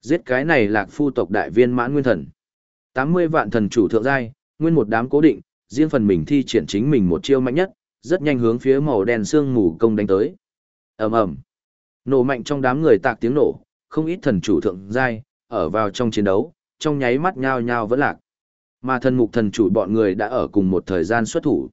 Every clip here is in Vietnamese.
Giết cái này lạc phu tộc đại viên mãn nguyên thần. 80 vạn thần chủ thượng giai, nguyên một đám cố định, riêng phần mình thi triển chính mình một chiêu mạnh nhất, rất nhanh hướng phía màu đen sương mù công đánh tới. Ầm ầm. Nổ mạnh trong đám người tạc tiếng nổ, không ít thần chủ thượng giai ở vào trong chiến đấu, trong nháy mắt nhao nhao vẫn lạc. Mà thần mục thần chủ bọn người đã ở cùng một thời gian xuất thủ.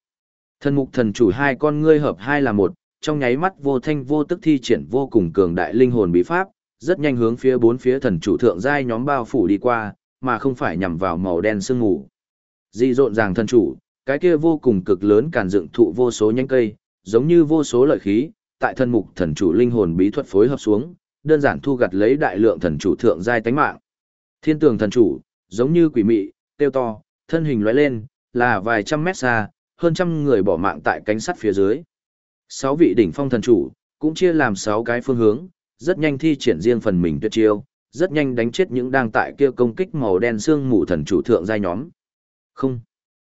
Thần mục thần chủ hai con ngươi hợp hai là một, trong nháy mắt vô thanh vô tức thi triển vô cùng cường đại linh hồn bí pháp, rất nhanh hướng phía bốn phía thần chủ thượng giai nhóm bao phủ đi qua, mà không phải nhằm vào màu đen sương mù. Dị rộn ràng thần chủ, cái kia vô cùng cực lớn càn dựng thụ vô số nhánh cây, giống như vô số lợi khí, tại thân mục thần chủ linh hồn bí thuật phối hợp xuống, đơn giản thu gặt lấy đại lượng thần chủ thượng giai tánh mạng. Thiên tường thần chủ, giống như quỷ mị, tiêu to, thân hình lóe lên, là vài trăm mét xa, hơn trăm người bỏ mạng tại cánh sắt phía dưới. Sáu vị đỉnh phong thần chủ, cũng chia làm sáu cái phương hướng, rất nhanh thi triển riêng phần mình tuyệt chiêu, rất nhanh đánh chết những đang tại kia công kích màu đen xương mù thần chủ thượng giai nhóm. Không.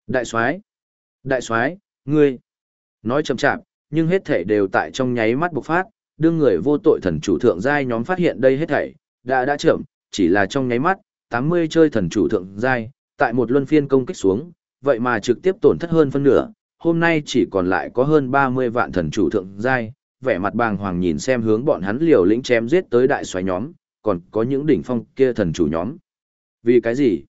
Đại soái, Đại soái, ngươi. Nói chậm chạp, nhưng hết thảy đều tại trong nháy mắt bộc phát, đương người vô tội thần chủ thượng giai nhóm phát hiện đây hết thảy, đã đã chậm, chỉ là trong nháy mắt, 80 chơi thần chủ thượng giai, tại một luân phiên công kích xuống, vậy mà trực tiếp tổn thất hơn phân nửa, hôm nay chỉ còn lại có hơn 30 vạn thần chủ thượng giai, vẻ mặt bàng hoàng nhìn xem hướng bọn hắn liều lĩnh chém giết tới đại xoáy nhóm, còn có những đỉnh phong kia thần chủ nhóm. Vì cái gì?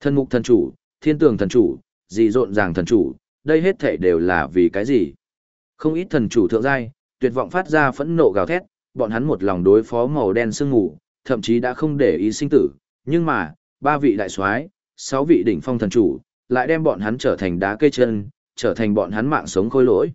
Thần mục thần chủ, thiên tường thần chủ, dị rộn ràng thần chủ, đây hết thể đều là vì cái gì? Không ít thần chủ thượng giai, tuyệt vọng phát ra phẫn nộ gào thét, bọn hắn một lòng đối phó màu đen sương mù, thậm chí đã không để ý sinh tử, nhưng mà, ba vị đại soái, sáu vị đỉnh phong thần chủ, lại đem bọn hắn trở thành đá cây chân, trở thành bọn hắn mạng sống khôi lỗi.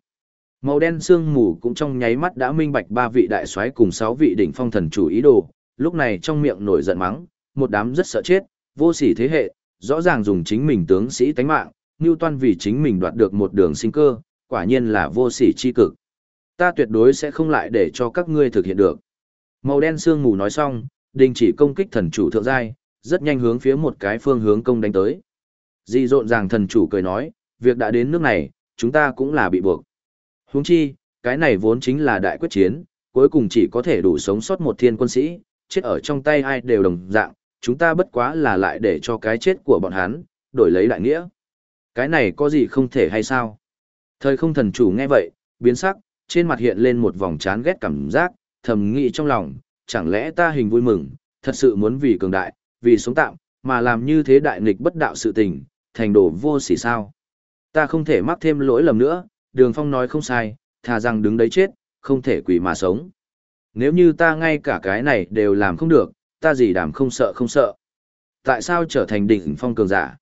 Màu đen sương mù cũng trong nháy mắt đã minh bạch ba vị đại soái cùng sáu vị đỉnh phong thần chủ ý đồ, lúc này trong miệng nổi giận mắng, một đám rất sợ chết, vô sỉ thế hệ, rõ ràng dùng chính mình tướng sĩ tánh mạng, Newton vì chính mình đoạt được một đường sinh cơ, quả nhiên là vô sỉ chi cực. Ta tuyệt đối sẽ không lại để cho các ngươi thực hiện được. Màu đen sương mù nói xong, đình chỉ công kích thần chủ thượng giai, rất nhanh hướng phía một cái phương hướng công đánh tới. Di rộn ràng thần chủ cười nói, việc đã đến nước này, chúng ta cũng là bị buộc. Huống chi, cái này vốn chính là đại quyết chiến, cuối cùng chỉ có thể đủ sống sót một thiên quân sĩ, chết ở trong tay ai đều đồng dạng, chúng ta bất quá là lại để cho cái chết của bọn hắn, đổi lấy đại nghĩa. Cái này có gì không thể hay sao? Thời không thần chủ nghe vậy, biến sắc, trên mặt hiện lên một vòng chán ghét cảm giác, thầm nghĩ trong lòng, chẳng lẽ ta hình vui mừng, thật sự muốn vì cường đại, vì sống tạm, mà làm như thế đại nghịch bất đạo sự tình, thành đồ vô sỉ sao. Ta không thể mắc thêm lỗi lầm nữa, đường phong nói không sai, thà rằng đứng đấy chết, không thể quỷ mà sống. Nếu như ta ngay cả cái này đều làm không được, ta gì đảm không sợ không sợ. Tại sao trở thành đỉnh phong cường giả?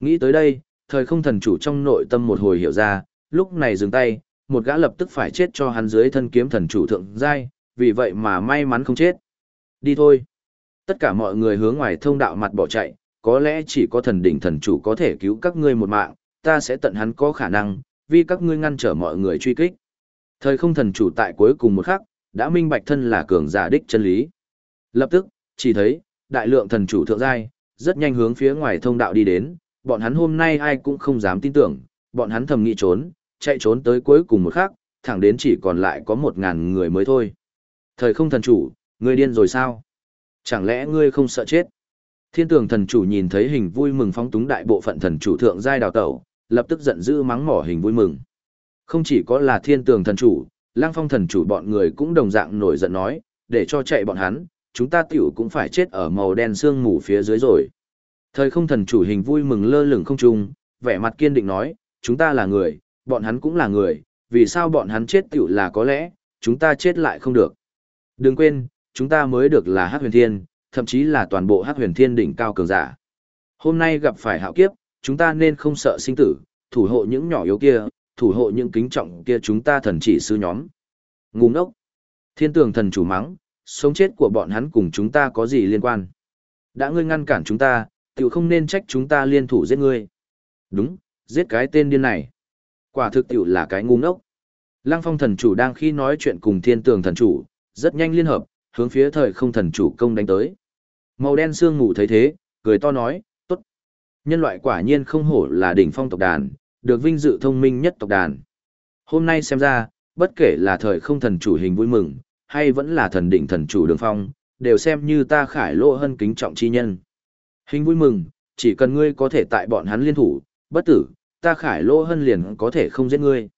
Nghĩ tới đây, thời không thần chủ trong nội tâm một hồi hiểu ra, lúc này dừng tay, một gã lập tức phải chết cho hắn dưới thân kiếm thần chủ thượng giai, vì vậy mà may mắn không chết. Đi thôi. Tất cả mọi người hướng ngoài thông đạo mặt bỏ chạy, có lẽ chỉ có thần đỉnh thần chủ có thể cứu các ngươi một mạng, ta sẽ tận hắn có khả năng, vì các ngươi ngăn trở mọi người truy kích. Thời không thần chủ tại cuối cùng một khắc, đã minh bạch thân là cường giả đích chân lý. Lập tức, chỉ thấy, đại lượng thần chủ thượng giai, rất nhanh hướng phía ngoài thông đạo đi đến, bọn hắn hôm nay ai cũng không dám tin tưởng, bọn hắn thầm nghĩ trốn, chạy trốn tới cuối cùng một khắc, thẳng đến chỉ còn lại có một ngàn người mới thôi. Thời không thần chủ, ngươi điên rồi sao? Chẳng lẽ ngươi không sợ chết? Thiên tường thần chủ nhìn thấy hình vui mừng phóng túng đại bộ phận thần chủ thượng giai đào tẩu, lập tức giận dữ mắng mỏ hình vui mừng. Không chỉ có là thiên tường thần chủ, lang phong thần chủ bọn người cũng đồng dạng nổi giận nói, để cho chạy bọn hắn, chúng ta tiểu cũng phải chết ở màu đen xương mù phía dưới rồi. Thời không thần chủ hình vui mừng lơ lửng không trung, vẻ mặt kiên định nói, chúng ta là người, bọn hắn cũng là người, vì sao bọn hắn chết tiểu là có lẽ, chúng ta chết lại không được. Đừng quên, chúng ta mới được là Hắc Huyền Thiên, thậm chí là toàn bộ Hắc Huyền Thiên đỉnh cao cường giả. Hôm nay gặp phải hạo kiếp, chúng ta nên không sợ sinh tử, thủ hộ những nhỏ yếu kia, thủ hộ những kính trọng kia chúng ta thần chỉ sư nhóm. Ngu ngốc. Thiên tường thần chủ mắng, sống chết của bọn hắn cùng chúng ta có gì liên quan. Đã ngươi ngăn cản chúng ta, tiểu không nên trách chúng ta liên thủ giết ngươi. Đúng, giết cái tên điên này. Quả thực tiểu là cái ngu ngốc. Lăng phong thần chủ đang khi nói chuyện cùng thiên tường thần chủ, rất nhanh liên hợp, hướng phía thời không thần chủ công đánh tới. Màu đen xương ngủ thấy thế, cười to nói. Nhân loại quả nhiên không hổ là đỉnh phong tộc đàn, được vinh dự thông minh nhất tộc đàn. Hôm nay xem ra, bất kể là thời không thần chủ hình vui mừng, hay vẫn là thần đỉnh thần chủ đường phong, đều xem như ta khải lộ hân kính trọng chi nhân. Hình vui mừng, chỉ cần ngươi có thể tại bọn hắn liên thủ, bất tử, ta khải lộ hân liền có thể không giết ngươi.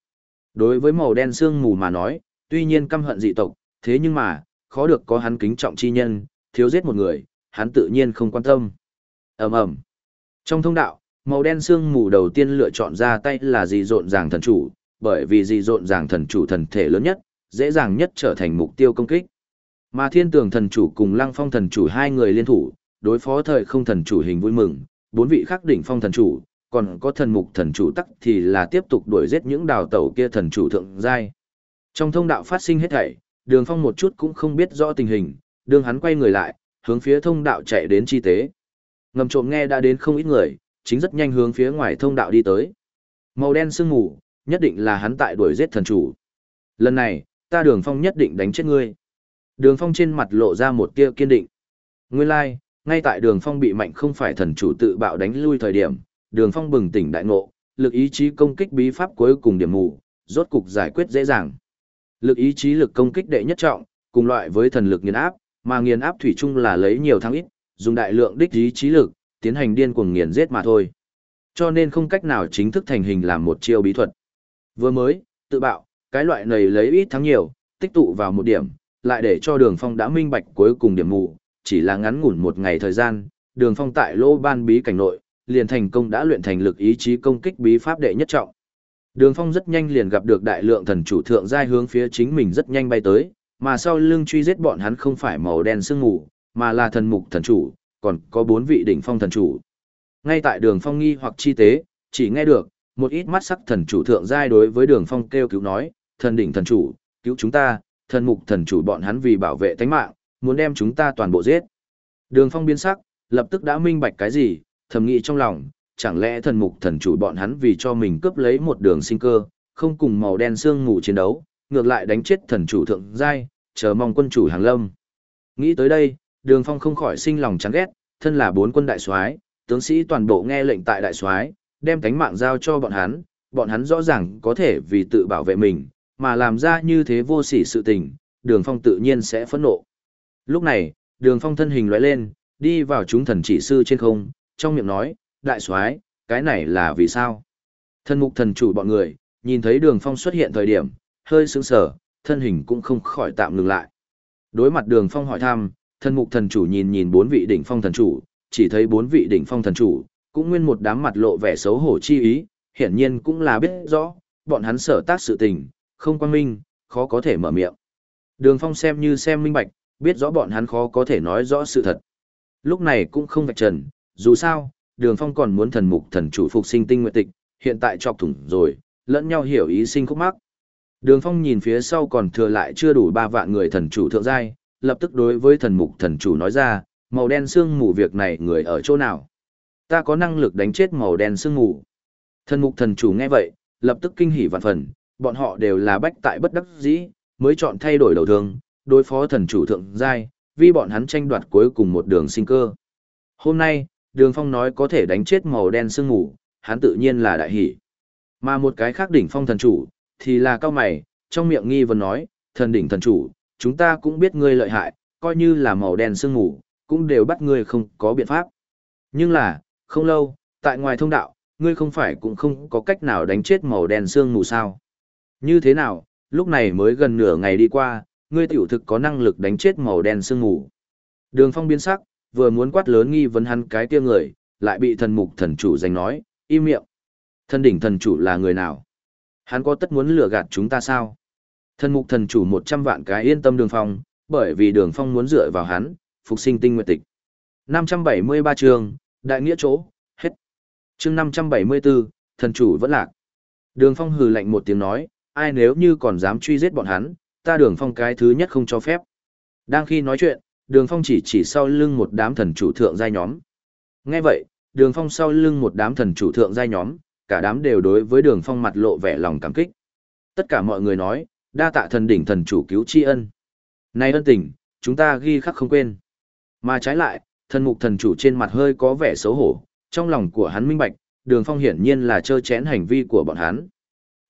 Đối với màu đen xương mù mà nói, tuy nhiên căm hận dị tộc, thế nhưng mà, khó được có hắn kính trọng chi nhân, thiếu giết một người, hắn tự nhiên không quan tâm. ầm ầm trong thông đạo, màu đen xương mù đầu tiên lựa chọn ra tay là dị rộn ràng thần chủ, bởi vì dị rộn ràng thần chủ thần thể lớn nhất, dễ dàng nhất trở thành mục tiêu công kích. Mà thiên tường thần chủ cùng lăng phong thần chủ hai người liên thủ, đối phó thời không thần chủ hình vui mừng, bốn vị khắc đỉnh phong thần chủ, còn có thần mục thần chủ tắc thì là tiếp tục đuổi giết những đào tẩu kia thần chủ thượng giai. Trong thông đạo phát sinh hết thảy, đường phong một chút cũng không biết rõ tình hình, đường hắn quay người lại, hướng phía thông đạo chạy đến chi tế. Ngầm trộm nghe đã đến không ít người, chính rất nhanh hướng phía ngoài thông đạo đi tới. Màu đen sương mù, nhất định là hắn tại đuổi giết thần chủ. Lần này, ta đường phong nhất định đánh chết ngươi. Đường phong trên mặt lộ ra một tia kiên định. Nguyên lai, like, ngay tại đường phong bị mạnh không phải thần chủ tự bạo đánh lui thời điểm, đường phong bừng tỉnh đại ngộ, lực ý chí công kích bí pháp cuối cùng điểm mù, rốt cục giải quyết dễ dàng. Lực ý chí lực công kích đệ nhất trọng, cùng loại với thần lực nghiền áp, mà nghiền áp thủy chung là lấy nhiều thắng ít, dùng đại lượng đích ý trí lực, tiến hành điên cuồng nghiền giết mà thôi. Cho nên không cách nào chính thức thành hình làm một chiêu bí thuật. Vừa mới, tự bạo, cái loại này lấy ít thắng nhiều, tích tụ vào một điểm, lại để cho đường phong đã minh bạch cuối cùng điểm mù, chỉ là ngắn ngủn một ngày thời gian, đường phong tại lô ban bí cảnh nội, liền thành công đã luyện thành lực ý chí công kích bí pháp đệ nhất trọng. Đường phong rất nhanh liền gặp được đại lượng thần chủ thượng giai hướng phía chính mình rất nhanh bay tới, mà sau lưng truy giết bọn hắn không phải màu đen sương mù, mà là thần mục thần chủ, còn có bốn vị đỉnh phong thần chủ. Ngay tại đường phong nghi hoặc chi tế, chỉ nghe được, một ít mắt sắc thần chủ thượng giai đối với đường phong kêu cứu nói, thần đỉnh thần chủ, cứu chúng ta, thần mục thần chủ bọn hắn vì bảo vệ tánh mạng, muốn đem chúng ta toàn bộ giết. Đường phong biến sắc, lập tức đã minh bạch cái gì, thầm nghĩ trong lòng, chẳng lẽ thần mục thần chủ bọn hắn vì cho mình cướp lấy một đường sinh cơ, không cùng màu đen xương ngủ chiến đấu, ngược lại đánh chết thần chủ thượng giai, chờ mong quân chủ hàng lâm. Nghĩ tới đây, đường phong không khỏi sinh lòng chán ghét, thân là bốn quân đại soái tướng sĩ toàn bộ nghe lệnh tại đại soái đem cánh mạng giao cho bọn hắn, bọn hắn rõ ràng có thể vì tự bảo vệ mình, mà làm ra như thế vô sỉ sự tình, đường phong tự nhiên sẽ phẫn nộ. Lúc này, đường phong thân hình lóe lên, đi vào chúng thần chỉ sư trên không, trong miệng nói, đại soái cái này là vì sao? Thân mục thần chủ bọn người, nhìn thấy đường phong xuất hiện thời điểm, hơi sững sờ, thân hình cũng không khỏi tạm ngừng lại. Đối mặt đường phong hỏi thăm, Thần mục thần chủ nhìn nhìn bốn vị đỉnh phong thần chủ, chỉ thấy bốn vị đỉnh phong thần chủ, cũng nguyên một đám mặt lộ vẻ xấu hổ chi ý, hiển nhiên cũng là biết rõ, bọn hắn sở tác sự tình, không quan minh, khó có thể mở miệng. Đường phong xem như xem minh bạch, biết rõ bọn hắn khó có thể nói rõ sự thật. Lúc này cũng không vạch trần, dù sao, đường phong còn muốn thần mục thần chủ phục sinh tinh nguyện tịch, hiện tại chọc thủng rồi, lẫn nhau hiểu ý sinh khúc mắc. Đường phong nhìn phía sau còn thừa lại chưa đủ ba vạn người thần chủ thượng giai, lập tức đối với thần mục thần chủ nói ra, màu đen xương mù việc này người ở chỗ nào. Ta có năng lực đánh chết màu đen xương mù. Thần mục thần chủ nghe vậy, lập tức kinh hỉ vạn phần, bọn họ đều là bách tại bất đắc dĩ, mới chọn thay đổi đầu thương, đối phó thần chủ thượng giai, vì bọn hắn tranh đoạt cuối cùng một đường sinh cơ. Hôm nay, Đường Phong nói có thể đánh chết màu đen sương mù, hắn tự nhiên là đại hỉ Mà một cái khác đỉnh phong thần chủ, thì là cao mày, trong miệng nghi vấn nói, thần đỉnh thần chủ, chúng ta cũng biết ngươi lợi hại, coi như là màu đen sương ngủ cũng đều bắt ngươi không có biện pháp. Nhưng là, không lâu, tại ngoài thông đạo, ngươi không phải cũng không có cách nào đánh chết màu đen sương ngủ sao. Như thế nào, lúc này mới gần nửa ngày đi qua, ngươi tiểu thực có năng lực đánh chết màu đen sương ngủ. Đường phong biến sắc, vừa muốn quát lớn nghi vấn hắn cái kia người, lại bị thần mục thần chủ giành nói, im miệng. Thần đỉnh thần chủ là người nào? Hắn có tất muốn lừa gạt chúng ta sao? Thần mục thần chủ một trăm vạn cái yên tâm đường phong, bởi vì đường phong muốn dựa vào hắn, phục sinh tinh nguyệt tịch. năm trăm bảy mươi ba chương, đại nghĩa chỗ, hết. Chương năm trăm bảy mươi 574, thần chủ vẫn lạc. Đường phong hừ lạnh một tiếng nói, ai nếu như còn dám truy giết bọn hắn, ta đường phong cái thứ nhất không cho phép. Đang khi nói chuyện, đường phong chỉ chỉ sau lưng một đám thần chủ thượng giai nhóm. Nghe vậy, đường phong sau lưng một đám thần chủ thượng giai nhóm, cả đám đều đối với đường phong mặt lộ vẻ lòng cảm kích. Tất cả mọi người nói, đa tạ thần đỉnh thần chủ cứu tri ân. Này ân tình, chúng ta ghi khắc không quên. Mà trái lại, thần mục thần chủ trên mặt hơi có vẻ xấu hổ, trong lòng của hắn minh bạch, đường phong hiển nhiên là trơ chén hành vi của bọn hắn.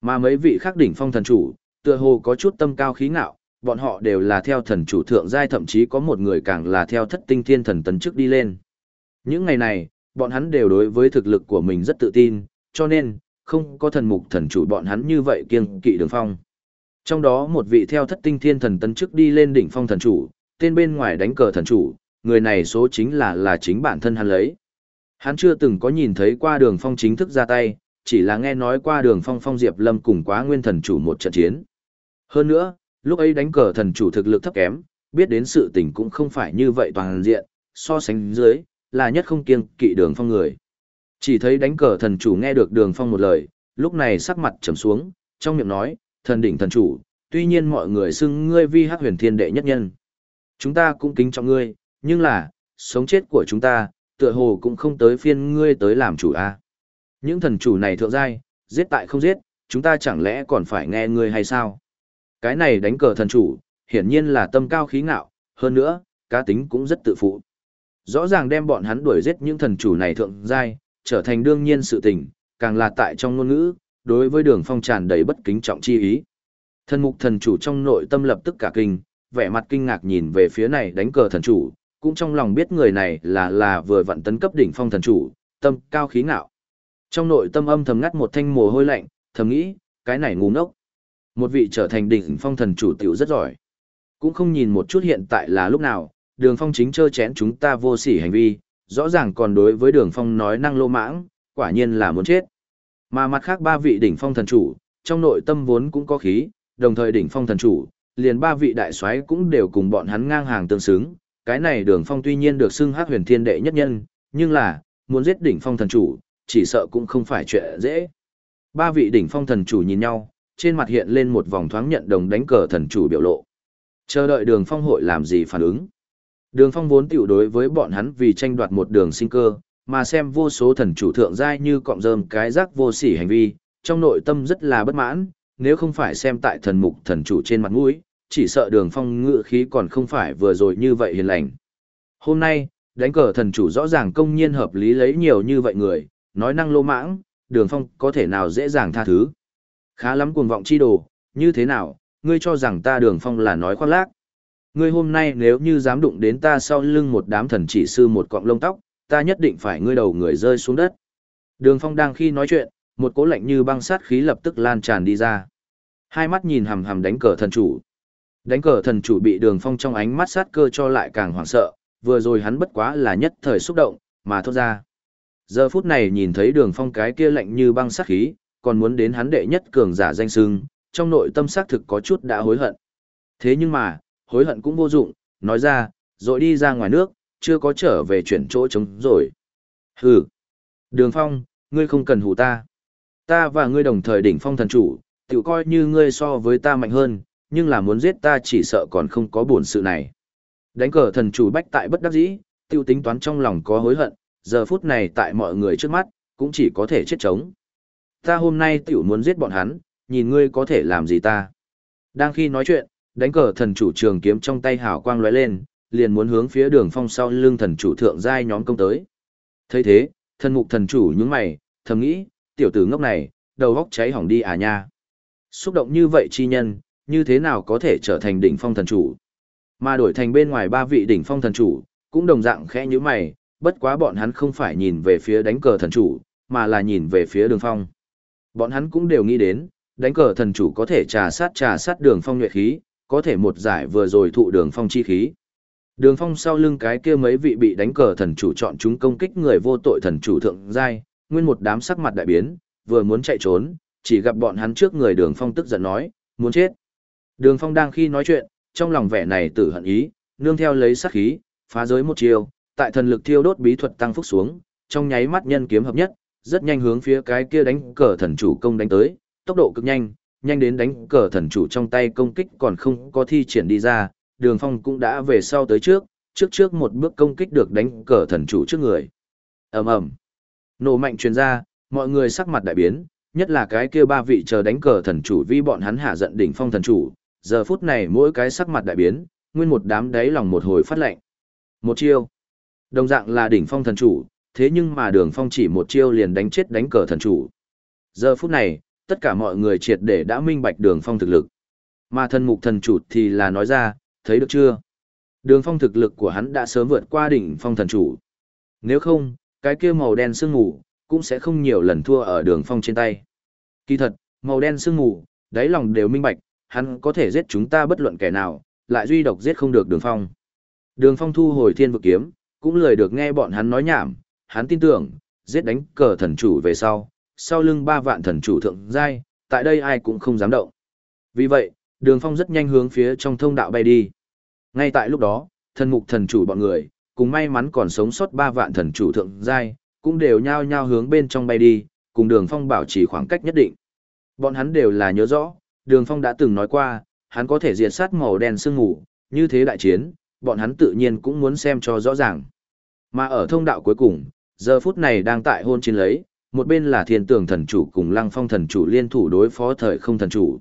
Mà mấy vị khác đỉnh phong thần chủ, tựa hồ có chút tâm cao khí ngạo, bọn họ đều là theo thần chủ thượng giai thậm chí có một người càng là theo thất tinh thiên thần tấn chức đi lên. Những ngày này, bọn hắn đều đối với thực lực của mình rất tự tin, cho nên, không có thần mục thần chủ bọn hắn như vậy kiêng kỵ đường phong. Trong đó một vị theo thất tinh thiên thần tấn chức đi lên đỉnh phong thần chủ, tên bên ngoài đánh cờ thần chủ, người này số chính là là chính bản thân hắn lấy. Hắn chưa từng có nhìn thấy qua đường phong chính thức ra tay, chỉ là nghe nói qua đường phong phong diệp lâm cùng quá nguyên thần chủ một trận chiến. Hơn nữa, lúc ấy đánh cờ thần chủ thực lực thấp kém, biết đến sự tình cũng không phải như vậy toàn diện, so sánh dưới, là nhất không kiêng kỵ đường phong người. Chỉ thấy đánh cờ thần chủ nghe được đường phong một lời, lúc này sắc mặt trầm xuống, trong miệng nói, thần đỉnh thần chủ, tuy nhiên mọi người xưng ngươi vi hắc huyền thiên đệ nhất nhân. Chúng ta cũng kính trọng ngươi, nhưng là, sống chết của chúng ta, tựa hồ cũng không tới phiên ngươi tới làm chủ a. Những thần chủ này thượng giai, giết tại không giết, chúng ta chẳng lẽ còn phải nghe ngươi hay sao? Cái này đánh cờ thần chủ, hiển nhiên là tâm cao khí ngạo, hơn nữa, cá tính cũng rất tự phụ. Rõ ràng đem bọn hắn đuổi giết những thần chủ này thượng giai, trở thành đương nhiên sự tình, càng là tại trong ngôn ngữ, đối với đường phong tràn đầy bất kính trọng chi ý. Thần mục thần chủ trong nội tâm lập tức cả kinh, vẻ mặt kinh ngạc nhìn về phía này đánh cờ thần chủ, cũng trong lòng biết người này là là vừa vặn tấn cấp đỉnh phong thần chủ, tâm cao khí ngạo. Trong nội tâm âm thầm ngắt một thanh mồ hôi lạnh, thầm nghĩ, cái này ngu ngốc. Một vị trở thành đỉnh phong thần chủ tiểu rất giỏi. Cũng không nhìn một chút hiện tại là lúc nào, đường phong chính chơ chén chúng ta vô sỉ hành vi, rõ ràng còn đối với đường phong nói năng lô mãng, quả nhiên là muốn chết. Mà mặt khác ba vị đỉnh phong thần chủ, trong nội tâm vốn cũng có khí, đồng thời đỉnh phong thần chủ, liền ba vị đại soái cũng đều cùng bọn hắn ngang hàng tương xứng. Cái này đường phong tuy nhiên được xưng hát huyền thiên đệ nhất nhân, nhưng là, muốn giết đỉnh phong thần chủ, chỉ sợ cũng không phải chuyện dễ. Ba vị đỉnh phong thần chủ nhìn nhau, trên mặt hiện lên một vòng thoáng nhận đồng đánh cờ thần chủ biểu lộ. Chờ đợi đường phong hội làm gì phản ứng. Đường phong vốn tiểu đối với bọn hắn vì tranh đoạt một đường sinh cơ, mà xem vô số thần chủ thượng giai như cọng rơm cái rác vô sỉ hành vi, trong nội tâm rất là bất mãn, nếu không phải xem tại thần mục thần chủ trên mặt mũi, chỉ sợ đường phong ngự khí còn không phải vừa rồi như vậy hiền lành. Hôm nay, đánh cờ thần chủ rõ ràng công nhiên hợp lý lấy nhiều như vậy người, nói năng lô mãng, đường phong có thể nào dễ dàng tha thứ. Khá lắm cuồng vọng chi đồ, như thế nào, ngươi cho rằng ta đường phong là nói khoác lác. Ngươi hôm nay nếu như dám đụng đến ta sau lưng một đám thần chỉ sư một cọng lông tóc, ta nhất định phải ngươi đầu người rơi xuống đất. Đường phong đang khi nói chuyện, một cỗ lạnh như băng sát khí lập tức lan tràn đi ra. Hai mắt nhìn hằm hằm đánh cờ thần chủ. Đánh cờ thần chủ bị đường phong trong ánh mắt sát cơ cho lại càng hoảng sợ, vừa rồi hắn bất quá là nhất thời xúc động, mà thốt ra. Giờ phút này nhìn thấy đường phong cái kia lạnh như băng sát khí, còn muốn đến hắn đệ nhất cường giả danh sưng, trong nội tâm xác thực có chút đã hối hận. Thế nhưng mà, hối hận cũng vô dụng, nói ra, rồi đi ra ngoài nước, chưa có trở về chuyển chỗ trống rồi. Hừ. Đường phong, ngươi không cần hù ta. Ta và ngươi đồng thời đỉnh phong thần chủ, tự coi như ngươi so với ta mạnh hơn, nhưng là muốn giết ta chỉ sợ còn không có buồn sự này. Đánh cờ thần chủ bách tại bất đắc dĩ, tiêu tính toán trong lòng có hối hận, giờ phút này tại mọi người trước mắt, cũng chỉ có thể chết chống. Ta hôm nay tiểu muốn giết bọn hắn, nhìn ngươi có thể làm gì ta. Đang khi nói chuyện, đánh cờ thần chủ trường kiếm trong tay hào quang lóe lên, liền muốn hướng phía đường phong sau lưng thần chủ thượng giai nhóm công tới. thấy thế, thần mục thần chủ nhướng mày, thầm nghĩ, tiểu tử ngốc này, đầu góc cháy hỏng đi à nha. Xúc động như vậy chi nhân, như thế nào có thể trở thành đỉnh phong thần chủ. Mà đổi thành bên ngoài ba vị đỉnh phong thần chủ, cũng đồng dạng khẽ nhữ mày, bất quá bọn hắn không phải nhìn về phía đánh cờ thần chủ, mà là nhìn về phía đường phong. Bọn hắn cũng đều nghĩ đến, đánh cờ thần chủ có thể trà sát trà sát đường phong nhuệ khí, có thể một giải vừa rồi thụ đường phong chi khí. Đường phong sau lưng cái kia mấy vị bị đánh cờ thần chủ chọn chúng công kích người vô tội thần chủ thượng giai, nguyên một đám sắc mặt đại biến, vừa muốn chạy trốn, chỉ gặp bọn hắn trước người đường phong tức giận nói, muốn chết. Đường phong đang khi nói chuyện, trong lòng vẻ này tử hận ý, nương theo lấy sát khí, phá giới một chiều, tại thần lực thiêu đốt bí thuật tăng phúc xuống, trong nháy mắt nhân kiếm hợp nhất, rất nhanh hướng phía cái kia đánh cờ thần chủ công đánh tới, tốc độ cực nhanh, nhanh đến đánh cờ thần chủ trong tay công kích còn không có thi triển đi ra, đường phong cũng đã về sau tới trước, trước trước một bước công kích được đánh cờ thần chủ trước người. ầm ầm Nổ mạnh truyền ra, mọi người sắc mặt đại biến, nhất là cái kia ba vị chờ đánh cờ thần chủ vi bọn hắn hạ giận đỉnh phong thần chủ, giờ phút này mỗi cái sắc mặt đại biến, nguyên một đám đáy lòng một hồi phát lệnh. Một chiêu. Đồng dạng là đỉnh phong thần chủ, thế nhưng mà đường phong chỉ một chiêu liền đánh chết đánh cờ thần chủ. Giờ phút này, tất cả mọi người triệt để đã minh bạch đường phong thực lực. Mà thần mục thần chủ thì là nói ra, thấy được chưa? Đường phong thực lực của hắn đã sớm vượt qua đỉnh phong thần chủ. Nếu không, cái kia màu đen sương mù, cũng sẽ không nhiều lần thua ở đường phong trên tay. Kỳ thật, màu đen sương mù, đáy lòng đều minh bạch, hắn có thể giết chúng ta bất luận kẻ nào, lại duy độc giết không được đường phong. Đường phong thu hồi thiên vực kiếm, cũng lười được nghe bọn hắn nói nhảm, hắn tin tưởng, giết đánh cờ thần chủ về sau, sau lưng ba vạn thần chủ thượng giai, tại đây ai cũng không dám động. Vì vậy, đường phong rất nhanh hướng phía trong thông đạo bay đi. Ngay tại lúc đó, thần mục thần chủ bọn người, cùng may mắn còn sống sót ba vạn thần chủ thượng giai, cũng đều nhao nhao hướng bên trong bay đi, cùng đường phong bảo trì khoảng cách nhất định. Bọn hắn đều là nhớ rõ, đường phong đã từng nói qua, hắn có thể diệt sát màu đen sương ngủ, như thế đại chiến, bọn hắn tự nhiên cũng muốn xem cho rõ ràng. Mà ở thông đạo cuối cùng, giờ phút này đang tại hôn chiến lấy, một bên là thiên tường thần chủ cùng lăng phong thần chủ liên thủ đối phó thời không thần chủ.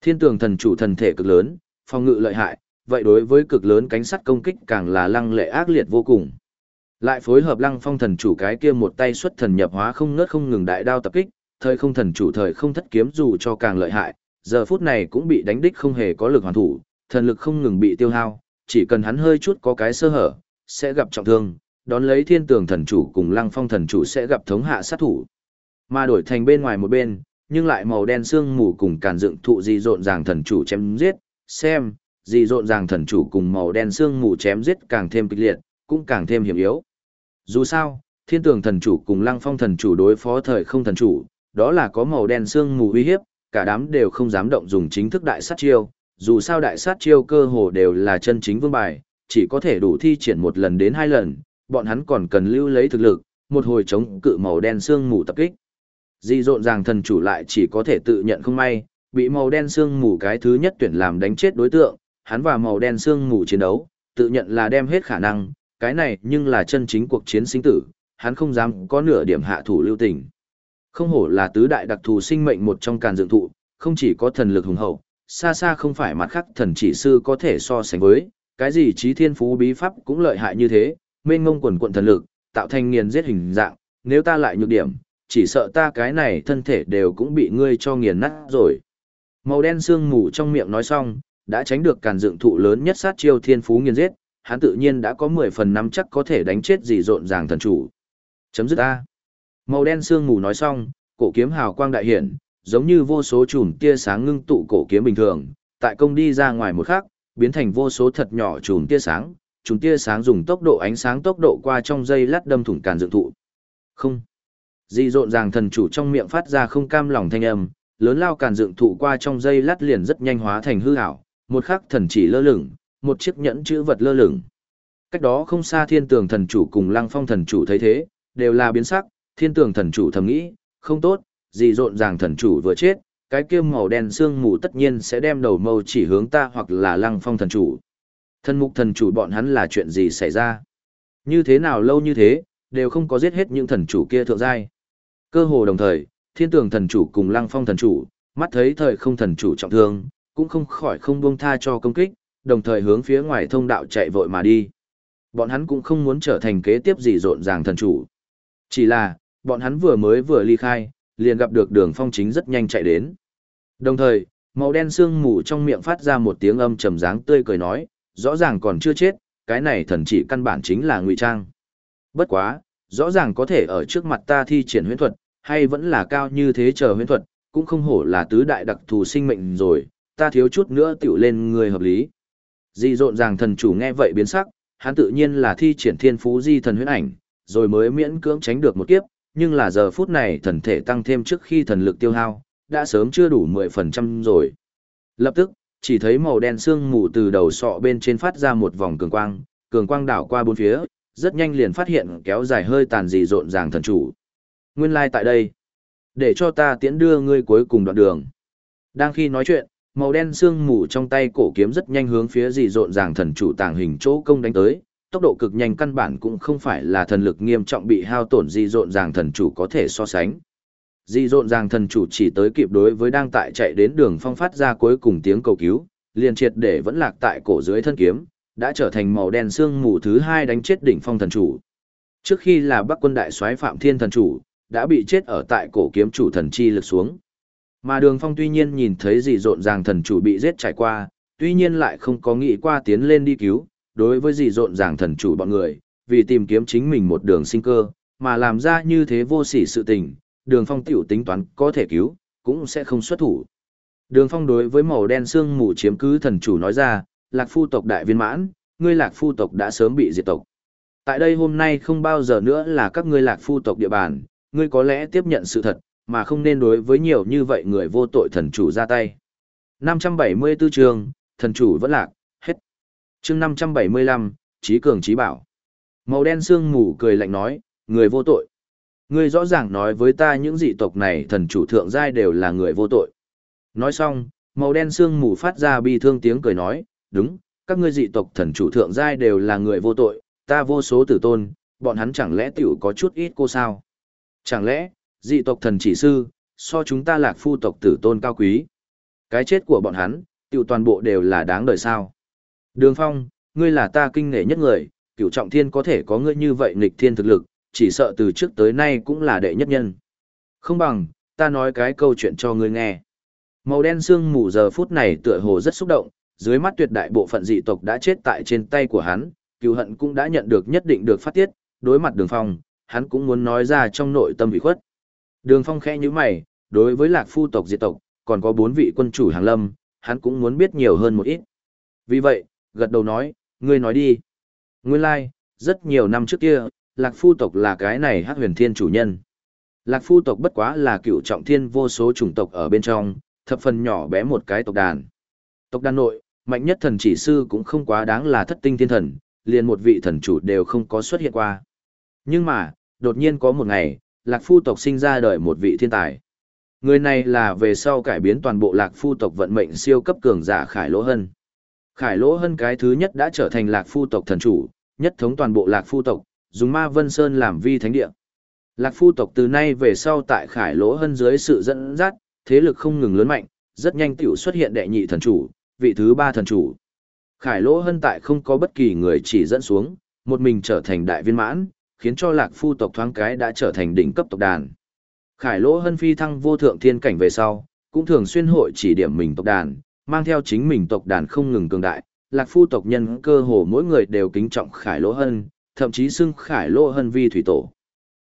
Thiên tường thần chủ thần thể cực lớn, phong ngự lợi hại, vậy đối với cực lớn cánh sắt công kích càng là lăng lệ ác liệt vô cùng. Lại phối hợp lăng phong thần chủ cái kia một tay xuất thần nhập hóa không ngớt không ngừng đại đao tập kích, thời không thần chủ thời không thất kiếm dù cho càng lợi hại, giờ phút này cũng bị đánh đích không hề có lực hoàn thủ, thần lực không ngừng bị tiêu hao, chỉ cần hắn hơi chút có cái sơ hở, sẽ gặp trọng thương, đón lấy thiên tường thần chủ cùng lăng phong thần chủ sẽ gặp thống hạ sát thủ. Mà đổi thành bên ngoài một bên, nhưng lại màu đen xương mù cùng càn dựng thụ di rộn ràng thần chủ chém giết, xem, dị rộn ràng thần chủ cùng màu đen xương mù chém giết càng thêm kịch liệt, cũng càng thêm hiểm yếu. Dù sao, thiên tường thần chủ cùng lăng phong thần chủ đối phó thời không thần chủ, đó là có màu đen xương mù uy hiếp, cả đám đều không dám động dùng chính thức đại sát chiêu, dù sao đại sát chiêu cơ hồ đều là chân chính vương bài, chỉ có thể đủ thi triển một lần đến hai lần, bọn hắn còn cần lưu lấy thực lực, một hồi chống cự màu đen xương mù tập kích. Di rộn ràng thần chủ lại chỉ có thể tự nhận không may, bị màu đen xương mù cái thứ nhất tuyển làm đánh chết đối tượng, hắn và màu đen xương mù chiến đấu, tự nhận là đem hết khả năng, cái này nhưng là chân chính cuộc chiến sinh tử, hắn không dám có nửa điểm hạ thủ lưu tình. Không hổ là tứ đại đặc thù sinh mệnh một trong càn dựng thụ, không chỉ có thần lực hùng hậu, xa xa không phải mặt khắc thần chỉ sư có thể so sánh với, cái gì trí thiên phú bí pháp cũng lợi hại như thế, mênh ngông quần quận thần lực, tạo thành nghiền giết hình dạng, nếu ta lại nhược điểm, chỉ sợ ta cái này thân thể đều cũng bị ngươi cho nghiền nát rồi. Màu đen xương mù trong miệng nói xong, đã tránh được càn dựng thụ lớn nhất sát chiêu thiên phú nghiên giết, hắn tự nhiên đã có 10 phần năm chắc có thể đánh chết gì rộn ràng thần chủ. Chấm dứt A. Màu đen sương mù nói xong, cổ kiếm hào quang đại hiển, giống như vô số chùm tia sáng ngưng tụ cổ kiếm bình thường, tại công đi ra ngoài một khắc, biến thành vô số thật nhỏ chùm tia sáng, chùm tia sáng dùng tốc độ ánh sáng tốc độ qua trong dây lát đâm thủng càn dựng thụ. Không. Di rộn ràng thần chủ trong miệng phát ra không cam lòng thanh âm, lớn lao càn dựng thụ qua trong dây lát liền rất nhanh hóa thành hư ảo, một khắc thần chỉ lơ lửng, một chiếc nhẫn chữ vật lơ lửng. Cách đó không xa thiên tường thần chủ cùng lăng phong thần chủ thấy thế, đều là biến sắc, thiên tường thần chủ thầm nghĩ, không tốt, gì rộn ràng thần chủ vừa chết, cái kia màu đen xương mù tất nhiên sẽ đem đầu mâu chỉ hướng ta hoặc là lăng phong thần chủ. Thần mục thần chủ bọn hắn là chuyện gì xảy ra? Như thế nào lâu như thế, đều không có giết hết những thần chủ kia thượng giai. Cơ hồ đồng thời, thiên tường thần chủ cùng lăng phong thần chủ, mắt thấy thời không thần chủ trọng thương, cũng không khỏi không buông tha cho công kích, đồng thời hướng phía ngoài thông đạo chạy vội mà đi. Bọn hắn cũng không muốn trở thành kế tiếp gì rộn ràng thần chủ. Chỉ là, bọn hắn vừa mới vừa ly khai, liền gặp được đường phong chính rất nhanh chạy đến. Đồng thời, màu đen sương mù trong miệng phát ra một tiếng âm trầm dáng tươi cười nói, rõ ràng còn chưa chết, cái này thần chỉ căn bản chính là ngụy trang. Bất quá, rõ ràng có thể ở trước mặt ta thi triển huyễn thuật, hay vẫn là cao như thế chờ huyễn thuật, cũng không hổ là tứ đại đặc thù sinh mệnh rồi, ta thiếu chút nữa tiểu lên người hợp lý. Di rộn ràng thần chủ nghe vậy biến sắc, hắn tự nhiên là thi triển thiên phú di thần huyễn ảnh, rồi mới miễn cưỡng tránh được một kiếp, nhưng là giờ phút này thần thể tăng thêm trước khi thần lực tiêu hao, đã sớm chưa đủ 10% rồi. Lập tức, chỉ thấy màu đen sương mù từ đầu sọ bên trên phát ra một vòng cường quang, cường quang đảo qua bốn phía, rất nhanh liền phát hiện kéo dài hơi tàn dị rộn ràng thần chủ. Nguyên lai like tại đây, để cho ta tiễn đưa ngươi cuối cùng đoạn đường. Đang khi nói chuyện, màu đen sương mù trong tay cổ kiếm rất nhanh hướng phía dị rộn ràng thần chủ tàng hình chỗ công đánh tới, tốc độ cực nhanh căn bản cũng không phải là thần lực nghiêm trọng bị hao tổn dị rộn ràng thần chủ có thể so sánh. Dị rộn ràng thần chủ chỉ tới kịp đối với đang tại chạy đến đường phong phát ra cuối cùng tiếng cầu cứu, liền triệt để vẫn lạc tại cổ dưới thân kiếm, đã trở thành màu đen sương mù thứ hai đánh chết đỉnh phong thần chủ. Trước khi là Bắc quân đại soái Phạm Thiên thần chủ, đã bị chết ở tại cổ kiếm chủ thần chi lực xuống. Mà đường phong tuy nhiên nhìn thấy Dì rộn ràng thần chủ bị giết trải qua, tuy nhiên lại không có nghĩ qua tiến lên đi cứu, đối với Dì rộn ràng thần chủ bọn người, vì tìm kiếm chính mình một đường sinh cơ, mà làm ra như thế vô sỉ sự tình, đường phong tiểu tính toán có thể cứu, cũng sẽ không xuất thủ. Đường phong đối với màu đen xương mù chiếm cứ thần chủ nói ra, lạc phu tộc đại viên mãn, ngươi lạc phu tộc đã sớm bị diệt tộc. Tại đây hôm nay không bao giờ nữa là các ngươi lạc phu tộc địa bàn, ngươi có lẽ tiếp nhận sự thật, mà không nên đối với nhiều như vậy người vô tội thần chủ ra tay. 574 chương, thần chủ vẫn lạc, hết. Chương 575, trí cường trí bảo. Màu đen xương mù cười lạnh nói, người vô tội. Ngươi rõ ràng nói với ta những dị tộc này thần chủ thượng giai đều là người vô tội. Nói xong, màu đen xương mù phát ra bi thương tiếng cười nói, đúng, các ngươi dị tộc thần chủ thượng giai đều là người vô tội, ta vô số tử tôn, bọn hắn chẳng lẽ tiểu có chút ít cô sao? Chẳng lẽ, dị tộc thần chỉ sư, so chúng ta lạc phu tộc tử tôn cao quý? Cái chết của bọn hắn, tiểu toàn bộ đều là đáng đời sao? Đường Phong, ngươi là ta kinh nghệ nhất người, cửu trọng thiên có thể có ngươi như vậy nghịch thiên thực lực, chỉ sợ từ trước tới nay cũng là đệ nhất nhân. Không bằng, ta nói cái câu chuyện cho ngươi nghe. Màu đen xương mù giờ phút này tựa hồ rất xúc động, dưới mắt tuyệt đại bộ phận dị tộc đã chết tại trên tay của hắn, cựu hận cũng đã nhận được nhất định được phát tiết, đối mặt đường phong, hắn cũng muốn nói ra trong nội tâm bị khuất. Đường phong khẽ như mày, đối với lạc phu tộc diệt tộc, còn có bốn vị quân chủ hàng lâm, hắn cũng muốn biết nhiều hơn một ít. Vì vậy, gật đầu nói, ngươi nói đi. Nguyên lai, like, rất nhiều năm trước kia, lạc phu tộc là cái này hắc huyền thiên chủ nhân. Lạc phu tộc bất quá là cựu trọng thiên vô số chủng tộc ở bên trong, thập phần nhỏ bé một cái tộc đàn. Tộc đàn nội, mạnh nhất thần chỉ sư cũng không quá đáng là thất tinh thiên thần, liền một vị thần chủ đều không có xuất hiện qua. Nhưng mà, đột nhiên có một ngày, lạc phu tộc sinh ra đời một vị thiên tài. Người này là về sau cải biến toàn bộ lạc phu tộc vận mệnh siêu cấp cường giả Khải Lỗ Hân. Khải Lỗ Hân cái thứ nhất đã trở thành lạc phu tộc thần chủ, nhất thống toàn bộ lạc phu tộc, dùng ma vân sơn làm vi thánh địa. Lạc phu tộc từ nay về sau tại Khải Lỗ Hân dưới sự dẫn dắt, thế lực không ngừng lớn mạnh, rất nhanh tiểu xuất hiện đệ nhị thần chủ, vị thứ ba thần chủ. Khải Lỗ Hân tại không có bất kỳ người chỉ dẫn xuống, một mình trở thành đại viên mãn, khiến cho lạc phu tộc thoáng cái đã trở thành đỉnh cấp tộc đàn. Khải Lỗ Hân phi thăng vô thượng thiên cảnh về sau, cũng thường xuyên hội chỉ điểm mình tộc đàn, mang theo chính mình tộc đàn không ngừng cường đại, lạc phu tộc nhân cơ hồ mỗi người đều kính trọng Khải Lỗ Hân, thậm chí xưng Khải Lỗ Hân vi thủy tổ.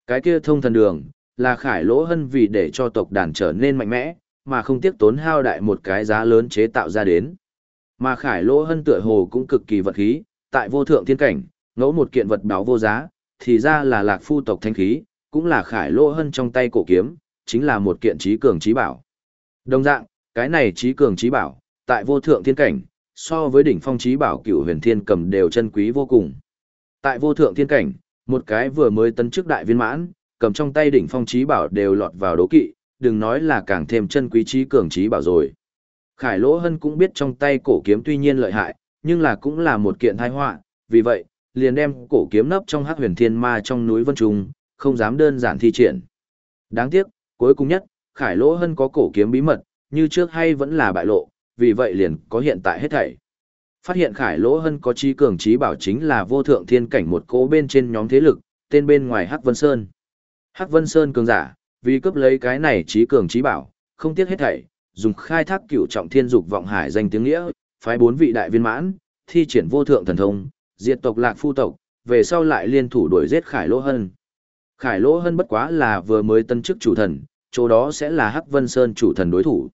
Cái kia thông thần đường, là Khải Lỗ Hân vì để cho tộc đàn trở nên mạnh mẽ, mà không tiếc tốn hao đại một cái giá lớn chế tạo ra đến. Mà Khải Lỗ Hân tựa hồ cũng cực kỳ vật khí, tại vô thượng thiên cảnh, ngẫu một kiện vật báo vô giá, thì ra là lạc phu tộc thanh khí, cũng là Khải Lỗ Hân trong tay cổ kiếm, chính là một kiện trí cường trí bảo. Đồng dạng, cái này trí cường trí bảo, tại vô thượng thiên cảnh, so với đỉnh phong trí bảo cửu huyền thiên cầm đều chân quý vô cùng. Tại vô thượng thiên cảnh, một cái vừa mới tấn chức đại viên mãn, cầm trong tay đỉnh phong trí bảo đều lọt vào đố kỵ, đừng nói là càng thêm chân quý trí cường trí bảo rồi. Khải Lỗ Hân cũng biết trong tay cổ kiếm tuy nhiên lợi hại, nhưng là cũng là một kiện tai họa, vì vậy, liền đem cổ kiếm nấp trong Hắc Huyền Thiên Ma trong núi Vân Trung, không dám đơn giản thi triển. Đáng tiếc, cuối cùng nhất, Khải Lỗ Hân có cổ kiếm bí mật, như trước hay vẫn là bại lộ, vì vậy liền có hiện tại hết thảy. Phát hiện Khải Lỗ Hân có trí cường trí bảo chính là vô thượng thiên cảnh một cố bên trên nhóm thế lực, tên bên ngoài Hắc Vân Sơn. Hắc Vân Sơn cường giả, vì cướp lấy cái này trí cường trí bảo, không tiếc hết thảy, dùng khai thác cửu trọng thiên dục vọng hải danh tiếng nghĩa, phái bốn vị đại viên mãn, thi triển vô thượng thần thông, diệt tộc lạc phu tộc, về sau lại liên thủ đuổi giết Khải Lỗ Hân. Khải Lỗ Hân bất quá là vừa mới tân chức chủ thần, chỗ đó sẽ là Hắc Vân Sơn chủ thần đối thủ.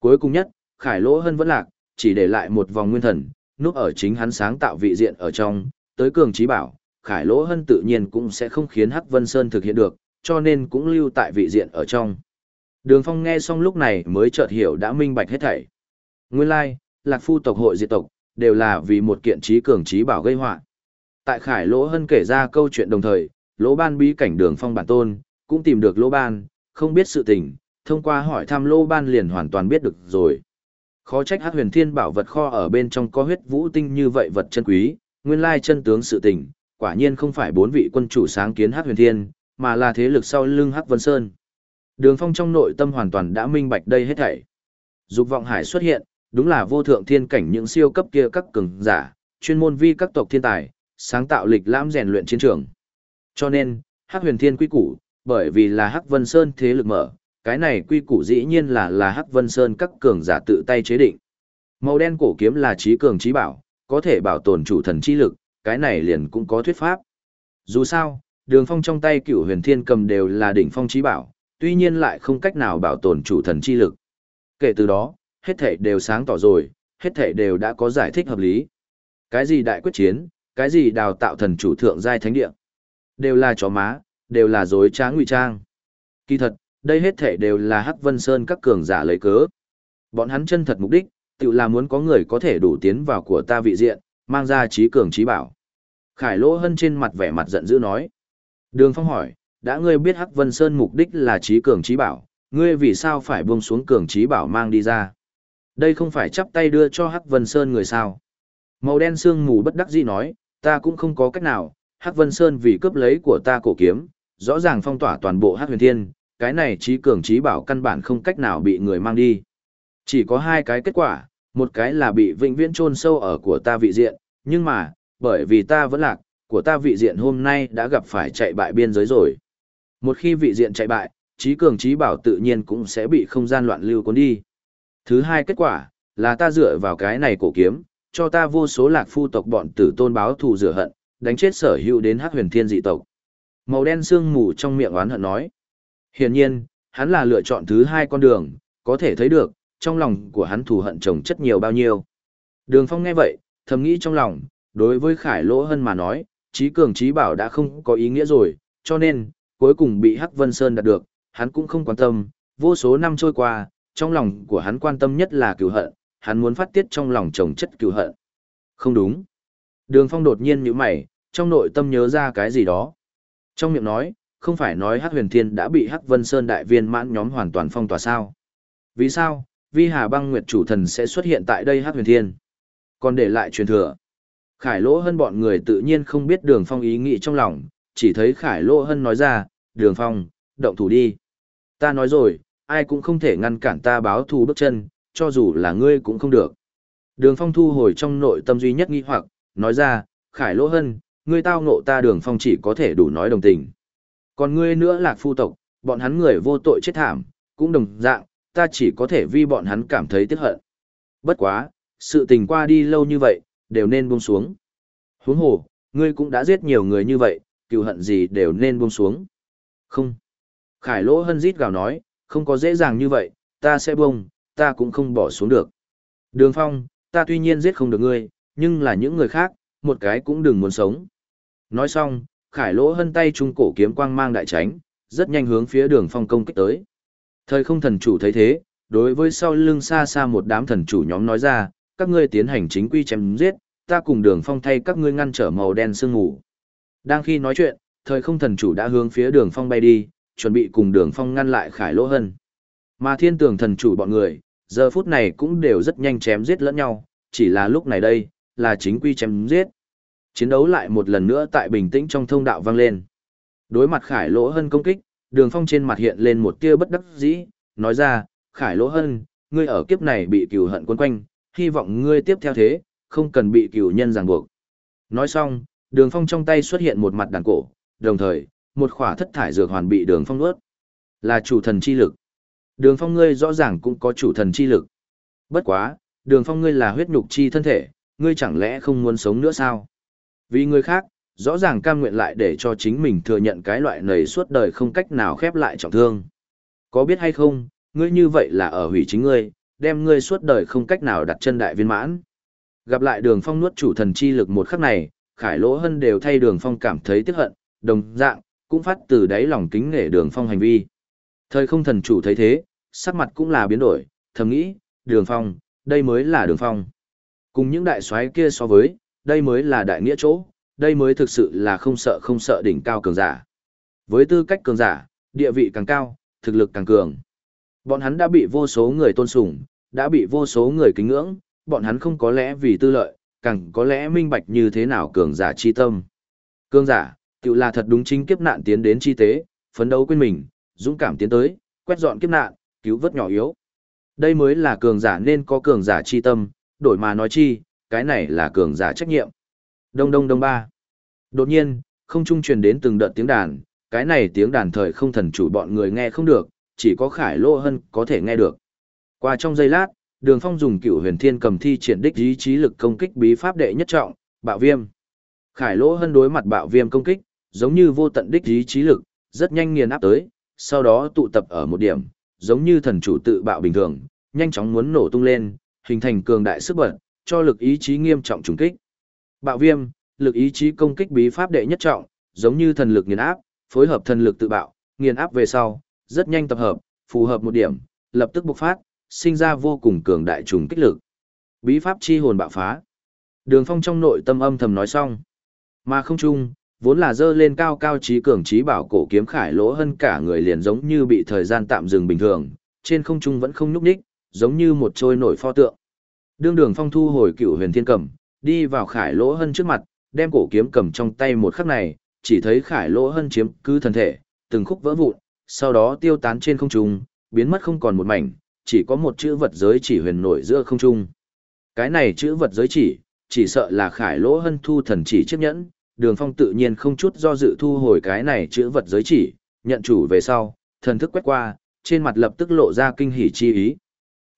Cuối cùng nhất, Khải Lỗ Hân vẫn lạc, chỉ để lại một vòng nguyên thần, núp ở chính hắn sáng tạo vị diện ở trong, tới cường trí bảo, Khải Lỗ Hân tự nhiên cũng sẽ không khiến Hắc Vân Sơn thực hiện được, cho nên cũng lưu tại vị diện ở trong. Đường Phong nghe xong lúc này mới chợt hiểu đã minh bạch hết thảy. Nguyên lai, Lạc Phu tộc hội diệt tộc, đều là vì một kiện trí cường trí bảo gây họa. Tại Khải Lỗ Hân kể ra câu chuyện đồng thời, Lỗ Ban bí cảnh Đường Phong bản tôn, cũng tìm được Lỗ Ban, không biết sự tình, thông qua hỏi thăm Lỗ Ban liền hoàn toàn biết được rồi. Khó trách Hắc Huyền Thiên bảo vật kho ở bên trong có huyết vũ tinh như vậy vật chân quý, nguyên lai chân tướng sự tình, quả nhiên không phải bốn vị quân chủ sáng kiến Hắc Huyền Thiên, mà là thế lực sau lưng Hắc Vân Sơn. Đường Phong trong nội tâm hoàn toàn đã minh bạch đây hết thảy. Dục vọng hải xuất hiện, đúng là vô thượng thiên cảnh những siêu cấp kia các cường giả, chuyên môn vi các tộc thiên tài, sáng tạo lịch lãm rèn luyện chiến trường. Cho nên, Hắc Huyền Thiên quy củ, bởi vì là Hắc Vân Sơn thế lực mở, cái này quy củ dĩ nhiên là là Hắc Vân Sơn các cường giả tự tay chế định. Màu đen cổ kiếm là trí cường trí bảo, có thể bảo tồn chủ thần chi lực, cái này liền cũng có thuyết pháp. Dù sao, đường phong trong tay cựu huyền thiên cầm đều là đỉnh phong trí bảo, tuy nhiên lại không cách nào bảo tồn chủ thần chi lực. Kể từ đó, hết thể đều sáng tỏ rồi, hết thể đều đã có giải thích hợp lý. Cái gì đại quyết chiến, cái gì đào tạo thần chủ thượng giai thánh địa, đều là chó má, đều là dối trá ngụy trang. Kỳ thật, đây hết thể đều là Hắc Vân Sơn các cường giả lấy cớ. Bọn hắn chân thật mục đích, tự là muốn có người có thể đủ tiến vào của ta vị diện, mang ra trí cường trí bảo. Khải Lỗ Hân trên mặt vẻ mặt giận dữ nói. Đường Phong hỏi, đã ngươi biết Hắc Vân Sơn mục đích là trí cường trí bảo, ngươi vì sao phải buông xuống cường trí bảo mang đi ra? Đây không phải chắp tay đưa cho Hắc Vân Sơn người sao? Màu đen sương mù bất đắc dĩ nói, ta cũng không có cách nào, Hắc Vân Sơn vì cướp lấy của ta cổ kiếm, rõ ràng phong tỏa toàn bộ Hắc Huyền Thiên, cái này trí cường trí bảo căn bản không cách nào bị người mang đi. Chỉ có hai cái kết quả, một cái là bị vĩnh viễn chôn sâu ở của ta vị diện, nhưng mà, bởi vì ta vẫn lạc, của ta vị diện hôm nay đã gặp phải chạy bại biên giới rồi. Một khi vị diện chạy bại, trí cường trí bảo tự nhiên cũng sẽ bị không gian loạn lưu cuốn đi. Thứ hai kết quả, là ta dựa vào cái này cổ kiếm, cho ta vô số lạc phu tộc bọn tử tôn báo thù rửa hận, đánh chết sở hữu đến hắc huyền thiên dị tộc. Màu đen sương mù trong miệng oán hận nói. Hiển nhiên, hắn là lựa chọn thứ hai con đường, có thể thấy được, trong lòng của hắn thù hận chồng chất nhiều bao nhiêu. Đường Phong nghe vậy, thầm nghĩ trong lòng, đối với Khải Lỗ Hân mà nói, trí cường trí bảo đã không có ý nghĩa rồi, cho nên, cuối cùng bị Hắc Vân Sơn đạt được, hắn cũng không quan tâm, vô số năm trôi qua, trong lòng của hắn quan tâm nhất là cửu hận, hắn muốn phát tiết trong lòng chồng chất cửu hận. Không đúng. Đường Phong đột nhiên nhíu mày, trong nội tâm nhớ ra cái gì đó. Trong miệng nói, không phải nói Hắc Huyền Thiên đã bị Hắc Vân Sơn đại viên mãn nhóm hoàn toàn phong tỏa sao? Vì sao? Vi Hà Băng Nguyệt chủ thần sẽ xuất hiện tại đây Hắc Huyền Thiên. Còn để lại truyền thừa. Khải Lỗ Hân bọn người tự nhiên không biết Đường Phong ý nghĩ trong lòng, chỉ thấy Khải Lỗ Hân nói ra, Đường Phong, động thủ đi. Ta nói rồi, ai cũng không thể ngăn cản ta báo thù bước chân, cho dù là ngươi cũng không được. Đường Phong thu hồi trong nội tâm duy nhất nghi hoặc, nói ra, Khải Lỗ Hân, ngươi tao ngộ ta Đường Phong chỉ có thể đủ nói đồng tình. Còn ngươi nữa lạc phu tộc, bọn hắn người vô tội chết thảm, cũng đồng dạng, ta chỉ có thể vì bọn hắn cảm thấy tiếc hận. Bất quá, sự tình qua đi lâu như vậy, đều nên buông xuống. Huống hồ, ngươi cũng đã giết nhiều người như vậy, cựu hận gì đều nên buông xuống. Không. Khải lỗ hân rít gào nói, không có dễ dàng như vậy, ta sẽ bông, ta cũng không bỏ xuống được. Đường phong, ta tuy nhiên giết không được ngươi, nhưng là những người khác, một cái cũng đừng muốn sống. Nói xong, khải lỗ hân tay trung cổ kiếm quang mang đại tránh, rất nhanh hướng phía đường phong công kích tới. Thời không thần chủ thấy thế, đối với sau lưng xa xa một đám thần chủ nhóm nói ra, các ngươi tiến hành chính quy chém giết, ta cùng đường phong thay các ngươi ngăn trở màu đen sương ngủ. Đang khi nói chuyện, thời không thần chủ đã hướng phía đường phong bay đi, chuẩn bị cùng đường phong ngăn lại khải lỗ hân. Mà thiên tường thần chủ bọn người, giờ phút này cũng đều rất nhanh chém giết lẫn nhau, chỉ là lúc này đây, là chính quy chém giết. Chiến đấu lại một lần nữa tại bình tĩnh trong thông đạo vang lên. Đối mặt khải lỗ hân công kích, đường phong trên mặt hiện lên một tia bất đắc dĩ, nói ra, khải lỗ hân, ngươi ở kiếp này bị cừu hận quấn quanh, hy vọng ngươi tiếp theo thế, không cần bị cừu nhân ràng buộc. Nói xong, đường phong trong tay xuất hiện một mặt đàn cổ, đồng thời, một khỏa thất thải dược hoàn bị đường phong nuốt. Là chủ thần chi lực. Đường phong ngươi rõ ràng cũng có chủ thần chi lực. Bất quá, đường phong ngươi là huyết nhục chi thân thể, ngươi chẳng lẽ không muốn sống nữa sao? Vì người khác, rõ ràng cam nguyện lại để cho chính mình thừa nhận cái loại nầy suốt đời không cách nào khép lại trọng thương. Có biết hay không, ngươi như vậy là ở hủy chính ngươi, đem ngươi suốt đời không cách nào đặt chân đại viên mãn. Gặp lại đường phong nuốt chủ thần chi lực một khắc này, khải lỗ hân đều thay đường phong cảm thấy tiếc hận, đồng dạng, cũng phát từ đáy lòng kính nể đường phong hành vi. Thời không thần chủ thấy thế, sắc mặt cũng là biến đổi, thầm nghĩ, đường phong, đây mới là đường phong. Cùng những đại soái kia so với, đây mới là đại nghĩa chỗ, đây mới thực sự là không sợ không sợ đỉnh cao cường giả. Với tư cách cường giả, địa vị càng cao, thực lực càng cường. Bọn hắn đã bị vô số người tôn sùng, đã bị vô số người kính ngưỡng, bọn hắn không có lẽ vì tư lợi, càng có lẽ minh bạch như thế nào cường giả chi tâm. Cường giả, tự là thật đúng chính kiếp nạn tiến đến chi tế, phấn đấu quên mình, dũng cảm tiến tới, quét dọn kiếp nạn, cứu vớt nhỏ yếu. Đây mới là cường giả nên có cường giả chi tâm, đổi mà nói chi, cái này là cường giả trách nhiệm. Đông đông đông ba. Đột nhiên, không trung truyền đến từng đợt tiếng đàn, cái này tiếng đàn thời không thần chủ bọn người nghe không được, chỉ có Khải Lô Hân có thể nghe được. Qua trong giây lát, Đường Phong dùng cựu huyền thiên cầm thi triển đích ý chí lực công kích bí pháp đệ nhất trọng, bạo viêm. Khải Lô Hân đối mặt bạo viêm công kích, giống như vô tận đích ý trí lực, rất nhanh nghiền áp tới, sau đó tụ tập ở một điểm, giống như thần chủ tự bạo bình thường, nhanh chóng muốn nổ tung lên, hình thành cường đại sức bật, cho lực ý chí nghiêm trọng trùng kích. Bạo viêm, lực ý chí công kích bí pháp đệ nhất trọng, giống như thần lực nghiền áp, phối hợp thần lực tự bạo, nghiền áp về sau, rất nhanh tập hợp, phù hợp một điểm, lập tức bộc phát, sinh ra vô cùng cường đại trùng kích lực. Bí pháp chi hồn bạo phá. Đường Phong trong nội tâm âm thầm nói xong, mà không chung, vốn là dơ lên cao cao trí cường trí bảo cổ kiếm khải lỗ hơn cả người liền giống như bị thời gian tạm dừng bình thường, trên không trung vẫn không nhúc nhích, giống như một trôi nổi pho tượng. Đương đường phong thu hồi cựu huyền thiên cầm, đi vào khải lỗ hân trước mặt, đem cổ kiếm cầm trong tay một khắc này, chỉ thấy khải lỗ hân chiếm cứ thân thể, từng khúc vỡ vụn, sau đó tiêu tán trên không trung, biến mất không còn một mảnh, chỉ có một chữ vật giới chỉ huyền nổi giữa không trung. Cái này chữ vật giới chỉ, chỉ sợ là khải lỗ hân thu thần chỉ chiếc nhẫn, đường phong tự nhiên không chút do dự thu hồi cái này chữ vật giới chỉ, nhận chủ về sau, thần thức quét qua, trên mặt lập tức lộ ra kinh hỉ chi ý.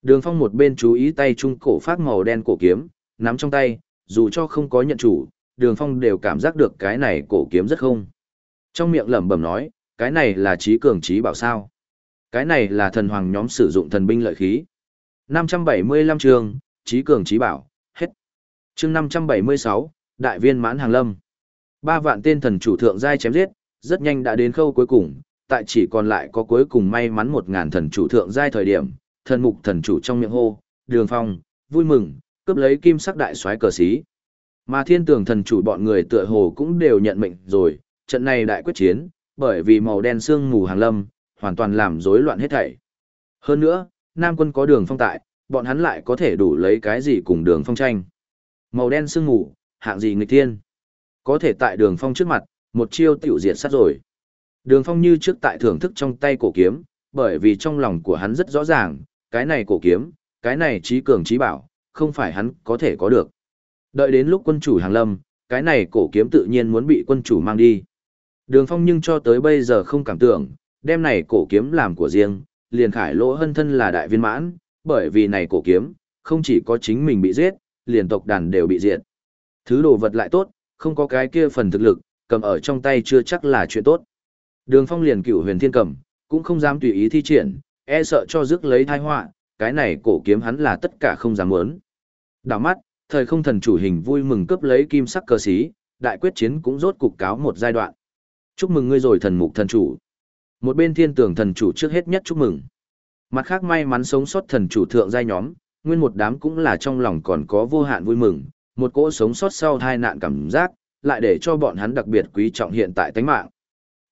Đường phong một bên chú ý tay trung cổ phát màu đen cổ kiếm, nắm trong tay, dù cho không có nhận chủ, đường phong đều cảm giác được cái này cổ kiếm rất không. Trong miệng lẩm bẩm nói, cái này là trí cường trí bảo sao. Cái này là thần hoàng nhóm sử dụng thần binh lợi khí. 575 chương, trí cường trí bảo, hết. Chương 576, đại viên mãn hàng lâm. Ba vạn tên thần chủ thượng giai chém giết, rất nhanh đã đến khâu cuối cùng, tại chỉ còn lại có cuối cùng may mắn một ngàn thần chủ thượng giai thời điểm, thần mục thần chủ trong miệng hô, đường phong, vui mừng, cướp lấy kim sắc đại soái cờ xí. Mà thiên tường thần chủ bọn người tựa hồ cũng đều nhận mệnh rồi, trận này đại quyết chiến, bởi vì màu đen sương mù hàng lâm, hoàn toàn làm rối loạn hết thảy. Hơn nữa, Nam quân có đường phong tại, bọn hắn lại có thể đủ lấy cái gì cùng đường phong tranh. Màu đen sương mù, hạng gì nghịch thiên. Có thể tại đường phong trước mặt, một chiêu tiểu diệt sát rồi. Đường phong như trước tại thưởng thức trong tay cổ kiếm, bởi vì trong lòng của hắn rất rõ ràng, cái này cổ kiếm, cái này trí cường trí bảo, không phải hắn có thể có được. Đợi đến lúc quân chủ hàng lâm, cái này cổ kiếm tự nhiên muốn bị quân chủ mang đi. Đường phong nhưng cho tới bây giờ không cảm tưởng, đem này cổ kiếm làm của riêng, liền khải lỗ hân thân là đại viên mãn, bởi vì này cổ kiếm, không chỉ có chính mình bị giết, liền tộc đàn đều bị diệt. Thứ đồ vật lại tốt, không có cái kia phần thực lực, cầm ở trong tay chưa chắc là chuyện tốt. Đường phong liền cửu huyền thiên cầm, cũng không dám tùy ý thi triển, e sợ cho rước lấy tai họa cái này cổ kiếm hắn là tất cả không dám muốn. Đảo mắt, thời không thần chủ hình vui mừng cướp lấy kim sắc cơ sĩ, đại quyết chiến cũng rốt cục cáo một giai đoạn. Chúc mừng ngươi rồi thần mục thần chủ. Một bên thiên tường thần chủ trước hết nhất chúc mừng. Mặt khác may mắn sống sót thần chủ thượng giai nhóm, nguyên một đám cũng là trong lòng còn có vô hạn vui mừng, một cỗ sống sót sau tai nạn cảm giác, lại để cho bọn hắn đặc biệt quý trọng hiện tại tánh mạng.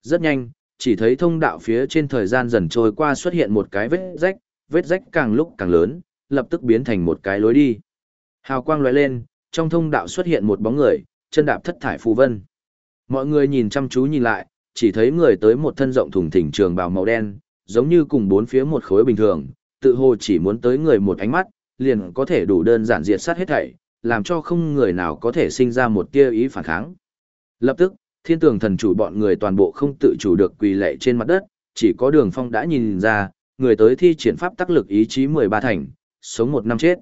Rất nhanh, chỉ thấy thông đạo phía trên thời gian dần trôi qua xuất hiện một cái vết rách, vết rách càng lúc càng lớn, lập tức biến thành một cái lối đi. Hào quang lóe lên, trong thông đạo xuất hiện một bóng người, chân đạp thất thải phù vân. Mọi người nhìn chăm chú nhìn lại, chỉ thấy người tới một thân rộng thùng thình trường bào màu đen, giống như cùng bốn phía một khối bình thường, tự hồ chỉ muốn tới người một ánh mắt, liền có thể đủ đơn giản diệt sát hết thảy, làm cho không người nào có thể sinh ra một tia ý phản kháng. Lập tức, thiên tường thần chủ bọn người toàn bộ không tự chủ được quỳ lệ trên mặt đất, chỉ có đường phong đã nhìn ra, người tới thi triển pháp tác lực ý chí 13 thành, sống một năm chết.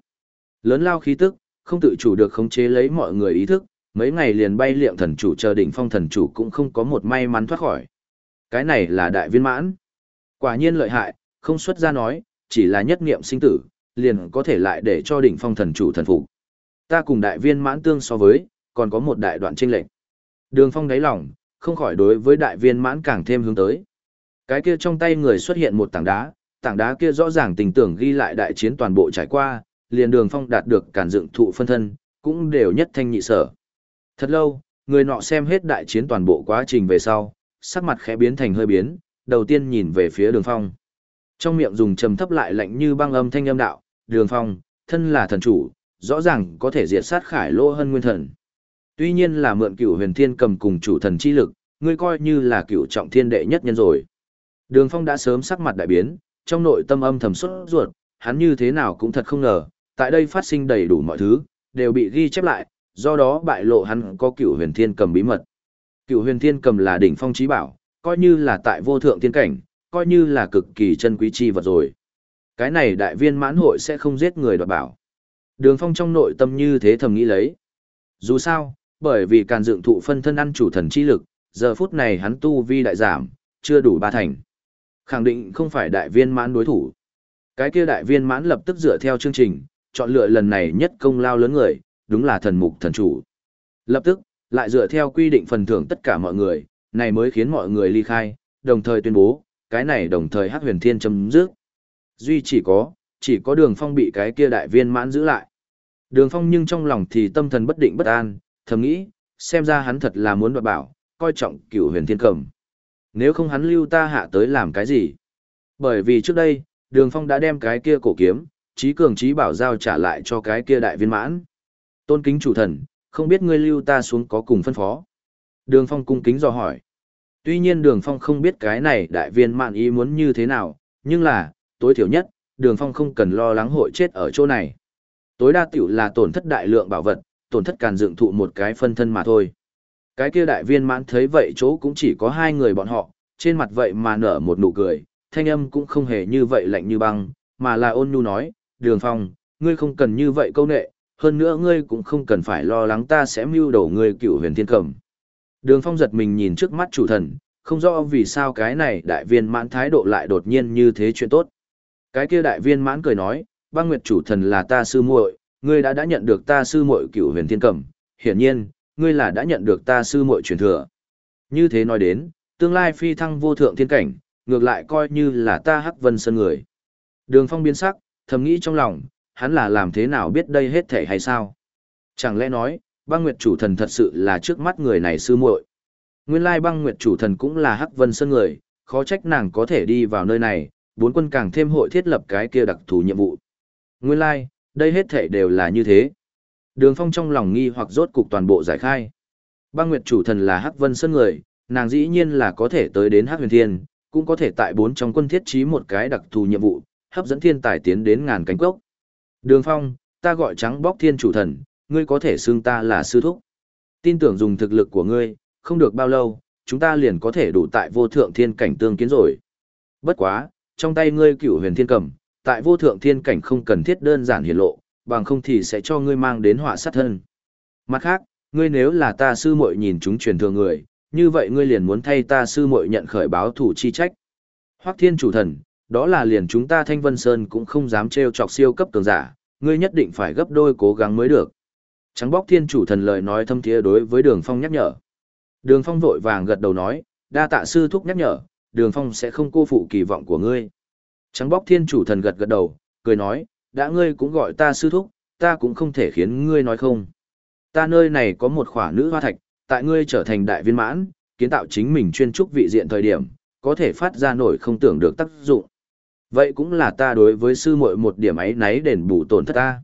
Lớn lao khí tức, không tự chủ được khống chế lấy mọi người ý thức, mấy ngày liền bay liệm thần chủ chờ đỉnh phong thần chủ cũng không có một may mắn thoát khỏi. Cái này là đại viên mãn. Quả nhiên lợi hại, không xuất ra nói, chỉ là nhất niệm sinh tử, liền có thể lại để cho đỉnh phong thần chủ thần phục. Ta cùng đại viên mãn tương so với, còn có một đại đoạn chênh lệch. Đường Phong đáy lòng, không khỏi đối với đại viên mãn càng thêm hướng tới. Cái kia trong tay người xuất hiện một tảng đá, tảng đá kia rõ ràng tình tưởng ghi lại đại chiến toàn bộ trải qua, liền Đường Phong đạt được cản dựng thụ phân thân, cũng đều nhất thanh nhị sở. Thật lâu, người nọ xem hết đại chiến toàn bộ quá trình về sau, sắc mặt khẽ biến thành hơi biến, đầu tiên nhìn về phía Đường Phong. Trong miệng dùng trầm thấp lại lạnh như băng âm thanh âm đạo, "Đường Phong, thân là thần chủ, rõ ràng có thể diệt sát Khải Lô hơn Nguyên Thần." Tuy nhiên là mượn cửu huyền thiên cầm cùng chủ thần chi lực, ngươi coi như là cửu trọng thiên đệ nhất nhân rồi. Đường Phong đã sớm sắc mặt đại biến, trong nội tâm âm thầm xuất ruột, hắn như thế nào cũng thật không ngờ, tại đây phát sinh đầy đủ mọi thứ, đều bị ghi chép lại, do đó bại lộ hắn có cửu huyền thiên cầm bí mật. Cửu huyền thiên cầm là đỉnh phong trí bảo, coi như là tại vô thượng thiên cảnh, coi như là cực kỳ chân quý chi vật rồi. Cái này đại viên mãn hội sẽ không giết người đoạt bảo. Đường phong trong nội tâm như thế thầm nghĩ lấy. Dù sao, bởi vì càn dựng thụ phân thân ăn chủ thần chi lực, giờ phút này hắn tu vi đại giảm, chưa đủ ba thành. Khẳng định không phải đại viên mãn đối thủ. Cái kia đại viên mãn lập tức dựa theo chương trình, chọn lựa lần này nhất công lao lớn người, đúng là thần mục thần chủ. Lập tức, lại dựa theo quy định phần thưởng tất cả mọi người, này mới khiến mọi người ly khai, đồng thời tuyên bố, cái này đồng thời hắc huyền thiên chấm dứt. Duy chỉ có, chỉ có đường phong bị cái kia đại viên mãn giữ lại. Đường phong nhưng trong lòng thì tâm thần bất định bất an, thầm nghĩ, xem ra hắn thật là muốn đoạt bảo, coi trọng cửu huyền thiên cầm. Nếu không hắn lưu ta hạ tới làm cái gì? Bởi vì trước đây, đường phong đã đem cái kia cổ kiếm, trí cường trí bảo giao trả lại cho cái kia đại viên mãn. Tôn kính chủ thần, không biết ngươi lưu ta xuống có cùng phân phó. Đường phong cung kính dò hỏi. Tuy nhiên đường phong không biết cái này đại viên mãn ý muốn như thế nào, nhưng là, tối thiểu nhất, đường phong không cần lo lắng hội chết ở chỗ này. Tối đa tiểu là tổn thất đại lượng bảo vật, tổn thất càn dựng thụ một cái phân thân mà thôi. Cái kia đại viên mãn thấy vậy chỗ cũng chỉ có hai người bọn họ, trên mặt vậy mà nở một nụ cười, thanh âm cũng không hề như vậy lạnh như băng, mà là ôn nhu nói, đường phong, ngươi không cần như vậy câu nệ, hơn nữa ngươi cũng không cần phải lo lắng ta sẽ mưu đổ ngươi cựu huyền thiên cầm. Đường phong giật mình nhìn trước mắt chủ thần, không rõ vì sao cái này đại viên mãn thái độ lại đột nhiên như thế chuyện tốt. Cái kia đại viên mãn cười nói, băng nguyệt chủ thần là ta sư muội, ngươi đã đã nhận được ta sư muội cựu huyền thiên cẩm. hiển nhiên, ngươi là đã nhận được ta sư muội truyền thừa. Như thế nói đến, tương lai phi thăng vô thượng thiên cảnh, ngược lại coi như là ta hắc vân sơn người. Đường phong biến sắc, thầm nghĩ trong lòng, hắn là làm thế nào biết đây hết thể hay sao? Chẳng lẽ nói, băng nguyệt chủ thần thật sự là trước mắt người này sư muội Nguyên lai băng nguyệt chủ thần cũng là hắc vân sơn người, khó trách nàng có thể đi vào nơi này, bốn quân càng thêm hội thiết lập cái kia đặc thù nhiệm vụ. Nguyên lai, đây hết thể đều là như thế. Đường phong trong lòng nghi hoặc rốt cục toàn bộ giải khai. Băng nguyệt chủ thần là hắc vân sơn người, nàng dĩ nhiên là có thể tới đến hắc huyền thiên, cũng có thể tại bốn trong quân thiết trí một cái đặc thù nhiệm vụ, hấp dẫn thiên tài tiến đến ngàn cánh cốc. Đường phong, ta gọi trắng bóc thiên chủ thần, ngươi có thể xưng ta là sư thúc. Tin tưởng dùng thực lực của ngươi, không được bao lâu, chúng ta liền có thể đủ tại vô thượng thiên cảnh tương kiến rồi. Bất quá, trong tay ngươi cửu huyền thiên cầm, tại vô thượng thiên cảnh không cần thiết đơn giản hiển lộ, bằng không thì sẽ cho ngươi mang đến họa sát thân. Mặt khác, ngươi nếu là ta sư muội nhìn chúng truyền thừa người, như vậy ngươi liền muốn thay ta sư muội nhận khởi báo thủ chi trách. Hoắc Thiên chủ thần, đó là liền chúng ta Thanh Vân Sơn cũng không dám trêu chọc siêu cấp cường giả, ngươi nhất định phải gấp đôi cố gắng mới được. Trắng bóc Thiên chủ thần lời nói thâm thiế đối với Đường Phong nhắc nhở. Đường Phong vội vàng gật đầu nói, đa tạ sư thúc nhắc nhở, Đường Phong sẽ không cô phụ kỳ vọng của ngươi. Trắng bóc Thiên chủ thần gật gật đầu, cười nói, đã ngươi cũng gọi ta sư thúc, ta cũng không thể khiến ngươi nói không. Ta nơi này có một khỏa nữ hoa thạch, tại ngươi trở thành đại viên mãn, kiến tạo chính mình chuyên trúc vị diện thời điểm, có thể phát ra nổi không tưởng được tác dụng. Vậy cũng là ta đối với sư muội một điểm ấy náy đền bù tổn thất ta.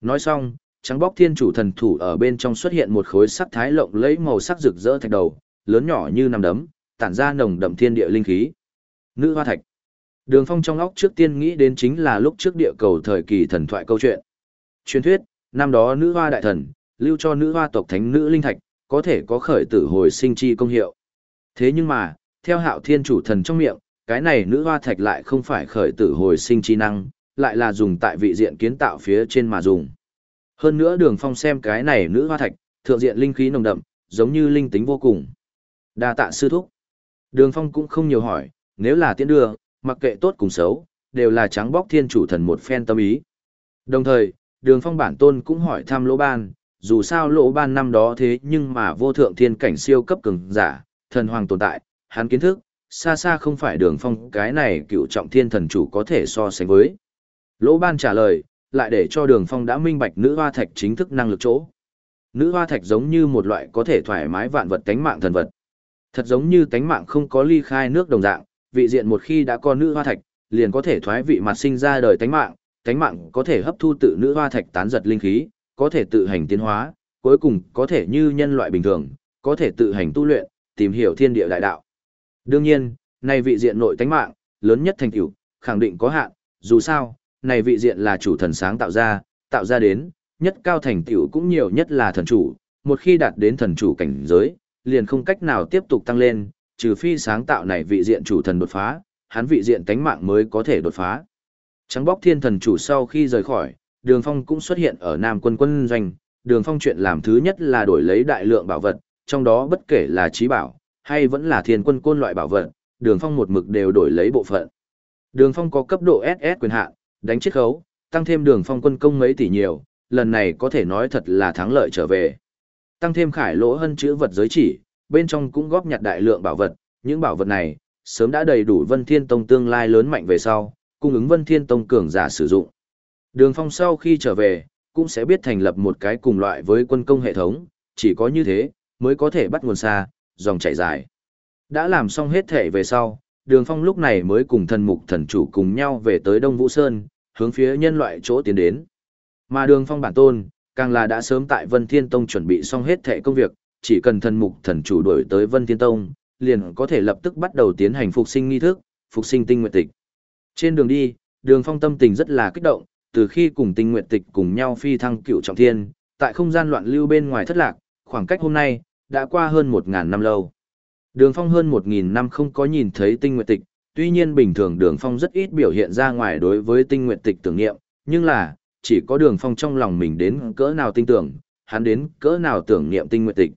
Nói xong, trắng bóc thiên chủ thần thủ ở bên trong xuất hiện một khối sắc thái lộng lẫy màu sắc rực rỡ thạch đầu, lớn nhỏ như nằm đấm, tản ra nồng đậm thiên địa linh khí. Nữ hoa thạch. Đường Phong trong óc trước tiên nghĩ đến chính là lúc trước địa cầu thời kỳ thần thoại câu chuyện. Truyền thuyết, năm đó nữ hoa đại thần, lưu cho nữ hoa tộc thánh nữ linh thạch, có thể có khởi tử hồi sinh chi công hiệu. Thế nhưng mà, theo hạo thiên chủ thần trong miệng, cái này nữ hoa thạch lại không phải khởi tử hồi sinh chi năng, lại là dùng tại vị diện kiến tạo phía trên mà dùng. Hơn nữa đường phong xem cái này nữ hoa thạch, thượng diện linh khí nồng đậm, giống như linh tính vô cùng. đa tạ sư thúc. Đường phong cũng không nhiều hỏi, nếu là tiễn đưa, mặc kệ tốt cùng xấu, đều là trắng bóc thiên chủ thần một phen tâm ý. Đồng thời, đường phong bản tôn cũng hỏi thăm lỗ ban, dù sao lỗ ban năm đó thế nhưng mà vô thượng thiên cảnh siêu cấp cường giả, thần hoàng tồn tại, hắn kiến thức, xa xa không phải đường phong cái này cựu trọng thiên thần chủ có thể so sánh với. Lỗ ban trả lời, lại để cho đường phong đã minh bạch nữ hoa thạch chính thức năng lực chỗ. Nữ hoa thạch giống như một loại có thể thoải mái vạn vật tánh mạng thần vật. Thật giống như tánh mạng không có ly khai nước đồng dạng, vị diện một khi đã có nữ hoa thạch, liền có thể thoái vị mặt sinh ra đời tánh mạng, tánh mạng có thể hấp thu tự nữ hoa thạch tán giật linh khí, có thể tự hành tiến hóa, cuối cùng có thể như nhân loại bình thường, có thể tự hành tu luyện, tìm hiểu thiên địa đại đạo. Đương nhiên, này vị diện nội tánh mạng, lớn nhất thành tựu, khẳng định có hạn, dù sao, này vị diện là chủ thần sáng tạo ra, tạo ra đến, nhất cao thành tựu cũng nhiều nhất là thần chủ, một khi đạt đến thần chủ cảnh giới, liền không cách nào tiếp tục tăng lên, trừ phi sáng tạo này vị diện chủ thần đột phá, hắn vị diện tánh mạng mới có thể đột phá. Trắng bóc thiên thần chủ sau khi rời khỏi, đường phong cũng xuất hiện ở Nam quân quân doanh. Đường phong chuyện làm thứ nhất là đổi lấy đại lượng bảo vật, trong đó bất kể là trí bảo, hay vẫn là thiên quân côn loại bảo vật, đường phong một mực đều đổi lấy bộ phận. Đường phong có cấp độ SS quyền hạn, đánh chiết khấu, tăng thêm đường phong quân công mấy tỷ nhiều, lần này có thể nói thật là thắng lợi trở về. Tăng thêm khải lỗ hơn chữ vật giới chỉ, bên trong cũng góp nhặt đại lượng bảo vật, những bảo vật này, sớm đã đầy đủ Vân Thiên Tông tương lai lớn mạnh về sau, cung ứng Vân Thiên Tông cường giả sử dụng. Đường Phong sau khi trở về, cũng sẽ biết thành lập một cái cùng loại với quân công hệ thống, chỉ có như thế, mới có thể bắt nguồn xa, dòng chảy dài. Đã làm xong hết thể về sau, Đường Phong lúc này mới cùng thần mục thần chủ cùng nhau về tới Đông Vũ Sơn, hướng phía nhân loại chỗ tiến đến. Mà Đường Phong bản tôn, càng là đã sớm tại Vân Thiên Tông chuẩn bị xong hết thể công việc, chỉ cần thần mục thần chủ đổi tới Vân Thiên Tông, liền có thể lập tức bắt đầu tiến hành phục sinh nghi thức, phục sinh tinh nguyện tịch. Trên đường đi, Đường Phong tâm tình rất là kích động, từ khi cùng tinh nguyện tịch cùng nhau phi thăng cựu trọng thiên, tại không gian loạn lưu bên ngoài thất lạc, khoảng cách hôm nay, đã qua hơn 1.000 năm lâu. Đường Phong hơn 1.000 năm không có nhìn thấy tinh nguyện tịch, tuy nhiên bình thường Đường Phong rất ít biểu hiện ra ngoài đối với tinh nguyện tịch tưởng niệm, nhưng là, chỉ có Đường Phong trong lòng mình đến cỡ nào tin tưởng, hắn đến cỡ nào tưởng niệm tinh nguyện tịch.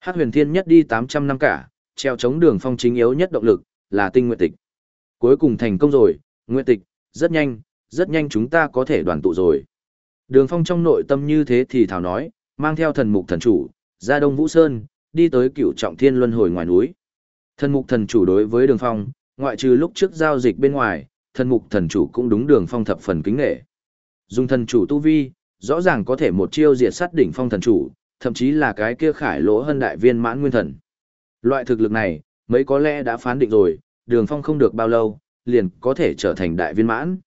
Hắc huyền thiên nhất đi 800 năm cả, treo chống Đường Phong chính yếu nhất động lực, là tinh nguyệt tịch. Cuối cùng thành công rồi, nguyệt tịch, rất nhanh, rất nhanh chúng ta có thể đoàn tụ rồi. Đường Phong trong nội tâm như thế thì thảo nói, mang theo thần mục thần chủ, ra Đông Vũ Sơn, đi tới cựu trọng thiên luân hồi ngoài núi. Thần mục thần chủ đối với đường phong, ngoại trừ lúc trước giao dịch bên ngoài, thần mục thần chủ cũng đúng đường phong thập phần kính nghệ. Dùng thần chủ tu vi, rõ ràng có thể một chiêu diệt sát đỉnh phong thần chủ, thậm chí là cái kia khải lỗ hơn đại viên mãn nguyên thần. Loại thực lực này, mấy có lẽ đã phán định rồi, đường phong không được bao lâu, liền có thể trở thành đại viên mãn.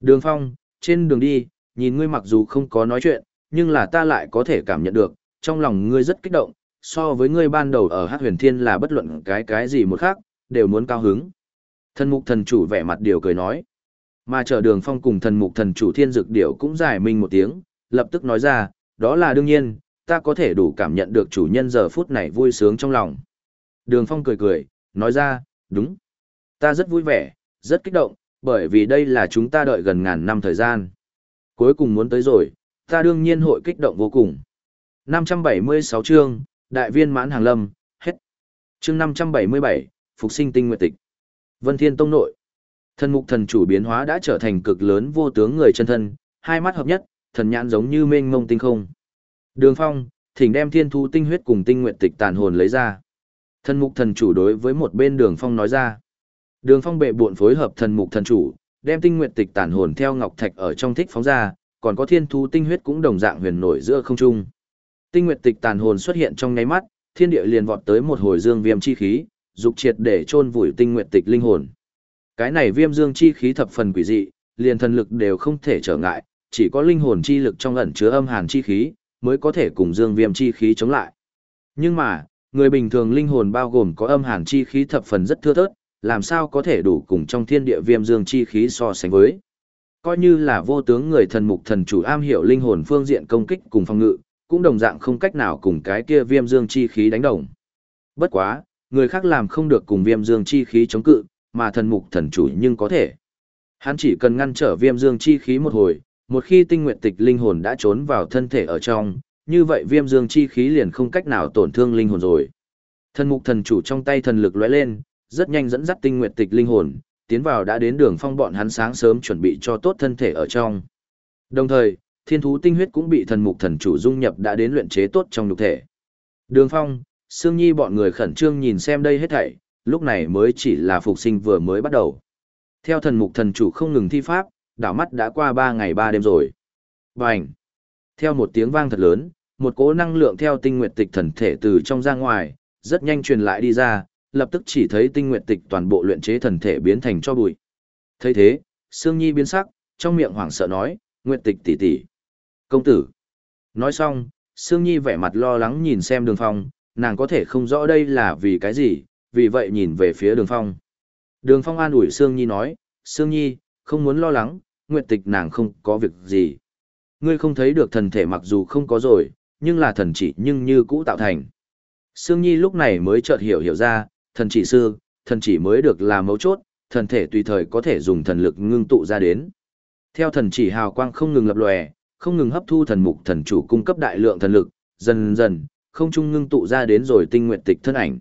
Đường phong, trên đường đi, nhìn ngươi mặc dù không có nói chuyện, nhưng là ta lại có thể cảm nhận được, trong lòng ngươi rất kích động, so với ngươi ban đầu ở Hát huyền thiên là bất luận cái cái gì một khác, đều muốn cao hứng. Thần mục thần chủ vẻ mặt điều cười nói. Mà chờ đường phong cùng thần mục thần chủ thiên dực điệu cũng giải minh một tiếng, lập tức nói ra, đó là đương nhiên, ta có thể đủ cảm nhận được chủ nhân giờ phút này vui sướng trong lòng. Đường phong cười cười, nói ra, đúng. Ta rất vui vẻ, rất kích động, bởi vì đây là chúng ta đợi gần ngàn năm thời gian. Cuối cùng muốn tới rồi, ta đương nhiên hội kích động vô cùng. 576 chương, Đại viên mãn hàng lâm, hết. chương 577, Phục sinh tinh nguyệt tịch. Vân Thiên Tông nội. Thần mục thần chủ biến hóa đã trở thành cực lớn vô tướng người chân thân, hai mắt hợp nhất, thần nhãn giống như mênh mông tinh không. Đường Phong, thỉnh đem thiên thu tinh huyết cùng tinh nguyệt tịch tàn hồn lấy ra. Thần mục thần chủ đối với một bên Đường Phong nói ra. Đường Phong bệ buộn phối hợp thần mục thần chủ, đem tinh nguyệt tịch tàn hồn theo ngọc thạch ở trong thích phóng ra, còn có thiên thu tinh huyết cũng đồng dạng huyền nổi giữa không trung. Tinh nguyệt tịch tàn hồn xuất hiện trong nháy mắt, thiên địa liền vọt tới một hồi dương viêm chi khí, dục triệt để chôn vùi tinh nguyệt tịch linh hồn. Cái này viêm dương chi khí thập phần quỷ dị, liền thần lực đều không thể trở ngại, chỉ có linh hồn chi lực trong ẩn chứa âm hàn chi khí, mới có thể cùng dương viêm chi khí chống lại. Nhưng mà, người bình thường linh hồn bao gồm có âm hàn chi khí thập phần rất thưa thớt, làm sao có thể đủ cùng trong thiên địa viêm dương chi khí so sánh với. Coi như là vô tướng người thần mục thần chủ am hiểu linh hồn phương diện công kích cùng phòng ngự, cũng đồng dạng không cách nào cùng cái kia viêm dương chi khí đánh đồng. Bất quá, người khác làm không được cùng viêm dương chi khí chống cự, mà thần mục thần chủ nhưng có thể. Hắn chỉ cần ngăn trở viêm dương chi khí một hồi, một khi tinh nguyện tịch linh hồn đã trốn vào thân thể ở trong, như vậy viêm dương chi khí liền không cách nào tổn thương linh hồn rồi. Thần mục thần chủ trong tay thần lực lóe lên, rất nhanh dẫn dắt tinh nguyện tịch linh hồn, tiến vào đã đến đường phong bọn hắn sáng sớm chuẩn bị cho tốt thân thể ở trong. Đồng thời, thiên thú tinh huyết cũng bị thần mục thần chủ dung nhập đã đến luyện chế tốt trong nhục thể. Đường Phong, Sương Nhi bọn người khẩn trương nhìn xem đây hết thảy, lúc này mới chỉ là phục sinh vừa mới bắt đầu. Theo thần mục thần chủ không ngừng thi pháp, đảo mắt đã qua ba ngày ba đêm rồi. Bành! Theo một tiếng vang thật lớn, một cỗ năng lượng theo tinh nguyệt tịch thần thể từ trong ra ngoài, rất nhanh truyền lại đi ra, lập tức chỉ thấy tinh nguyệt tịch toàn bộ luyện chế thần thể biến thành cho bụi. thấy thế, Sương Nhi biến sắc, trong miệng hoảng sợ nói, Nguyệt tịch tỷ tỷ. Công tử. Nói xong, Sương Nhi vẻ mặt lo lắng nhìn xem đường phong, nàng có thể không rõ đây là vì cái gì, vì vậy nhìn về phía đường phong. Đường phong an ủi Sương Nhi nói, Sương Nhi, không muốn lo lắng, nguyện tịch nàng không có việc gì. Ngươi không thấy được thần thể mặc dù không có rồi, nhưng là thần chỉ nhưng như cũ tạo thành. Sương Nhi lúc này mới chợt hiểu hiểu ra, thần chỉ sư, thần chỉ mới được là mấu chốt, thần thể tùy thời có thể dùng thần lực ngưng tụ ra đến. Theo thần chỉ hào quang không ngừng lập lòe, không ngừng hấp thu thần mục thần chủ cung cấp đại lượng thần lực, dần dần, không trung ngưng tụ ra đến rồi tinh nguyện tịch thân ảnh.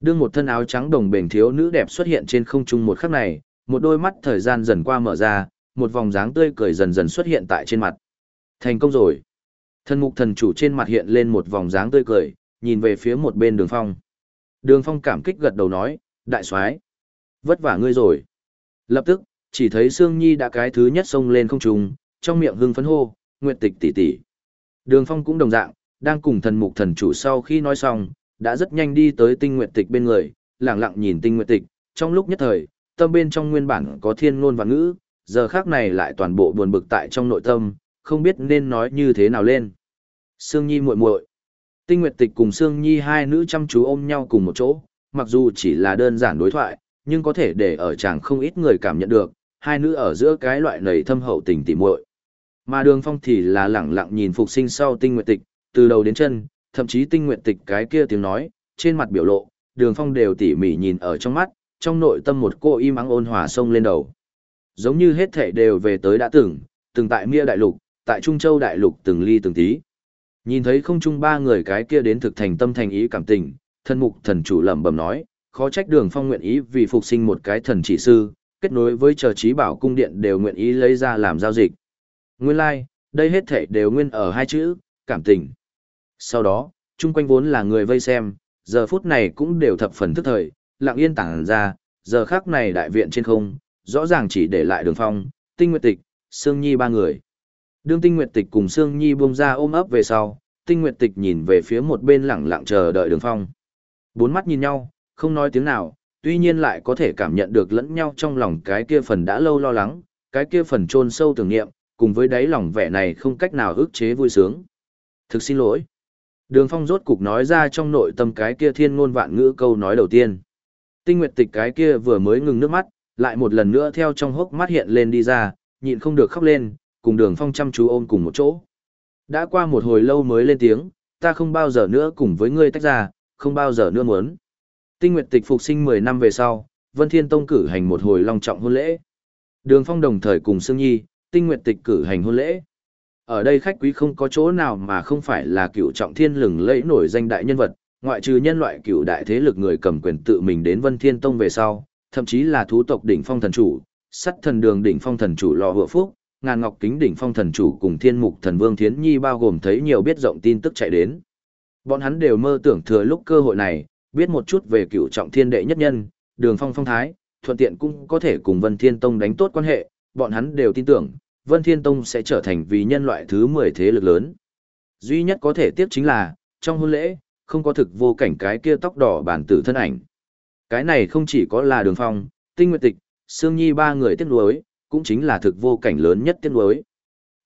Đương một thân áo trắng đồng bền thiếu nữ đẹp xuất hiện trên không trung một khắc này, một đôi mắt thời gian dần qua mở ra, một vòng dáng tươi cười dần dần xuất hiện tại trên mặt. Thành công rồi. Thần mục thần chủ trên mặt hiện lên một vòng dáng tươi cười, nhìn về phía một bên đường phong. Đường phong cảm kích gật đầu nói, đại soái vất vả ngươi rồi. Lập tức, chỉ thấy Sương Nhi đã cái thứ nhất xông lên không trung, trong miệng hưng phấn hô, nguyệt tịch tỷ tỷ. Đường phong cũng đồng dạng, đang cùng thần mục thần chủ sau khi nói xong, đã rất nhanh đi tới tinh nguyệt tịch bên người, lặng lặng nhìn tinh nguyệt tịch, trong lúc nhất thời, tâm bên trong nguyên bản có thiên ngôn và ngữ, giờ khác này lại toàn bộ buồn bực tại trong nội tâm, không biết nên nói như thế nào lên. Sương Nhi muội muội. Tinh Nguyệt Tịch cùng Sương Nhi hai nữ chăm chú ôm nhau cùng một chỗ, mặc dù chỉ là đơn giản đối thoại, nhưng có thể để ở chàng không ít người cảm nhận được, hai nữ ở giữa cái loại nầy thâm hậu tình tỉ muội. Mà Đường Phong thì là lẳng lặng nhìn phục sinh sau Tinh Nguyệt Tịch, từ đầu đến chân, thậm chí Tinh Nguyệt Tịch cái kia tiếng nói, trên mặt biểu lộ, Đường Phong đều tỉ mỉ nhìn ở trong mắt, trong nội tâm một cô im ắng ôn hòa sông lên đầu. Giống như hết thể đều về tới đã từng, từng tại Mia Đại Lục, tại Trung Châu Đại Lục từng ly từng tí. Nhìn thấy không chung ba người cái kia đến thực thành tâm thành ý cảm tình, thân mục thần chủ lẩm bẩm nói, khó trách đường phong nguyện ý vì phục sinh một cái thần chỉ sư, kết nối với chờ trí bảo cung điện đều nguyện ý lấy ra làm giao dịch. Nguyên lai, like, đây hết thể đều nguyên ở hai chữ, cảm tình. Sau đó, chung quanh vốn là người vây xem, giờ phút này cũng đều thập phần thức thời, lặng yên tảng ra, giờ khác này đại viện trên không, rõ ràng chỉ để lại đường phong, tinh nguyệt tịch, Sương Nhi ba người. Đương Tinh Nguyệt Tịch cùng Sương Nhi buông ra ôm ấp về sau, Tinh Nguyệt Tịch nhìn về phía một bên lẳng lặng chờ đợi Đường Phong. Bốn mắt nhìn nhau, không nói tiếng nào, tuy nhiên lại có thể cảm nhận được lẫn nhau trong lòng cái kia phần đã lâu lo lắng, cái kia phần chôn sâu tưởng niệm, cùng với đáy lòng vẻ này không cách nào ức chế vui sướng. Thực xin lỗi. Đường Phong rốt cục nói ra trong nội tâm cái kia thiên ngôn vạn ngữ câu nói đầu tiên. Tinh Nguyệt Tịch cái kia vừa mới ngừng nước mắt, lại một lần nữa theo trong hốc mắt hiện lên đi ra, nhịn không được khóc lên, cùng đường phong chăm chú ôm cùng một chỗ. Đã qua một hồi lâu mới lên tiếng, ta không bao giờ nữa cùng với ngươi tách ra, không bao giờ nữa muốn. Tinh Nguyệt Tịch phục sinh 10 năm về sau, Vân Thiên Tông cử hành một hồi long trọng hôn lễ. Đường Phong đồng thời cùng Sương Nhi, Tinh Nguyệt Tịch cử hành hôn lễ. Ở đây khách quý không có chỗ nào mà không phải là cựu trọng thiên lừng lẫy nổi danh đại nhân vật, ngoại trừ nhân loại cựu đại thế lực người cầm quyền tự mình đến Vân Thiên Tông về sau, thậm chí là thú tộc đỉnh phong thần chủ, sắt thần đường đỉnh phong thần chủ lò hựa phúc, ngàn ngọc kính đỉnh phong thần chủ cùng thiên mục thần vương thiến nhi bao gồm thấy nhiều biết rộng tin tức chạy đến. Bọn hắn đều mơ tưởng thừa lúc cơ hội này biết một chút về cựu trọng thiên đệ nhất nhân đường phong phong thái thuận tiện cũng có thể cùng vân thiên tông đánh tốt quan hệ bọn hắn đều tin tưởng vân thiên tông sẽ trở thành vì nhân loại thứ mười thế lực lớn. Duy nhất có thể tiếp chính là trong hôn lễ không có thực vô cảnh cái kia tóc đỏ bản tử thân ảnh cái này không chỉ có là đường phong tinh nguyệt tịch sương nhi ba người tiếc nuối cũng chính là thực vô cảnh lớn nhất tiên nuối.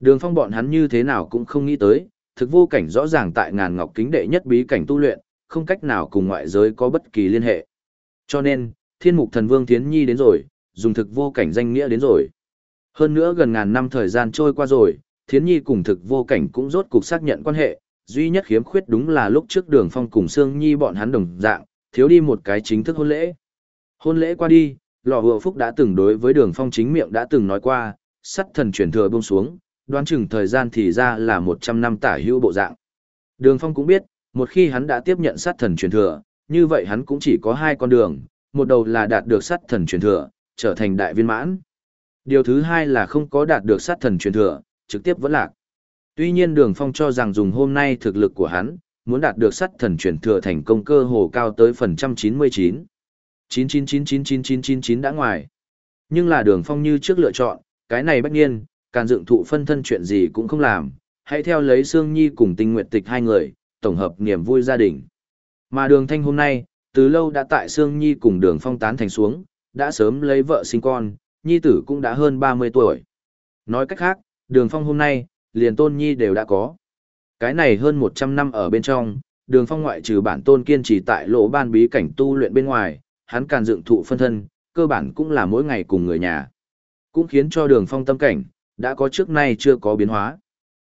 Đường phong bọn hắn như thế nào cũng không nghĩ tới, thực vô cảnh rõ ràng tại ngàn ngọc kính đệ nhất bí cảnh tu luyện, không cách nào cùng ngoại giới có bất kỳ liên hệ. Cho nên, thiên mục thần vương Thiến Nhi đến rồi, dùng thực vô cảnh danh nghĩa đến rồi. Hơn nữa gần ngàn năm thời gian trôi qua rồi, Thiến Nhi cùng thực vô cảnh cũng rốt cục xác nhận quan hệ, duy nhất khiếm khuyết đúng là lúc trước đường phong cùng Sương Nhi bọn hắn đồng dạng, thiếu đi một cái chính thức hôn lễ. Hôn lễ qua đi, lò hựa phúc đã từng đối với đường phong chính miệng đã từng nói qua sắt thần chuyển thừa buông xuống đoán chừng thời gian thì ra là một trăm năm tả hữu bộ dạng. Đường phong cũng biết một khi hắn đã tiếp nhận sát thần truyền thừa như vậy hắn cũng chỉ có hai con đường một đầu là đạt được sát thần truyền thừa trở thành đại viên mãn. Điều thứ hai là không có đạt được sát thần truyền thừa trực tiếp vẫn lạc. Tuy nhiên đường phong cho rằng dùng hôm nay thực lực của hắn muốn đạt được sát thần chuyển thừa thành công cơ hồ cao tới phần trăm chín mươi chín 9999999 đã ngoài. Nhưng là đường phong như trước lựa chọn, cái này bất nhiên, càn dựng thụ phân thân chuyện gì cũng không làm, hãy theo lấy Sương Nhi cùng tinh nguyện tịch hai người, tổng hợp niềm vui gia đình. Mà đường thanh hôm nay, từ lâu đã tại Sương Nhi cùng đường phong tán thành xuống, đã sớm lấy vợ sinh con, Nhi tử cũng đã hơn 30 tuổi. Nói cách khác, đường phong hôm nay, liền tôn Nhi đều đã có. Cái này hơn 100 năm ở bên trong, đường phong ngoại trừ bản tôn kiên trì tại lỗ ban bí cảnh tu luyện bên ngoài, hắn càn dựng thụ phân thân, cơ bản cũng là mỗi ngày cùng người nhà. Cũng khiến cho đường phong tâm cảnh, đã có trước nay chưa có biến hóa.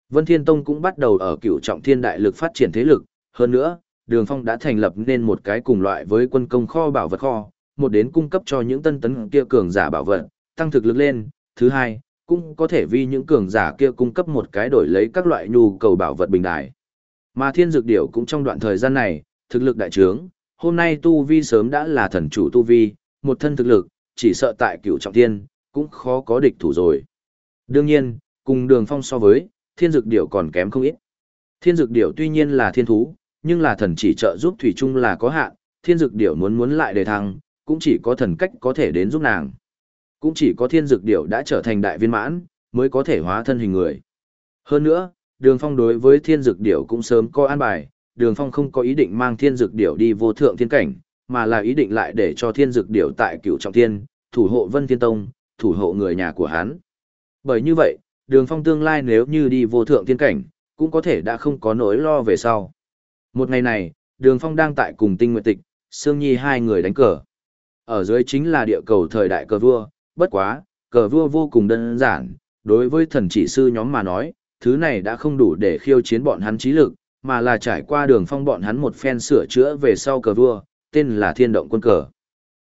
Vân Thiên Tông cũng bắt đầu ở cựu trọng thiên đại lực phát triển thế lực, hơn nữa, đường phong đã thành lập nên một cái cùng loại với quân công kho bảo vật kho, một đến cung cấp cho những tân tấn kia cường giả bảo vật, tăng thực lực lên, thứ hai, cũng có thể vì những cường giả kia cung cấp một cái đổi lấy các loại nhu cầu bảo vật bình đại. Mà thiên dược điểu cũng trong đoạn thời gian này, thực lực đại trướng, hôm nay tu vi sớm đã là thần chủ tu vi, một thân thực lực, chỉ sợ tại cửu trọng thiên, cũng khó có địch thủ rồi. Đương nhiên, cùng đường phong so với, thiên dược điểu còn kém không ít. Thiên dược điểu tuy nhiên là thiên thú, nhưng là thần chỉ trợ giúp thủy chung là có hạn, thiên dược điểu muốn muốn lại đề thăng, cũng chỉ có thần cách có thể đến giúp nàng. Cũng chỉ có thiên dược điểu đã trở thành đại viên mãn, mới có thể hóa thân hình người. Hơn nữa, đường phong đối với thiên dược điểu cũng sớm có an bài, đường phong không có ý định mang thiên dược điểu đi vô thượng thiên cảnh, mà là ý định lại để cho thiên dược điểu tại cựu trọng thiên, thủ hộ vân thiên tông, thủ hộ người nhà của hắn. Bởi như vậy, đường phong tương lai nếu như đi vô thượng thiên cảnh, cũng có thể đã không có nỗi lo về sau. Một ngày này, đường phong đang tại cùng tinh nguyện tịch, Sương Nhi hai người đánh cờ. Ở dưới chính là địa cầu thời đại cờ vua, bất quá, cờ vua vô cùng đơn giản, đối với thần chỉ sư nhóm mà nói, thứ này đã không đủ để khiêu chiến bọn hắn trí lực, mà là trải qua đường phong bọn hắn một phen sửa chữa về sau cờ vua, tên là thiên động quân cờ.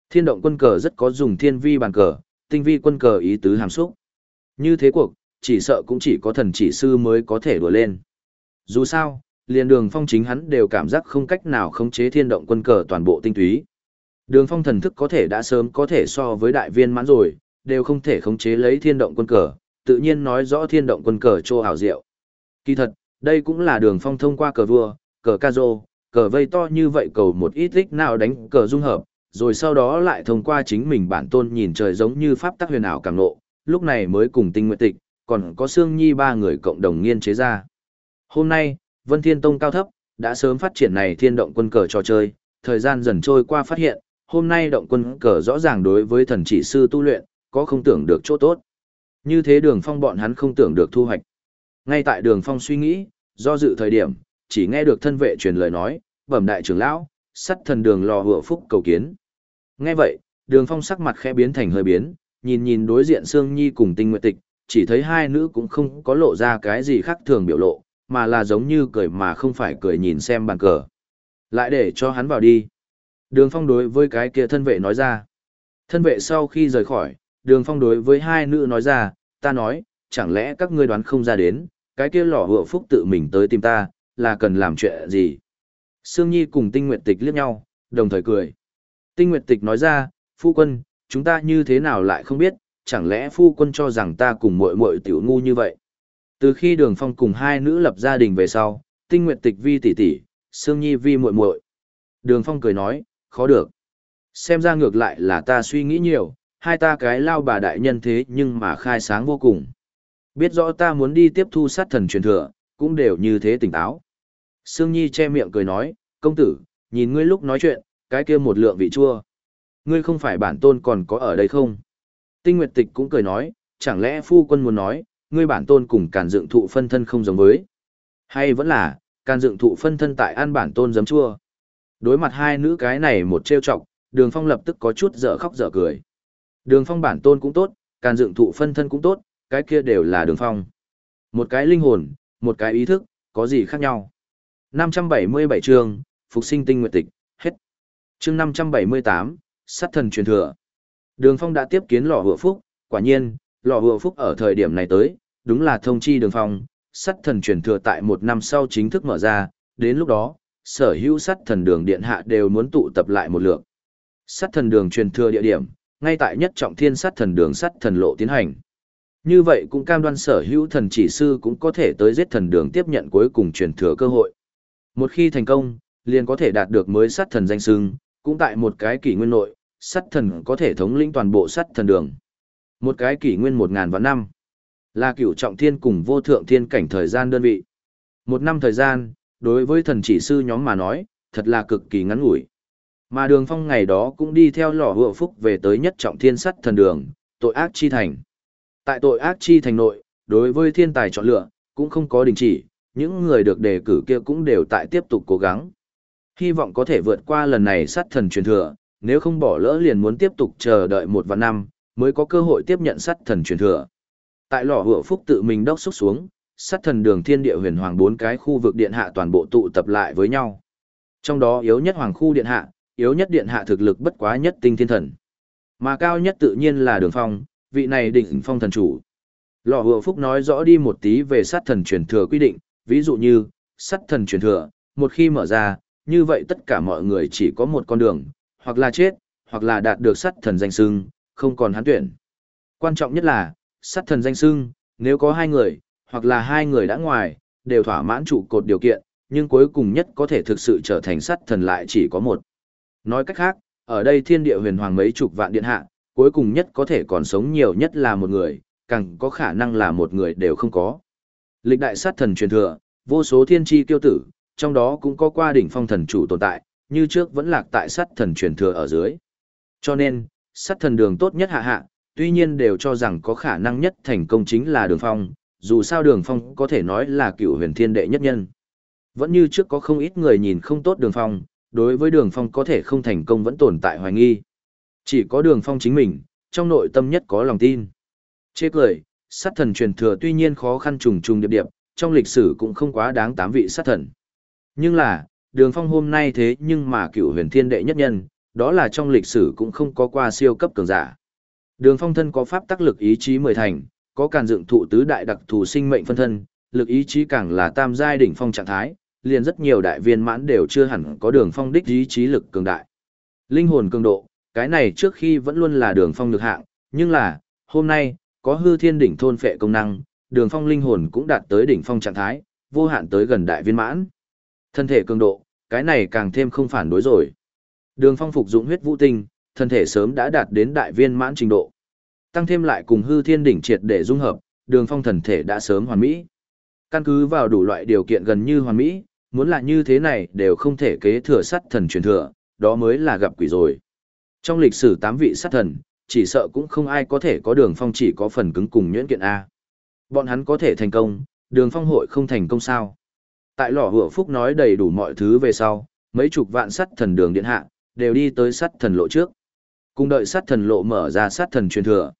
Thiên động quân cờ rất có dùng thiên vi bàn cờ, tinh vi quân cờ ý tứ hàm xúc. Như thế cuộc, chỉ sợ cũng chỉ có thần chỉ sư mới có thể đùa lên. Dù sao, liền đường phong chính hắn đều cảm giác không cách nào khống chế thiên động quân cờ toàn bộ tinh túy. Đường phong thần thức có thể đã sớm có thể so với đại viên mãn rồi, đều không thể khống chế lấy thiên động quân cờ, tự nhiên nói rõ thiên động quân cờ trô hảo diệu. Kỳ thật, đây cũng là đường phong thông qua cờ vua, cờ ca rô, cờ vây to như vậy cầu một ít ít nào đánh cờ dung hợp, rồi sau đó lại thông qua chính mình bản tôn nhìn trời giống như pháp tắc huyền ảo càng nộ, lúc này mới cùng tinh nguyện tịch, còn có Sương Nhi ba người cộng đồng nghiên chế ra. Hôm nay, Vân Thiên Tông cao thấp, đã sớm phát triển này thiên động quân cờ trò chơi, thời gian dần trôi qua phát hiện, hôm nay động quân cờ rõ ràng đối với thần chỉ sư tu luyện, có không tưởng được chỗ tốt. Như thế đường phong bọn hắn không tưởng được thu hoạch. Ngay tại đường phong suy nghĩ, do dự thời điểm, chỉ nghe được thân vệ truyền lời nói, bẩm đại trưởng lão, sắt thần đường lò hựa phúc cầu kiến. Nghe vậy, đường phong sắc mặt khẽ biến thành hơi biến, nhìn nhìn đối diện Sương Nhi cùng tinh Nguyệt tịch, chỉ thấy hai nữ cũng không có lộ ra cái gì khác thường biểu lộ, mà là giống như cười mà không phải cười nhìn xem bàn cờ. Lại để cho hắn vào đi. Đường phong đối với cái kia thân vệ nói ra. Thân vệ sau khi rời khỏi, đường phong đối với hai nữ nói ra, ta nói, chẳng lẽ các ngươi đoán không ra đến, cái kia lò hựa phúc tự mình tới tìm ta, là cần làm chuyện gì? Sương Nhi cùng Tinh Nguyệt Tịch liếc nhau, đồng thời cười. Tinh Nguyệt Tịch nói ra, phu quân, chúng ta như thế nào lại không biết, chẳng lẽ phu quân cho rằng ta cùng muội muội tiểu ngu như vậy? Từ khi Đường Phong cùng hai nữ lập gia đình về sau, Tinh Nguyệt Tịch vi tỷ tỷ, Sương Nhi vi muội muội. Đường Phong cười nói, khó được. Xem ra ngược lại là ta suy nghĩ nhiều, hai ta cái lao bà đại nhân thế nhưng mà khai sáng vô cùng. Biết rõ ta muốn đi tiếp thu sát thần truyền thừa, cũng đều như thế tỉnh táo. Sương Nhi che miệng cười nói, công tử, nhìn ngươi lúc nói chuyện, cái kia một lượng vị chua. Ngươi không phải bản tôn còn có ở đây không? Tinh Nguyệt Tịch cũng cười nói, chẳng lẽ phu quân muốn nói, ngươi bản tôn cùng càn dựng thụ phân thân không giống với? Hay vẫn là, càn dựng thụ phân thân tại an bản tôn giấm chua? Đối mặt hai nữ cái này một trêu chọc, đường phong lập tức có chút dở khóc dở cười. Đường phong bản tôn cũng tốt, càn dựng thụ phân thân cũng tốt, cái kia đều là đường phong. Một cái linh hồn, một cái ý thức, có gì khác nhau? 577 chương, Phục sinh tinh nguyện tịch, hết. Chương 578, sát thần truyền thừa. Đường phong đã tiếp kiến lò hựa phúc, quả nhiên, lò hựa phúc ở thời điểm này tới, đúng là thông chi đường phong, sát thần truyền thừa tại một năm sau chính thức mở ra, đến lúc đó, sở hữu sát thần đường điện hạ đều muốn tụ tập lại một lượng. Sát thần đường truyền thừa địa điểm, ngay tại nhất trọng thiên sát thần đường sát thần lộ tiến hành. Như vậy cũng cam đoan sở hữu thần chỉ sư cũng có thể tới giết thần đường tiếp nhận cuối cùng truyền thừa cơ hội. Một khi thành công, liền có thể đạt được mới sát thần danh sưng, cũng tại một cái kỷ nguyên nội, sát thần có thể thống lĩnh toàn bộ sát thần đường. Một cái kỷ nguyên một ngàn vạn năm, là cửu trọng thiên cùng vô thượng thiên cảnh thời gian đơn vị. Một năm thời gian, đối với thần chỉ sư nhóm mà nói, thật là cực kỳ ngắn ngủi. Mà đường phong ngày đó cũng đi theo lò hựa phúc về tới nhất trọng thiên sắt thần đường, tội ác chi thành. Tại tội ác chi thành nội, đối với thiên tài chọn lựa, cũng không có đình chỉ, những người được đề cử kia cũng đều tại tiếp tục cố gắng. Hy vọng có thể vượt qua lần này sát thần truyền thừa, nếu không bỏ lỡ liền muốn tiếp tục chờ đợi một vạn năm, mới có cơ hội tiếp nhận sát thần truyền thừa. Tại lò hựa phúc tự mình đốc xúc xuống, sát thần đường thiên địa huyền hoàng bốn cái khu vực điện hạ toàn bộ tụ tập lại với nhau. Trong đó yếu nhất hoàng khu điện hạ, yếu nhất điện hạ thực lực bất quá nhất tinh thiên thần. Mà cao nhất tự nhiên là đường phong, vị này định phong thần chủ. Lò hựa phúc nói rõ đi một tí về sát thần truyền thừa quy định, ví dụ như, sát thần truyền thừa, một khi mở ra, như vậy tất cả mọi người chỉ có một con đường, hoặc là chết, hoặc là đạt được sát thần danh sưng, không còn hắn tuyển. Quan trọng nhất là, sát thần danh sưng, nếu có hai người, hoặc là hai người đã ngoài, đều thỏa mãn trụ cột điều kiện, nhưng cuối cùng nhất có thể thực sự trở thành sát thần lại chỉ có một. Nói cách khác, ở đây thiên địa huyền hoàng mấy chục vạn điện hạ, cuối cùng nhất có thể còn sống nhiều nhất là một người, càng có khả năng là một người đều không có. Lịch đại sát thần truyền thừa, vô số thiên tri tiêu tử, trong đó cũng có qua đỉnh phong thần chủ tồn tại, như trước vẫn lạc tại sát thần truyền thừa ở dưới. Cho nên, sát thần đường tốt nhất hạ hạ, tuy nhiên đều cho rằng có khả năng nhất thành công chính là đường phong, dù sao đường phong có thể nói là cựu huyền thiên đệ nhất nhân. Vẫn như trước có không ít người nhìn không tốt đường phong, đối với đường phong có thể không thành công vẫn tồn tại hoài nghi. Chỉ có đường phong chính mình, trong nội tâm nhất có lòng tin. Chê cười, sát thần truyền thừa tuy nhiên khó khăn trùng trùng điệp điệp, trong lịch sử cũng không quá đáng tám vị sát thần. Nhưng là, đường phong hôm nay thế nhưng mà cựu huyền thiên đệ nhất nhân, đó là trong lịch sử cũng không có qua siêu cấp cường giả. Đường phong thân có pháp tác lực ý chí mười thành, có càn dựng thụ tứ đại đặc thù sinh mệnh phân thân, lực ý chí càng là tam giai đỉnh phong trạng thái, liền rất nhiều đại viên mãn đều chưa hẳn có đường phong đích ý chí lực cường đại. Linh hồn cường độ, cái này trước khi vẫn luôn là đường phong được hạng, nhưng là, hôm nay, có hư thiên đỉnh thôn phệ công năng, đường phong linh hồn cũng đạt tới đỉnh phong trạng thái, vô hạn tới gần đại viên mãn. Thân thể cường độ, cái này càng thêm không phản đối rồi. Đường phong phục dụng huyết vũ tinh, thân thể sớm đã đạt đến đại viên mãn trình độ. Tăng thêm lại cùng hư thiên đỉnh triệt để dung hợp, đường phong thần thể đã sớm hoàn mỹ. Căn cứ vào đủ loại điều kiện gần như hoàn mỹ, muốn là như thế này đều không thể kế thừa sát thần truyền thừa, đó mới là gặp quỷ rồi. Trong lịch sử tám vị sát thần, chỉ sợ cũng không ai có thể có đường phong chỉ có phần cứng cùng nhuyễn kiện A. Bọn hắn có thể thành công, đường phong hội không thành công sao. Tại lò hựa phúc nói đầy đủ mọi thứ về sau, mấy chục vạn sát thần đường điện hạ, đều đi tới sát thần lộ trước. Cùng đợi sát thần lộ mở ra sát thần truyền thừa.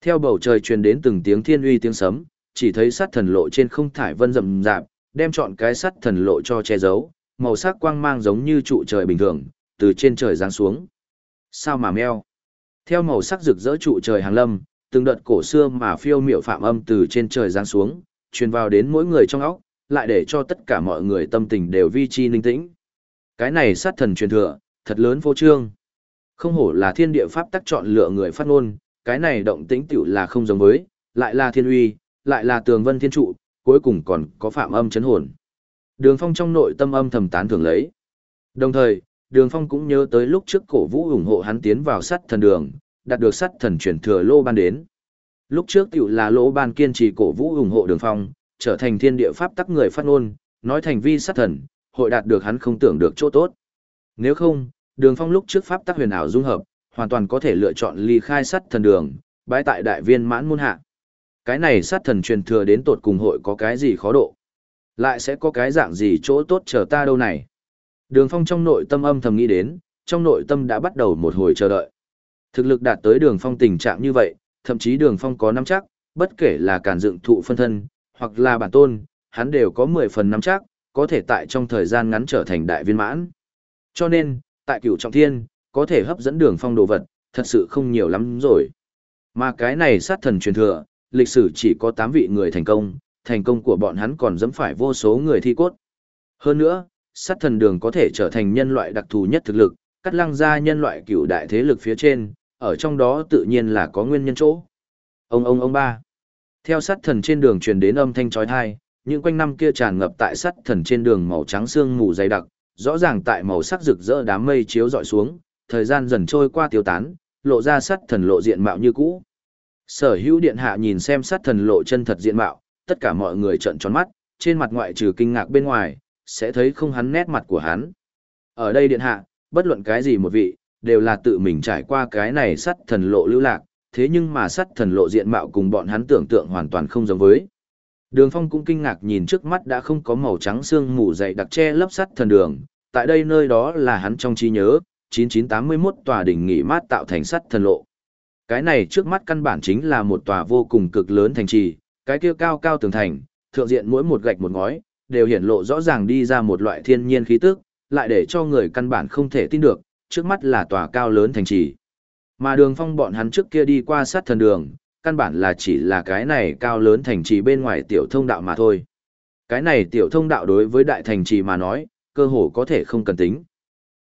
Theo bầu trời truyền đến từng tiếng thiên uy tiếng sấm, chỉ thấy sát thần lộ trên không thải vân rậm rạp, đem chọn cái sắt thần lộ cho che giấu, màu sắc quang mang giống như trụ trời bình thường, từ trên trời giáng xuống. Sao mà meo? Theo màu sắc rực rỡ trụ trời hàng lâm, từng đợt cổ xưa mà phiêu miểu phạm âm từ trên trời giáng xuống, truyền vào đến mỗi người trong óc, lại để cho tất cả mọi người tâm tình đều vi chi ninh tĩnh. Cái này sát thần truyền thừa, thật lớn vô trương. Không hổ là thiên địa pháp tắc chọn lựa người phát ngôn, cái này động tĩnh tiểu là không giống với, lại là thiên uy, lại là tường vân thiên trụ, cuối cùng còn có phạm âm chấn hồn. Đường Phong trong nội tâm âm thầm tán thưởng lấy. Đồng thời, Đường Phong cũng nhớ tới lúc trước cổ vũ ủng hộ hắn tiến vào sắt thần đường, đạt được sắt thần chuyển thừa lô ban đến. Lúc trước tiểu là lô ban kiên trì cổ vũ ủng hộ Đường Phong, trở thành thiên địa pháp tắc người phát ngôn, nói thành vi sắt thần, hội đạt được hắn không tưởng được chỗ tốt. Nếu không, Đường Phong lúc trước pháp tắc huyền ảo dung hợp, hoàn toàn có thể lựa chọn ly khai sắt thần đường, bái tại đại viên mãn môn hạ. Cái này sát thần truyền thừa đến tột cùng hội có cái gì khó độ? Lại sẽ có cái dạng gì chỗ tốt chờ ta đâu này? Đường Phong trong nội tâm âm thầm nghĩ đến, trong nội tâm đã bắt đầu một hồi chờ đợi. Thực lực đạt tới đường Phong tình trạng như vậy, thậm chí đường Phong có nắm chắc, bất kể là cản dựng thụ phân thân, hoặc là bản tôn, hắn đều có 10 phần nắm chắc, có thể tại trong thời gian ngắn trở thành đại viên mãn. Cho nên, tại cửu trọng thiên, có thể hấp dẫn đường Phong đồ vật, thật sự không nhiều lắm rồi. Mà cái này sát thần truyền thừa, lịch sử chỉ có 8 vị người thành công, thành công của bọn hắn còn dẫm phải vô số người thi cốt. Hơn nữa, sát thần đường có thể trở thành nhân loại đặc thù nhất thực lực, cắt lăng ra nhân loại cửu đại thế lực phía trên, ở trong đó tự nhiên là có nguyên nhân chỗ. Ông ông ông ba. Theo sát thần trên đường truyền đến âm thanh chói tai, những quanh năm kia tràn ngập tại sát thần trên đường màu trắng sương mù dày đặc, rõ ràng tại màu sắc rực rỡ đám mây chiếu dọi xuống, thời gian dần trôi qua tiêu tán, lộ ra sát thần lộ diện mạo như cũ. Sở hữu điện hạ nhìn xem sát thần lộ chân thật diện mạo, tất cả mọi người trợn tròn mắt, trên mặt ngoại trừ kinh ngạc bên ngoài, sẽ thấy không hắn nét mặt của hắn. Ở đây điện hạ, bất luận cái gì một vị, đều là tự mình trải qua cái này sát thần lộ lưu lạc, thế nhưng mà sát thần lộ diện mạo cùng bọn hắn tưởng tượng hoàn toàn không giống với. Đường Phong cũng kinh ngạc nhìn trước mắt đã không có màu trắng xương mù dày đặc che lấp sắt thần đường, tại đây nơi đó là hắn trong trí nhớ, 9981 tòa đỉnh nghỉ mát tạo thành sắt thần lộ. Cái này trước mắt căn bản chính là một tòa vô cùng cực lớn thành trì, cái kia cao cao tường thành, thượng diện mỗi một gạch một ngói, đều hiển lộ rõ ràng đi ra một loại thiên nhiên khí tức, lại để cho người căn bản không thể tin được, trước mắt là tòa cao lớn thành trì. Mà đường phong bọn hắn trước kia đi qua sát thần đường, căn bản là chỉ là cái này cao lớn thành trì bên ngoài tiểu thông đạo mà thôi. Cái này tiểu thông đạo đối với đại thành trì mà nói, cơ hồ có thể không cần tính.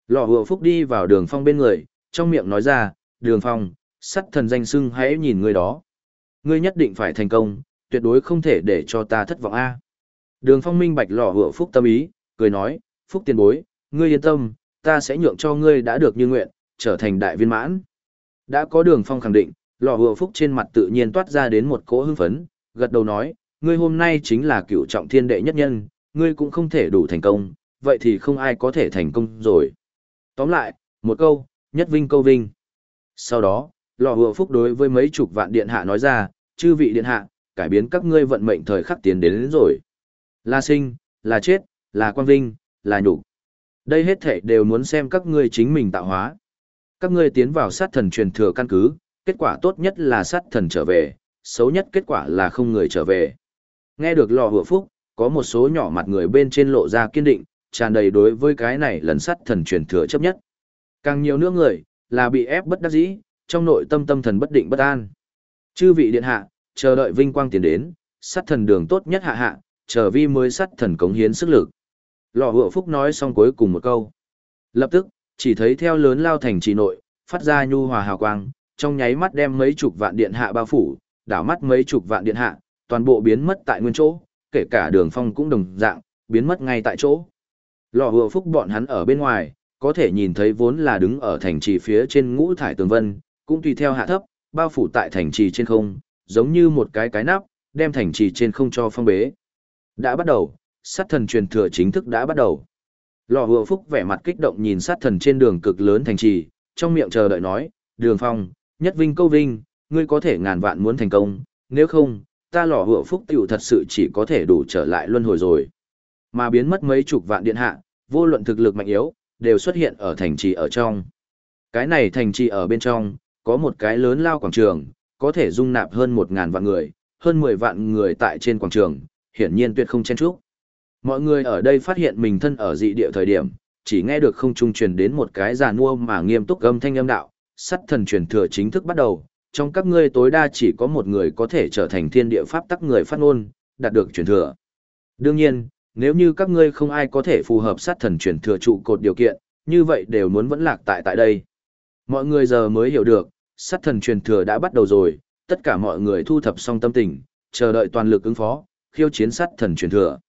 Lò hựa phúc đi vào đường phong bên người, trong miệng nói ra, đường phong, sắt thần danh sưng hãy nhìn người đó. Ngươi nhất định phải thành công, tuyệt đối không thể để cho ta thất vọng a. Đường phong minh bạch lò hựa phúc tâm ý, cười nói, phúc tiền bối, ngươi yên tâm, ta sẽ nhượng cho ngươi đã được như nguyện, trở thành đại viên mãn. Đã có đường phong khẳng định, lò hựa phúc trên mặt tự nhiên toát ra đến một cỗ hưng phấn, gật đầu nói, ngươi hôm nay chính là cựu trọng thiên đệ nhất nhân, ngươi cũng không thể đủ thành công, vậy thì không ai có thể thành công rồi. Tóm lại, một câu, nhất vinh câu vinh. Sau đó, lò hùa phúc đối với mấy chục vạn điện hạ nói ra, chư vị điện hạ, cải biến các ngươi vận mệnh thời khắc tiến đến, đến rồi. Là sinh, là chết, là quang vinh, là nhục. Đây hết thảy đều muốn xem các ngươi chính mình tạo hóa. Các ngươi tiến vào sát thần truyền thừa căn cứ, kết quả tốt nhất là sát thần trở về, xấu nhất kết quả là không người trở về. Nghe được lò hùa phúc, có một số nhỏ mặt người bên trên lộ ra kiên định, tràn đầy đối với cái này lần sát thần truyền thừa chấp nhất. Càng nhiều nữa người, là bị ép bất đắc dĩ, trong nội tâm tâm thần bất định bất an. Chư vị điện hạ, chờ đợi vinh quang tiến đến, sát thần đường tốt nhất hạ hạ, chờ vi mới sát thần cống hiến sức lực. Lò hựa phúc nói xong cuối cùng một câu. Lập tức, chỉ thấy theo lớn lao thành trì nội, phát ra nhu hòa hào quang, trong nháy mắt đem mấy chục vạn điện hạ bao phủ, đảo mắt mấy chục vạn điện hạ, toàn bộ biến mất tại nguyên chỗ, kể cả đường phong cũng đồng dạng, biến mất ngay tại chỗ. Lò hựa phúc bọn hắn ở bên ngoài, có thể nhìn thấy vốn là đứng ở thành trì phía trên ngũ thải tường vân, cũng tùy theo hạ thấp, bao phủ tại thành trì trên không, giống như một cái cái nắp, đem thành trì trên không cho phong bế. Đã bắt đầu, sát thần truyền thừa chính thức đã bắt đầu. Lò hựa phúc vẻ mặt kích động nhìn sát thần trên đường cực lớn thành trì, trong miệng chờ đợi nói, đường phong, nhất vinh câu vinh, ngươi có thể ngàn vạn muốn thành công, nếu không, ta lò hựa phúc tiểu thật sự chỉ có thể đủ trở lại luân hồi rồi. Mà biến mất mấy chục vạn điện hạ, vô luận thực lực mạnh yếu, đều xuất hiện ở thành trì ở trong. Cái này thành trì ở bên trong, có một cái lớn lao quảng trường, có thể dung nạp hơn một ngàn vạn người, hơn mười vạn người tại trên quảng trường, hiển nhiên tuyệt không chen chúc. Mọi người ở đây phát hiện mình thân ở dị địa thời điểm, chỉ nghe được không trung truyền đến một cái giàn mua mà nghiêm túc âm thanh âm đạo, sắt thần truyền thừa chính thức bắt đầu, trong các ngươi tối đa chỉ có một người có thể trở thành thiên địa pháp tắc người phát ngôn, đạt được truyền thừa. Đương nhiên, nếu như các ngươi không ai có thể phù hợp sát thần truyền thừa trụ cột điều kiện, như vậy đều muốn vẫn lạc tại tại đây. Mọi người giờ mới hiểu được, sát thần truyền thừa đã bắt đầu rồi, tất cả mọi người thu thập xong tâm tình, chờ đợi toàn lực ứng phó, khiêu chiến sát thần truyền thừa.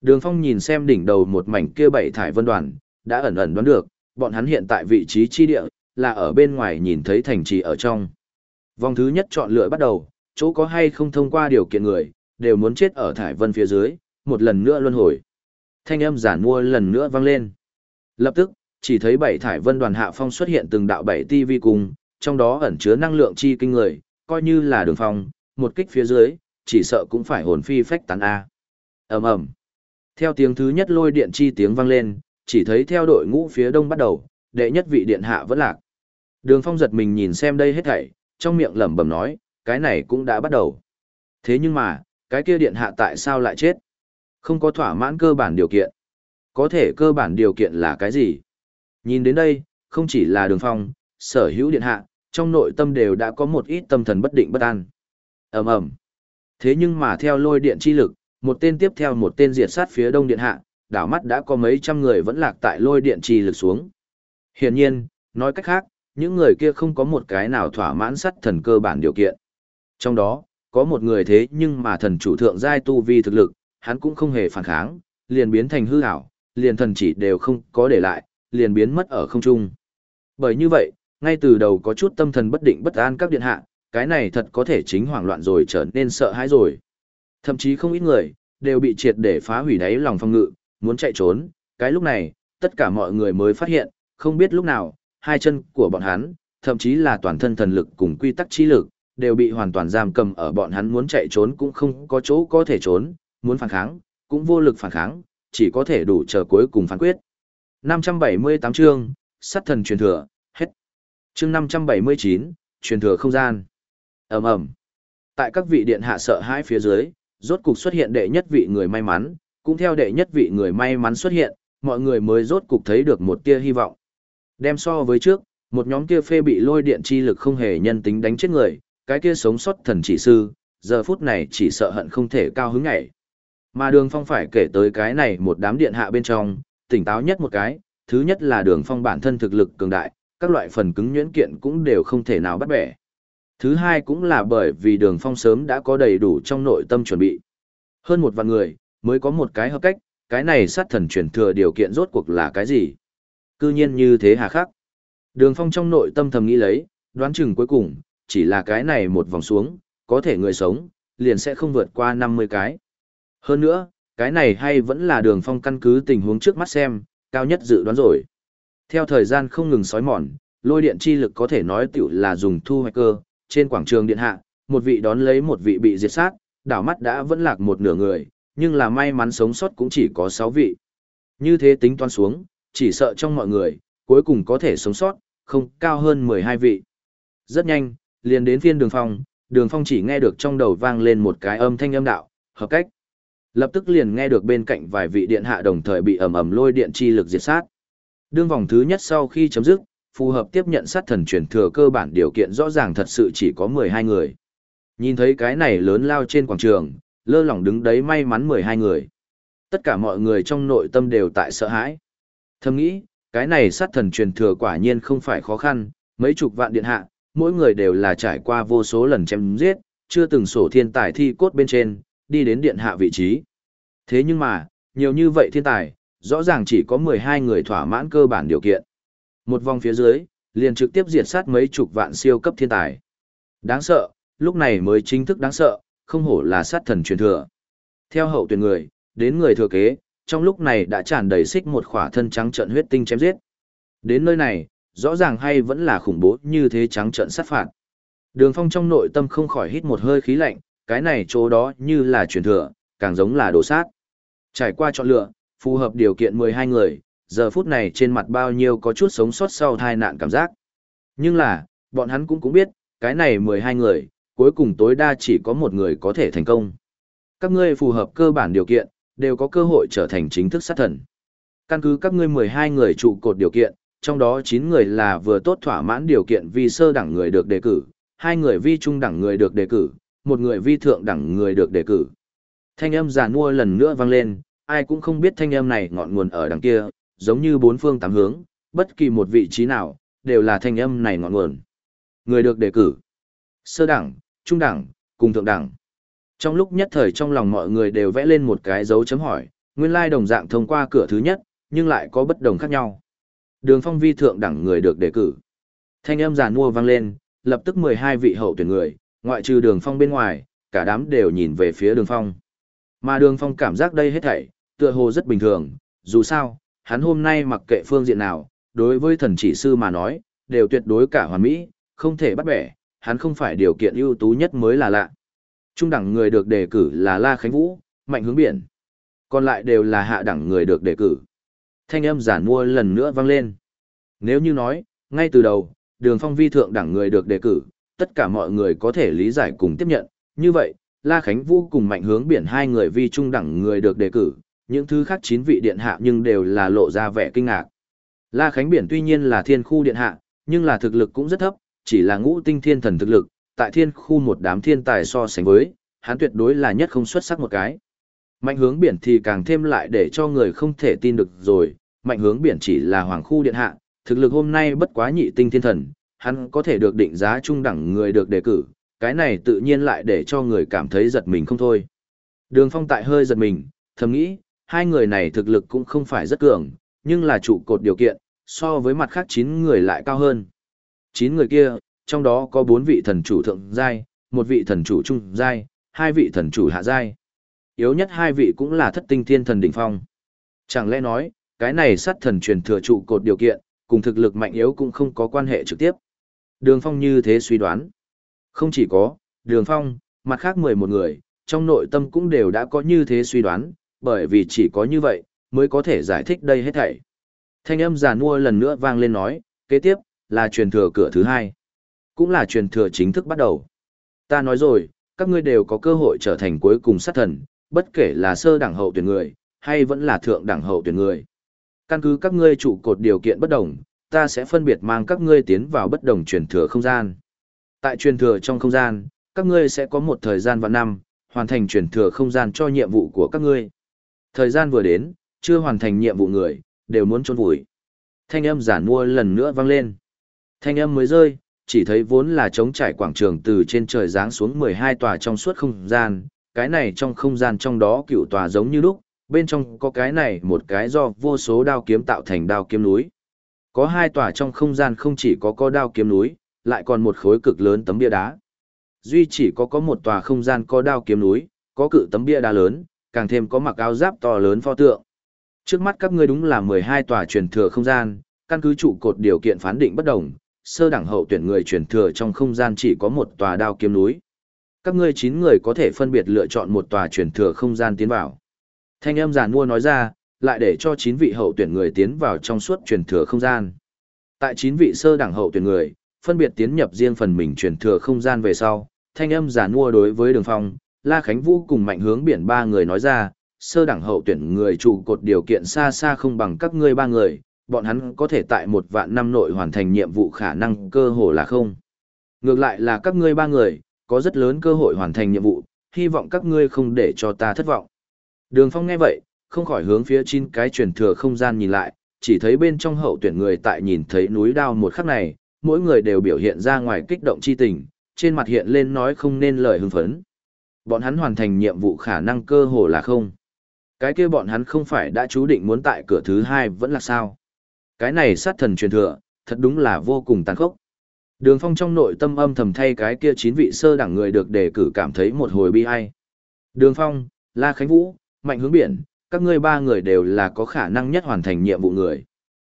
Đường Phong nhìn xem đỉnh đầu một mảnh kia bảy thải vân đoàn, đã ẩn ẩn đoán được, bọn hắn hiện tại vị trí chi địa, là ở bên ngoài nhìn thấy thành trì ở trong. Vòng thứ nhất chọn lựa bắt đầu, chỗ có hay không thông qua điều kiện người, đều muốn chết ở thải vân phía dưới, một lần nữa luân hồi. Thanh âm giản mua lần nữa vang lên. Lập tức, chỉ thấy bảy thải vân đoàn hạ phong xuất hiện từng đạo bảy ti vi cùng, trong đó ẩn chứa năng lượng chi kinh người, coi như là đường phong, một kích phía dưới, chỉ sợ cũng phải hồn phi phách tán A. ầm ầm Theo tiếng thứ nhất lôi điện chi tiếng vang lên, chỉ thấy theo đội ngũ phía đông bắt đầu, đệ nhất vị điện hạ vẫn lạc. Đường phong giật mình nhìn xem đây hết thảy, trong miệng lẩm bẩm nói, cái này cũng đã bắt đầu. Thế nhưng mà, cái kia điện hạ tại sao lại chết? Không có thỏa mãn cơ bản điều kiện. Có thể cơ bản điều kiện là cái gì? Nhìn đến đây, không chỉ là đường phong, sở hữu điện hạ, trong nội tâm đều đã có một ít tâm thần bất định bất an. ầm ầm Thế nhưng mà theo lôi điện chi lực, một tên tiếp theo một tên diệt sát phía đông điện hạ, đảo mắt đã có mấy trăm người vẫn lạc tại lôi điện chi lực xuống. Hiển nhiên, nói cách khác, những người kia không có một cái nào thỏa mãn sắt thần cơ bản điều kiện. Trong đó, có một người thế nhưng mà thần chủ thượng giai tu vi thực lực, hắn cũng không hề phản kháng, liền biến thành hư ảo, liền thần chỉ đều không có để lại, liền biến mất ở không trung. Bởi như vậy, ngay từ đầu có chút tâm thần bất định bất an các điện hạ, cái này thật có thể chính hoảng loạn rồi trở nên sợ hãi rồi. Thậm chí không ít người, đều bị triệt để phá hủy đáy lòng phòng ngự, muốn chạy trốn, cái lúc này, tất cả mọi người mới phát hiện, không biết lúc nào, hai chân của bọn hắn, thậm chí là toàn thân thần lực cùng quy tắc trí lực, đều bị hoàn toàn giam cầm ở bọn hắn muốn chạy trốn cũng không có chỗ có thể trốn, muốn phản kháng, cũng vô lực phản kháng, chỉ có thể đủ chờ cuối cùng phán quyết. 578 chương, sát thần truyền thừa, hết. Chương 579, truyền thừa không gian. Ầm ầm. Tại các vị điện hạ sợ hãi phía dưới, rốt cục xuất hiện đệ nhất vị người may mắn, cũng theo đệ nhất vị người may mắn xuất hiện, mọi người mới rốt cục thấy được một tia hy vọng. Đem so với trước, một nhóm kia phê bị lôi điện chi lực không hề nhân tính đánh chết người, cái kia sống sót thần chỉ sư, giờ phút này chỉ sợ hận không thể cao hứng ngảy. Mà đường phong phải kể tới cái này một đám điện hạ bên trong, tỉnh táo nhất một cái, thứ nhất là đường phong bản thân thực lực cường đại, các loại phần cứng nhuyễn kiện cũng đều không thể nào bắt bẻ. Thứ hai cũng là bởi vì đường phong sớm đã có đầy đủ trong nội tâm chuẩn bị. Hơn một vạn người, mới có một cái hợp cách, cái này sát thần chuyển thừa điều kiện rốt cuộc là cái gì? Cư nhiên như thế hà khắc. Đường phong trong nội tâm thầm nghĩ lấy, đoán chừng cuối cùng, chỉ là cái này một vòng xuống, có thể người sống, liền sẽ không vượt qua 50 cái. Hơn nữa, cái này hay vẫn là đường phong căn cứ tình huống trước mắt xem, cao nhất dự đoán rồi. Theo thời gian không ngừng sói mòn, lôi điện chi lực có thể nói tiểu là dùng thu hoạch cơ, trên quảng trường điện hạ, một vị đón lấy một vị bị diệt sát, đảo mắt đã vẫn lạc một nửa người, nhưng là may mắn sống sót cũng chỉ có 6 vị. Như thế tính toán xuống, chỉ sợ trong mọi người, cuối cùng có thể sống sót, không cao hơn 12 vị. Rất nhanh, liền đến phiên đường phong, đường phong chỉ nghe được trong đầu vang lên một cái âm thanh âm đạo, hợp cách. Lập tức liền nghe được bên cạnh vài vị điện hạ đồng thời bị ầm ầm lôi điện chi lực diệt sát. Đương vòng thứ nhất sau khi chấm dứt, phù hợp tiếp nhận sát thần truyền thừa cơ bản điều kiện rõ ràng thật sự chỉ có 12 người. Nhìn thấy cái này lớn lao trên quảng trường, lơ lỏng đứng đấy may mắn 12 người. Tất cả mọi người trong nội tâm đều tại sợ hãi. Thầm nghĩ, cái này sát thần truyền thừa quả nhiên không phải khó khăn, mấy chục vạn điện hạ, mỗi người đều là trải qua vô số lần chém giết, chưa từng sổ thiên tài thi cốt bên trên, đi đến điện hạ vị trí. Thế nhưng mà, nhiều như vậy thiên tài, rõ ràng chỉ có 12 người thỏa mãn cơ bản điều kiện. Một vòng phía dưới, liền trực tiếp diệt sát mấy chục vạn siêu cấp thiên tài. Đáng sợ, lúc này mới chính thức đáng sợ, không hổ là sát thần truyền thừa. Theo hậu tuyển người, đến người thừa kế, trong lúc này đã tràn đầy xích một khỏa thân trắng trận huyết tinh chém giết. Đến nơi này, rõ ràng hay vẫn là khủng bố như thế trắng trận sát phạt. Đường phong trong nội tâm không khỏi hít một hơi khí lạnh, cái này chỗ đó như là truyền thừa, càng giống là đồ sát. Trải qua chọn lựa, phù hợp điều kiện 12 người, giờ phút này trên mặt bao nhiêu có chút sống sót sau tai nạn cảm giác. Nhưng là, bọn hắn cũng cũng biết, cái này 12 người, cuối cùng tối đa chỉ có một người có thể thành công. Các ngươi phù hợp cơ bản điều kiện, đều có cơ hội trở thành chính thức sát thần. Căn cứ các ngươi 12 người trụ cột điều kiện, trong đó 9 người là vừa tốt thỏa mãn điều kiện vi sơ đẳng người được đề cử, hai người vi trung đẳng người được đề cử, một người vi thượng đẳng người được đề cử. Thanh âm giàn mua lần nữa vang lên, ai cũng không biết thanh âm này ngọn nguồn ở đằng kia, giống như bốn phương tám hướng, bất kỳ một vị trí nào, đều là thanh âm này ngọn nguồn. Người được đề cử. Sơ đẳng, trung đẳng, cùng thượng đẳng. Trong lúc nhất thời trong lòng mọi người đều vẽ lên một cái dấu chấm hỏi, nguyên lai đồng dạng thông qua cửa thứ nhất, nhưng lại có bất đồng khác nhau. Đường phong vi thượng đẳng người được đề cử. Thanh âm giàn mua vang lên, lập tức 12 vị hậu tuyển người, ngoại trừ đường phong bên ngoài, cả đám đều nhìn về phía đường phong. Mà đường phong cảm giác đây hết thảy, tựa hồ rất bình thường, dù sao, hắn hôm nay mặc kệ phương diện nào, đối với thần chỉ sư mà nói, đều tuyệt đối cả hoàn mỹ, không thể bắt bẻ, hắn không phải điều kiện ưu tú nhất mới là lạ. Trung đẳng người được đề cử là La Khánh Vũ, Mạnh Hướng Biển. Còn lại đều là hạ đẳng người được đề cử. Thanh âm giản mua lần nữa vang lên. Nếu như nói, ngay từ đầu, đường phong vi thượng đẳng người được đề cử, tất cả mọi người có thể lý giải cùng tiếp nhận. Như vậy, La Khánh Vũ cùng Mạnh Hướng Biển hai người vi trung đẳng người được đề cử, những thứ khác chín vị điện hạ nhưng đều là lộ ra vẻ kinh ngạc. La Khánh Biển tuy nhiên là thiên khu điện hạ, nhưng là thực lực cũng rất thấp, chỉ là ngũ tinh thiên thần thực lực, tại thiên khu một đám thiên tài so sánh với, hắn tuyệt đối là nhất không xuất sắc một cái. Mạnh hướng biển thì càng thêm lại để cho người không thể tin được rồi, mạnh hướng biển chỉ là hoàng khu điện hạ, thực lực hôm nay bất quá nhị tinh thiên thần, hắn có thể được định giá trung đẳng người được đề cử, cái này tự nhiên lại để cho người cảm thấy giật mình không thôi. Đường phong tại hơi giật mình, thầm nghĩ, hai người này thực lực cũng không phải rất cường, nhưng là trụ cột điều kiện, so với mặt khác 9 người lại cao hơn. 9 người kia, trong đó có 4 vị thần chủ thượng giai, một vị thần chủ trung giai, hai vị thần chủ hạ giai. Yếu nhất hai vị cũng là thất tinh thiên thần đỉnh phong. Chẳng lẽ nói, cái này sát thần truyền thừa trụ cột điều kiện, cùng thực lực mạnh yếu cũng không có quan hệ trực tiếp. Đường Phong như thế suy đoán. Không chỉ có, Đường Phong, mặt khác 11 người, trong nội tâm cũng đều đã có như thế suy đoán, bởi vì chỉ có như vậy, mới có thể giải thích đây hết thảy. Thanh âm giàn mua lần nữa vang lên nói, kế tiếp, là truyền thừa cửa thứ hai. Cũng là truyền thừa chính thức bắt đầu. Ta nói rồi, các ngươi đều có cơ hội trở thành cuối cùng sát thần, bất kể là sơ đẳng hậu tuyển người, hay vẫn là thượng đẳng hậu tuyển người. Căn cứ các ngươi trụ cột điều kiện bất đồng, ta sẽ phân biệt mang các ngươi tiến vào bất đồng truyền thừa không gian. Tại truyền thừa trong không gian, các ngươi sẽ có một thời gian và năm, hoàn thành truyền thừa không gian cho nhiệm vụ của các ngươi. Thời gian vừa đến, chưa hoàn thành nhiệm vụ người, đều muốn trốn vùi. Thanh âm giản mua lần nữa vang lên. Thanh âm mới rơi, chỉ thấy vốn là trống trải quảng trường từ trên trời giáng xuống 12 tòa trong suốt không gian, cái này trong không gian trong đó cựu tòa giống như lúc, bên trong có cái này một cái do vô số đao kiếm tạo thành đao kiếm núi. Có hai tòa trong không gian không chỉ có có đao kiếm núi, lại còn một khối cực lớn tấm bia đá. Duy chỉ có có một tòa không gian có đao kiếm núi, có cự tấm bia đá lớn, càng thêm có mặc áo giáp to lớn pho tượng. Trước mắt các ngươi đúng là 12 tòa truyền thừa không gian, căn cứ trụ cột điều kiện phán định bất đồng, sơ đẳng hậu tuyển người truyền thừa trong không gian chỉ có một tòa đao kiếm núi. Các ngươi 9 người có thể phân biệt lựa chọn một tòa truyền thừa không gian tiến vào. Thanh âm giàn mua nói ra, lại để cho 9 vị hậu tuyển người tiến vào trong suốt truyền thừa không gian. Tại 9 vị sơ đẳng hậu tuyển người, phân biệt tiến nhập riêng phần mình truyền thừa không gian về sau, thanh âm giả mua đối với đường phong, La Khánh Vũ cùng mạnh hướng biển ba người nói ra, sơ đẳng hậu tuyển người trụ cột điều kiện xa xa không bằng các ngươi ba người, bọn hắn có thể tại một vạn năm nội hoàn thành nhiệm vụ khả năng cơ hồ là không. Ngược lại là các ngươi ba người, có rất lớn cơ hội hoàn thành nhiệm vụ, hy vọng các ngươi không để cho ta thất vọng. Đường Phong nghe vậy, không khỏi hướng phía chín cái truyền thừa không gian nhìn lại, chỉ thấy bên trong hậu tuyển người tại nhìn thấy núi đao một khắc này, mỗi người đều biểu hiện ra ngoài kích động chi tình, trên mặt hiện lên nói không nên lời hưng phấn. Bọn hắn hoàn thành nhiệm vụ khả năng cơ hồ là không. Cái kia bọn hắn không phải đã chú định muốn tại cửa thứ hai vẫn là sao. Cái này sát thần truyền thừa, thật đúng là vô cùng tàn khốc. Đường phong trong nội tâm âm thầm thay cái kia chín vị sơ đẳng người được đề cử cảm thấy một hồi bi ai. Đường phong, La Khánh Vũ, Mạnh Hướng Biển, các ngươi ba người đều là có khả năng nhất hoàn thành nhiệm vụ người.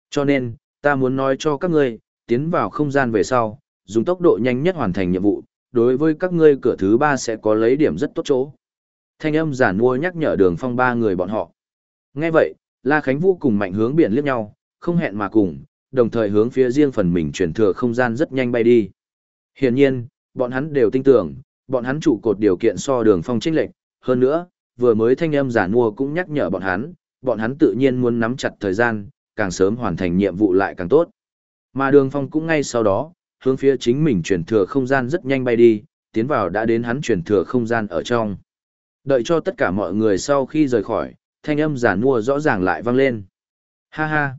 Cho nên, ta muốn nói cho các ngươi, tiến vào không gian về sau, dùng tốc độ nhanh nhất hoàn thành nhiệm vụ, đối với các ngươi cửa thứ ba sẽ có lấy điểm rất tốt chỗ. Thanh âm giản mua nhắc nhở đường phong ba người bọn họ. Nghe vậy, La Khánh Vũ cùng mạnh hướng biển liếc nhau, không hẹn mà cùng, đồng thời hướng phía riêng phần mình chuyển thừa không gian rất nhanh bay đi. Hiển nhiên, bọn hắn đều tin tưởng, bọn hắn trụ cột điều kiện so đường phong trinh lệch, hơn nữa, vừa mới thanh âm giản mua cũng nhắc nhở bọn hắn, bọn hắn tự nhiên muốn nắm chặt thời gian, càng sớm hoàn thành nhiệm vụ lại càng tốt. Mà đường phong cũng ngay sau đó, hướng phía chính mình chuyển thừa không gian rất nhanh bay đi, tiến vào đã đến hắn chuyển thừa không gian ở trong. Đợi cho tất cả mọi người sau khi rời khỏi, thanh âm giả mua rõ ràng lại vang lên. Ha ha!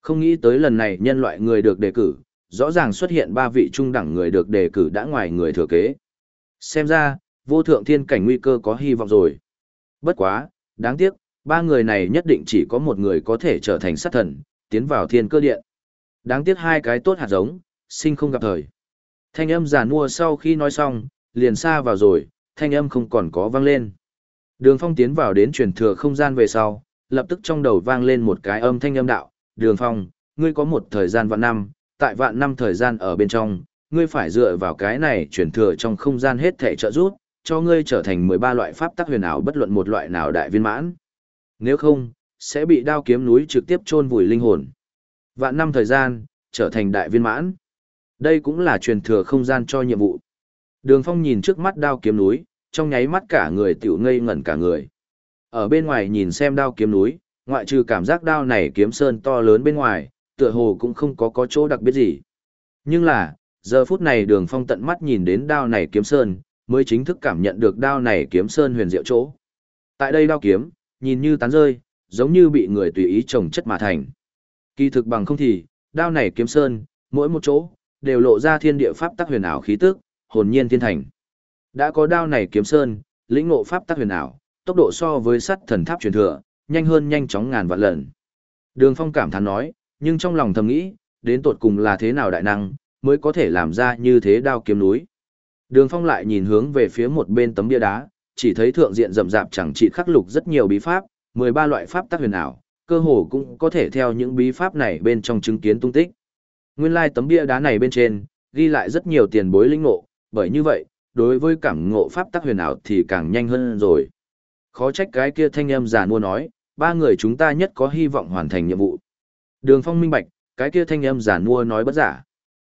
Không nghĩ tới lần này nhân loại người được đề cử, rõ ràng xuất hiện ba vị trung đẳng người được đề cử đã ngoài người thừa kế. Xem ra, vô thượng thiên cảnh nguy cơ có hy vọng rồi. Bất quá, đáng tiếc, ba người này nhất định chỉ có một người có thể trở thành sát thần, tiến vào thiên cơ điện. Đáng tiếc hai cái tốt hạt giống, sinh không gặp thời. Thanh âm giàn mua sau khi nói xong, liền xa vào rồi, thanh âm không còn có vang lên. Đường phong tiến vào đến truyền thừa không gian về sau, lập tức trong đầu vang lên một cái âm thanh âm đạo, đường phong, ngươi có một thời gian vạn năm, tại vạn năm thời gian ở bên trong, ngươi phải dựa vào cái này truyền thừa trong không gian hết thể trợ giúp, cho ngươi trở thành 13 loại pháp tắc huyền ảo bất luận một loại nào đại viên mãn. Nếu không, sẽ bị đao kiếm núi trực tiếp chôn vùi linh hồn. Vạn năm thời gian, trở thành đại viên mãn. Đây cũng là truyền thừa không gian cho nhiệm vụ. Đường Phong nhìn trước mắt đao kiếm núi, trong nháy mắt cả người tiểu ngây ngẩn cả người. Ở bên ngoài nhìn xem đao kiếm núi, ngoại trừ cảm giác đao này kiếm sơn to lớn bên ngoài, tựa hồ cũng không có có chỗ đặc biệt gì. Nhưng là, giờ phút này đường phong tận mắt nhìn đến đao này kiếm sơn, mới chính thức cảm nhận được đao này kiếm sơn huyền diệu chỗ. Tại đây đao kiếm, nhìn như tán rơi, giống như bị người tùy ý trồng chất mà thành. Kỳ thực bằng không thì, đao này kiếm sơn, mỗi một chỗ, đều lộ ra thiên địa pháp tắc huyền ảo khí tức, hồn nhiên thiên thành. Đã có đao này kiếm sơn, lĩnh ngộ pháp tắc huyền ảo, tốc độ so với sắt thần tháp truyền thừa, nhanh hơn nhanh chóng ngàn vạn lần. Đường Phong cảm thán nói, nhưng trong lòng thầm nghĩ, đến tột cùng là thế nào đại năng, mới có thể làm ra như thế đao kiếm núi. Đường Phong lại nhìn hướng về phía một bên tấm bia đá, chỉ thấy thượng diện rậm rạp chẳng chỉ khắc lục rất nhiều bí pháp, 13 loại pháp tác huyền ảo, cơ hồ cũng có thể theo những bí pháp này bên trong chứng kiến tung tích. Nguyên lai like tấm bia đá này bên trên, ghi lại rất nhiều tiền bối linh ngộ, bởi như vậy, đối với cảm ngộ pháp tác huyền ảo thì càng nhanh hơn rồi. Khó trách cái kia thanh âm già mua nói, ba người chúng ta nhất có hy vọng hoàn thành nhiệm vụ. Đường Phong minh bạch, cái kia thanh âm giả mua nói bất giả.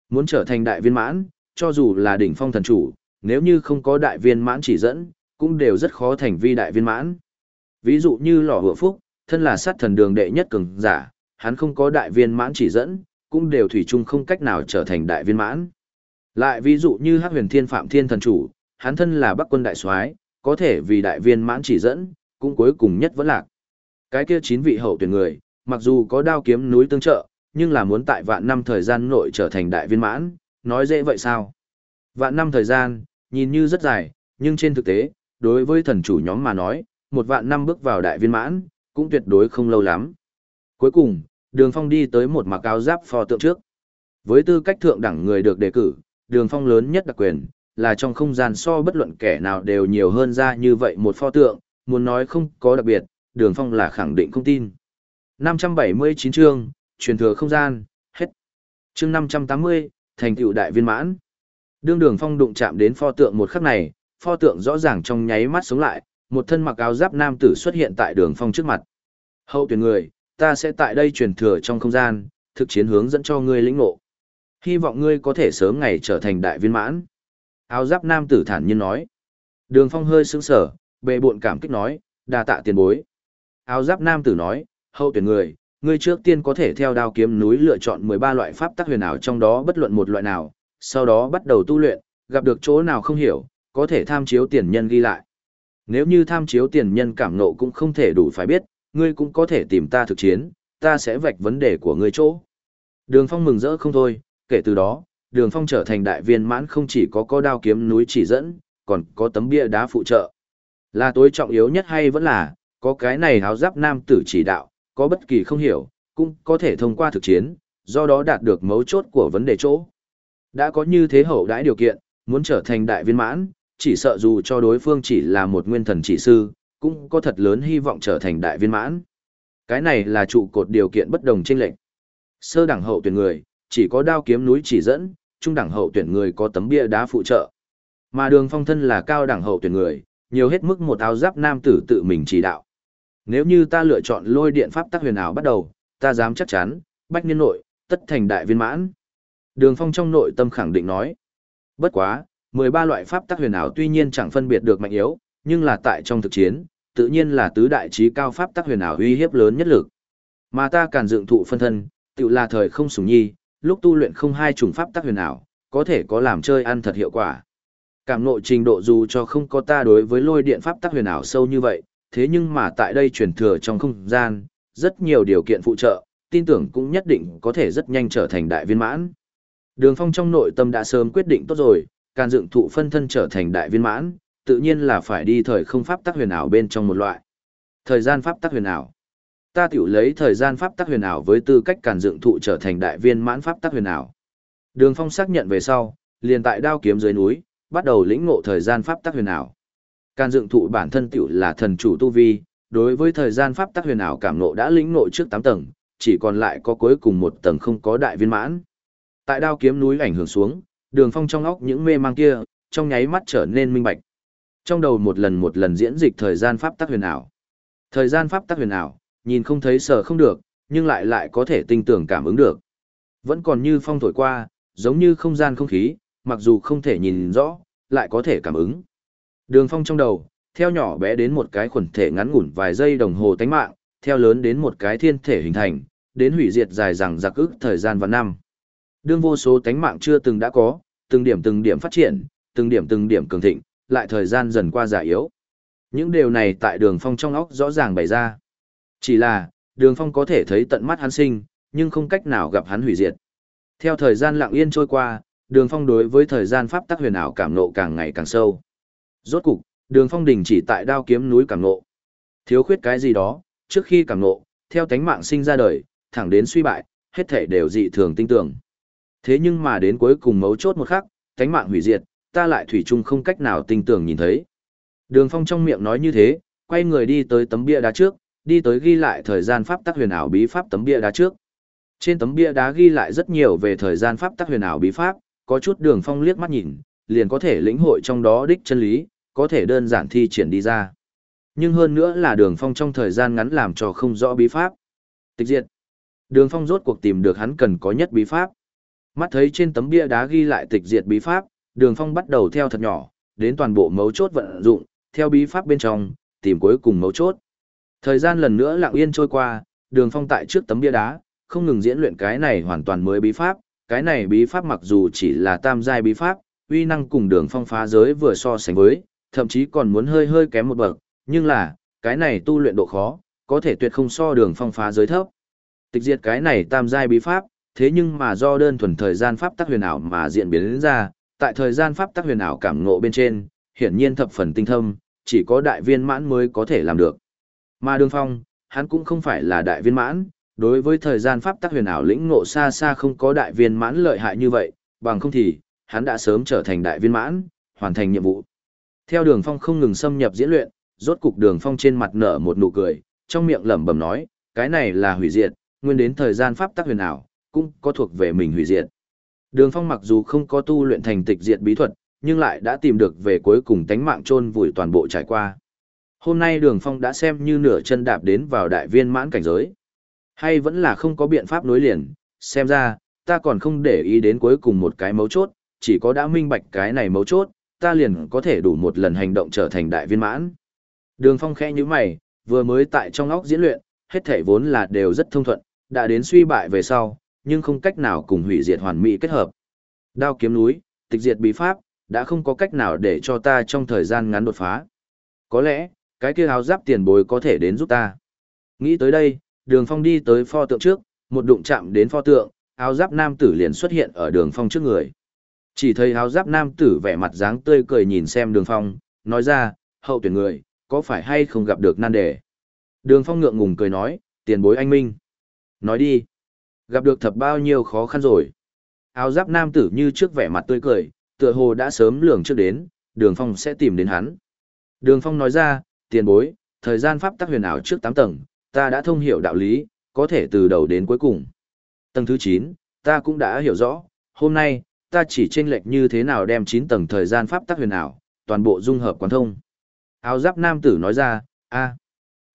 Muốn trở thành đại viên mãn, cho dù là đỉnh phong thần chủ, nếu như không có đại viên mãn chỉ dẫn, cũng đều rất khó thành vi đại viên mãn. Ví dụ như lò hựa phúc, thân là sát thần đường đệ nhất cường giả, hắn không có đại viên mãn chỉ dẫn, cũng đều thủy chung không cách nào trở thành đại viên mãn. Lại ví dụ như Hắc Huyền Thiên Phạm Thiên thần chủ, hắn thân là Bắc quân đại soái, có thể vì đại viên mãn chỉ dẫn, cũng cuối cùng nhất vẫn lạc. Cái kia chín vị hậu tuyển người, mặc dù có đao kiếm núi tương trợ, nhưng là muốn tại vạn năm thời gian nội trở thành đại viên mãn, nói dễ vậy sao? Vạn năm thời gian, nhìn như rất dài, nhưng trên thực tế, đối với thần chủ nhóm mà nói, một vạn năm bước vào đại viên mãn, cũng tuyệt đối không lâu lắm. Cuối cùng, Đường Phong đi tới một mặc áo giáp pho tượng trước. Với tư cách thượng đẳng người được đề cử, Đường Phong lớn nhất đặc quyền, là trong không gian so bất luận kẻ nào đều nhiều hơn ra như vậy một pho tượng, muốn nói không có đặc biệt, Đường Phong là khẳng định không tin. 579 chương, truyền thừa không gian, hết. Chương 580, thành tựu đại viên mãn. Đương Đường Phong đụng chạm đến pho tượng một khắc này, pho tượng rõ ràng trong nháy mắt sống lại, một thân mặc áo giáp nam tử xuất hiện tại Đường Phong trước mặt. Hậu tuyển người, ta sẽ tại đây truyền thừa trong không gian, thực chiến hướng dẫn cho ngươi lĩnh ngộ. Hy vọng ngươi có thể sớm ngày trở thành đại viên mãn. Áo giáp nam tử thản nhiên nói. Đường Phong hơi sững sờ, bề bộn cảm kích nói, đa tạ tiền bối. Áo giáp nam tử nói, hậu tuyển người, ngươi trước tiên có thể theo đao kiếm núi lựa chọn 13 loại pháp tắc huyền ảo trong đó bất luận một loại nào, sau đó bắt đầu tu luyện, gặp được chỗ nào không hiểu, có thể tham chiếu tiền nhân ghi lại. Nếu như tham chiếu tiền nhân cảm nộ cũng không thể đủ phải biết, ngươi cũng có thể tìm ta thực chiến, ta sẽ vạch vấn đề của ngươi chỗ. Đường Phong mừng rỡ không thôi, kể từ đó, Đường Phong trở thành đại viên mãn không chỉ có có đao kiếm núi chỉ dẫn, còn có tấm bia đá phụ trợ. Là tối trọng yếu nhất hay vẫn là, có cái này háo giáp nam tử chỉ đạo, có bất kỳ không hiểu, cũng có thể thông qua thực chiến, do đó đạt được mấu chốt của vấn đề chỗ. Đã có như thế hậu đãi điều kiện, muốn trở thành đại viên mãn, chỉ sợ dù cho đối phương chỉ là một nguyên thần chỉ sư, cũng có thật lớn hy vọng trở thành đại viên mãn. Cái này là trụ cột điều kiện bất đồng chênh lệch. Sơ đẳng hậu tuyển người, chỉ có đao kiếm núi chỉ dẫn, trung đẳng hậu tuyển người có tấm bia đá phụ trợ. Mà đường phong thân là cao đẳng hậu tuyển người, nhiều hết mức một áo giáp nam tử tự mình chỉ đạo. Nếu như ta lựa chọn lôi điện pháp tắc huyền ảo bắt đầu, ta dám chắc chắn, bách niên nội, tất thành đại viên mãn. Đường phong trong nội tâm khẳng định nói. Bất quá, 13 loại pháp tắc huyền ảo tuy nhiên chẳng phân biệt được mạnh yếu, nhưng là tại trong thực chiến, tự nhiên là tứ đại trí cao pháp tắc huyền ảo uy hiếp lớn nhất lực. Mà ta càn dựng thụ phân thân, tự là thời không sủng nhi, lúc tu luyện không hai chủng pháp tắc huyền ảo, có thể có làm chơi ăn thật hiệu quả. Cảm nội trình độ dù cho không có ta đối với lôi điện pháp tắc huyền ảo sâu như vậy, thế nhưng mà tại đây truyền thừa trong không gian, rất nhiều điều kiện phụ trợ, tin tưởng cũng nhất định có thể rất nhanh trở thành đại viên mãn. Đường Phong trong nội tâm đã sớm quyết định tốt rồi, càn dựng thụ phân thân trở thành đại viên mãn, tự nhiên là phải đi thời không pháp tắc huyền ảo bên trong một loại. Thời gian pháp tắc huyền ảo. Ta tiểu lấy thời gian pháp tắc huyền ảo với tư cách càn dựng thụ trở thành đại viên mãn pháp tắc huyền ảo. Đường Phong xác nhận về sau, liền tại đao kiếm dưới núi, bắt đầu lĩnh ngộ thời gian pháp tắc huyền ảo. Càn dựng thụ bản thân tiểu là thần chủ tu vi, đối với thời gian pháp tắc huyền ảo cảm ngộ đã lĩnh ngộ trước 8 tầng, chỉ còn lại có cuối cùng một tầng không có đại viên mãn. Tại đao kiếm núi ảnh hưởng xuống, Đường Phong trong óc những mê mang kia, trong nháy mắt trở nên minh bạch trong đầu một lần một lần diễn dịch thời gian pháp tắc huyền ảo. Thời gian pháp tắc huyền ảo, nhìn không thấy sở không được, nhưng lại lại có thể tinh tưởng cảm ứng được. Vẫn còn như phong thổi qua, giống như không gian không khí, mặc dù không thể nhìn rõ, lại có thể cảm ứng. Đường phong trong đầu, theo nhỏ bé đến một cái khuẩn thể ngắn ngủn vài giây đồng hồ tánh mạng, theo lớn đến một cái thiên thể hình thành, đến hủy diệt dài rằng giặc ức thời gian và năm. Đương vô số tánh mạng chưa từng đã có, từng điểm từng điểm phát triển, từng điểm từng điểm cường thịnh, lại thời gian dần qua giả yếu. Những điều này tại đường phong trong óc rõ ràng bày ra. Chỉ là, đường phong có thể thấy tận mắt hắn sinh, nhưng không cách nào gặp hắn hủy diệt. Theo thời gian lặng yên trôi qua, đường phong đối với thời gian pháp tắc huyền ảo cảm nộ càng ngày càng sâu. Rốt cục, đường phong đình chỉ tại đao kiếm núi cảm nộ. Thiếu khuyết cái gì đó, trước khi cảm nộ, theo tánh mạng sinh ra đời, thẳng đến suy bại, hết thể đều dị thường tinh tưởng. Thế nhưng mà đến cuối cùng mấu chốt một khắc, tánh mạng hủy diệt, ta lại thủy chung không cách nào tinh tưởng nhìn thấy. Đường Phong trong miệng nói như thế, quay người đi tới tấm bia đá trước, đi tới ghi lại thời gian pháp tắc huyền ảo bí pháp tấm bia đá trước. Trên tấm bia đá ghi lại rất nhiều về thời gian pháp tắc huyền ảo bí pháp, có chút Đường Phong liếc mắt nhìn, liền có thể lĩnh hội trong đó đích chân lý, có thể đơn giản thi triển đi ra. Nhưng hơn nữa là Đường Phong trong thời gian ngắn làm cho không rõ bí pháp. Tịch diệt. Đường Phong rốt cuộc tìm được hắn cần có nhất bí pháp. Mắt thấy trên tấm bia đá ghi lại tịch diệt bí pháp, đường phong bắt đầu theo thật nhỏ, đến toàn bộ mấu chốt vận dụng, theo bí pháp bên trong, tìm cuối cùng mấu chốt. Thời gian lần nữa lặng yên trôi qua, đường phong tại trước tấm bia đá, không ngừng diễn luyện cái này hoàn toàn mới bí pháp, cái này bí pháp mặc dù chỉ là tam giai bí pháp, uy năng cùng đường phong phá giới vừa so sánh với, thậm chí còn muốn hơi hơi kém một bậc, nhưng là, cái này tu luyện độ khó, có thể tuyệt không so đường phong phá giới thấp. Tịch diệt cái này tam giai bí pháp, thế nhưng mà do đơn thuần thời gian pháp tắc huyền ảo mà diễn biến đến ra, tại thời gian pháp tắc huyền ảo cảm ngộ bên trên, hiển nhiên thập phần tinh thâm, chỉ có đại viên mãn mới có thể làm được. Mà Đường Phong, hắn cũng không phải là đại viên mãn, đối với thời gian pháp tắc huyền ảo lĩnh ngộ xa xa không có đại viên mãn lợi hại như vậy, bằng không thì, hắn đã sớm trở thành đại viên mãn, hoàn thành nhiệm vụ. Theo Đường Phong không ngừng xâm nhập diễn luyện, rốt cục Đường Phong trên mặt nở một nụ cười, trong miệng lẩm bẩm nói, cái này là hủy diệt, nguyên đến thời gian pháp tắc huyền ảo, cũng có thuộc về mình hủy diệt. Đường Phong mặc dù không có tu luyện thành tịch diệt bí thuật, nhưng lại đã tìm được về cuối cùng tánh mạng chôn vùi toàn bộ trải qua. Hôm nay Đường Phong đã xem như nửa chân đạp đến vào đại viên mãn cảnh giới. Hay vẫn là không có biện pháp nối liền, xem ra, ta còn không để ý đến cuối cùng một cái mấu chốt, chỉ có đã minh bạch cái này mấu chốt, ta liền có thể đủ một lần hành động trở thành đại viên mãn. Đường Phong khẽ như mày, vừa mới tại trong óc diễn luyện, hết thể vốn là đều rất thông thuận, đã đến suy bại về sau, nhưng không cách nào cùng hủy diệt hoàn mỹ kết hợp. Đao kiếm núi, tịch diệt bí pháp, đã không có cách nào để cho ta trong thời gian ngắn đột phá. Có lẽ, cái kia áo giáp tiền bối có thể đến giúp ta. Nghĩ tới đây, đường phong đi tới pho tượng trước, một đụng chạm đến pho tượng, áo giáp nam tử liền xuất hiện ở đường phong trước người. Chỉ thấy áo giáp nam tử vẻ mặt dáng tươi cười nhìn xem đường phong, nói ra, hậu tuyển người, có phải hay không gặp được nan đề? Đường phong ngượng ngùng cười nói, tiền bối anh minh. Nói đi. Gặp được thập bao nhiêu khó khăn rồi. Áo giáp nam tử như trước vẻ mặt tươi cười, tựa hồ đã sớm lường trước đến, đường phong sẽ tìm đến hắn. Đường phong nói ra, tiền bối, thời gian pháp tắc huyền ảo trước 8 tầng, ta đã thông hiểu đạo lý, có thể từ đầu đến cuối cùng. Tầng thứ 9, ta cũng đã hiểu rõ, hôm nay, ta chỉ chênh lệch như thế nào đem 9 tầng thời gian pháp tắc huyền ảo, toàn bộ dung hợp quán thông. Áo giáp nam tử nói ra, a,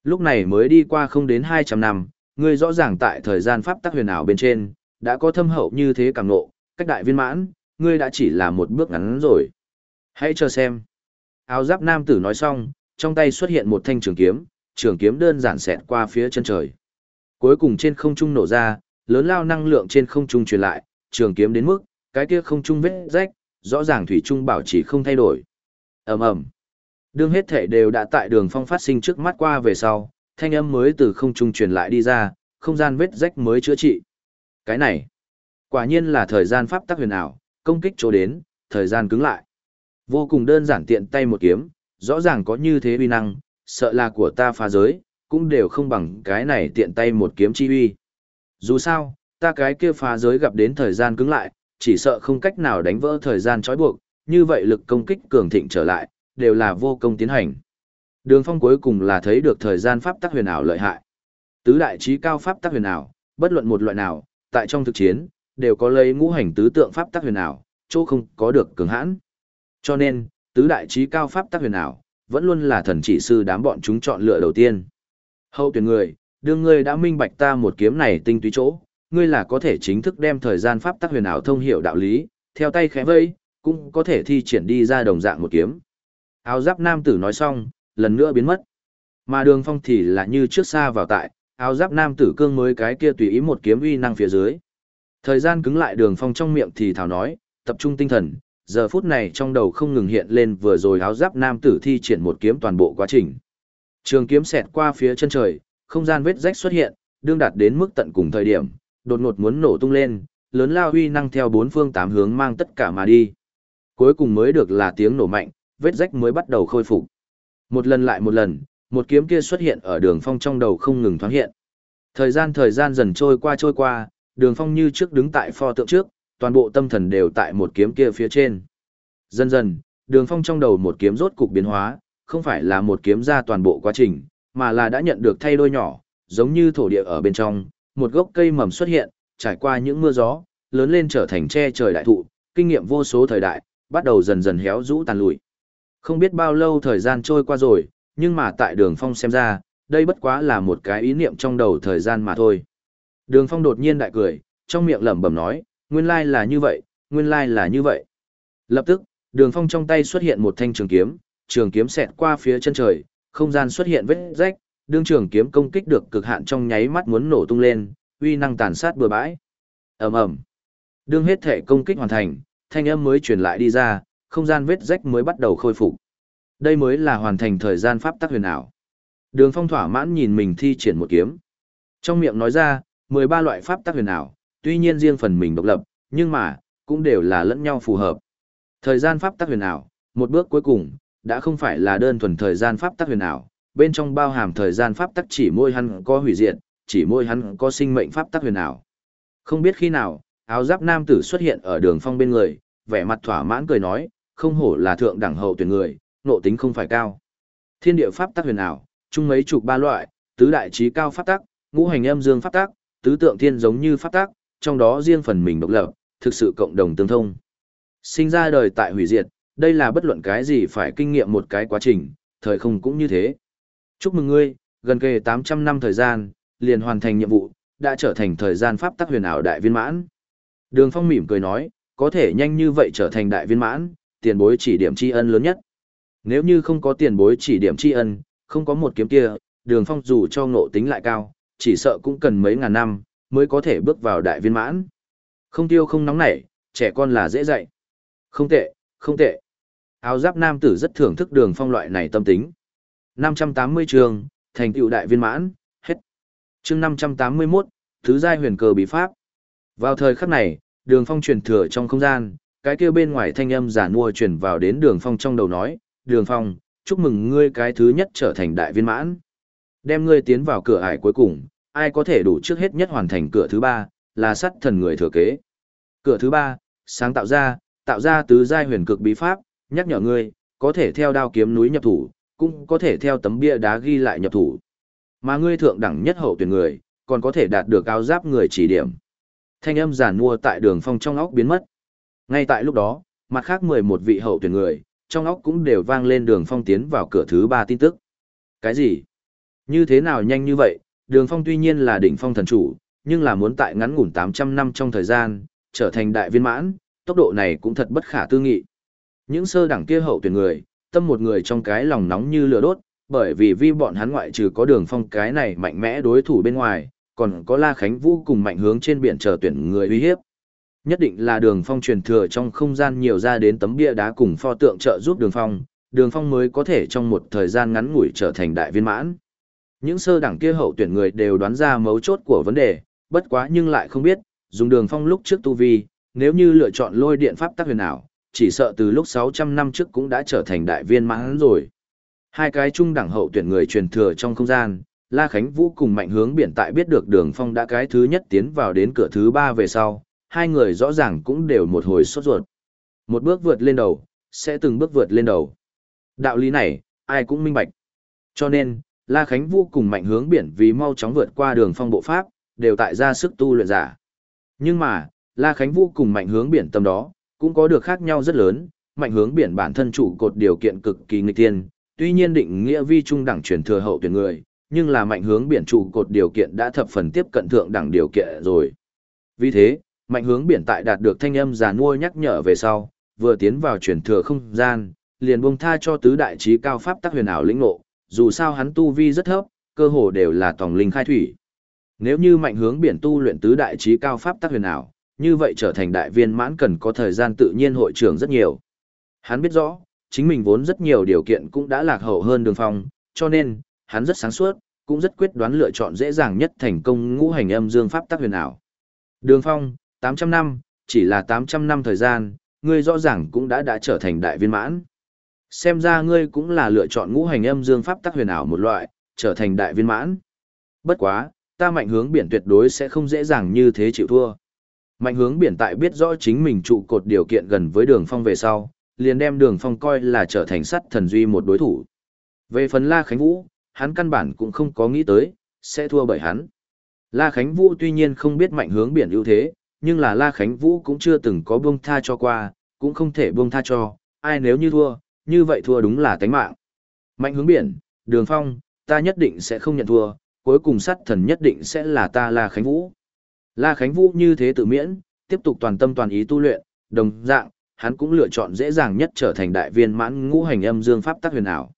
lúc này mới đi qua không đến 200 năm, ngươi rõ ràng tại thời gian pháp tắc huyền ảo bên trên, đã có thâm hậu như thế càng nộ, cách đại viên mãn, ngươi đã chỉ là một bước ngắn rồi. Hãy chờ xem. Áo giáp nam tử nói xong, trong tay xuất hiện một thanh trường kiếm, trường kiếm đơn giản xẹt qua phía chân trời. Cuối cùng trên không trung nổ ra, lớn lao năng lượng trên không trung truyền lại, trường kiếm đến mức, cái kia không trung vết rách, rõ ràng thủy trung bảo chỉ không thay đổi. Ầm ầm. Đương hết thể đều đã tại đường phong phát sinh trước mắt qua về sau, thanh âm mới từ không trung truyền lại đi ra, không gian vết rách mới chữa trị. Cái này, quả nhiên là thời gian pháp tắc huyền ảo, công kích chỗ đến, thời gian cứng lại. Vô cùng đơn giản tiện tay một kiếm, rõ ràng có như thế uy năng, sợ là của ta phá giới, cũng đều không bằng cái này tiện tay một kiếm chi uy. Dù sao, ta cái kia phá giới gặp đến thời gian cứng lại, chỉ sợ không cách nào đánh vỡ thời gian trói buộc, như vậy lực công kích cường thịnh trở lại, đều là vô công tiến hành. Đường phong cuối cùng là thấy được thời gian pháp tắc huyền ảo lợi hại. Tứ đại trí cao pháp tắc huyền ảo, bất luận một loại nào, tại trong thực chiến, đều có lấy ngũ hành tứ tượng pháp tắc huyền ảo, chỗ không có được cường hãn. Cho nên, tứ đại trí cao pháp tắc huyền ảo, vẫn luôn là thần chỉ sư đám bọn chúng chọn lựa đầu tiên. Hậu tuyển người, đương ngươi đã minh bạch ta một kiếm này tinh túy chỗ, ngươi là có thể chính thức đem thời gian pháp tắc huyền ảo thông hiểu đạo lý, theo tay khẽ vây, cũng có thể thi triển đi ra đồng dạng một kiếm. Áo giáp nam tử nói xong, lần nữa biến mất. Mà đường phong thì là như trước xa vào tại, áo giáp nam tử cương mới cái kia tùy ý một kiếm uy năng phía dưới. Thời gian cứng lại đường phong trong miệng thì thảo nói, tập trung tinh thần, giờ phút này trong đầu không ngừng hiện lên vừa rồi áo giáp nam tử thi triển một kiếm toàn bộ quá trình. Trường kiếm xẹt qua phía chân trời, không gian vết rách xuất hiện, đương đạt đến mức tận cùng thời điểm, đột ngột muốn nổ tung lên, lớn lao uy năng theo bốn phương tám hướng mang tất cả mà đi. Cuối cùng mới được là tiếng nổ mạnh, vết rách mới bắt đầu khôi phục. Một lần lại một lần, một kiếm kia xuất hiện ở đường phong trong đầu không ngừng thoáng hiện. Thời gian thời gian dần trôi qua trôi qua, đường phong như trước đứng tại pho tượng trước, toàn bộ tâm thần đều tại một kiếm kia phía trên. Dần dần, đường phong trong đầu một kiếm rốt cục biến hóa, không phải là một kiếm ra toàn bộ quá trình, mà là đã nhận được thay đôi nhỏ, giống như thổ địa ở bên trong, một gốc cây mầm xuất hiện, trải qua những mưa gió, lớn lên trở thành che trời đại thụ, kinh nghiệm vô số thời đại, bắt đầu dần dần héo rũ tàn lụi. Không biết bao lâu thời gian trôi qua rồi, nhưng mà tại đường phong xem ra, đây bất quá là một cái ý niệm trong đầu thời gian mà thôi. Đường phong đột nhiên đại cười, trong miệng lẩm bẩm nói, nguyên lai là như vậy, nguyên lai là như vậy. Lập tức, đường phong trong tay xuất hiện một thanh trường kiếm, trường kiếm xẹt qua phía chân trời, không gian xuất hiện vết rách, đương trường kiếm công kích được cực hạn trong nháy mắt muốn nổ tung lên, uy năng tàn sát bừa bãi. Ầm ầm. Đương hết thể công kích hoàn thành, thanh âm mới truyền lại đi ra, không gian vết rách mới bắt đầu khôi phục. Đây mới là hoàn thành thời gian pháp tắc huyền ảo. Đường Phong thỏa mãn nhìn mình thi triển một kiếm. Trong miệng nói ra, 13 loại pháp tắc huyền ảo, tuy nhiên riêng phần mình độc lập, nhưng mà, cũng đều là lẫn nhau phù hợp. Thời gian pháp tắc huyền ảo, một bước cuối cùng, đã không phải là đơn thuần thời gian pháp tắc huyền ảo, bên trong bao hàm thời gian pháp tắc chỉ môi hắn có hủy diệt, chỉ môi hắn có sinh mệnh pháp tắc huyền ảo. Không biết khi nào, áo giáp nam tử xuất hiện ở đường phong bên người, vẻ mặt thỏa mãn cười nói, không hổ là thượng đẳng hậu tuyển người, nộ tính không phải cao. Thiên địa pháp tắc huyền ảo, chung mấy chục ba loại, tứ đại trí cao pháp tắc, ngũ hành âm dương pháp tắc, tứ tượng thiên giống như pháp tắc, trong đó riêng phần mình độc lập, thực sự cộng đồng tương thông. Sinh ra đời tại hủy diệt, đây là bất luận cái gì phải kinh nghiệm một cái quá trình, thời không cũng như thế. Chúc mừng ngươi, gần kề 800 năm thời gian, liền hoàn thành nhiệm vụ, đã trở thành thời gian pháp tắc huyền ảo đại viên mãn. Đường Phong mỉm cười nói, có thể nhanh như vậy trở thành đại viên mãn, tiền bối chỉ điểm tri ân lớn nhất. Nếu như không có tiền bối chỉ điểm tri ân, không có một kiếm kia, Đường Phong dù cho ngộ tính lại cao, chỉ sợ cũng cần mấy ngàn năm mới có thể bước vào đại viên mãn. Không tiêu không nóng nảy, trẻ con là dễ dạy. Không tệ, không tệ. Áo giáp nam tử rất thưởng thức Đường Phong loại này tâm tính. 580 trường, thành tựu đại viên mãn, hết. Chương 581, thứ giai huyền cờ bí pháp. Vào thời khắc này, đường phong truyền thừa trong không gian, cái kia bên ngoài thanh âm giả nua truyền vào đến đường phong trong đầu nói, đường phong, chúc mừng ngươi cái thứ nhất trở thành đại viên mãn. Đem ngươi tiến vào cửa ải cuối cùng, ai có thể đủ trước hết nhất hoàn thành cửa thứ ba, là sắt thần người thừa kế. Cửa thứ ba, sáng tạo ra, tạo ra tứ giai huyền cực bí pháp, nhắc nhở ngươi, có thể theo đao kiếm núi nhập thủ, cũng có thể theo tấm bia đá ghi lại nhập thủ. Mà ngươi thượng đẳng nhất hậu tuyển người, còn có thể đạt được áo giáp người chỉ điểm. Thanh âm giản mua tại đường phong trong óc biến mất. Ngay tại lúc đó, mặt khác 11 vị hậu tuyển người, trong óc cũng đều vang lên đường phong tiến vào cửa thứ ba tin tức. Cái gì? Như thế nào nhanh như vậy? Đường phong tuy nhiên là đỉnh phong thần chủ, nhưng là muốn tại ngắn ngủn 800 năm trong thời gian, trở thành đại viên mãn, tốc độ này cũng thật bất khả tư nghị. Những sơ đẳng kia hậu tuyển người, tâm một người trong cái lòng nóng như lửa đốt, bởi vì vi bọn hắn ngoại trừ có đường phong cái này mạnh mẽ đối thủ bên ngoài, còn có La Khánh Vũ cùng mạnh hướng trên biển chờ tuyển người uy hiếp. Nhất định là đường phong truyền thừa trong không gian nhiều ra đến tấm bia đá cùng pho tượng trợ giúp đường phong, đường phong mới có thể trong một thời gian ngắn ngủi trở thành đại viên mãn. Những sơ đẳng kia hậu tuyển người đều đoán ra mấu chốt của vấn đề, bất quá nhưng lại không biết, dùng đường phong lúc trước tu vi, nếu như lựa chọn lôi điện pháp tắc huyền ảo, chỉ sợ từ lúc 600 năm trước cũng đã trở thành đại viên mãn rồi. Hai cái trung đẳng hậu tuyển người truyền thừa trong không gian, La Khánh Vũ cùng Mạnh Hướng Biển tại biết được Đường Phong đã cái thứ nhất tiến vào đến cửa thứ ba về sau, hai người rõ ràng cũng đều một hồi sốt ruột. Một bước vượt lên đầu, sẽ từng bước vượt lên đầu. Đạo lý này, ai cũng minh bạch. Cho nên, La Khánh vô cùng Mạnh Hướng Biển vì mau chóng vượt qua Đường Phong bộ pháp, đều tại ra sức tu luyện giả. Nhưng mà, La Khánh vô cùng Mạnh Hướng Biển tâm đó, cũng có được khác nhau rất lớn, Mạnh Hướng Biển bản thân chủ cột điều kiện cực kỳ nghịch tiên, tuy nhiên định nghĩa vi trung đẳng truyền thừa hậu tuyển người, nhưng là mạnh hướng biển trụ cột điều kiện đã thập phần tiếp cận thượng đẳng điều kiện rồi. Vì thế, mạnh hướng biển tại đạt được thanh âm già nuôi nhắc nhở về sau, vừa tiến vào truyền thừa không gian, liền buông tha cho tứ đại trí cao pháp tắc huyền ảo lĩnh ngộ, dù sao hắn tu vi rất thấp, cơ hồ đều là tòng linh khai thủy. Nếu như mạnh hướng biển tu luyện tứ đại trí cao pháp tắc huyền ảo, như vậy trở thành đại viên mãn cần có thời gian tự nhiên hội trưởng rất nhiều. Hắn biết rõ, chính mình vốn rất nhiều điều kiện cũng đã lạc hậu hơn đường phong, cho nên, hắn rất sáng suốt, cũng rất quyết đoán lựa chọn dễ dàng nhất thành công ngũ hành âm dương pháp tác huyền ảo. Đường phong, 800 năm, chỉ là 800 năm thời gian, ngươi rõ ràng cũng đã đã trở thành đại viên mãn. Xem ra ngươi cũng là lựa chọn ngũ hành âm dương pháp tắc huyền ảo một loại, trở thành đại viên mãn. Bất quá, ta mạnh hướng biển tuyệt đối sẽ không dễ dàng như thế chịu thua. Mạnh hướng biển tại biết rõ chính mình trụ cột điều kiện gần với đường phong về sau, liền đem đường phong coi là trở thành sắt thần duy một đối thủ. Về phần La Khánh Vũ, hắn căn bản cũng không có nghĩ tới, sẽ thua bởi hắn. La Khánh Vũ tuy nhiên không biết mạnh hướng biển ưu thế, nhưng là La Khánh Vũ cũng chưa từng có buông tha cho qua, cũng không thể buông tha cho, ai nếu như thua, như vậy thua đúng là tánh mạng. Mạnh hướng biển, đường phong, ta nhất định sẽ không nhận thua, cuối cùng sát thần nhất định sẽ là ta La Khánh Vũ. La Khánh Vũ như thế tự miễn, tiếp tục toàn tâm toàn ý tu luyện, đồng dạng, hắn cũng lựa chọn dễ dàng nhất trở thành đại viên mãn ngũ hành âm dương pháp tác huyền ảo.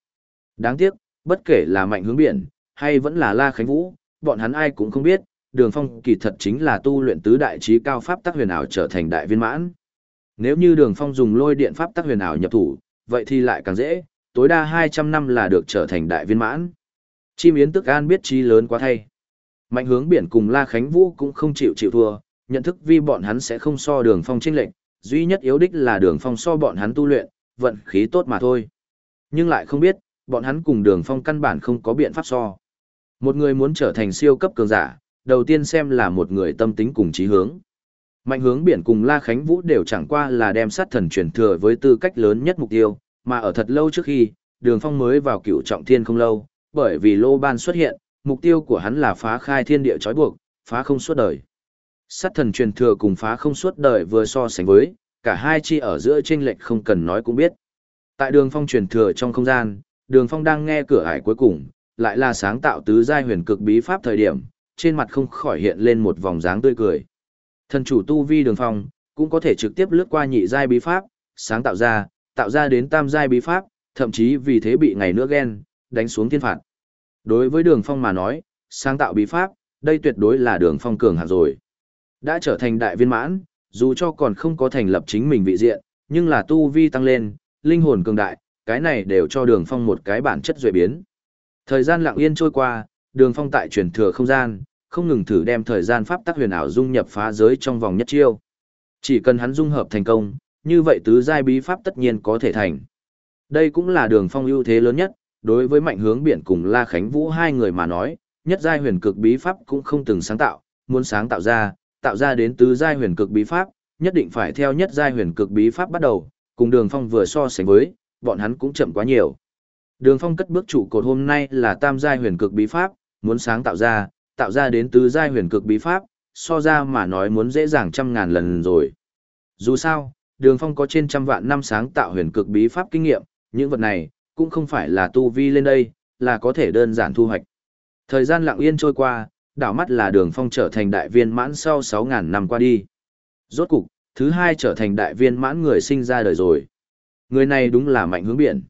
Đáng tiếc, bất kể là mạnh hướng biển, hay vẫn là La Khánh Vũ, bọn hắn ai cũng không biết, Đường Phong kỳ thật chính là tu luyện tứ đại trí cao pháp tắc huyền ảo trở thành đại viên mãn. Nếu như Đường Phong dùng lôi điện pháp tắc huyền ảo nhập thủ, vậy thì lại càng dễ, tối đa 200 năm là được trở thành đại viên mãn. Chim yến tức an biết trí lớn quá thay. Mạnh hướng biển cùng La Khánh Vũ cũng không chịu chịu thua, nhận thức vi bọn hắn sẽ không so đường phong tranh lệnh, duy nhất yếu đích là đường phong so bọn hắn tu luyện, vận khí tốt mà thôi. Nhưng lại không biết, bọn hắn cùng đường phong căn bản không có biện pháp so. Một người muốn trở thành siêu cấp cường giả, đầu tiên xem là một người tâm tính cùng trí hướng. Mạnh hướng biển cùng La Khánh Vũ đều chẳng qua là đem sát thần truyền thừa với tư cách lớn nhất mục tiêu, mà ở thật lâu trước khi, đường phong mới vào cựu trọng thiên không lâu, bởi vì lô ban xuất hiện, mục tiêu của hắn là phá khai thiên địa trói buộc, phá không suốt đời. Sát thần truyền thừa cùng phá không suốt đời vừa so sánh với, cả hai chi ở giữa chênh lệch không cần nói cũng biết. Tại đường phong truyền thừa trong không gian, đường phong đang nghe cửa ải cuối cùng, lại là sáng tạo tứ giai huyền cực bí pháp thời điểm, trên mặt không khỏi hiện lên một vòng dáng tươi cười. Thần chủ tu vi đường phong, cũng có thể trực tiếp lướt qua nhị giai bí pháp, sáng tạo ra, tạo ra đến tam giai bí pháp, thậm chí vì thế bị ngày nữa ghen, đánh xuống thiên phạt. Đối với đường phong mà nói, sáng tạo bí pháp, đây tuyệt đối là đường phong cường hạng rồi. Đã trở thành đại viên mãn, dù cho còn không có thành lập chính mình vị diện, nhưng là tu vi tăng lên, linh hồn cường đại, cái này đều cho đường phong một cái bản chất duệ biến. Thời gian lặng yên trôi qua, đường phong tại truyền thừa không gian, không ngừng thử đem thời gian pháp tắc huyền ảo dung nhập phá giới trong vòng nhất chiêu. Chỉ cần hắn dung hợp thành công, như vậy tứ giai bí pháp tất nhiên có thể thành. Đây cũng là đường phong ưu thế lớn nhất, đối với mạnh hướng biển cùng La Khánh Vũ hai người mà nói, nhất giai huyền cực bí pháp cũng không từng sáng tạo, muốn sáng tạo ra, tạo ra đến tứ giai huyền cực bí pháp, nhất định phải theo nhất giai huyền cực bí pháp bắt đầu, cùng Đường Phong vừa so sánh với, bọn hắn cũng chậm quá nhiều. Đường Phong cất bước trụ cột hôm nay là tam giai huyền cực bí pháp, muốn sáng tạo ra, tạo ra đến tứ giai huyền cực bí pháp, so ra mà nói muốn dễ dàng trăm ngàn lần rồi. Dù sao, Đường Phong có trên trăm vạn năm sáng tạo huyền cực bí pháp kinh nghiệm, những vật này cũng không phải là tu vi lên đây, là có thể đơn giản thu hoạch. Thời gian lặng yên trôi qua, đảo mắt là đường phong trở thành đại viên mãn sau 6000 năm qua đi. Rốt cục, thứ hai trở thành đại viên mãn người sinh ra đời rồi. Người này đúng là mạnh hướng biển.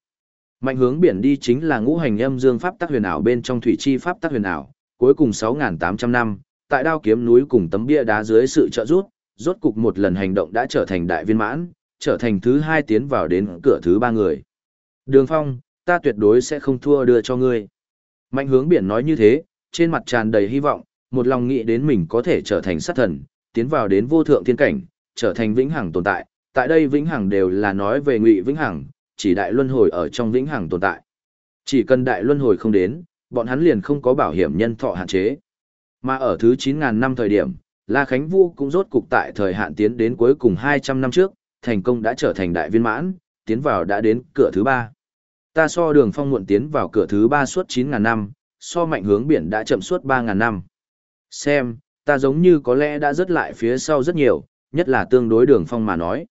Mạnh hướng biển đi chính là ngũ hành âm dương pháp tắc huyền ảo bên trong thủy chi pháp tắc huyền ảo, cuối cùng 6.800 năm, tại đao kiếm núi cùng tấm bia đá dưới sự trợ giúp, rốt cục một lần hành động đã trở thành đại viên mãn, trở thành thứ hai tiến vào đến cửa thứ ba người. Đường phong, ta tuyệt đối sẽ không thua đưa cho ngươi. Mạnh hướng biển nói như thế, trên mặt tràn đầy hy vọng, một lòng nghĩ đến mình có thể trở thành sát thần, tiến vào đến vô thượng thiên cảnh, trở thành vĩnh hằng tồn tại. Tại đây vĩnh hằng đều là nói về ngụy vĩnh hằng, chỉ đại luân hồi ở trong vĩnh hằng tồn tại. Chỉ cần đại luân hồi không đến, bọn hắn liền không có bảo hiểm nhân thọ hạn chế. Mà ở thứ 9.000 năm thời điểm, La Khánh Vũ cũng rốt cục tại thời hạn tiến đến cuối cùng 200 năm trước, thành công đã trở thành đại viên mãn, tiến vào đã đến cửa thứ ba. Ta so đường phong muộn tiến vào cửa thứ ba suốt 9.000 năm, so mạnh hướng biển đã chậm suốt 3000 năm. Xem, ta giống như có lẽ đã rất lại phía sau rất nhiều, nhất là tương đối đường phong mà nói.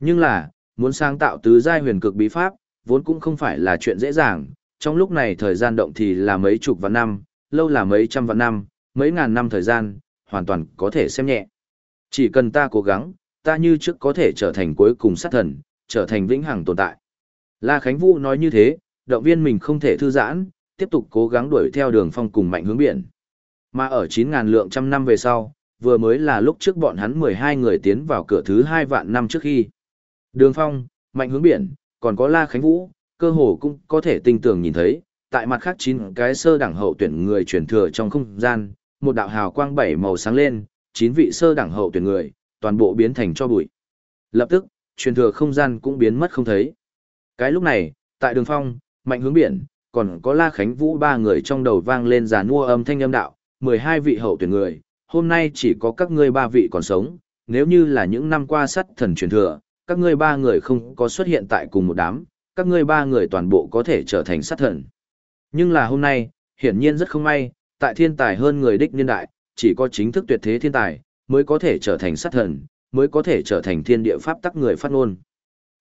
Nhưng là, muốn sáng tạo tứ giai huyền cực bí pháp, vốn cũng không phải là chuyện dễ dàng, trong lúc này thời gian động thì là mấy chục vạn năm, lâu là mấy trăm vạn năm, mấy ngàn năm thời gian, hoàn toàn có thể xem nhẹ. Chỉ cần ta cố gắng, ta như trước có thể trở thành cuối cùng sát thần, trở thành vĩnh hằng tồn tại. La Khánh Vũ nói như thế, động viên mình không thể thư giãn, tiếp tục cố gắng đuổi theo đường phong cùng mạnh hướng biển. Mà ở 9.000 lượng trăm năm về sau, vừa mới là lúc trước bọn hắn 12 người tiến vào cửa thứ hai vạn năm trước khi. Đường phong, mạnh hướng biển, còn có La Khánh Vũ, cơ hồ cũng có thể tinh tường nhìn thấy, tại mặt khác chín cái sơ đẳng hậu tuyển người truyền thừa trong không gian, một đạo hào quang bảy màu sáng lên, chín vị sơ đẳng hậu tuyển người, toàn bộ biến thành cho bụi. Lập tức, truyền thừa không gian cũng biến mất không thấy. Cái lúc này, tại đường phong, mạnh hướng biển, còn có La Khánh Vũ ba người trong đầu vang lên giàn mua âm thanh âm đạo, 12 vị hậu tuyển người, hôm nay chỉ có các ngươi ba vị còn sống, nếu như là những năm qua sắt thần truyền thừa, các ngươi ba người không có xuất hiện tại cùng một đám, các ngươi ba người toàn bộ có thể trở thành sát thần. Nhưng là hôm nay, hiển nhiên rất không may, tại thiên tài hơn người đích niên đại, chỉ có chính thức tuyệt thế thiên tài, mới có thể trở thành sát thần, mới có thể trở thành thiên địa pháp tắc người phát ngôn.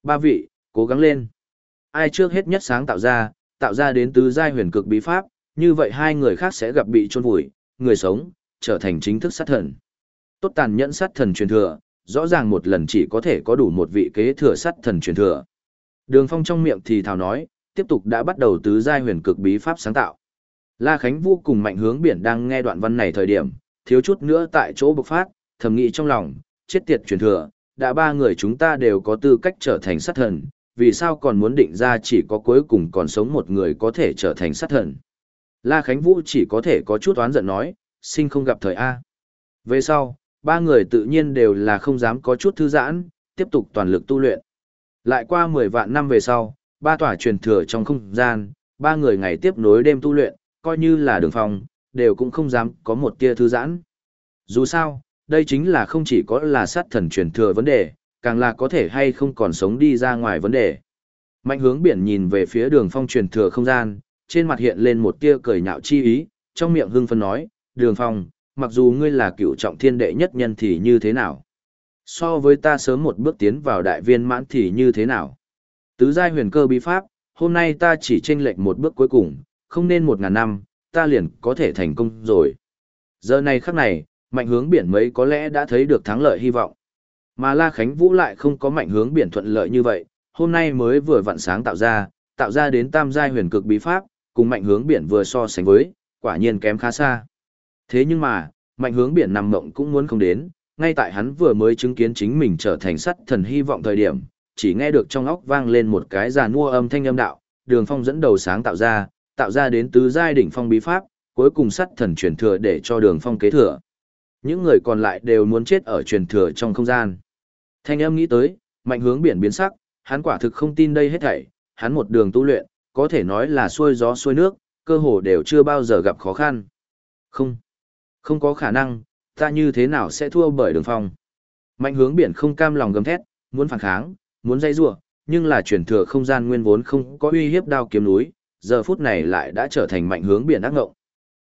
Ba vị, cố gắng lên. Ai trước hết nhất sáng tạo ra, tạo ra đến tứ giai huyền cực bí pháp, như vậy hai người khác sẽ gặp bị chôn vùi, người sống, trở thành chính thức sát thần. Tốt tàn nhẫn sát thần truyền thừa, rõ ràng một lần chỉ có thể có đủ một vị kế thừa sắt thần truyền thừa. Đường Phong trong miệng thì thào nói, tiếp tục đã bắt đầu tứ giai huyền cực bí pháp sáng tạo. La Khánh vô cùng mạnh hướng biển đang nghe đoạn văn này thời điểm, thiếu chút nữa tại chỗ bộc phát, thầm nghĩ trong lòng, chết tiệt truyền thừa, đã ba người chúng ta đều có tư cách trở thành sát thần, vì sao còn muốn định ra chỉ có cuối cùng còn sống một người có thể trở thành sát thần. La Khánh Vũ chỉ có thể có chút oán giận nói, sinh không gặp thời A. Về sau, ba người tự nhiên đều là không dám có chút thư giãn, tiếp tục toàn lực tu luyện. Lại qua 10 vạn năm về sau, ba tòa truyền thừa trong không gian, ba người ngày tiếp nối đêm tu luyện, coi như là đường phòng, đều cũng không dám có một tia thư giãn. Dù sao, đây chính là không chỉ có là sát thần truyền thừa vấn đề, càng là có thể hay không còn sống đi ra ngoài vấn đề. Mạnh hướng biển nhìn về phía đường phong truyền thừa không gian, trên mặt hiện lên một tia cười nhạo chi ý, trong miệng hưng phân nói, đường phong, mặc dù ngươi là cựu trọng thiên đệ nhất nhân thì như thế nào? So với ta sớm một bước tiến vào đại viên mãn thì như thế nào? Tứ giai huyền cơ bí pháp, hôm nay ta chỉ chênh lệch một bước cuối cùng, không nên một ngàn năm, ta liền có thể thành công rồi. Giờ này khắc này, mạnh hướng biển mấy có lẽ đã thấy được thắng lợi hy vọng. Mà La Khánh Vũ lại không có mạnh hướng biển thuận lợi như vậy, hôm nay mới vừa vặn sáng tạo ra, tạo ra đến tam giai huyền cực bí pháp, cùng mạnh hướng biển vừa so sánh với, quả nhiên kém khá xa. Thế nhưng mà, mạnh hướng biển nằm mộng cũng muốn không đến, ngay tại hắn vừa mới chứng kiến chính mình trở thành sắt thần hy vọng thời điểm, chỉ nghe được trong óc vang lên một cái giàn mua âm thanh âm đạo, đường phong dẫn đầu sáng tạo ra, tạo ra đến tứ giai đỉnh phong bí pháp, cuối cùng sắt thần truyền thừa để cho đường phong kế thừa. Những người còn lại đều muốn chết ở truyền thừa trong không gian. Thanh âm nghĩ tới, mạnh hướng biển biến sắc, hắn quả thực không tin đây hết thảy, hắn một đường tu luyện, có thể nói là xuôi gió xuôi nước, cơ hồ đều chưa bao giờ gặp khó khăn. Không, không có khả năng, ta như thế nào sẽ thua bởi đường phong. Mạnh hướng biển không cam lòng gầm thét, muốn phản kháng, muốn dây rủa nhưng là truyền thừa không gian nguyên vốn không có uy hiếp đao kiếm núi, giờ phút này lại đã trở thành mạnh hướng biển ác ngộng.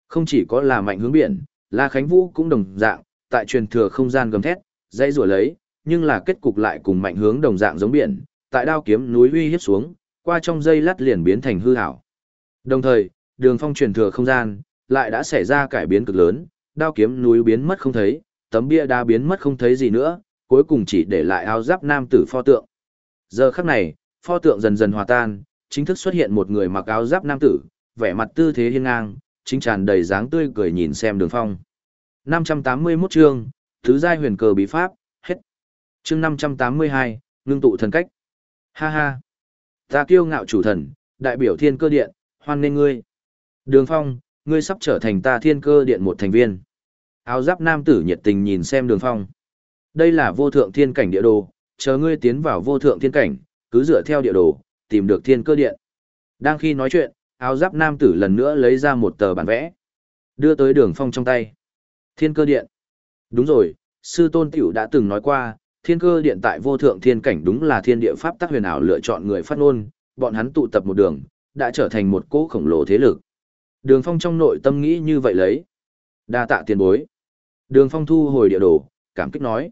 Không chỉ có là mạnh hướng biển, La Khánh Vũ cũng đồng dạng, tại truyền thừa không gian gầm thét, dây rủa lấy, nhưng là kết cục lại cùng mạnh hướng đồng dạng giống biển, tại đao kiếm núi uy hiếp xuống, qua trong dây lát liền biến thành hư ảo. Đồng thời, đường phong truyền thừa không gian, lại đã xảy ra cải biến cực lớn, đao kiếm núi biến mất không thấy, tấm bia đá biến mất không thấy gì nữa, cuối cùng chỉ để lại áo giáp nam tử pho tượng. Giờ khắc này, pho tượng dần dần hòa tan, chính thức xuất hiện một người mặc áo giáp nam tử, vẻ mặt tư thế hiên ngang, chính tràn đầy dáng tươi cười nhìn xem đường phong. 581 chương, thứ giai huyền cờ bí pháp, hết. Chương 582, ngưng tụ thần cách. Ha ha. Ta kiêu ngạo chủ thần, đại biểu thiên cơ điện, hoan nghênh ngươi. Đường phong, ngươi sắp trở thành ta thiên cơ điện một thành viên. Áo giáp nam tử nhiệt tình nhìn xem đường phong. Đây là vô thượng thiên cảnh địa đồ, chờ ngươi tiến vào vô thượng thiên cảnh, cứ dựa theo địa đồ, tìm được thiên cơ điện. Đang khi nói chuyện, áo giáp nam tử lần nữa lấy ra một tờ bản vẽ. Đưa tới đường phong trong tay. Thiên cơ điện. Đúng rồi, sư tôn tiểu đã từng nói qua, thiên cơ điện tại vô thượng thiên cảnh đúng là thiên địa pháp tác huyền ảo lựa chọn người phát ngôn, bọn hắn tụ tập một đường, đã trở thành một cỗ khổng lồ thế lực. Đường phong trong nội tâm nghĩ như vậy lấy. đa tạ tiền bối. Đường phong thu hồi địa đồ, cảm kích nói.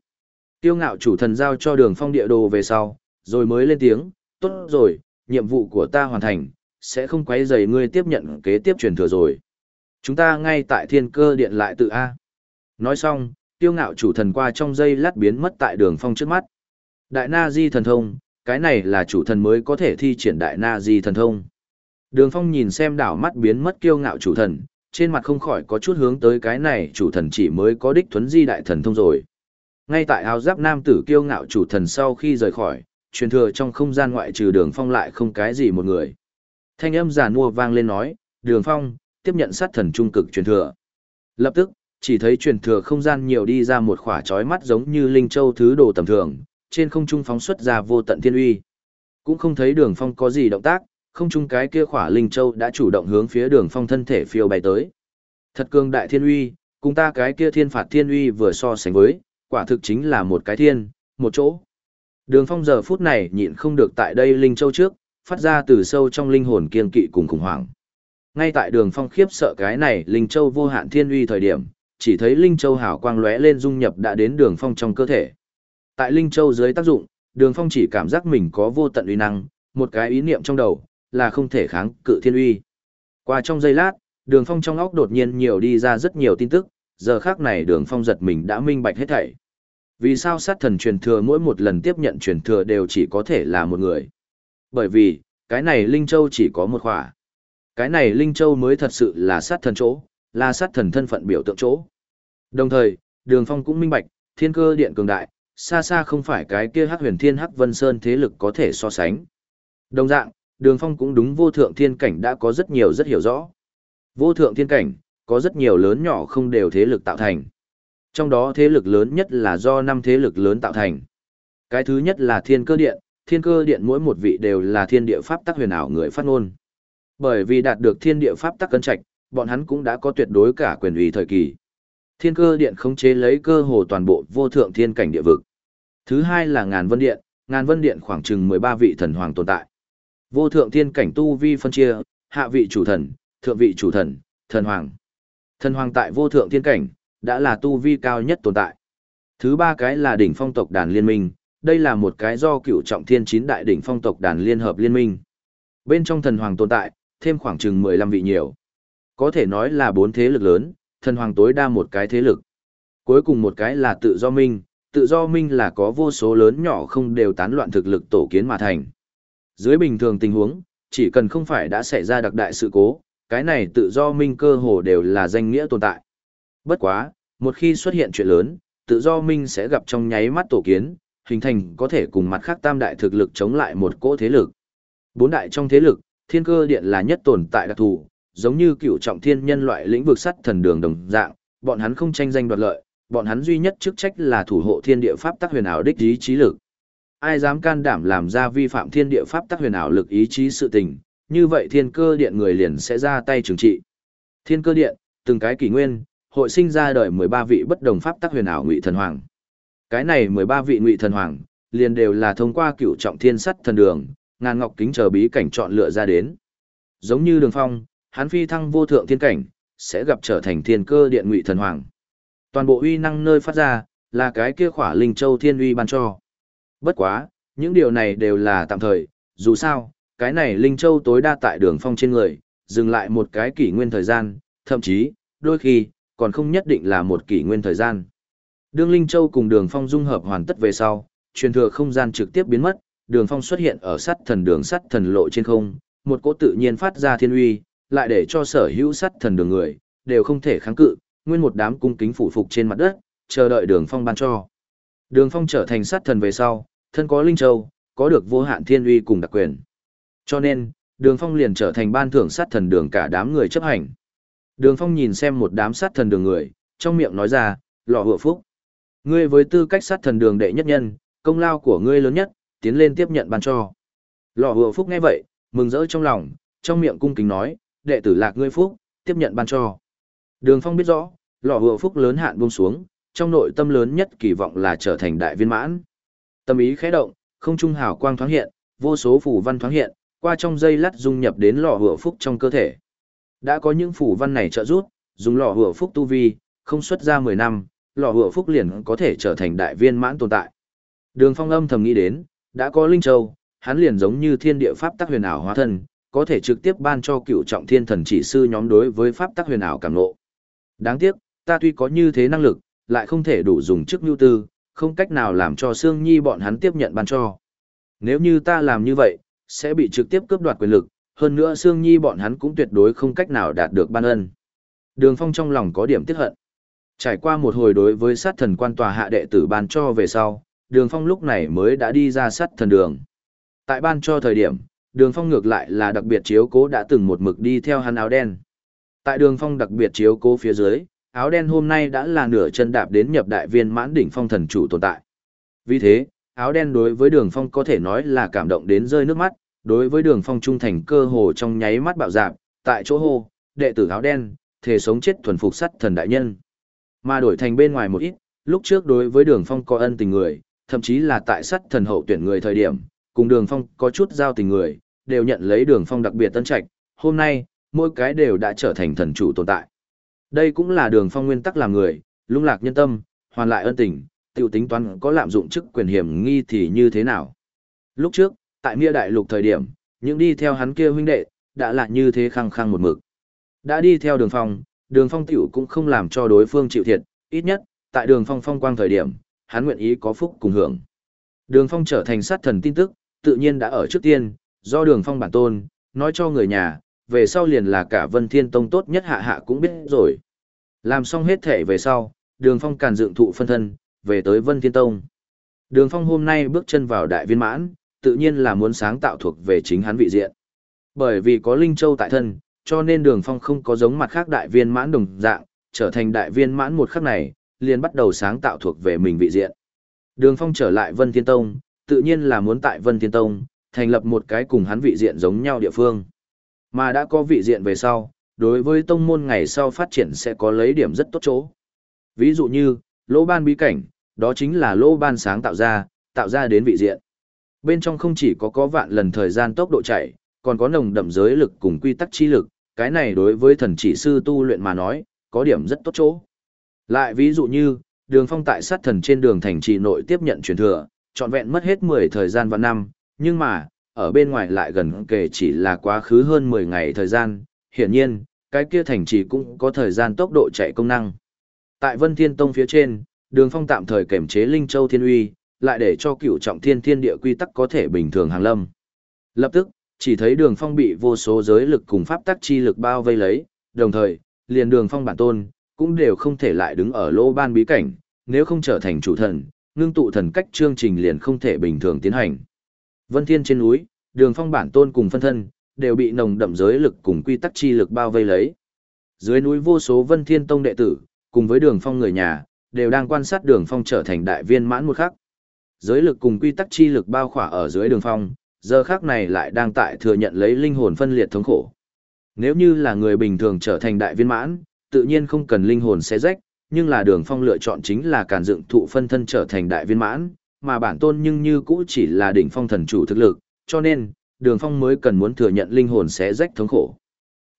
Tiêu ngạo chủ thần giao cho đường phong địa đồ về sau, rồi mới lên tiếng, tốt rồi, nhiệm vụ của ta hoàn thành, sẽ không quấy rầy ngươi tiếp nhận kế tiếp truyền thừa rồi. Chúng ta ngay tại thiên cơ điện lại tự A. Nói xong, tiêu ngạo chủ thần qua trong giây lát biến mất tại đường phong trước mắt. Đại na di thần thông, cái này là chủ thần mới có thể thi triển đại na di thần thông. Đường phong nhìn xem đảo mắt biến mất kiêu ngạo chủ thần, trên mặt không khỏi có chút hướng tới cái này chủ thần chỉ mới có đích thuấn di đại thần thông rồi. Ngay tại áo giáp nam tử kiêu ngạo chủ thần sau khi rời khỏi, truyền thừa trong không gian ngoại trừ đường phong lại không cái gì một người. Thanh âm giả mua vang lên nói, đường phong, tiếp nhận sát thần trung cực truyền thừa. Lập tức, chỉ thấy truyền thừa không gian nhiều đi ra một khỏa trói mắt giống như linh châu thứ đồ tầm thường, trên không trung phóng xuất ra vô tận thiên uy. Cũng không thấy đường phong có gì động tác, không chung cái kia khỏa linh châu đã chủ động hướng phía đường phong thân thể phiêu bay tới. Thật cường đại thiên uy, cùng ta cái kia thiên phạt thiên uy vừa so sánh với, quả thực chính là một cái thiên, một chỗ. Đường phong giờ phút này nhịn không được tại đây linh châu trước, phát ra từ sâu trong linh hồn kiên kỵ cùng khủng hoảng. Ngay tại đường phong khiếp sợ cái này linh châu vô hạn thiên uy thời điểm, chỉ thấy linh châu hào quang lóe lên dung nhập đã đến đường phong trong cơ thể. Tại linh châu dưới tác dụng, đường phong chỉ cảm giác mình có vô tận uy năng, một cái ý niệm trong đầu, là không thể kháng cự thiên uy. Qua trong giây lát, đường phong trong óc đột nhiên nhiều đi ra rất nhiều tin tức, giờ khác này đường phong giật mình đã minh bạch hết thảy. Vì sao sát thần truyền thừa mỗi một lần tiếp nhận truyền thừa đều chỉ có thể là một người? Bởi vì, cái này Linh Châu chỉ có một khỏa. Cái này Linh Châu mới thật sự là sát thần chỗ, là sát thần thân phận biểu tượng chỗ. Đồng thời, Đường Phong cũng minh bạch, thiên cơ điện cường đại, xa xa không phải cái kia Hắc Huyền Thiên Hắc Vân Sơn thế lực có thể so sánh. Đồng dạng, Đường Phong cũng đúng vô thượng thiên cảnh đã có rất nhiều rất hiểu rõ. Vô thượng thiên cảnh, có rất nhiều lớn nhỏ không đều thế lực tạo thành. Trong đó thế lực lớn nhất là do năm thế lực lớn tạo thành. Cái thứ nhất là thiên cơ điện, thiên cơ điện mỗi một vị đều là thiên địa pháp tắc huyền ảo người phát ngôn. Bởi vì đạt được thiên địa pháp tắc cân trạch, bọn hắn cũng đã có tuyệt đối cả quyền ủy thời kỳ. Thiên cơ điện khống chế lấy cơ hồ toàn bộ vô thượng thiên cảnh địa vực. Thứ hai là ngàn vân điện, ngàn vân điện khoảng chừng 13 vị thần hoàng tồn tại. Vô thượng thiên cảnh tu vi phân chia, hạ vị chủ thần, thượng vị chủ thần, thần hoàng. Thần hoàng tại vô thượng thiên cảnh, đã là tu vi cao nhất tồn tại. Thứ ba cái là đỉnh phong tộc đàn liên minh, đây là một cái do cựu trọng thiên chín đại đỉnh phong tộc đàn liên hợp liên minh. Bên trong thần hoàng tồn tại, thêm khoảng chừng 15 vị nhiều. Có thể nói là bốn thế lực lớn, thần hoàng tối đa một cái thế lực. Cuối cùng một cái là tự do minh, tự do minh là có vô số lớn nhỏ không đều tán loạn thực lực tổ kiến mà thành. Dưới bình thường tình huống, chỉ cần không phải đã xảy ra đặc đại sự cố, cái này tự do minh cơ hồ đều là danh nghĩa tồn tại. Bất quá, một khi xuất hiện chuyện lớn, tự do minh sẽ gặp trong nháy mắt tổ kiến, hình thành có thể cùng mặt khác tam đại thực lực chống lại một cỗ thế lực. Bốn đại trong thế lực, thiên cơ điện là nhất tồn tại đặc thù, giống như cựu trọng thiên nhân loại lĩnh vực sắt thần đường đồng dạng, bọn hắn không tranh danh đoạt lợi, bọn hắn duy nhất chức trách là thủ hộ thiên địa pháp tắc huyền ảo đích ý chí lực. Ai dám can đảm làm ra vi phạm thiên địa pháp tắc huyền ảo lực ý chí sự tình, như vậy thiên cơ điện người liền sẽ ra tay trừng trị. Thiên cơ điện, từng cái kỷ nguyên, hội sinh ra đời 13 vị bất đồng pháp tắc huyền ảo ngụy thần hoàng. Cái này 13 vị ngụy thần hoàng, liền đều là thông qua cựu trọng thiên sắt thần đường, ngàn ngọc kính chờ bí cảnh chọn lựa ra đến. Giống như đường phong, hắn phi thăng vô thượng thiên cảnh, sẽ gặp trở thành thiên cơ điện ngụy thần hoàng. Toàn bộ uy năng nơi phát ra, là cái kia khỏa linh châu thiên uy ban cho. Bất quá, những điều này đều là tạm thời, dù sao, cái này linh châu tối đa tại đường phong trên người, dừng lại một cái kỷ nguyên thời gian, thậm chí, đôi khi, còn không nhất định là một kỷ nguyên thời gian. Đường Linh Châu cùng Đường Phong dung hợp hoàn tất về sau, truyền thừa không gian trực tiếp biến mất, Đường Phong xuất hiện ở sắt thần đường sắt thần lộ trên không, một cỗ tự nhiên phát ra thiên uy, lại để cho sở hữu sắt thần đường người đều không thể kháng cự, nguyên một đám cung kính phủ phục trên mặt đất, chờ đợi Đường Phong ban cho. Đường Phong trở thành sát thần về sau, thân có Linh Châu, có được vô hạn thiên uy cùng đặc quyền. Cho nên, Đường Phong liền trở thành ban thưởng sát thần đường cả đám người chấp hành. Đường Phong nhìn xem một đám sát thần đường người, trong miệng nói ra, lọ hựa phúc. Ngươi với tư cách sát thần đường đệ nhất nhân, công lao của ngươi lớn nhất, tiến lên tiếp nhận ban cho. Lọ hựa phúc nghe vậy, mừng rỡ trong lòng, trong miệng cung kính nói, đệ tử lạc ngươi phúc, tiếp nhận ban cho. Đường Phong biết rõ, lọ hựa phúc lớn hạn buông xuống, trong nội tâm lớn nhất kỳ vọng là trở thành đại viên mãn. Tâm ý khẽ động, không trung hào quang thoáng hiện, vô số phủ văn thoáng hiện, qua trong dây lát dung nhập đến lò hựa phúc trong cơ thể. Đã có những phủ văn này trợ giúp, dùng lò hựa phúc tu vi, không xuất ra 10 năm, lò hựa phúc liền có thể trở thành đại viên mãn tồn tại. Đường phong âm thầm nghĩ đến, đã có Linh Châu, hắn liền giống như thiên địa pháp tắc huyền ảo hóa thân, có thể trực tiếp ban cho cựu trọng thiên thần chỉ sư nhóm đối với pháp tắc huyền ảo cảm ngộ. Đáng tiếc, ta tuy có như thế năng lực, lại không thể đủ dùng chức nhu tư, không cách nào làm cho Sương Nhi bọn hắn tiếp nhận ban cho. Nếu như ta làm như vậy, sẽ bị trực tiếp cướp đoạt quyền lực, hơn nữa Sương Nhi bọn hắn cũng tuyệt đối không cách nào đạt được ban ân. Đường Phong trong lòng có điểm tiếc hận. Trải qua một hồi đối với sát thần quan tòa hạ đệ tử ban cho về sau, Đường Phong lúc này mới đã đi ra sát thần đường. Tại ban cho thời điểm, Đường Phong ngược lại là đặc biệt chiếu cố đã từng một mực đi theo hắn áo đen. Tại Đường Phong đặc biệt chiếu cố phía dưới, áo đen hôm nay đã là nửa chân đạp đến nhập đại viên mãn đỉnh phong thần chủ tồn tại. Vì thế, áo đen đối với Đường Phong có thể nói là cảm động đến rơi nước mắt, đối với đường phong trung thành cơ hồ trong nháy mắt bạo dạp, tại chỗ hô, đệ tử áo đen, thể sống chết thuần phục sắt thần đại nhân. Mà đổi thành bên ngoài một ít, lúc trước đối với đường phong có ân tình người, thậm chí là tại sắt thần hậu tuyển người thời điểm, cùng đường phong có chút giao tình người, đều nhận lấy đường phong đặc biệt tân trạch, hôm nay, mỗi cái đều đã trở thành thần chủ tồn tại. Đây cũng là đường phong nguyên tắc làm người, lung lạc nhân tâm, hoàn lại ân tình, tiểu tính toán có lạm dụng chức quyền hiểm nghi thì như thế nào. Lúc trước, tại Mia Đại Lục thời điểm, những đi theo hắn kia huynh đệ, đã là như thế khăng khăng một mực. Đã đi theo đường phong, đường phong tiểu cũng không làm cho đối phương chịu thiệt, ít nhất, tại đường phong phong quang thời điểm, hắn nguyện ý có phúc cùng hưởng. Đường phong trở thành sát thần tin tức, tự nhiên đã ở trước tiên, do đường phong bản tôn, nói cho người nhà, về sau liền là cả vân thiên tông tốt nhất hạ hạ cũng biết rồi. Làm xong hết thể về sau, đường phong càn dựng thụ phân thân, về tới Vân Thiên Tông. Đường phong hôm nay bước chân vào đại viên mãn, tự nhiên là muốn sáng tạo thuộc về chính hắn vị diện. Bởi vì có Linh Châu tại thân, cho nên đường phong không có giống mặt khác đại viên mãn đồng dạng, trở thành đại viên mãn một khắc này, liền bắt đầu sáng tạo thuộc về mình vị diện. Đường phong trở lại Vân Thiên Tông, tự nhiên là muốn tại Vân Thiên Tông, thành lập một cái cùng hắn vị diện giống nhau địa phương. Mà đã có vị diện về sau, đối với tông môn ngày sau phát triển sẽ có lấy điểm rất tốt chỗ. Ví dụ như, lỗ ban bí cảnh, đó chính là lỗ ban sáng tạo ra, tạo ra đến vị diện. Bên trong không chỉ có có vạn lần thời gian tốc độ chạy, còn có nồng đậm giới lực cùng quy tắc chi lực, cái này đối với thần chỉ sư tu luyện mà nói, có điểm rất tốt chỗ. Lại ví dụ như, đường phong tại sát thần trên đường thành trì nội tiếp nhận truyền thừa, trọn vẹn mất hết 10 thời gian và năm, nhưng mà, ở bên ngoài lại gần kể chỉ là quá khứ hơn 10 ngày thời gian, hiển nhiên, cái kia thành trì cũng có thời gian tốc độ chạy công năng. Tại Vân Thiên Tông phía trên, Đường Phong tạm thời kiểm chế Linh Châu Thiên Uy, lại để cho cựu trọng thiên thiên địa quy tắc có thể bình thường hàng lâm. Lập tức, chỉ thấy Đường Phong bị vô số giới lực cùng pháp tắc chi lực bao vây lấy, đồng thời, liền Đường Phong bản tôn cũng đều không thể lại đứng ở lô ban bí cảnh, nếu không trở thành chủ thần, ngưng tụ thần cách chương trình liền không thể bình thường tiến hành. Vân Thiên trên núi, Đường Phong bản tôn cùng phân thân đều bị nồng đậm giới lực cùng quy tắc chi lực bao vây lấy. Dưới núi vô số Vân Thiên Tông đệ tử, cùng với Đường Phong người nhà, đều đang quan sát Đường Phong trở thành đại viên mãn một khắc. Giới lực cùng quy tắc chi lực bao khỏa ở dưới Đường Phong, giờ khắc này lại đang tại thừa nhận lấy linh hồn phân liệt thống khổ. Nếu như là người bình thường trở thành đại viên mãn, tự nhiên không cần linh hồn xé rách, nhưng là Đường Phong lựa chọn chính là càn dựng thụ phân thân trở thành đại viên mãn, mà bản tôn nhưng như cũ chỉ là đỉnh phong thần chủ thực lực, cho nên, đường phong mới cần muốn thừa nhận linh hồn sẽ rách thống khổ.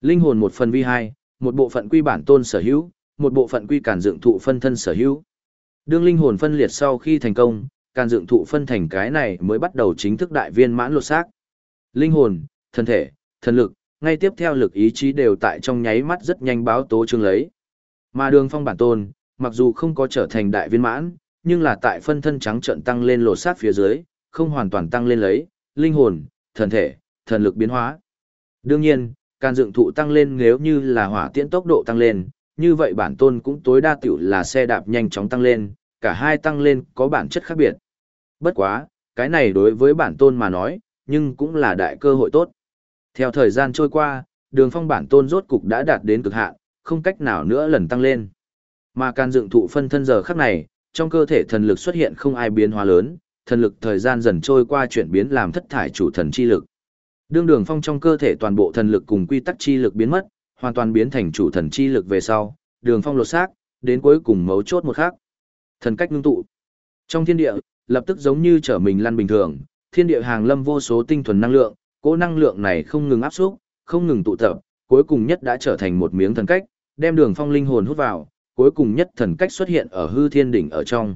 Linh hồn một phần vi hai, một bộ phận quy bản tôn sở hữu, một bộ phận quy càn dựng thụ phân thân sở hữu. Đương linh hồn phân liệt sau khi thành công, càn dựng thụ phân thành cái này mới bắt đầu chính thức đại viên mãn lột xác. Linh hồn, thân thể, thần lực, ngay tiếp theo lực ý chí đều tại trong nháy mắt rất nhanh báo tố chương lấy. Mà đường phong bản tôn, mặc dù không có trở thành đại viên mãn, nhưng là tại phân thân trắng trận tăng lên lột xác phía dưới, không hoàn toàn tăng lên lấy, linh hồn, thần thể, thần lực biến hóa. Đương nhiên, can dựng thụ tăng lên nếu như là hỏa tiễn tốc độ tăng lên, như vậy bản tôn cũng tối đa tiểu là xe đạp nhanh chóng tăng lên, cả hai tăng lên có bản chất khác biệt. Bất quá, cái này đối với bản tôn mà nói, nhưng cũng là đại cơ hội tốt. Theo thời gian trôi qua, đường phong bản tôn rốt cục đã đạt đến cực hạn, không cách nào nữa lần tăng lên. Mà can dựng thụ phân thân giờ khắc này, trong cơ thể thần lực xuất hiện không ai biến hóa lớn, thần lực thời gian dần trôi qua chuyển biến làm thất thải chủ thần chi lực. Đương đường phong trong cơ thể toàn bộ thần lực cùng quy tắc chi lực biến mất, hoàn toàn biến thành chủ thần chi lực về sau, đường phong lột xác, đến cuối cùng mấu chốt một khác. Thần cách ngưng tụ. Trong thiên địa, lập tức giống như trở mình lăn bình thường, thiên địa hàng lâm vô số tinh thuần năng lượng, cỗ năng lượng này không ngừng áp xúc, không ngừng tụ tập, cuối cùng nhất đã trở thành một miếng thần cách, đem đường phong linh hồn hút vào, cuối cùng nhất thần cách xuất hiện ở hư thiên đỉnh ở trong.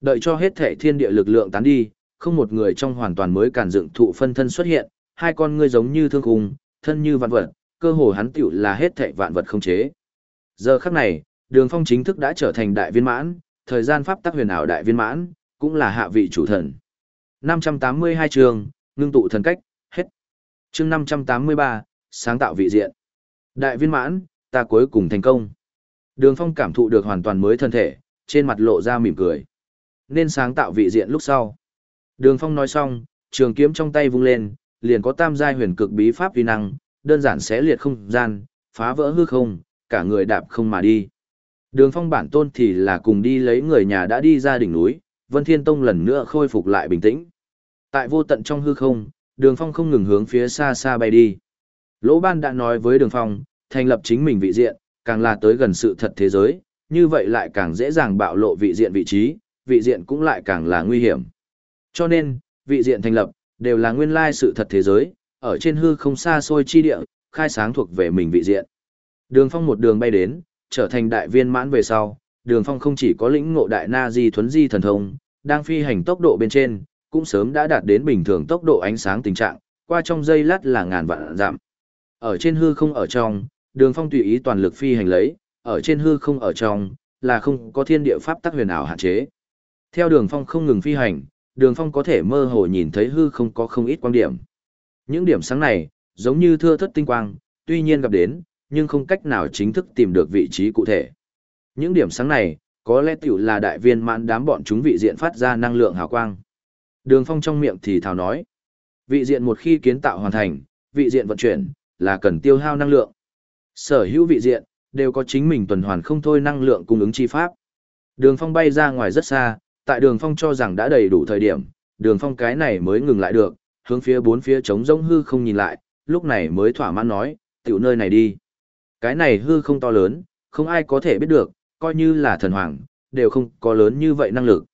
Đợi cho hết thể thiên địa lực lượng tán đi, không một người trong hoàn toàn mới cản dựng thụ phân thân xuất hiện, hai con ngươi giống như thương khung, thân như vạn vật, cơ hồ hắn tiểu là hết thảy vạn vật không chế. Giờ khắc này, Đường Phong chính thức đã trở thành đại viên mãn, thời gian pháp tắc huyền ảo đại viên mãn, cũng là hạ vị chủ thần. 582 chương, ngưng tụ thần cách, hết. Chương 583, sáng tạo vị diện. Đại viên mãn, ta cuối cùng thành công. Đường Phong cảm thụ được hoàn toàn mới thân thể, trên mặt lộ ra mỉm cười nên sáng tạo vị diện lúc sau. Đường Phong nói xong, trường kiếm trong tay vung lên, liền có tam giai huyền cực bí pháp uy năng, đơn giản xé liệt không gian, phá vỡ hư không, cả người đạp không mà đi. Đường Phong bản tôn thì là cùng đi lấy người nhà đã đi ra đỉnh núi, Vân Thiên Tông lần nữa khôi phục lại bình tĩnh. Tại vô tận trong hư không, Đường Phong không ngừng hướng phía xa xa bay đi. Lỗ Ban đã nói với Đường Phong, thành lập chính mình vị diện, càng là tới gần sự thật thế giới, như vậy lại càng dễ dàng bạo lộ vị diện vị trí, vị diện cũng lại càng là nguy hiểm. Cho nên, vị diện thành lập, đều là nguyên lai sự thật thế giới, ở trên hư không xa xôi chi địa, khai sáng thuộc về mình vị diện. Đường phong một đường bay đến, trở thành đại viên mãn về sau, đường phong không chỉ có lĩnh ngộ đại na di thuấn di thần thông, đang phi hành tốc độ bên trên, cũng sớm đã đạt đến bình thường tốc độ ánh sáng tình trạng, qua trong giây lát là ngàn vạn giảm. Ở trên hư không ở trong, đường phong tùy ý toàn lực phi hành lấy, ở trên hư không ở trong, là không có thiên địa pháp tắc huyền ảo hạn chế. Theo đường phong không ngừng phi hành, đường phong có thể mơ hồ nhìn thấy hư không có không ít quang điểm. Những điểm sáng này, giống như thưa thất tinh quang, tuy nhiên gặp đến, nhưng không cách nào chính thức tìm được vị trí cụ thể. Những điểm sáng này, có lẽ tiểu là đại viên mãn đám bọn chúng vị diện phát ra năng lượng hào quang. Đường Phong trong miệng thì thào nói, vị diện một khi kiến tạo hoàn thành, vị diện vận chuyển, là cần tiêu hao năng lượng. Sở hữu vị diện, đều có chính mình tuần hoàn không thôi năng lượng cung ứng chi pháp. Đường Phong bay ra ngoài rất xa, tại đường Phong cho rằng đã đầy đủ thời điểm, đường Phong cái này mới ngừng lại được, hướng phía bốn phía trống rỗng hư không nhìn lại, lúc này mới thỏa mãn nói, tiểu nơi này đi. Cái này hư không to lớn, không ai có thể biết được, coi như là thần hoàng, đều không có lớn như vậy năng lực.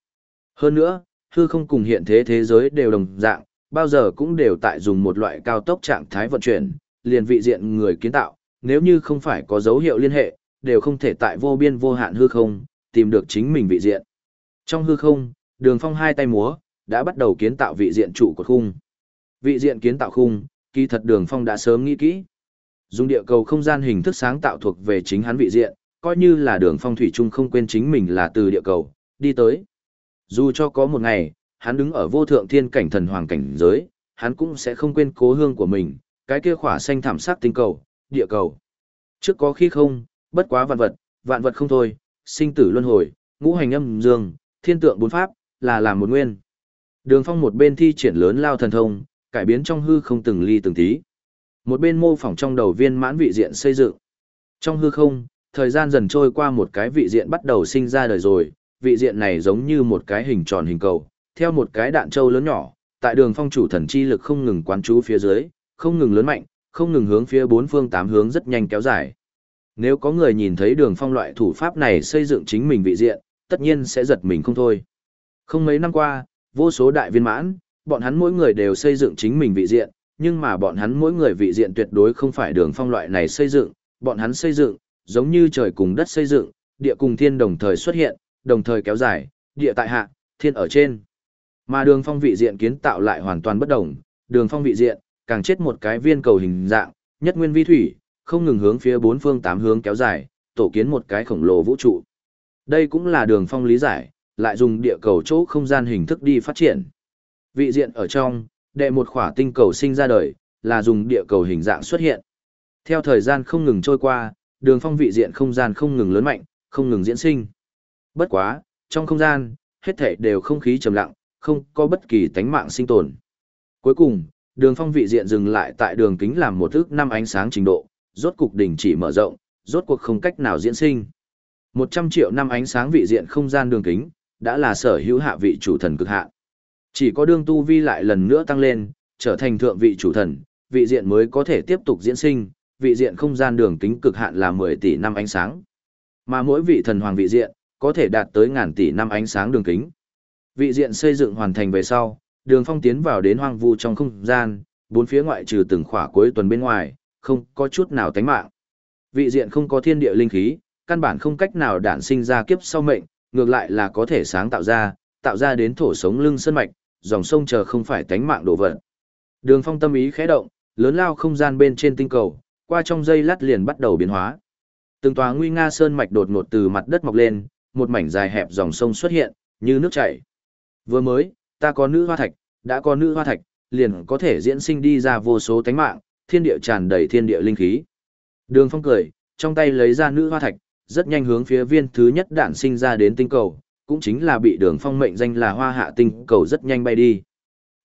Hơn nữa, hư không cùng hiện thế thế giới đều đồng dạng, bao giờ cũng đều tại dùng một loại cao tốc trạng thái vận chuyển, liền vị diện người kiến tạo, nếu như không phải có dấu hiệu liên hệ, đều không thể tại vô biên vô hạn hư không, tìm được chính mình vị diện. Trong hư không, đường phong hai tay múa, đã bắt đầu kiến tạo vị diện trụ của khung. Vị diện kiến tạo khung, kỳ thật đường phong đã sớm nghĩ kỹ. Dùng địa cầu không gian hình thức sáng tạo thuộc về chính hắn vị diện, coi như là đường phong thủy chung không quên chính mình là từ địa cầu, đi tới. Dù cho có một ngày, hắn đứng ở vô thượng thiên cảnh thần hoàng cảnh giới, hắn cũng sẽ không quên cố hương của mình, cái kia khỏa xanh thảm sắc tinh cầu, địa cầu. Trước có khi không, bất quá vạn vật, vạn vật không thôi, sinh tử luân hồi, ngũ hành âm dương, thiên tượng bốn pháp, là làm một nguyên. Đường phong một bên thi triển lớn lao thần thông, cải biến trong hư không từng ly từng tí. Một bên mô phỏng trong đầu viên mãn vị diện xây dựng. Trong hư không, thời gian dần trôi qua một cái vị diện bắt đầu sinh ra đời rồi, vị diện này giống như một cái hình tròn hình cầu, theo một cái đạn trâu lớn nhỏ, tại đường phong chủ thần chi lực không ngừng quán chú phía dưới, không ngừng lớn mạnh, không ngừng hướng phía bốn phương tám hướng rất nhanh kéo dài. Nếu có người nhìn thấy đường phong loại thủ pháp này xây dựng chính mình vị diện, tất nhiên sẽ giật mình không thôi. Không mấy năm qua, vô số đại viên mãn, bọn hắn mỗi người đều xây dựng chính mình vị diện, nhưng mà bọn hắn mỗi người vị diện tuyệt đối không phải đường phong loại này xây dựng, bọn hắn xây dựng, giống như trời cùng đất xây dựng, địa cùng thiên đồng thời xuất hiện, đồng thời kéo dài, địa tại hạ, thiên ở trên. Mà đường phong vị diện kiến tạo lại hoàn toàn bất đồng, đường phong vị diện, càng chết một cái viên cầu hình dạng, nhất nguyên vi thủy, không ngừng hướng phía bốn phương tám hướng kéo dài, tổ kiến một cái khổng lồ vũ trụ. Đây cũng là đường phong lý giải, lại dùng địa cầu chỗ không gian hình thức đi phát triển. Vị diện ở trong, đệ một khỏa tinh cầu sinh ra đời, là dùng địa cầu hình dạng xuất hiện. Theo thời gian không ngừng trôi qua, đường phong vị diện không gian không ngừng lớn mạnh, không ngừng diễn sinh. Bất quá, trong không gian, hết thể đều không khí trầm lặng, không có bất kỳ tánh mạng sinh tồn. Cuối cùng, đường phong vị diện dừng lại tại đường kính làm một thước năm ánh sáng trình độ, rốt cục đình chỉ mở rộng, rốt cuộc không cách nào diễn sinh. 100 triệu năm ánh sáng vị diện không gian đường kính, đã là sở hữu hạ vị chủ thần cực hạn. Chỉ có đương tu vi lại lần nữa tăng lên, trở thành thượng vị chủ thần, vị diện mới có thể tiếp tục diễn sinh, vị diện không gian đường kính cực hạn là 10 tỷ năm ánh sáng. Mà mỗi vị thần hoàng vị diện, có thể đạt tới ngàn tỷ năm ánh sáng đường kính. Vị diện xây dựng hoàn thành về sau, đường phong tiến vào đến hoang vu trong không gian, bốn phía ngoại trừ từng khỏa cuối tuần bên ngoài, không có chút nào tánh mạng. Vị diện không có thiên địa linh khí, căn bản không cách nào đản sinh ra kiếp sau mệnh, ngược lại là có thể sáng tạo ra, tạo ra đến thổ sống lưng sân mạch, dòng sông chờ không phải tánh mạng đổ vật. Đường phong tâm ý khẽ động, lớn lao không gian bên trên tinh cầu, qua trong dây lát liền bắt đầu biến hóa. Từng tòa nguy nga sơn mạch đột ngột từ mặt đất mọc lên, một mảnh dài hẹp dòng sông xuất hiện, như nước chảy. Vừa mới, ta có nữ hoa thạch, đã có nữ hoa thạch, liền có thể diễn sinh đi ra vô số tánh mạng, thiên địa tràn đầy thiên địa linh khí. Đường Phong cười, trong tay lấy ra nữ hoa thạch, rất nhanh hướng phía viên thứ nhất đạn sinh ra đến tinh cầu, cũng chính là bị Đường Phong mệnh danh là Hoa Hạ tinh cầu rất nhanh bay đi.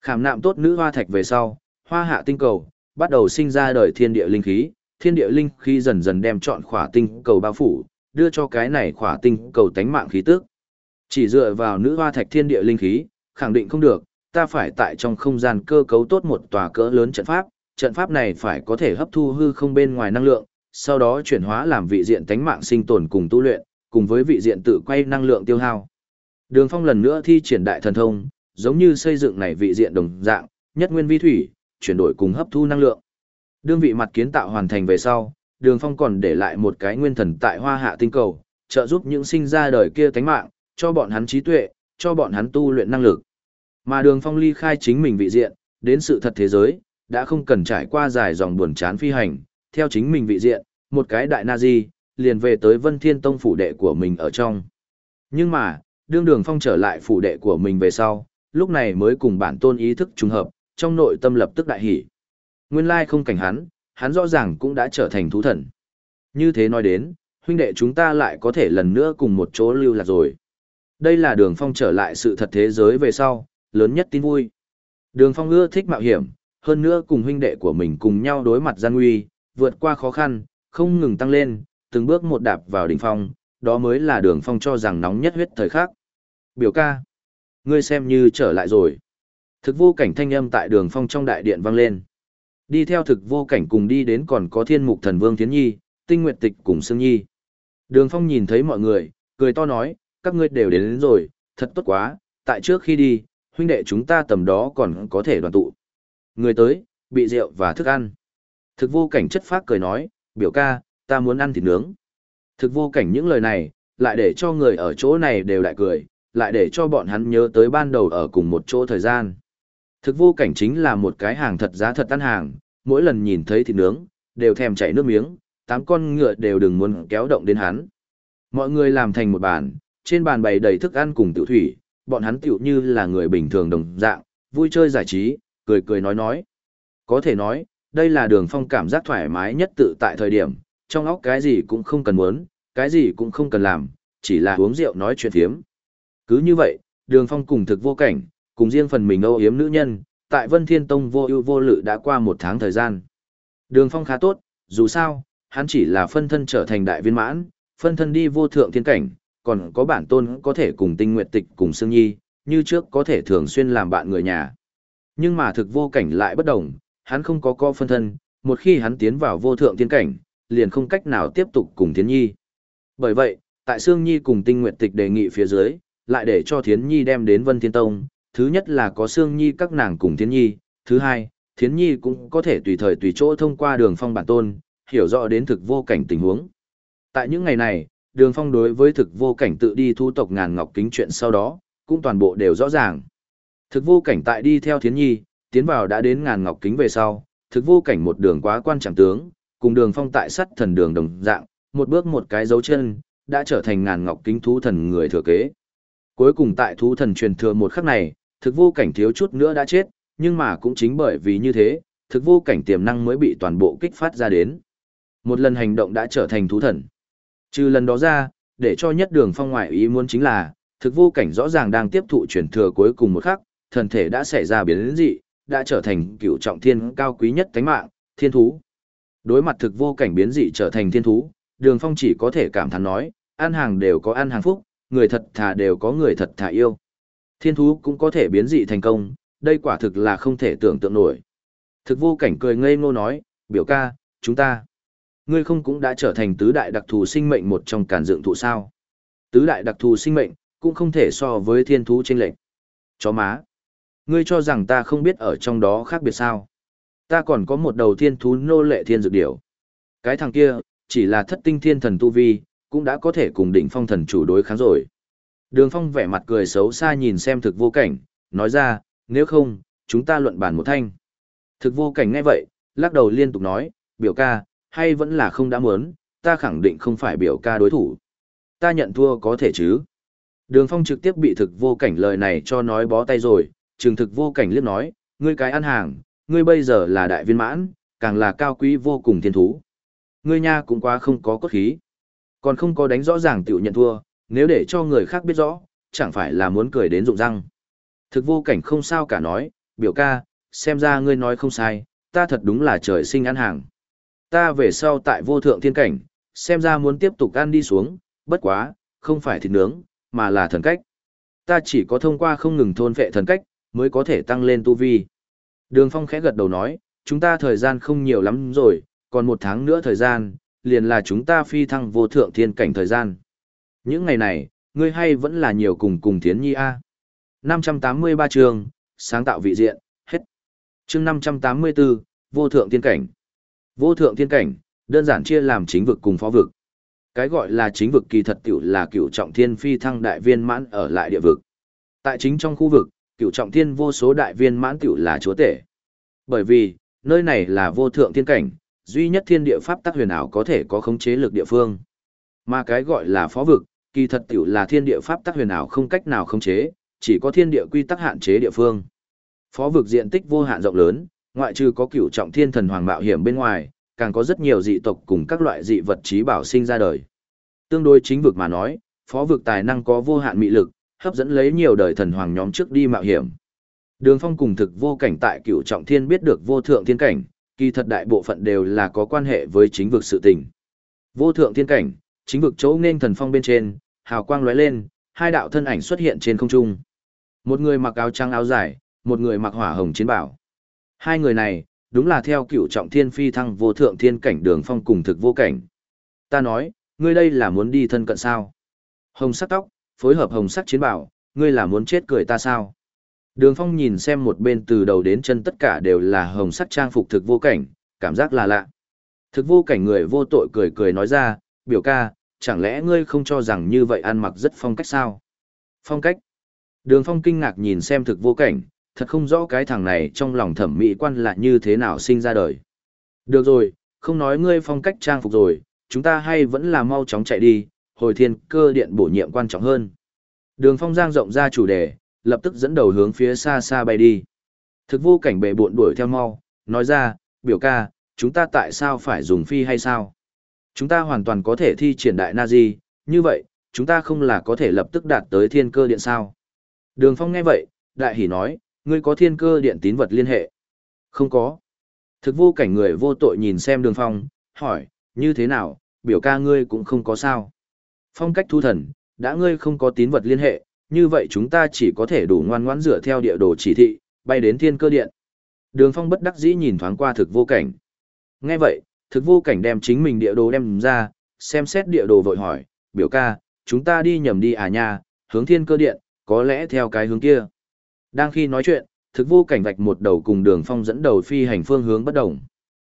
Khảm nạm tốt nữ hoa thạch về sau, Hoa Hạ tinh cầu bắt đầu sinh ra đời thiên địa linh khí, thiên địa linh khí dần dần đem chọn khỏa tinh cầu bao phủ, đưa cho cái này khỏa tinh cầu tánh mạng khí tức. Chỉ dựa vào nữ hoa thạch thiên địa linh khí, khẳng định không được, ta phải tại trong không gian cơ cấu tốt một tòa cỡ lớn trận pháp, trận pháp này phải có thể hấp thu hư không bên ngoài năng lượng, sau đó chuyển hóa làm vị diện tánh mạng sinh tồn cùng tu luyện, cùng với vị diện tự quay năng lượng tiêu hao. Đường Phong lần nữa thi triển đại thần thông, giống như xây dựng này vị diện đồng dạng, nhất nguyên vi thủy, chuyển đổi cùng hấp thu năng lượng. Đương vị mặt kiến tạo hoàn thành về sau, Đường Phong còn để lại một cái nguyên thần tại Hoa Hạ tinh cầu, trợ giúp những sinh ra đời kia tánh mạng, cho bọn hắn trí tuệ, cho bọn hắn tu luyện năng lực. Mà Đường Phong ly khai chính mình vị diện, đến sự thật thế giới, đã không cần trải qua dài dòng buồn chán phi hành, theo chính mình vị diện, một cái đại Nazi, liền về tới Vân Thiên Tông phủ đệ của mình ở trong. Nhưng mà, đương đường phong trở lại phủ đệ của mình về sau, lúc này mới cùng bản tôn ý thức trùng hợp, trong nội tâm lập tức đại hỉ. Nguyên lai không cảnh hắn, hắn rõ ràng cũng đã trở thành thú thần. Như thế nói đến, huynh đệ chúng ta lại có thể lần nữa cùng một chỗ lưu lạc rồi. Đây là đường phong trở lại sự thật thế giới về sau, lớn nhất tin vui. Đường phong ưa thích mạo hiểm, hơn nữa cùng huynh đệ của mình cùng nhau đối mặt gian nguy, vượt qua khó khăn, không ngừng tăng lên, từng bước một đạp vào đỉnh phong, đó mới là đường phong cho rằng nóng nhất huyết thời khắc. Biểu ca, ngươi xem như trở lại rồi. Thực vô cảnh thanh âm tại đường phong trong đại điện vang lên. Đi theo thực vô cảnh cùng đi đến còn có thiên mục thần vương Thiến Nhi, tinh nguyệt tịch cùng Sương Nhi. Đường phong nhìn thấy mọi người, cười to nói, các ngươi đều đến, đến rồi, thật tốt quá, tại trước khi đi, huynh đệ chúng ta tầm đó còn có thể đoàn tụ. Người tới, bị rượu và thức ăn. Thực vô cảnh chất phác cười nói, biểu ca, ta muốn ăn thịt nướng. Thực vô cảnh những lời này, lại để cho người ở chỗ này đều đại cười, lại để cho bọn hắn nhớ tới ban đầu ở cùng một chỗ thời gian. Thực vô cảnh chính là một cái hàng thật giá thật ăn hàng, mỗi lần nhìn thấy thịt nướng, đều thèm chảy nước miếng, tám con ngựa đều đừng muốn kéo động đến hắn. Mọi người làm thành một bàn, trên bàn bày đầy thức ăn cùng tiểu thủy, bọn hắn tựu như là người bình thường đồng dạng, vui chơi giải trí, cười cười nói nói. Có thể nói, đây là đường phong cảm giác thoải mái nhất tự tại thời điểm, trong óc cái gì cũng không cần muốn, cái gì cũng không cần làm, chỉ là uống rượu nói chuyện thiếm. Cứ như vậy, đường phong cùng thực vô cảnh, cùng riêng phần mình âu yếm nữ nhân, tại Vân Thiên Tông vô ưu vô lự đã qua một tháng thời gian. Đường phong khá tốt, dù sao, hắn chỉ là phân thân trở thành đại viên mãn, phân thân đi vô thượng thiên cảnh, còn có bản tôn có thể cùng tinh nguyện tịch cùng Sương Nhi, như trước có thể thường xuyên làm bạn người nhà. Nhưng mà thực vô cảnh lại bất đồng, hắn không có co phân thân, một khi hắn tiến vào vô thượng tiên cảnh, liền không cách nào tiếp tục cùng Thiến Nhi. Bởi vậy, tại Sương Nhi cùng tinh nguyện tịch đề nghị phía dưới, lại để cho Thiến Nhi đem đến Vân Thiên Tông, thứ nhất là có Sương Nhi các nàng cùng Thiến Nhi, thứ hai, Thiến Nhi cũng có thể tùy thời tùy chỗ thông qua đường phong bản tôn, hiểu rõ đến thực vô cảnh tình huống. Tại những ngày này, đường phong đối với thực vô cảnh tự đi thu tộc ngàn ngọc kính chuyện sau đó, cũng toàn bộ đều rõ ràng. Thực vô cảnh tại đi theo Thiến Nhi, tiến vào đã đến ngàn ngọc kính về sau, thực vô cảnh một đường quá quan trọng tướng, cùng đường phong tại sắt thần đường đồng dạng, một bước một cái dấu chân, đã trở thành ngàn ngọc kính thú thần người thừa kế. Cuối cùng tại thú thần truyền thừa một khắc này, thực vô cảnh thiếu chút nữa đã chết, nhưng mà cũng chính bởi vì như thế, thực vô cảnh tiềm năng mới bị toàn bộ kích phát ra đến. Một lần hành động đã trở thành thú thần. Trừ lần đó ra, để cho nhất đường phong ngoại ý muốn chính là, thực vô cảnh rõ ràng đang tiếp thụ truyền thừa cuối cùng một khắc, thần thể đã xảy ra biến dị, đã trở thành cựu trọng thiên cao quý nhất tánh mạng, thiên thú. Đối mặt thực vô cảnh biến dị trở thành thiên thú, đường phong chỉ có thể cảm thán nói, ăn hàng đều có ăn hàng phúc, người thật thà đều có người thật thà yêu. Thiên thú cũng có thể biến dị thành công, đây quả thực là không thể tưởng tượng nổi. Thực vô cảnh cười ngây ngô nói, biểu ca, chúng ta. Ngươi không cũng đã trở thành tứ đại đặc thù sinh mệnh một trong cản dựng thụ sao. Tứ đại đặc thù sinh mệnh, cũng không thể so với thiên thú tranh lệnh. Chó má. Ngươi cho rằng ta không biết ở trong đó khác biệt sao. Ta còn có một đầu thiên thú nô lệ thiên dược điểu. Cái thằng kia, chỉ là thất tinh thiên thần tu vi, cũng đã có thể cùng đỉnh phong thần chủ đối kháng rồi. Đường phong vẻ mặt cười xấu xa nhìn xem thực vô cảnh, nói ra, nếu không, chúng ta luận bàn một thanh. Thực vô cảnh ngay vậy, lắc đầu liên tục nói, biểu ca, hay vẫn là không đã muốn, ta khẳng định không phải biểu ca đối thủ. Ta nhận thua có thể chứ. Đường phong trực tiếp bị thực vô cảnh lời này cho nói bó tay rồi, trừng thực vô cảnh liếc nói, ngươi cái ăn hàng, ngươi bây giờ là đại viên mãn, càng là cao quý vô cùng thiên thú. Ngươi nha cũng quá không có cốt khí. Còn không có đánh rõ ràng tiểu nhận thua, nếu để cho người khác biết rõ, chẳng phải là muốn cười đến rụng răng. Thực vô cảnh không sao cả nói, biểu ca, xem ra ngươi nói không sai, ta thật đúng là trời sinh ăn hàng. Ta về sau tại vô thượng thiên cảnh, xem ra muốn tiếp tục ăn đi xuống, bất quá, không phải thịt nướng, mà là thần cách. Ta chỉ có thông qua không ngừng thôn vệ thần cách, mới có thể tăng lên tu vi. Đường Phong khẽ gật đầu nói, chúng ta thời gian không nhiều lắm rồi, còn một tháng nữa thời gian, liền là chúng ta phi thăng vô thượng thiên cảnh thời gian. Những ngày này, ngươi hay vẫn là nhiều cùng cùng thiến nhi A. 583 chương, sáng tạo vị diện, hết. Chương 584, vô thượng thiên cảnh. Vô thượng thiên cảnh, đơn giản chia làm chính vực cùng phó vực. Cái gọi là chính vực kỳ thật tiểu là cựu trọng thiên phi thăng đại viên mãn ở lại địa vực. Tại chính trong khu vực, cựu trọng thiên vô số đại viên mãn tiểu là chúa tể. Bởi vì, nơi này là vô thượng thiên cảnh, duy nhất thiên địa pháp tắc huyền ảo có thể có khống chế lực địa phương. Mà cái gọi là phó vực, kỳ thật tiểu là thiên địa pháp tắc huyền ảo không cách nào khống chế, chỉ có thiên địa quy tắc hạn chế địa phương. Phó vực diện tích vô hạn rộng lớn, ngoại trừ có cửu trọng thiên thần hoàng mạo hiểm bên ngoài, càng có rất nhiều dị tộc cùng các loại dị vật trí bảo sinh ra đời. Tương đối chính vực mà nói, phó vực tài năng có vô hạn mị lực, hấp dẫn lấy nhiều đời thần hoàng nhóm trước đi mạo hiểm. Đường Phong cùng thực vô cảnh tại cựu trọng thiên biết được vô thượng thiên cảnh, kỳ thật đại bộ phận đều là có quan hệ với chính vực sự tình. Vô thượng thiên cảnh, chính vực chỗ nên thần phong bên trên, hào quang lóe lên, hai đạo thân ảnh xuất hiện trên không trung. Một người mặc áo trắng áo dài, một người mặc hỏa hồng chiến bảo. Hai người này, đúng là theo cựu trọng thiên phi thăng vô thượng thiên cảnh đường phong cùng thực vô cảnh. Ta nói, ngươi đây là muốn đi thân cận sao? Hồng sắc tóc, phối hợp hồng sắc chiến bảo, ngươi là muốn chết cười ta sao? Đường phong nhìn xem một bên từ đầu đến chân tất cả đều là hồng sắc trang phục thực vô cảnh, cảm giác là lạ. Thực vô cảnh người vô tội cười cười nói ra, biểu ca, chẳng lẽ ngươi không cho rằng như vậy ăn mặc rất phong cách sao? Phong cách? Đường phong kinh ngạc nhìn xem thực vô cảnh, thật không rõ cái thằng này trong lòng thẩm mỹ quan là như thế nào sinh ra đời. Được rồi, không nói ngươi phong cách trang phục rồi, chúng ta hay vẫn là mau chóng chạy đi, hồi thiên cơ điện bổ nhiệm quan trọng hơn. Đường phong giang rộng ra chủ đề, lập tức dẫn đầu hướng phía xa xa bay đi. Thực vô cảnh bệ buộn đuổi theo mau, nói ra, biểu ca, chúng ta tại sao phải dùng phi hay sao? Chúng ta hoàn toàn có thể thi triển đại Nazi, như vậy, chúng ta không là có thể lập tức đạt tới thiên cơ điện sao? Đường Phong nghe vậy, đại hỉ nói, ngươi có thiên cơ điện tín vật liên hệ? Không có. Thực vô cảnh người vô tội nhìn xem đường Phong, hỏi, như thế nào, biểu ca ngươi cũng không có sao? Phong cách thu thần, đã ngươi không có tín vật liên hệ, như vậy chúng ta chỉ có thể đủ ngoan ngoãn dựa theo địa đồ chỉ thị, bay đến thiên cơ điện. Đường Phong bất đắc dĩ nhìn thoáng qua thực vô cảnh. Nghe vậy, thực vô cảnh đem chính mình địa đồ đem ra, xem xét địa đồ vội hỏi, biểu ca, chúng ta đi nhầm đi à nha, hướng thiên cơ điện, có lẽ theo cái hướng kia. Đang khi nói chuyện, thực vô cảnh vạch một đầu cùng đường phong dẫn đầu phi hành phương hướng bất đồng.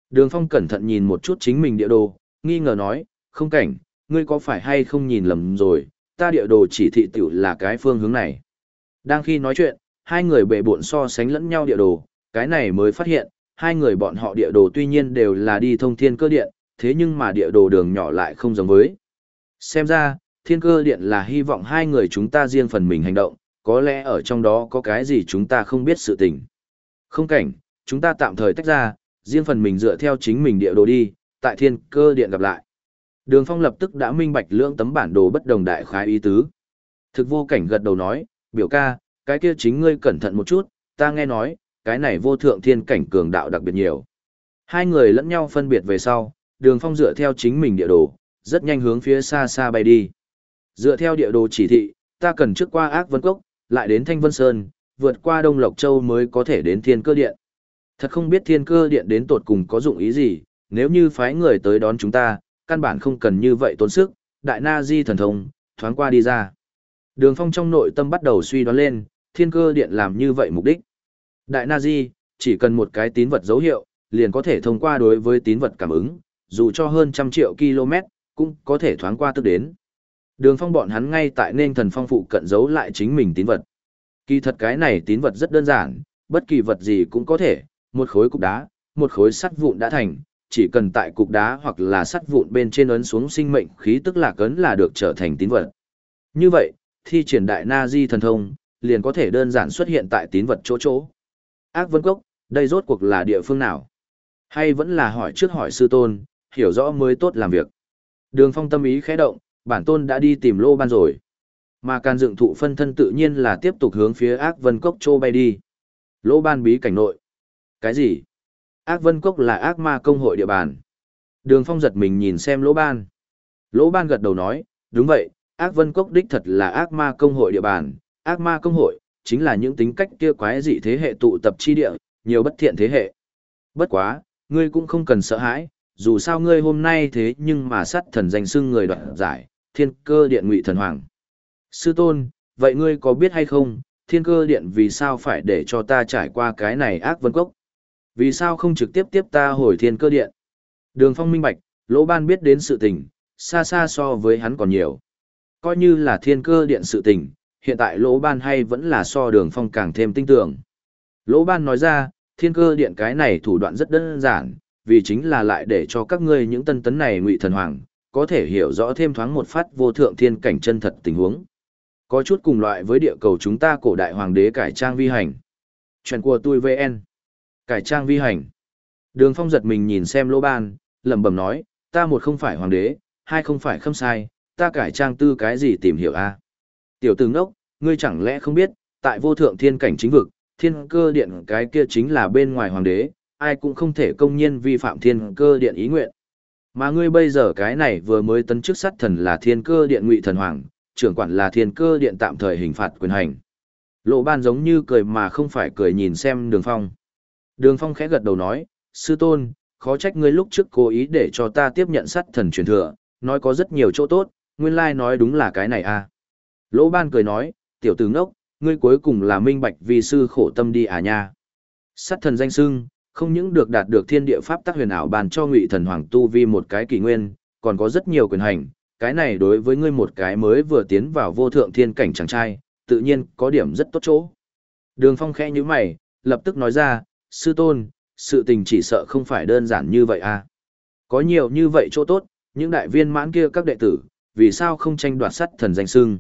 Đường phong cẩn thận nhìn một chút chính mình địa đồ, nghi ngờ nói, không cảnh, ngươi có phải hay không nhìn lầm rồi, ta địa đồ chỉ thị tiểu là cái phương hướng này. Đang khi nói chuyện, hai người bệ bộn so sánh lẫn nhau địa đồ, cái này mới phát hiện, hai người bọn họ địa đồ tuy nhiên đều là đi thông thiên cơ điện, thế nhưng mà địa đồ đường nhỏ lại không giống với. Xem ra, thiên cơ điện là hy vọng hai người chúng ta riêng phần mình hành động, có lẽ ở trong đó có cái gì chúng ta không biết sự tình. Không cảnh, chúng ta tạm thời tách ra, riêng phần mình dựa theo chính mình địa đồ đi, tại thiên cơ điện gặp lại. Đường Phong lập tức đã minh bạch lưỡng tấm bản đồ bất đồng đại khái ý tứ. Thực vô cảnh gật đầu nói, biểu ca, cái kia chính ngươi cẩn thận một chút, ta nghe nói, cái này vô thượng thiên cảnh cường đạo đặc biệt nhiều. Hai người lẫn nhau phân biệt về sau, đường phong dựa theo chính mình địa đồ, rất nhanh hướng phía xa xa bay đi. Dựa theo địa đồ chỉ thị, ta cần trước qua ác vân cốc, lại đến Thanh Vân Sơn, vượt qua Đông Lộc Châu mới có thể đến thiên cơ điện. Thật không biết thiên cơ điện đến tột cùng có dụng ý gì, nếu như phái người tới đón chúng ta, căn bản không cần như vậy tốn sức, đại na di thần thông, thoáng qua đi ra. Đường phong trong nội tâm bắt đầu suy đoán lên, thiên cơ điện làm như vậy mục đích. Đại na di, chỉ cần một cái tín vật dấu hiệu, liền có thể thông qua đối với tín vật cảm ứng, dù cho hơn trăm triệu km, cũng có thể thoáng qua tức đến. Đường phong bọn hắn ngay tại nên thần phong phụ cận giấu lại chính mình tín vật. Kỳ thật cái này tín vật rất đơn giản, bất kỳ vật gì cũng có thể, một khối cục đá, một khối sắt vụn đã thành, chỉ cần tại cục đá hoặc là sắt vụn bên trên ấn xuống sinh mệnh khí tức là cấn là được trở thành tín vật. Như vậy, thi triển đại na di thần thông, liền có thể đơn giản xuất hiện tại tín vật chỗ chỗ. Ác vân cốc, đây rốt cuộc là địa phương nào? Hay vẫn là hỏi trước hỏi sư tôn, hiểu rõ mới tốt làm việc. Đường phong tâm ý khẽ động, bản tôn đã đi tìm lô ban rồi. Mà can dựng thụ phân thân tự nhiên là tiếp tục hướng phía ác vân cốc trô bay đi. Lô ban bí cảnh nội. Cái gì? Ác Vân Cốc là ác ma công hội địa bàn. Đường Phong giật mình nhìn xem Lỗ Ban. Lỗ Ban gật đầu nói, đúng vậy, ác Vân Cốc đích thật là ác ma công hội địa bàn. Ác ma công hội, chính là những tính cách kia quái dị thế hệ tụ tập chi địa, nhiều bất thiện thế hệ. Bất quá, ngươi cũng không cần sợ hãi, dù sao ngươi hôm nay thế nhưng mà sát thần danh xưng người đoạt giải, thiên cơ điện ngụy thần hoàng. Sư tôn, vậy ngươi có biết hay không, thiên cơ điện vì sao phải để cho ta trải qua cái này ác vân cốc? Vì sao không trực tiếp tiếp ta hồi thiên cơ điện? Đường phong minh bạch, lỗ ban biết đến sự tình, xa xa so với hắn còn nhiều. Coi như là thiên cơ điện sự tình, hiện tại lỗ ban hay vẫn là so đường phong càng thêm tinh tưởng. Lỗ ban nói ra, thiên cơ điện cái này thủ đoạn rất đơn giản, vì chính là lại để cho các ngươi những tân tấn này ngụy thần hoàng, có thể hiểu rõ thêm thoáng một phát vô thượng thiên cảnh chân thật tình huống. Có chút cùng loại với địa cầu chúng ta cổ đại hoàng đế cải trang vi hành. Chuyện của tôi VN. Cải trang vi hành. Đường phong giật mình nhìn xem lỗ ban, lẩm bẩm nói, ta một không phải hoàng đế, hai không phải khâm sai, ta cải trang tư cái gì tìm hiểu a Tiểu tử ngốc, ngươi chẳng lẽ không biết, tại vô thượng thiên cảnh chính vực, thiên cơ điện cái kia chính là bên ngoài hoàng đế, ai cũng không thể công nhiên vi phạm thiên cơ điện ý nguyện. Mà ngươi bây giờ cái này vừa mới tấn chức sát thần là thiên cơ điện ngụy thần hoàng, trưởng quản là thiên cơ điện tạm thời hình phạt quyền hành. Lộ ban giống như cười mà không phải cười nhìn xem đường phong. Đường phong khẽ gật đầu nói, sư tôn, khó trách ngươi lúc trước cố ý để cho ta tiếp nhận sát thần truyền thừa, nói có rất nhiều chỗ tốt, nguyên lai nói đúng là cái này à. Lỗ ban cười nói, tiểu tử ngốc, ngươi cuối cùng là minh bạch vì sư khổ tâm đi à nha. Sát thần danh sưng, không những được đạt được thiên địa pháp tác huyền ảo bàn cho ngụy thần hoàng tu vi một cái kỳ nguyên, còn có rất nhiều quyền hành, cái này đối với ngươi một cái mới vừa tiến vào vô thượng thiên cảnh chàng trai, tự nhiên có điểm rất tốt chỗ. Đường phong khẽ như mày, lập tức nói ra, sư tôn, sự tình chỉ sợ không phải đơn giản như vậy à. Có nhiều như vậy chỗ tốt, những đại viên mãn kia các đệ tử, vì sao không tranh đoạt sắt thần danh sưng.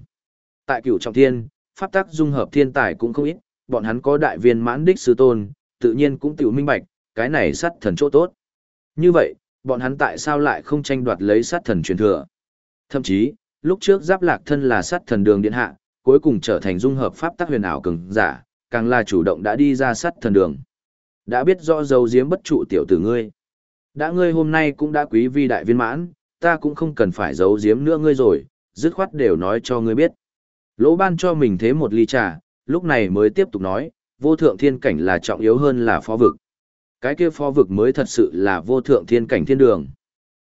Tại cửu trọng thiên, pháp tắc dung hợp thiên tài cũng không ít, bọn hắn có đại viên mãn đích sư tôn, tự nhiên cũng tiểu minh bạch, cái này sát thần chỗ tốt. Như vậy, bọn hắn tại sao lại không tranh đoạt lấy sát thần truyền thừa? Thậm chí, lúc trước giáp lạc thân là sát thần đường điện hạ, cuối cùng trở thành dung hợp pháp tắc huyền ảo cường giả, càng là chủ động đã đi ra sát thần đường. Đã biết rõ dấu diếm bất trụ tiểu tử ngươi. Đã ngươi hôm nay cũng đã quý vi đại viên mãn, ta cũng không cần phải giấu giếm nữa ngươi rồi, dứt khoát đều nói cho ngươi biết. Lỗ ban cho mình thế một ly trà, lúc này mới tiếp tục nói, vô thượng thiên cảnh là trọng yếu hơn là phó vực. Cái kia phó vực mới thật sự là vô thượng thiên cảnh thiên đường.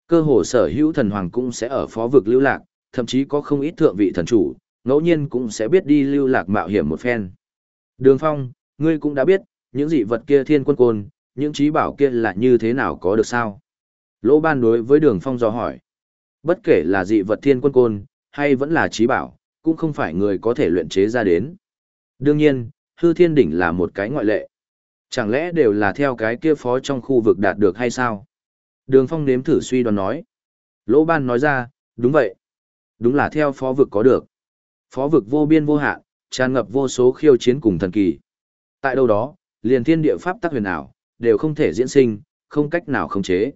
Cơ hồ sở hữu thần hoàng cũng sẽ ở phó vực lưu lạc, thậm chí có không ít thượng vị thần chủ, ngẫu nhiên cũng sẽ biết đi lưu lạc mạo hiểm một phen. Đường Phong, ngươi cũng đã biết, những dị vật kia thiên quân côn, những trí bảo kia là như thế nào có được sao? Lỗ ban đối với đường Phong dò hỏi. Bất kể là dị vật thiên quân côn, hay vẫn là trí bảo, cũng không phải người có thể luyện chế ra đến. Đương nhiên, hư thiên đỉnh là một cái ngoại lệ. Chẳng lẽ đều là theo cái kia phó trong khu vực đạt được hay sao? Đường Phong nếm thử suy đoán nói. Lỗ Ban nói ra, đúng vậy. Đúng là theo phó vực có được. Phó vực vô biên vô hạn, tràn ngập vô số khiêu chiến cùng thần kỳ. Tại đâu đó, liền thiên địa pháp tắc huyền ảo, đều không thể diễn sinh, không cách nào khống chế.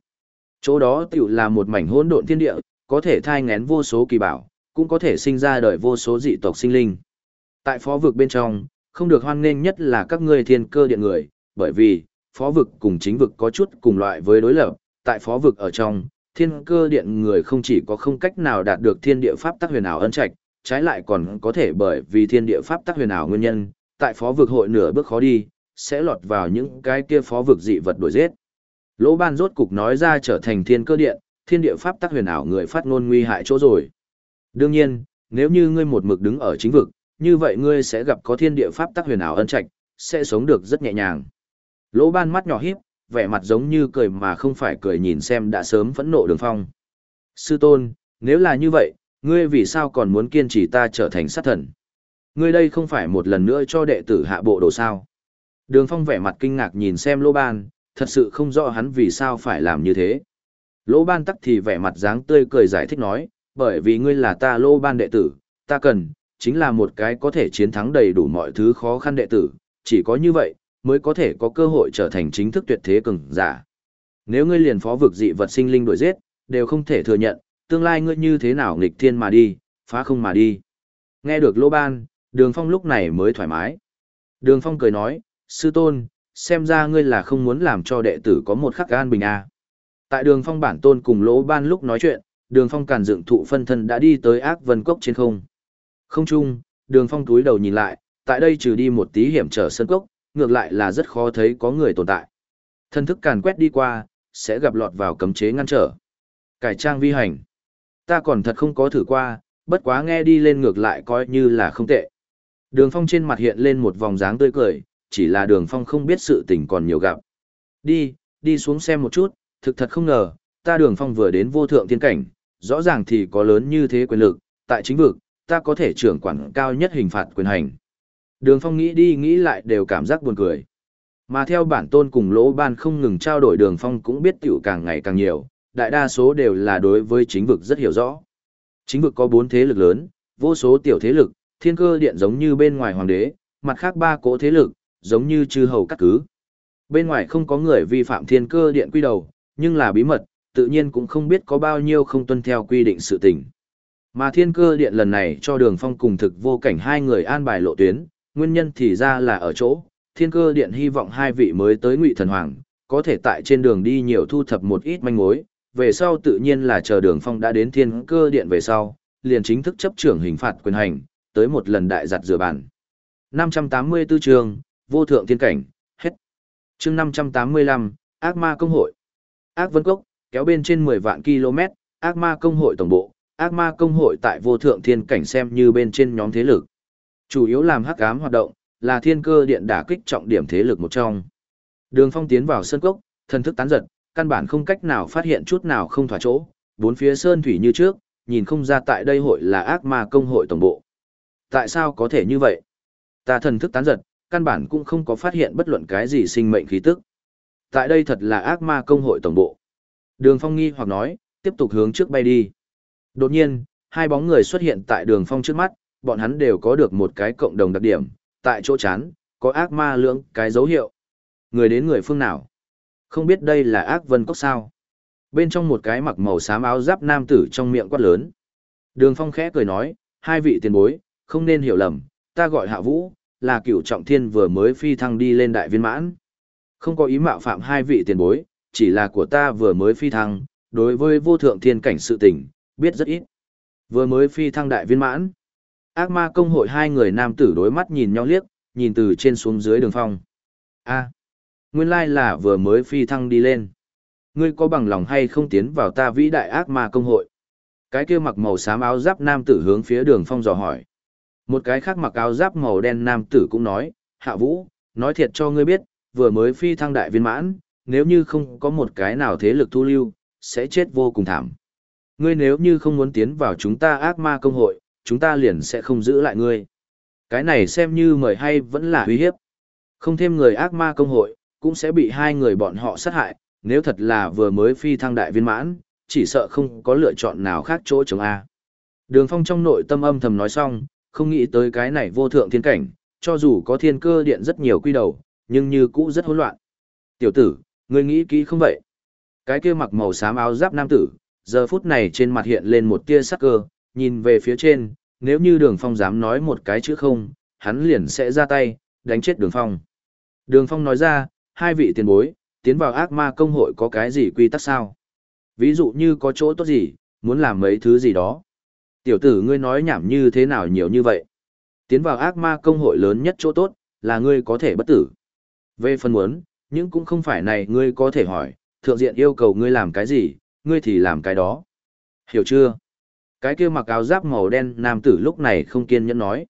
Chỗ đó tiểu là một mảnh hỗn độn thiên địa, có thể thai ngén vô số kỳ bảo, cũng có thể sinh ra đời vô số dị tộc sinh linh. Tại phó vực bên trong, không được hoan nghênh nhất là các ngươi thiên cơ điện người, bởi vì, phó vực cùng chính vực có chút cùng loại với đối lập, tại phó vực ở trong, thiên cơ điện người không chỉ có không cách nào đạt được thiên địa pháp tắc huyền ảo ân trạch, trái lại còn có thể bởi vì thiên địa pháp tắc huyền ảo nguyên nhân, tại phó vực hội nửa bước khó đi, sẽ lọt vào những cái kia phó vực dị vật đuổi giết. Lỗ ban rốt cục nói ra trở thành thiên cơ điện, thiên địa pháp tắc huyền ảo người phát ngôn nguy hại chỗ rồi. Đương nhiên, nếu như ngươi một mực đứng ở chính vực, như vậy ngươi sẽ gặp có thiên địa pháp tắc huyền ảo ân trạch, sẽ sống được rất nhẹ nhàng. Lỗ ban mắt nhỏ híp, vẻ mặt giống như cười mà không phải cười nhìn xem đã sớm phẫn nộ đường phong. Sư tôn, nếu là như vậy, ngươi vì sao còn muốn kiên trì ta trở thành sát thần? Ngươi đây không phải một lần nữa cho đệ tử hạ bộ đồ sao? Đường phong vẻ mặt kinh ngạc nhìn xem lỗ ban, thật sự không rõ hắn vì sao phải làm như thế. Lỗ ban tắc thì vẻ mặt dáng tươi cười giải thích nói, bởi vì ngươi là ta lỗ ban đệ tử, ta cần, chính là một cái có thể chiến thắng đầy đủ mọi thứ khó khăn đệ tử, chỉ có như vậy, mới có thể có cơ hội trở thành chính thức tuyệt thế cường giả. Nếu ngươi liền phó vực dị vật sinh linh đuổi giết, đều không thể thừa nhận, tương lai ngươi như thế nào nghịch thiên mà đi, phá không mà đi. Nghe được Lô Ban, Đường Phong lúc này mới thoải mái. Đường Phong cười nói, sư tôn, xem ra ngươi là không muốn làm cho đệ tử có một khắc an bình a. À. Tại Đường Phong bản tôn cùng Lỗ Ban lúc nói chuyện, Đường Phong càn dựng thụ phân thân đã đi tới ác vân cốc trên không. Không chung, Đường Phong túi đầu nhìn lại, tại đây trừ đi một tí hiểm trở sân cốc, ngược lại là rất khó thấy có người tồn tại. Thân thức càn quét đi qua, sẽ gặp lọt vào cấm chế ngăn trở. Cải trang vi hành. Ta còn thật không có thử qua, bất quá nghe đi lên ngược lại coi như là không tệ. Đường phong trên mặt hiện lên một vòng dáng tươi cười, chỉ là đường phong không biết sự tình còn nhiều gặp. Đi, đi xuống xem một chút, thực thật không ngờ, ta đường phong vừa đến vô thượng thiên cảnh, rõ ràng thì có lớn như thế quyền lực, tại chính vực, ta có thể trưởng quản cao nhất hình phạt quyền hành. Đường Phong nghĩ đi nghĩ lại đều cảm giác buồn cười. Mà theo bản tôn cùng lỗ ban không ngừng trao đổi Đường Phong cũng biết tiểu càng ngày càng nhiều, đại đa số đều là đối với chính vực rất hiểu rõ. Chính vực có bốn thế lực lớn, vô số tiểu thế lực, thiên cơ điện giống như bên ngoài hoàng đế, mặt khác ba cỗ thế lực, giống như chư hầu cắt cứ. Bên ngoài không có người vi phạm thiên cơ điện quy đầu, nhưng là bí mật, tự nhiên cũng không biết có bao nhiêu không tuân theo quy định sự tình. Mà thiên cơ điện lần này cho đường phong cùng thực vô cảnh hai người an bài lộ tuyến, nguyên nhân thì ra là ở chỗ, thiên cơ điện hy vọng hai vị mới tới ngụy thần hoàng, có thể tại trên đường đi nhiều thu thập một ít manh mối, về sau tự nhiên là chờ đường phong đã đến thiên cơ điện về sau, liền chính thức chấp trưởng hình phạt quyền hành, tới một lần đại giặt rửa bản. 584 chương, vô thượng thiên cảnh, hết. Chương 585, ác ma công hội. Ác vân cốc, kéo bên trên 10 vạn km, ác ma công hội tổng bộ, ác ma công hội tại vô thượng thiên cảnh xem như bên trên nhóm thế lực. Chủ yếu làm hắc ám hoạt động, là thiên cơ điện đả kích trọng điểm thế lực một trong. Đường phong tiến vào sơn cốc, thần thức tán giật, căn bản không cách nào phát hiện chút nào không thỏa chỗ, bốn phía sơn thủy như trước, nhìn không ra tại đây hội là ác ma công hội tổng bộ. Tại sao có thể như vậy? Ta thần thức tán giật, căn bản cũng không có phát hiện bất luận cái gì sinh mệnh khí tức. Tại đây thật là ác ma công hội tổng bộ. Đường phong nghi hoặc nói, tiếp tục hướng trước bay đi. Đột nhiên, hai bóng người xuất hiện tại đường phong trước mắt, bọn hắn đều có được một cái cộng đồng đặc điểm, tại chỗ chán, có ác ma lưỡng cái dấu hiệu. Người đến người phương nào? Không biết đây là ác vân cốc sao? Bên trong một cái mặc màu xám áo giáp nam tử trong miệng quát lớn. Đường phong khẽ cười nói, hai vị tiền bối, không nên hiểu lầm, ta gọi hạ vũ, là cựu trọng thiên vừa mới phi thăng đi lên đại viên mãn. Không có ý mạo phạm hai vị tiền bối, chỉ là của ta vừa mới phi thăng, đối với vô thượng thiên cảnh sự tình, biết rất ít. Vừa mới phi thăng đại viên mãn. Ác ma công hội hai người nam tử đối mắt nhìn nhau liếc, nhìn từ trên xuống dưới đường phong. a nguyên lai là vừa mới phi thăng đi lên. Ngươi có bằng lòng hay không tiến vào ta vĩ đại ác ma công hội? Cái kia mặc màu xám áo giáp nam tử hướng phía đường phong dò hỏi. Một cái khác mặc áo giáp màu đen nam tử cũng nói, hạ vũ, nói thiệt cho ngươi biết, vừa mới phi thăng đại viên mãn, nếu như không có một cái nào thế lực thu lưu, sẽ chết vô cùng thảm. Ngươi nếu như không muốn tiến vào chúng ta ác ma công hội, chúng ta liền sẽ không giữ lại ngươi. Cái này xem như mời hay vẫn là uy hiếp. Không thêm người ác ma công hội, cũng sẽ bị hai người bọn họ sát hại, nếu thật là vừa mới phi thăng đại viên mãn, chỉ sợ không có lựa chọn nào khác chỗ chống A. Đường phong trong nội tâm âm thầm nói xong, không nghĩ tới cái này vô thượng thiên cảnh, cho dù có thiên cơ điện rất nhiều quy đầu, nhưng như cũ rất hỗn loạn. Tiểu tử, ngươi nghĩ kỹ không vậy? Cái kia mặc màu xám áo giáp nam tử, giờ phút này trên mặt hiện lên một tia sắc cơ, nhìn về phía trên, nếu như đường phong dám nói một cái chữ không, hắn liền sẽ ra tay, đánh chết đường phong. Đường phong nói ra, hai vị tiền bối, tiến vào ác ma công hội có cái gì quy tắc sao? Ví dụ như có chỗ tốt gì, muốn làm mấy thứ gì đó. Tiểu tử ngươi nói nhảm như thế nào nhiều như vậy? Tiến vào ác ma công hội lớn nhất chỗ tốt, là ngươi có thể bất tử. Về phần muốn, nhưng cũng không phải này ngươi có thể hỏi, thượng diện yêu cầu ngươi làm cái gì, ngươi thì làm cái đó. Hiểu chưa? Cái kia mặc áo giáp màu đen nam tử lúc này không kiên nhẫn nói.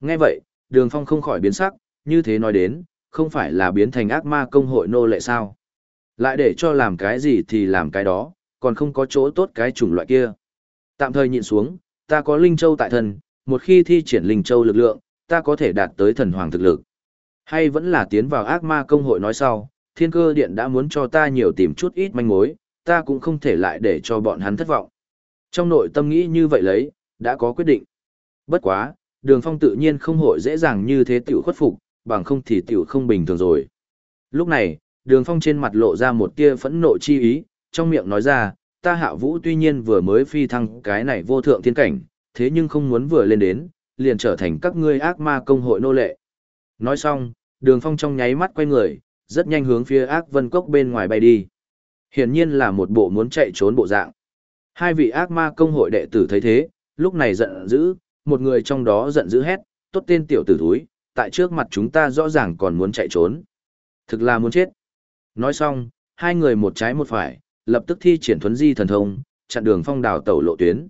Nghe vậy, đường phong không khỏi biến sắc, như thế nói đến, không phải là biến thành ác ma công hội nô lệ sao. Lại để cho làm cái gì thì làm cái đó, còn không có chỗ tốt cái chủng loại kia. Tạm thời nhịn xuống, ta có Linh Châu tại thần, một khi thi triển Linh Châu lực lượng, ta có thể đạt tới thần hoàng thực lực. Hay vẫn là tiến vào ác ma công hội nói sau, thiên cơ điện đã muốn cho ta nhiều tìm chút ít manh mối, ta cũng không thể lại để cho bọn hắn thất vọng. Trong nội tâm nghĩ như vậy lấy, đã có quyết định. Bất quá, đường phong tự nhiên không hội dễ dàng như thế tiểu khuất phục, bằng không thì tiểu không bình thường rồi. Lúc này, đường phong trên mặt lộ ra một tia phẫn nộ chi ý, trong miệng nói ra, ta hạ vũ tuy nhiên vừa mới phi thăng cái này vô thượng thiên cảnh, thế nhưng không muốn vừa lên đến, liền trở thành các ngươi ác ma công hội nô lệ. Nói xong, đường phong trong nháy mắt quay người, rất nhanh hướng phía ác vân cốc bên ngoài bay đi. Hiển nhiên là một bộ muốn chạy trốn bộ dạng. Hai vị ác ma công hội đệ tử thấy thế, lúc này giận dữ, một người trong đó giận dữ hét, tốt tên tiểu tử thúi, tại trước mặt chúng ta rõ ràng còn muốn chạy trốn. Thực là muốn chết. Nói xong, hai người một trái một phải, lập tức thi triển thuấn di thần thông, chặn đường phong đào tẩu lộ tuyến.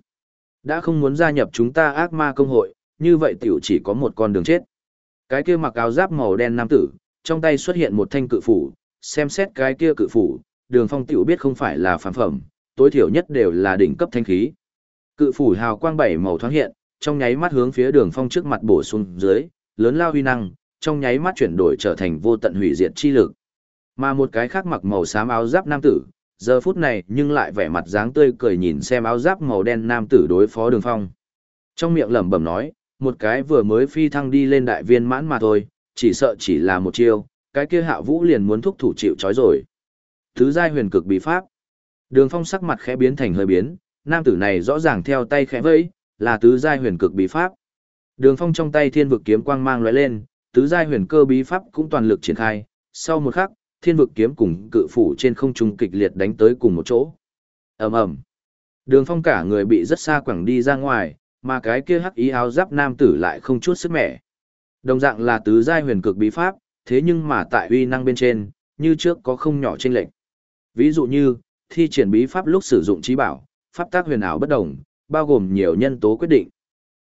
Đã không muốn gia nhập chúng ta ác ma công hội, như vậy tiểu chỉ có một con đường chết. Cái kia mặc áo giáp màu đen nam tử, trong tay xuất hiện một thanh cự phủ, xem xét cái kia cự phủ, đường phong tiểu biết không phải là phản phẩm, tối thiểu nhất đều là đỉnh cấp thanh khí. Cự phủ hào quang bảy màu thoáng hiện, trong nháy mắt hướng phía đường phong trước mặt bổ xuống dưới, lớn lao huy năng, trong nháy mắt chuyển đổi trở thành vô tận hủy diệt chi lực. Mà một cái khác mặc màu xám áo giáp nam tử, giờ phút này nhưng lại vẻ mặt dáng tươi cười nhìn xem áo giáp màu đen nam tử đối phó đường phong. Trong miệng lẩm bẩm nói, một cái vừa mới phi thăng đi lên đại viên mãn mà thôi, chỉ sợ chỉ là một chiêu, cái kia hạ vũ liền muốn thúc thủ chịu trói rồi. Thứ giai huyền cực bí pháp. Đường phong sắc mặt khẽ biến thành hơi biến, nam tử này rõ ràng theo tay khẽ vẫy, là tứ giai huyền cực bí pháp. Đường Phong trong tay thiên vực kiếm quang mang lóe lên, tứ giai huyền cơ bí pháp cũng toàn lực triển khai, sau một khắc, thiên vực kiếm cùng cự phủ trên không trung kịch liệt đánh tới cùng một chỗ. Ầm ầm. Đường Phong cả người bị rất xa quẳng đi ra ngoài, mà cái kia hắc ý áo giáp nam tử lại không chút sức mẻ. Đồng dạng là tứ giai huyền cực bí pháp, thế nhưng mà tại uy năng bên trên, như trước có không nhỏ chênh lệch. Ví dụ như, thi triển bí pháp lúc sử dụng trí bảo, pháp tác huyền ảo bất đồng, bao gồm nhiều nhân tố quyết định.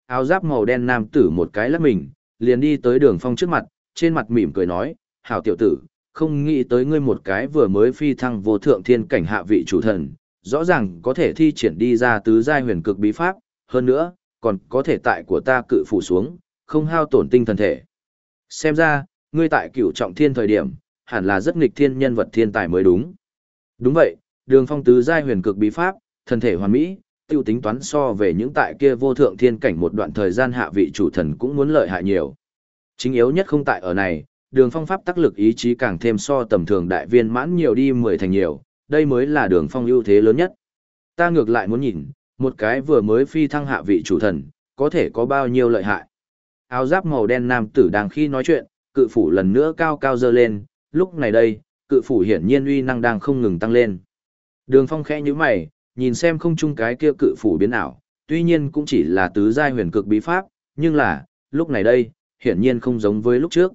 Áo giáp màu đen nam tử một cái lắc mình, liền đi tới đường phong trước mặt, trên mặt mỉm cười nói, hảo tiểu tử, không nghĩ tới ngươi một cái vừa mới phi thăng vô thượng thiên cảnh hạ vị chủ thần, rõ ràng có thể thi triển đi ra tứ giai huyền cực bí pháp, hơn nữa, còn có thể tại của ta cự phủ xuống, không hao tổn tinh thần thể. Xem ra, ngươi tại cửu trọng thiên thời điểm, hẳn là rất nghịch thiên nhân vật thiên tài mới đúng. Đúng vậy, đường phong tứ giai huyền cực bí pháp, thân thể hoàn mỹ, tiêu tính toán so về những tại kia vô thượng thiên cảnh một đoạn thời gian hạ vị chủ thần cũng muốn lợi hại nhiều. Chính yếu nhất không tại ở này, đường phong pháp tác lực ý chí càng thêm so tầm thường đại viên mãn nhiều đi mười thành nhiều, đây mới là đường phong ưu thế lớn nhất. Ta ngược lại muốn nhìn, một cái vừa mới phi thăng hạ vị chủ thần, có thể có bao nhiêu lợi hại. Áo giáp màu đen nam tử đang khi nói chuyện, cự phủ lần nữa cao cao dơ lên, lúc này đây, cự phủ hiển nhiên uy năng đang không ngừng tăng lên. Đường phong khẽ nhíu mày, nhìn xem không chung cái kia cự phủ biến ảo, tuy nhiên cũng chỉ là tứ giai huyền cực bí pháp, nhưng là, lúc này đây, hiển nhiên không giống với lúc trước.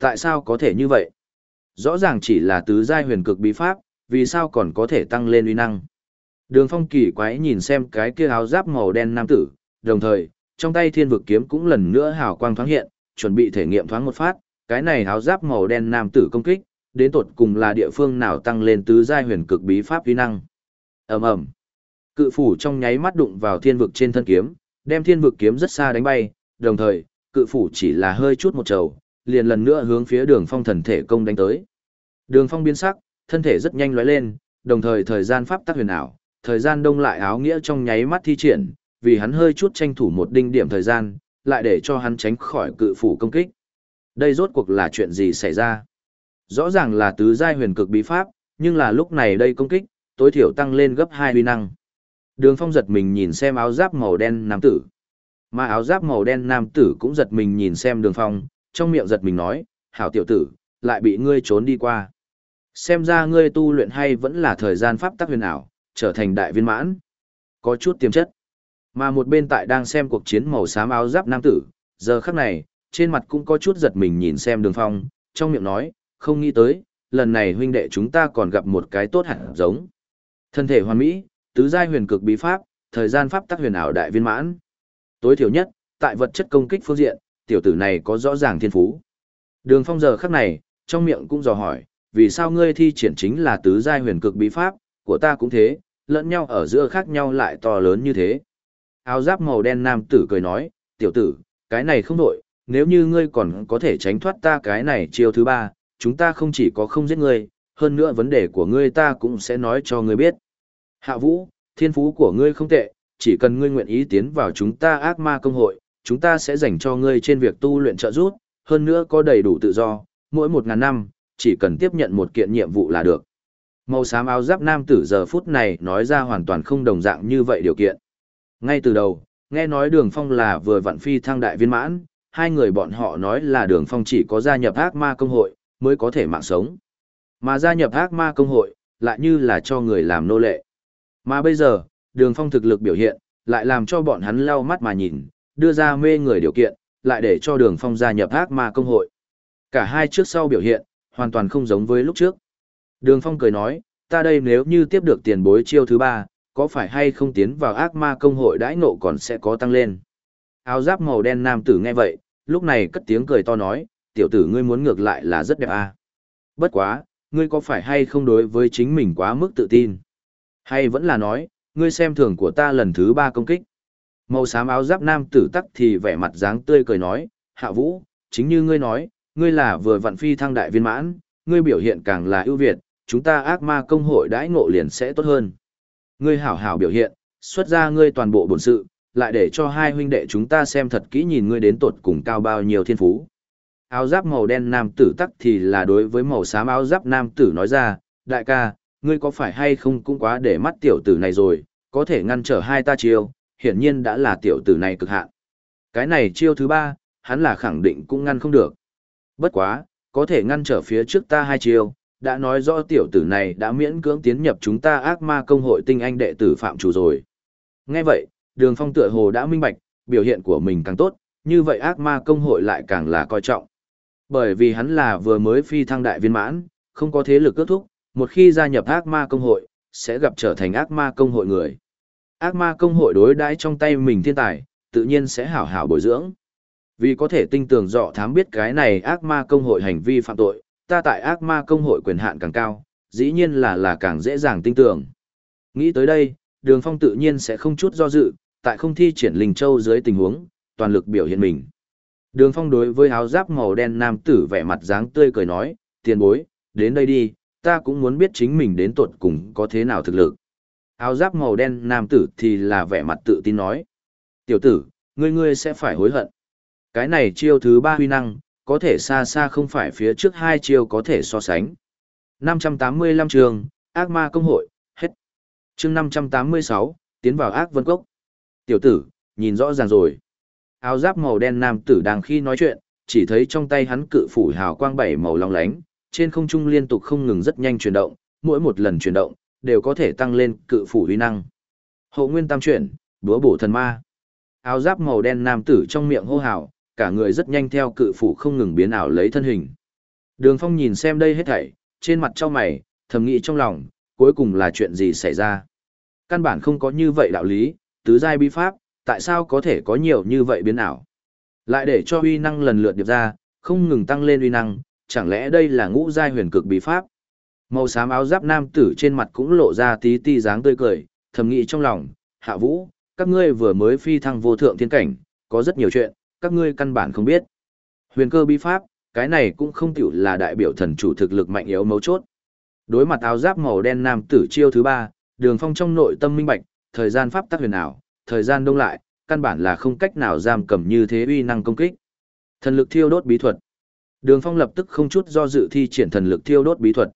Tại sao có thể như vậy? Rõ ràng chỉ là tứ giai huyền cực bí pháp, vì sao còn có thể tăng lên uy năng? Đường phong kỳ quái nhìn xem cái kia áo giáp màu đen nam tử, đồng thời, trong tay thiên vực kiếm cũng lần nữa hào quang thoáng hiện, chuẩn bị thể nghiệm thoáng một phát, cái này áo giáp màu đen nam tử công kích, đến tột cùng là địa phương nào tăng lên tứ giai huyền cực bí pháp uy năng. Ầm ầm. Cự phủ trong nháy mắt đụng vào thiên vực trên thân kiếm, đem thiên vực kiếm rất xa đánh bay, đồng thời, cự phủ chỉ là hơi chút một trầu, liền lần nữa hướng phía Đường Phong thần thể công đánh tới. Đường Phong biến sắc, thân thể rất nhanh lóe lên, đồng thời thời gian pháp tắc huyền ảo, thời gian đông lại áo nghĩa trong nháy mắt thi triển, vì hắn hơi chút tranh thủ một đinh điểm thời gian, lại để cho hắn tránh khỏi cự phủ công kích. Đây rốt cuộc là chuyện gì xảy ra? Rõ ràng là tứ giai huyền cực bí pháp, nhưng là lúc này đây công kích, tối thiểu tăng lên gấp 2 uy năng. Đường Phong giật mình nhìn xem áo giáp màu đen nam tử. Mà áo giáp màu đen nam tử cũng giật mình nhìn xem Đường Phong, trong miệng giật mình nói, "Hảo tiểu tử, lại bị ngươi trốn đi qua. Xem ra ngươi tu luyện hay vẫn là thời gian pháp tắc huyền ảo, trở thành đại viên mãn. Có chút tiềm chất." Mà một bên tại đang xem cuộc chiến màu xám áo giáp nam tử, giờ khắc này, trên mặt cũng có chút giật mình nhìn xem Đường Phong, trong miệng nói, "Không nghĩ tới, lần này huynh đệ chúng ta còn gặp một cái tốt hẳn giống." Thân thể hoàn mỹ, tứ giai huyền cực bí pháp, thời gian pháp tắc huyền ảo đại viên mãn. Tối thiểu nhất, tại vật chất công kích phương diện, tiểu tử này có rõ ràng thiên phú. Đường Phong giờ khắc này, trong miệng cũng dò hỏi, vì sao ngươi thi triển chính là tứ giai huyền cực bí pháp, của ta cũng thế, lẫn nhau ở giữa khác nhau lại to lớn như thế. Áo giáp màu đen nam tử cười nói, tiểu tử, cái này không đổi, nếu như ngươi còn có thể tránh thoát ta cái này chiêu thứ ba, chúng ta không chỉ có không giết ngươi, hơn nữa vấn đề của ngươi ta cũng sẽ nói cho ngươi biết. Hạ Vũ, thiên phú của ngươi không tệ, chỉ cần ngươi nguyện ý tiến vào chúng ta ác ma công hội, chúng ta sẽ dành cho ngươi trên việc tu luyện trợ giúp, hơn nữa có đầy đủ tự do, mỗi một ngàn năm, chỉ cần tiếp nhận một kiện nhiệm vụ là được. Màu xám áo giáp nam tử giờ phút này nói ra hoàn toàn không đồng dạng như vậy điều kiện. Ngay từ đầu, nghe nói đường phong là vừa vặn phi thăng đại viên mãn, hai người bọn họ nói là đường phong chỉ có gia nhập ác ma công hội, mới có thể mạng sống. Mà gia nhập ác ma công hội, lại như là cho người làm nô lệ. Mà bây giờ, đường phong thực lực biểu hiện, lại làm cho bọn hắn lau mắt mà nhìn, đưa ra mê người điều kiện, lại để cho đường phong gia nhập ác ma công hội. Cả hai trước sau biểu hiện, hoàn toàn không giống với lúc trước. Đường phong cười nói, ta đây nếu như tiếp được tiền bối chiêu thứ ba, có phải hay không tiến vào ác ma công hội đãi nộ còn sẽ có tăng lên. Áo giáp màu đen nam tử nghe vậy, lúc này cất tiếng cười to nói, tiểu tử ngươi muốn ngược lại là rất đẹp à. Bất quá, ngươi có phải hay không đối với chính mình quá mức tự tin? Hay vẫn là nói, ngươi xem thường của ta lần thứ ba công kích. Màu xám áo giáp nam tử tắc thì vẻ mặt dáng tươi cười nói, hạ vũ, chính như ngươi nói, ngươi là vừa vặn phi thăng đại viên mãn, ngươi biểu hiện càng là ưu việt, chúng ta ác ma công hội đãi ngộ liền sẽ tốt hơn. Ngươi hảo hảo biểu hiện, xuất ra ngươi toàn bộ bổn sự, lại để cho hai huynh đệ chúng ta xem thật kỹ nhìn ngươi đến tột cùng cao bao nhiêu thiên phú. Áo giáp màu đen nam tử tắc thì là đối với màu xám áo giáp nam tử nói ra, đại ca, ngươi có phải hay không cũng quá để mắt tiểu tử này rồi, có thể ngăn trở hai ta chiêu, hiển nhiên đã là tiểu tử này cực hạn. Cái này chiêu thứ ba, hắn là khẳng định cũng ngăn không được. Bất quá, có thể ngăn trở phía trước ta hai chiêu, đã nói rõ tiểu tử này đã miễn cưỡng tiến nhập chúng ta ác ma công hội tinh anh đệ tử phạm chủ rồi. Nghe vậy, đường phong tựa hồ đã minh bạch, biểu hiện của mình càng tốt, như vậy ác ma công hội lại càng là coi trọng. Bởi vì hắn là vừa mới phi thăng đại viên mãn, không có thế lực ước thúc, một khi gia nhập ác ma công hội, sẽ gặp trở thành ác ma công hội người. Ác ma công hội đối đãi trong tay mình thiên tài, tự nhiên sẽ hảo hảo bồi dưỡng. Vì có thể tinh tường dọ thám biết cái này ác ma công hội hành vi phạm tội, ta tại ác ma công hội quyền hạn càng cao, dĩ nhiên là là càng dễ dàng tinh tường. Nghĩ tới đây, đường phong tự nhiên sẽ không chút do dự, tại không thi triển linh châu dưới tình huống, toàn lực biểu hiện mình. Đường phong đối với áo giáp màu đen nam tử vẻ mặt dáng tươi cười nói, tiền bối, đến đây đi, ta cũng muốn biết chính mình đến tuột cùng có thế nào thực lực. Áo giáp màu đen nam tử thì là vẻ mặt tự tin nói. Tiểu tử, ngươi ngươi sẽ phải hối hận. Cái này chiêu thứ ba huy năng, có thể xa xa không phải phía trước hai chiêu có thể so sánh. 585 trường, ác ma công hội, hết. chương 586, tiến vào ác vân cốc. Tiểu tử, nhìn rõ ràng rồi. Áo giáp màu đen nam tử đang khi nói chuyện, chỉ thấy trong tay hắn cự phủ hào quang bảy màu long lánh, trên không trung liên tục không ngừng rất nhanh chuyển động, mỗi một lần chuyển động, đều có thể tăng lên cự phủ uy năng. Hộ nguyên tam chuyển, búa bổ thần ma. Áo giáp màu đen nam tử trong miệng hô hào, cả người rất nhanh theo cự phủ không ngừng biến ảo lấy thân hình. Đường Phong nhìn xem đây hết thảy, trên mặt trao mày, thầm nghĩ trong lòng, cuối cùng là chuyện gì xảy ra. Căn bản không có như vậy đạo lý, tứ giai bí pháp, tại sao có thể có nhiều như vậy biến ảo. Lại để cho uy năng lần lượt điệp ra, không ngừng tăng lên uy năng, chẳng lẽ đây là ngũ giai huyền cực bí pháp? Màu xám áo giáp nam tử trên mặt cũng lộ ra tí tí dáng tươi cười, thầm nghĩ trong lòng, hạ vũ, các ngươi vừa mới phi thăng vô thượng thiên cảnh, có rất nhiều chuyện, các ngươi căn bản không biết. Huyền cơ bí pháp, cái này cũng không tiểu là đại biểu thần chủ thực lực mạnh yếu mấu chốt. Đối mặt áo giáp màu đen nam tử chiêu thứ ba, đường phong trong nội tâm minh bạch, thời gian pháp tắc huyền ảo, thời gian đông lại, căn bản là không cách nào giam cầm như thế uy năng công kích. Thần lực thiêu đốt bí thuật. Đường phong lập tức không chút do dự thi triển thần lực thiêu đốt bí thuật.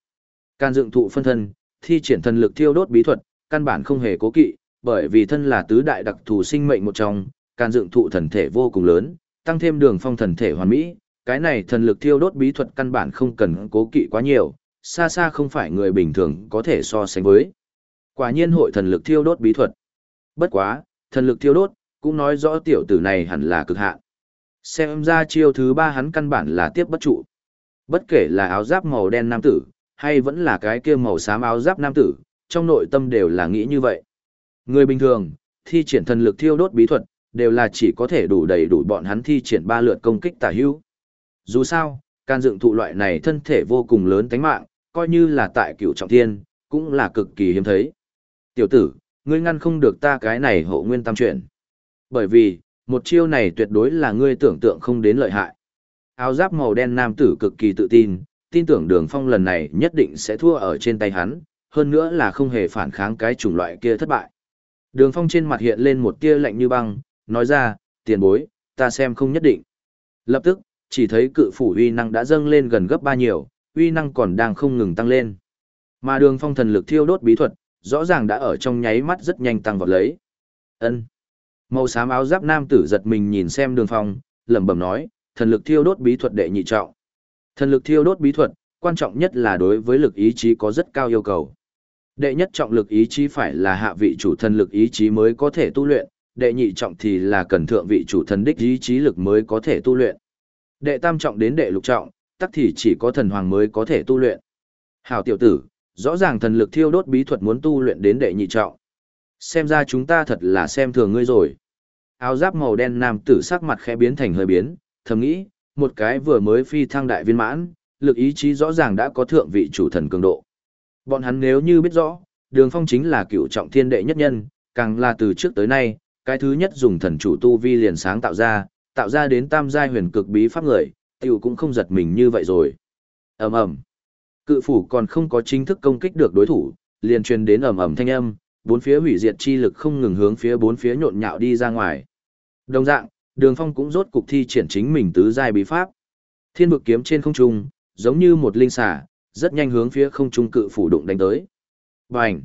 Can dựng thụ phân thân, thi triển thần lực thiêu đốt bí thuật, căn bản không hề cố kỵ, bởi vì thân là tứ đại đặc thù sinh mệnh một trong, can dựng thụ thần thể vô cùng lớn, tăng thêm đường phong thần thể hoàn mỹ, cái này thần lực thiêu đốt bí thuật căn bản không cần cố kỵ quá nhiều, xa xa không phải người bình thường có thể so sánh với. Quả nhiên hội thần lực thiêu đốt bí thuật. Bất quá, thần lực thiêu đốt, cũng nói rõ tiểu tử này hẳn là cực hạn. Xem ra chiêu thứ ba hắn căn bản là tiếp bất trụ. Bất kể là áo giáp màu đen nam tử, hay vẫn là cái kia màu xám áo giáp nam tử, trong nội tâm đều là nghĩ như vậy. Người bình thường, thi triển thần lực thiêu đốt bí thuật, đều là chỉ có thể đủ đầy đủ bọn hắn thi triển ba lượt công kích tả hữu. Dù sao, can dựng thụ loại này thân thể vô cùng lớn tánh mạng, coi như là tại cựu trọng thiên, cũng là cực kỳ hiếm thấy. Tiểu tử, ngươi ngăn không được ta cái này hộ nguyên tam chuyển. Bởi vì, một chiêu này tuyệt đối là ngươi tưởng tượng không đến lợi hại. Áo giáp màu đen nam tử cực kỳ tự tin, tin tưởng đường phong lần này nhất định sẽ thua ở trên tay hắn, hơn nữa là không hề phản kháng cái chủng loại kia thất bại. Đường phong trên mặt hiện lên một tia lạnh như băng, nói ra, tiền bối, ta xem không nhất định. Lập tức, chỉ thấy cự phủ uy năng đã dâng lên gần gấp ba nhiều, uy năng còn đang không ngừng tăng lên. Mà đường phong thần lực thiêu đốt bí thuật, rõ ràng đã ở trong nháy mắt rất nhanh tăng vọt lấy. Ân. Màu xám áo giáp nam tử giật mình nhìn xem đường phong, lẩm bẩm nói, thần lực thiêu đốt bí thuật đệ nhị trọng. Thần lực thiêu đốt bí thuật, quan trọng nhất là đối với lực ý chí có rất cao yêu cầu. Đệ nhất trọng lực ý chí phải là hạ vị chủ thần lực ý chí mới có thể tu luyện, đệ nhị trọng thì là cần thượng vị chủ thần đích ý chí lực mới có thể tu luyện. Đệ tam trọng đến đệ lục trọng, tắc thì chỉ có thần hoàng mới có thể tu luyện. Hảo tiểu tử, rõ ràng thần lực thiêu đốt bí thuật muốn tu luyện đến đệ nhị trọng. Xem ra chúng ta thật là xem thường ngươi rồi. Áo giáp màu đen nam tử sắc mặt khẽ biến thành hơi biến, thầm nghĩ, một cái vừa mới phi thăng đại viên mãn, lực ý chí rõ ràng đã có thượng vị chủ thần cường độ. Bọn hắn nếu như biết rõ, đường phong chính là cựu trọng thiên đệ nhất nhân, càng là từ trước tới nay, cái thứ nhất dùng thần chủ tu vi liền sáng tạo ra, tạo ra đến tam giai huyền cực bí pháp người, tiểu cũng không giật mình như vậy rồi. ầm ầm, cự phủ còn không có chính thức công kích được đối thủ, liền truyền đến ầm ầm thanh âm, bốn phía hủy diệt chi lực không ngừng hướng phía bốn phía nhộn nhạo đi ra ngoài. Đồng dạng, Đường Phong cũng rốt cục thi triển chính mình tứ giai bí pháp. Thiên vực kiếm trên không trung, giống như một linh xà, rất nhanh hướng phía không trung cự phủ đụng đánh tới. Bành!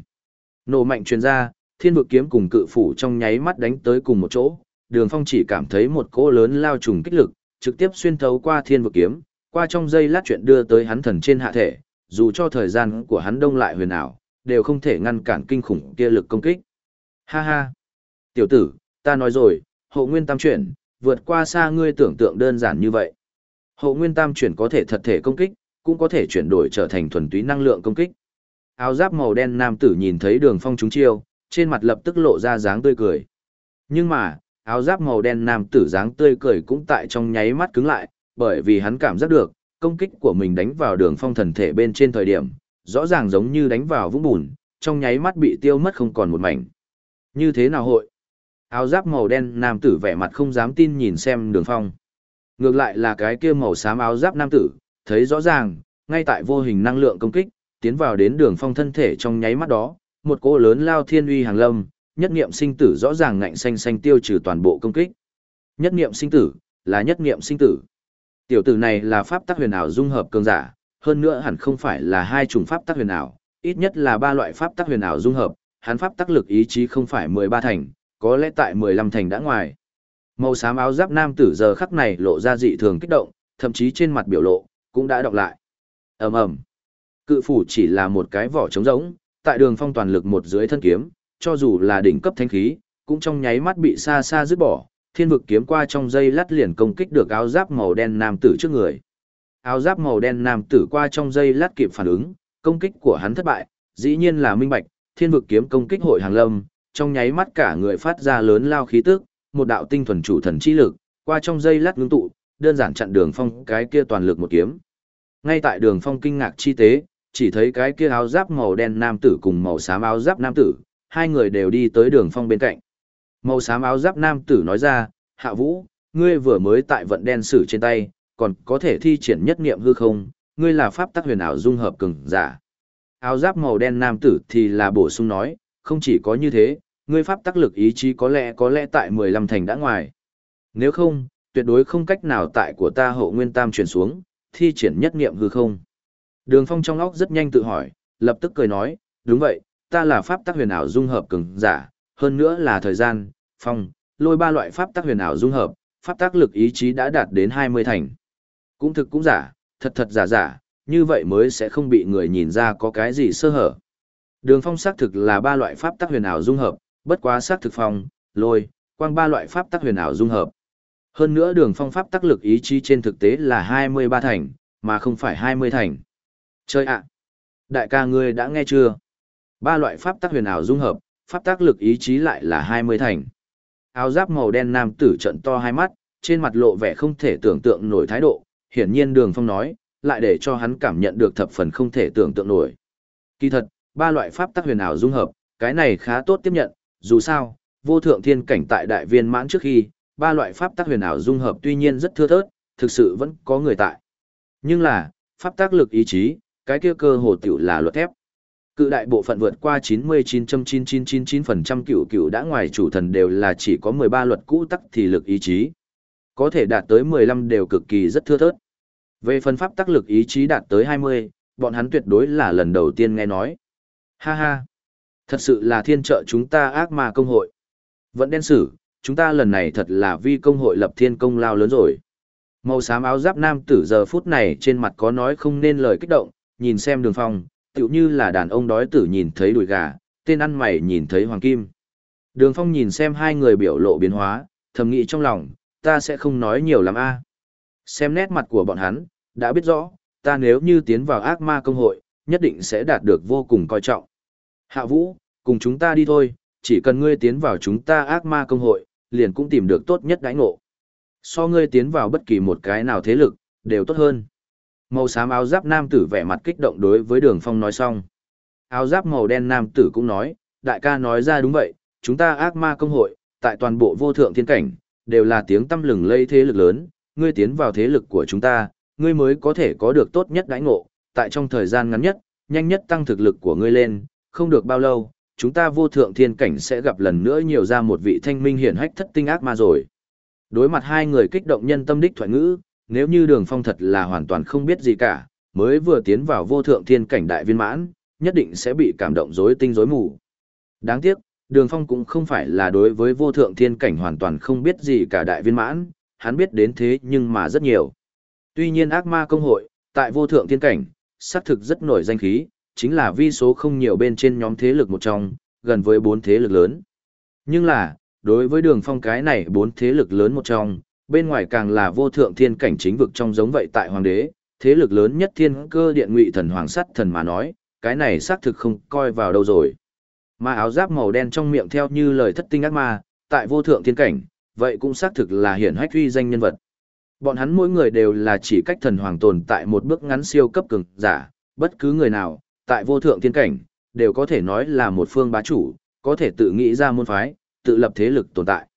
Nổ mạnh truyền ra, thiên vực kiếm cùng cự phủ trong nháy mắt đánh tới cùng một chỗ, đường phong chỉ cảm thấy một cỗ lớn lao trùng kích lực, trực tiếp xuyên thấu qua thiên vực kiếm, qua trong dây lát chuyện đưa tới hắn thần trên hạ thể, dù cho thời gian của hắn đông lại huyền ảo, đều không thể ngăn cản kinh khủng kia lực công kích. Ha ha! Tiểu tử, ta nói rồi, hộ nguyên tam chuyển, vượt qua xa ngươi tưởng tượng đơn giản như vậy. Hộ nguyên tam chuyển có thể thật thể công kích, cũng có thể chuyển đổi trở thành thuần túy năng lượng công kích. Áo giáp màu đen nam tử nhìn thấy đường phong trúng chiêu, trên mặt lập tức lộ ra dáng tươi cười. Nhưng mà, áo giáp màu đen nam tử dáng tươi cười cũng tại trong nháy mắt cứng lại, bởi vì hắn cảm giác được, công kích của mình đánh vào đường phong thần thể bên trên thời điểm, rõ ràng giống như đánh vào vũng bùn, trong nháy mắt bị tiêu mất không còn một mảnh. Như thế nào hội? Áo giáp màu đen nam tử vẻ mặt không dám tin nhìn xem đường phong. Ngược lại là cái kia màu xám áo giáp nam tử, thấy rõ ràng, ngay tại vô hình năng lượng công kích, tiến vào đến đường phong thân thể trong nháy mắt đó, một cỗ lớn lao thiên uy hàng lâm, nhất niệm sinh tử rõ ràng ngạnh xanh xanh tiêu trừ toàn bộ công kích. Nhất niệm sinh tử, là nhất niệm sinh tử. Tiểu tử này là pháp tắc huyền ảo dung hợp cường giả, hơn nữa hẳn không phải là hai chủng pháp tắc huyền ảo, ít nhất là ba loại pháp tắc huyền ảo dung hợp, hắn pháp tắc lực ý chí không phải 13 thành, có lẽ tại 15 thành đã ngoài. Màu xám áo giáp nam tử giờ khắc này lộ ra dị thường kích động, thậm chí trên mặt biểu lộ cũng đã đọc lại. Ầm ầm. Cự phủ chỉ là một cái vỏ trống rỗng, tại đường phong toàn lực một dưới thân kiếm, cho dù là đỉnh cấp thanh khí, cũng trong nháy mắt bị xa xa dứt bỏ, thiên vực kiếm qua trong dây lát liền công kích được áo giáp màu đen nam tử trước người. Áo giáp màu đen nam tử qua trong dây lát kịp phản ứng, công kích của hắn thất bại, dĩ nhiên là minh bạch, thiên vực kiếm công kích hội hàng lâm, trong nháy mắt cả người phát ra lớn lao khí tức, một đạo tinh thuần chủ thần chi lực, qua trong dây lát ngưng tụ, đơn giản chặn đường phong cái kia toàn lực một kiếm. Ngay tại đường phong kinh ngạc chi tế, chỉ thấy cái kia áo giáp màu đen nam tử cùng màu xám áo giáp nam tử, hai người đều đi tới đường phong bên cạnh. Màu xám áo giáp nam tử nói ra, hạ vũ, ngươi vừa mới tại vận đen sử trên tay, còn có thể thi triển nhất niệm hư không, ngươi là pháp tắc huyền ảo dung hợp cường giả. Áo giáp màu đen nam tử thì là bổ sung nói, không chỉ có như thế, ngươi pháp tắc lực ý chí có lẽ có lẽ tại 15 thành đã ngoài. Nếu không, tuyệt đối không cách nào tại của ta hậu nguyên tam truyền xuống, thi triển nhất niệm hư không. Đường phong trong óc rất nhanh tự hỏi, lập tức cười nói, đúng vậy, ta là pháp tắc huyền ảo dung hợp cường giả, hơn nữa là thời gian, phong, lôi ba loại pháp tác huyền ảo dung hợp, pháp tác lực ý chí đã đạt đến 20 thành. Cũng thực cũng giả, thật thật giả giả, như vậy mới sẽ không bị người nhìn ra có cái gì sơ hở. Đường phong xác thực là ba loại pháp tác huyền ảo dung hợp, bất quá xác thực phong, lôi, quang ba loại pháp tác huyền ảo dung hợp. Hơn nữa đường phong pháp tác lực ý chí trên thực tế là 23 thành, mà không phải 20 thành. Chơi ạ! À, đại ca ngươi đã nghe chưa? Ba loại pháp tác huyền ảo dung hợp, pháp tác lực ý chí lại là 20 thành. Áo giáp màu đen nam tử trận to hai mắt, trên mặt lộ vẻ không thể tưởng tượng nổi thái độ, hiển nhiên đường phong nói, lại để cho hắn cảm nhận được thập phần không thể tưởng tượng nổi. Kỳ thật, ba loại pháp tắc huyền ảo dung hợp, cái này khá tốt tiếp nhận, dù sao, vô thượng thiên cảnh tại đại viên mãn trước khi, ba loại pháp tắc huyền ảo dung hợp tuy nhiên rất thưa thớt, thực sự vẫn có người tại. Nhưng là, pháp tác lực ý chí, cái kia cơ hồ tiểu là luật thép. Cự đại bộ phận vượt qua 99.9999% cựu cựu đã ngoài chủ thần đều là chỉ có 13 luật cũ tắc thì lực ý chí. Có thể đạt tới 15 đều cực kỳ rất thưa thớt. Về phần pháp tắc lực ý chí đạt tới 20, bọn hắn tuyệt đối là lần đầu tiên nghe nói. Ha ha! Thật sự là thiên trợ chúng ta ác mà công hội. Vẫn đen sử, chúng ta lần này thật là vi công hội lập thiên công lao lớn rồi. Màu xám áo giáp nam tử giờ phút này trên mặt có nói không nên lời kích động, nhìn xem đường phong, tựu như là đàn ông đói tử nhìn thấy đùi gà, tên ăn mày nhìn thấy hoàng kim. Đường phong nhìn xem hai người biểu lộ biến hóa, thầm nghĩ trong lòng, ta sẽ không nói nhiều lắm a. À. Xem nét mặt của bọn hắn, đã biết rõ, ta nếu như tiến vào ác ma công hội, nhất định sẽ đạt được vô cùng coi trọng. Hạ Vũ, cùng chúng ta đi thôi, chỉ cần ngươi tiến vào chúng ta ác ma công hội, liền cũng tìm được tốt nhất đãi ngộ. So ngươi tiến vào bất kỳ một cái nào thế lực, đều tốt hơn. Màu xám áo giáp nam tử vẻ mặt kích động đối với đường phong nói xong. Áo giáp màu đen nam tử cũng nói, đại ca nói ra đúng vậy, chúng ta ác ma công hội, tại toàn bộ vô thượng thiên cảnh, đều là tiếng tâm lừng lây thế lực lớn, ngươi tiến vào thế lực của chúng ta, ngươi mới có thể có được tốt nhất đãi ngộ, tại trong thời gian ngắn nhất, nhanh nhất tăng thực lực của ngươi lên, không được bao lâu, chúng ta vô thượng thiên cảnh sẽ gặp lần nữa nhiều ra một vị thanh minh hiển hách thất tinh ác ma rồi. Đối mặt hai người kích động nhân tâm đích thoại ngữ, nếu như đường phong thật là hoàn toàn không biết gì cả, mới vừa tiến vào vô thượng thiên cảnh đại viên mãn, nhất định sẽ bị cảm động rối tinh rối mù. Đáng tiếc, Đường Phong cũng không phải là đối với vô thượng thiên cảnh hoàn toàn không biết gì cả đại viên mãn, hắn biết đến thế nhưng mà rất nhiều. Tuy nhiên ác ma công hội, tại vô thượng thiên cảnh, xác thực rất nổi danh khí, chính là vi số không nhiều bên trên nhóm thế lực một trong, gần với bốn thế lực lớn. Nhưng là, đối với đường phong cái này bốn thế lực lớn một trong, bên ngoài càng là vô thượng thiên cảnh chính vực trong giống vậy tại hoàng đế, thế lực lớn nhất thiên cơ điện ngụy thần hoàng sắt thần mà nói, cái này xác thực không coi vào đâu rồi. Mà áo giáp màu đen trong miệng theo như lời thất tinh ác ma, tại vô thượng thiên cảnh, vậy cũng xác thực là hiển hách uy danh nhân vật. Bọn hắn mỗi người đều là chỉ cách thần hoàng tồn tại một bước ngắn siêu cấp cường giả, bất cứ người nào, tại vô thượng thiên cảnh, đều có thể nói là một phương bá chủ, có thể tự nghĩ ra môn phái, tự lập thế lực tồn tại.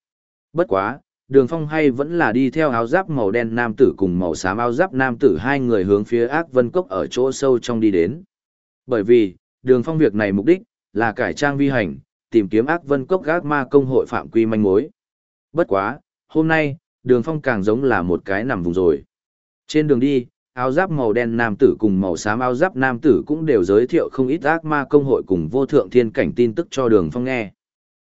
Bất quá, đường phong hay vẫn là đi theo áo giáp màu đen nam tử cùng màu xám áo giáp nam tử hai người hướng phía ác vân cốc ở chỗ sâu trong đi đến. Bởi vì, đường phong việc này mục đích, là cải trang vi hành, tìm kiếm ác vân cốc gác ma công hội phạm quy manh mối. Bất quá, hôm nay, đường phong càng giống là một cái nằm vùng rồi. Trên đường đi, áo giáp màu đen nam tử cùng màu xám áo giáp nam tử cũng đều giới thiệu không ít ác ma công hội cùng vô thượng thiên cảnh tin tức cho đường phong nghe.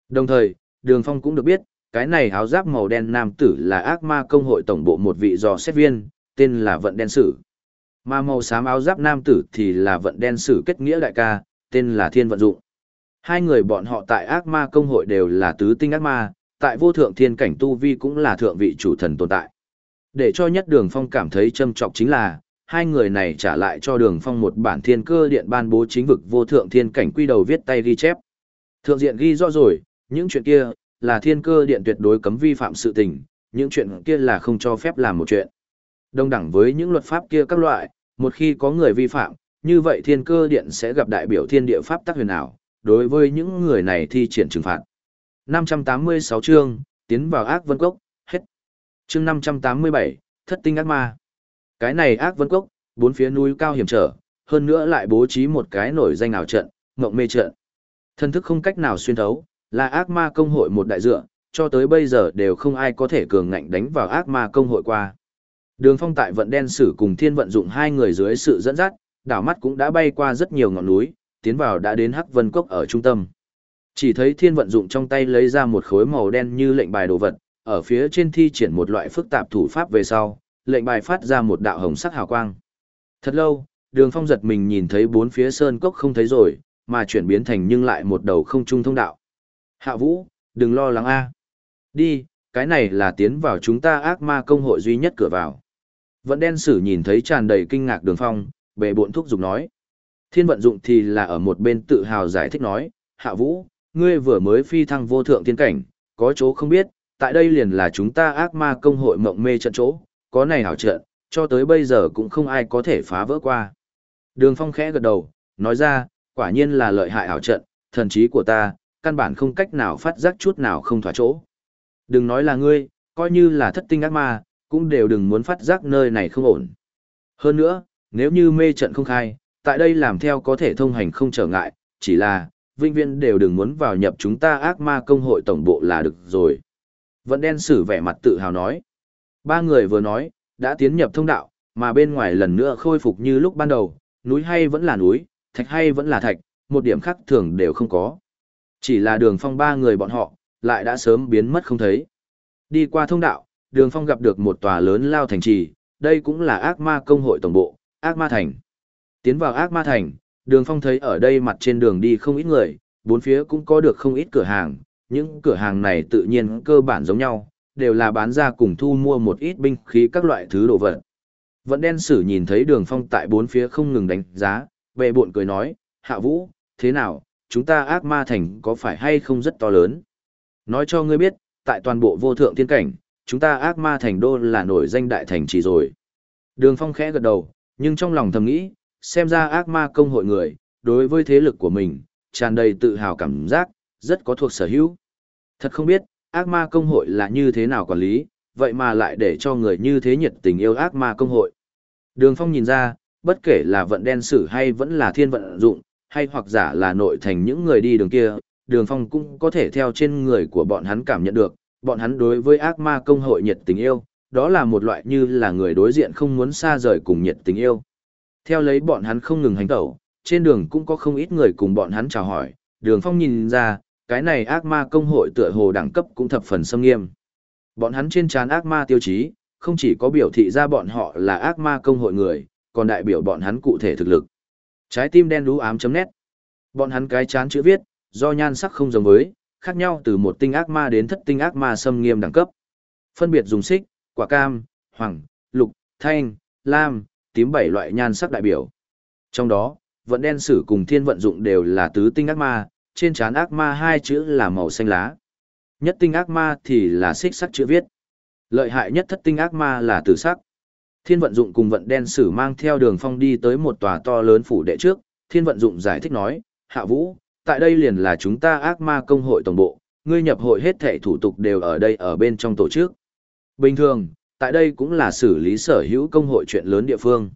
Đồng thời, đường phong cũng được biết, cái này áo giáp màu đen nam tử là ác ma công hội tổng bộ một vị dò xét viên, tên là Vận Đen Sử. Mà màu xám áo giáp nam tử thì là Vận Đen Sử kết nghĩa đại ca, tên là Thiên Vận Dụng. Hai người bọn họ tại ác ma công hội đều là tứ tinh ác ma, tại vô thượng thiên cảnh tu vi cũng là thượng vị chủ thần tồn tại. Để cho nhất đường phong cảm thấy châm trọng chính là, hai người này trả lại cho đường phong một bản thiên cơ điện ban bố chính vực vô thượng thiên cảnh quy đầu viết tay ghi chép. Thượng diện ghi rõ rồi, những chuyện kia, là thiên cơ điện tuyệt đối cấm vi phạm sự tình, những chuyện kia là không cho phép làm một chuyện. Đồng đẳng với những luật pháp kia các loại, một khi có người vi phạm, như vậy thiên cơ điện sẽ gặp đại biểu thiên địa pháp tắc huyền ảo, đối với những người này thi triển trừng phạt. 586 chương, tiến vào ác vân cốc, hết. Chương 587, thất tinh ác ma. Cái này ác vân cốc, bốn phía núi cao hiểm trở, hơn nữa lại bố trí một cái nổi danh ảo trận, ngộng mê trận. Thân thức không cách nào xuyên thấu, là ác ma công hội một đại dựa, cho tới bây giờ đều không ai có thể cường ngạnh đánh vào ác ma công hội qua. Đường phong tại vận đen sử cùng thiên vận dụng hai người dưới sự dẫn dắt, đảo mắt cũng đã bay qua rất nhiều ngọn núi, tiến vào đã đến hắc vân cốc ở trung tâm. Chỉ thấy thiên vận dụng trong tay lấy ra một khối màu đen như lệnh bài đồ vật, ở phía trên thi triển một loại phức tạp thủ pháp về sau, lệnh bài phát ra một đạo hồng sắc hào quang. Thật lâu, đường phong giật mình nhìn thấy bốn phía sơn cốc không thấy rồi, mà chuyển biến thành nhưng lại một đầu không trung thông đạo. Hạ vũ, đừng lo lắng a Đi, cái này là tiến vào chúng ta ác ma công hội duy nhất cửa vào. Vận đen sử nhìn thấy tràn đầy kinh ngạc đường phong, bề bộn thúc giục nói. Thiên vận dụng thì là ở một bên tự hào giải thích nói, Hạ vũ, ngươi vừa mới phi thăng vô thượng tiên cảnh, có chỗ không biết, tại đây liền là chúng ta ác ma công hội mộng mê trận chỗ, có này hảo trận, cho tới bây giờ cũng không ai có thể phá vỡ qua. Đường phong khẽ gật đầu, nói ra, quả nhiên là lợi hại hảo trận, thần trí của ta, căn bản không cách nào phát giác chút nào không thỏa chỗ. Đừng nói là ngươi, coi như là thất tinh ác ma, cũng đều đừng muốn phát giác nơi này không ổn. Hơn nữa, nếu như mê trận không khai, tại đây làm theo có thể thông hành không trở ngại, chỉ là, vinh viên đều đừng muốn vào nhập chúng ta ác ma công hội tổng bộ là được rồi. Vận đen sử vẻ mặt tự hào nói. Ba người vừa nói, đã tiến nhập thông đạo, mà bên ngoài lần nữa khôi phục như lúc ban đầu, núi hay vẫn là núi, thạch hay vẫn là thạch, một điểm khác thường đều không có. Chỉ là đường phong ba người bọn họ, lại đã sớm biến mất không thấy. Đi qua thông đạo, đường phong gặp được một tòa lớn lao thành trì, đây cũng là ác ma công hội tổng bộ, ác ma thành. Tiến vào ác ma thành, đường phong thấy ở đây mặt trên đường đi không ít người, bốn phía cũng có được không ít cửa hàng, những cửa hàng này tự nhiên cơ bản giống nhau, đều là bán ra cùng thu mua một ít binh khí các loại thứ đồ vật. Vận đen sử nhìn thấy đường phong tại bốn phía không ngừng đánh giá, bệ bộn cười nói, hạ vũ, thế nào, chúng ta ác ma thành có phải hay không rất to lớn. Nói cho ngươi biết, tại toàn bộ vô thượng thiên cảnh, chúng ta ác ma thành đô là nổi danh đại thành chỉ rồi. Đường phong khẽ gật đầu, nhưng trong lòng thầm nghĩ, xem ra ác ma công hội người, đối với thế lực của mình, tràn đầy tự hào cảm giác, rất có thuộc sở hữu. Thật không biết, ác ma công hội là như thế nào quản lý, vậy mà lại để cho người như thế nhiệt tình yêu ác ma công hội. Đường phong nhìn ra, bất kể là vận đen sử hay vẫn là thiên vận dụng, hay hoặc giả là nội thành những người đi đường kia, đường phong cũng có thể theo trên người của bọn hắn cảm nhận được, bọn hắn đối với ác ma công hội nhiệt tình yêu, đó là một loại như là người đối diện không muốn xa rời cùng nhiệt tình yêu. Theo lấy bọn hắn không ngừng hành tẩu, trên đường cũng có không ít người cùng bọn hắn chào hỏi, đường phong nhìn ra, cái này ác ma công hội tựa hồ đẳng cấp cũng thập phần xâm nghiêm. Bọn hắn trên trán ác ma tiêu chí, không chỉ có biểu thị ra bọn họ là ác ma công hội người, còn đại biểu bọn hắn cụ thể thực lực. Trái tim đen đú ám chấm nét. Bọn hắn cái chán chữ viết, do nhan sắc không giống với, khác nhau từ một tinh ác ma đến thất tinh ác ma xâm nghiêm đẳng cấp. Phân biệt dùng xích, quả cam, hoàng, lục, thanh, lam, tím bảy loại nhan sắc đại biểu. Trong đó, vận đen sử cùng thiên vận dụng đều là tứ tinh ác ma, trên trán ác ma hai chữ là màu xanh lá. Nhất tinh ác ma thì là xích sắc chữ viết. Lợi hại nhất thất tinh ác ma là tử sắc. Thiên vận dụng cùng vận đen sử mang theo đường phong đi tới một tòa to lớn phủ đệ trước. Thiên vận dụng giải thích nói, Hạ Vũ, tại đây liền là chúng ta ác ma công hội tổng bộ, ngươi nhập hội hết thảy thủ tục đều ở đây ở bên trong tổ chức. Bình thường, tại đây cũng là xử lý sở hữu công hội chuyện lớn địa phương.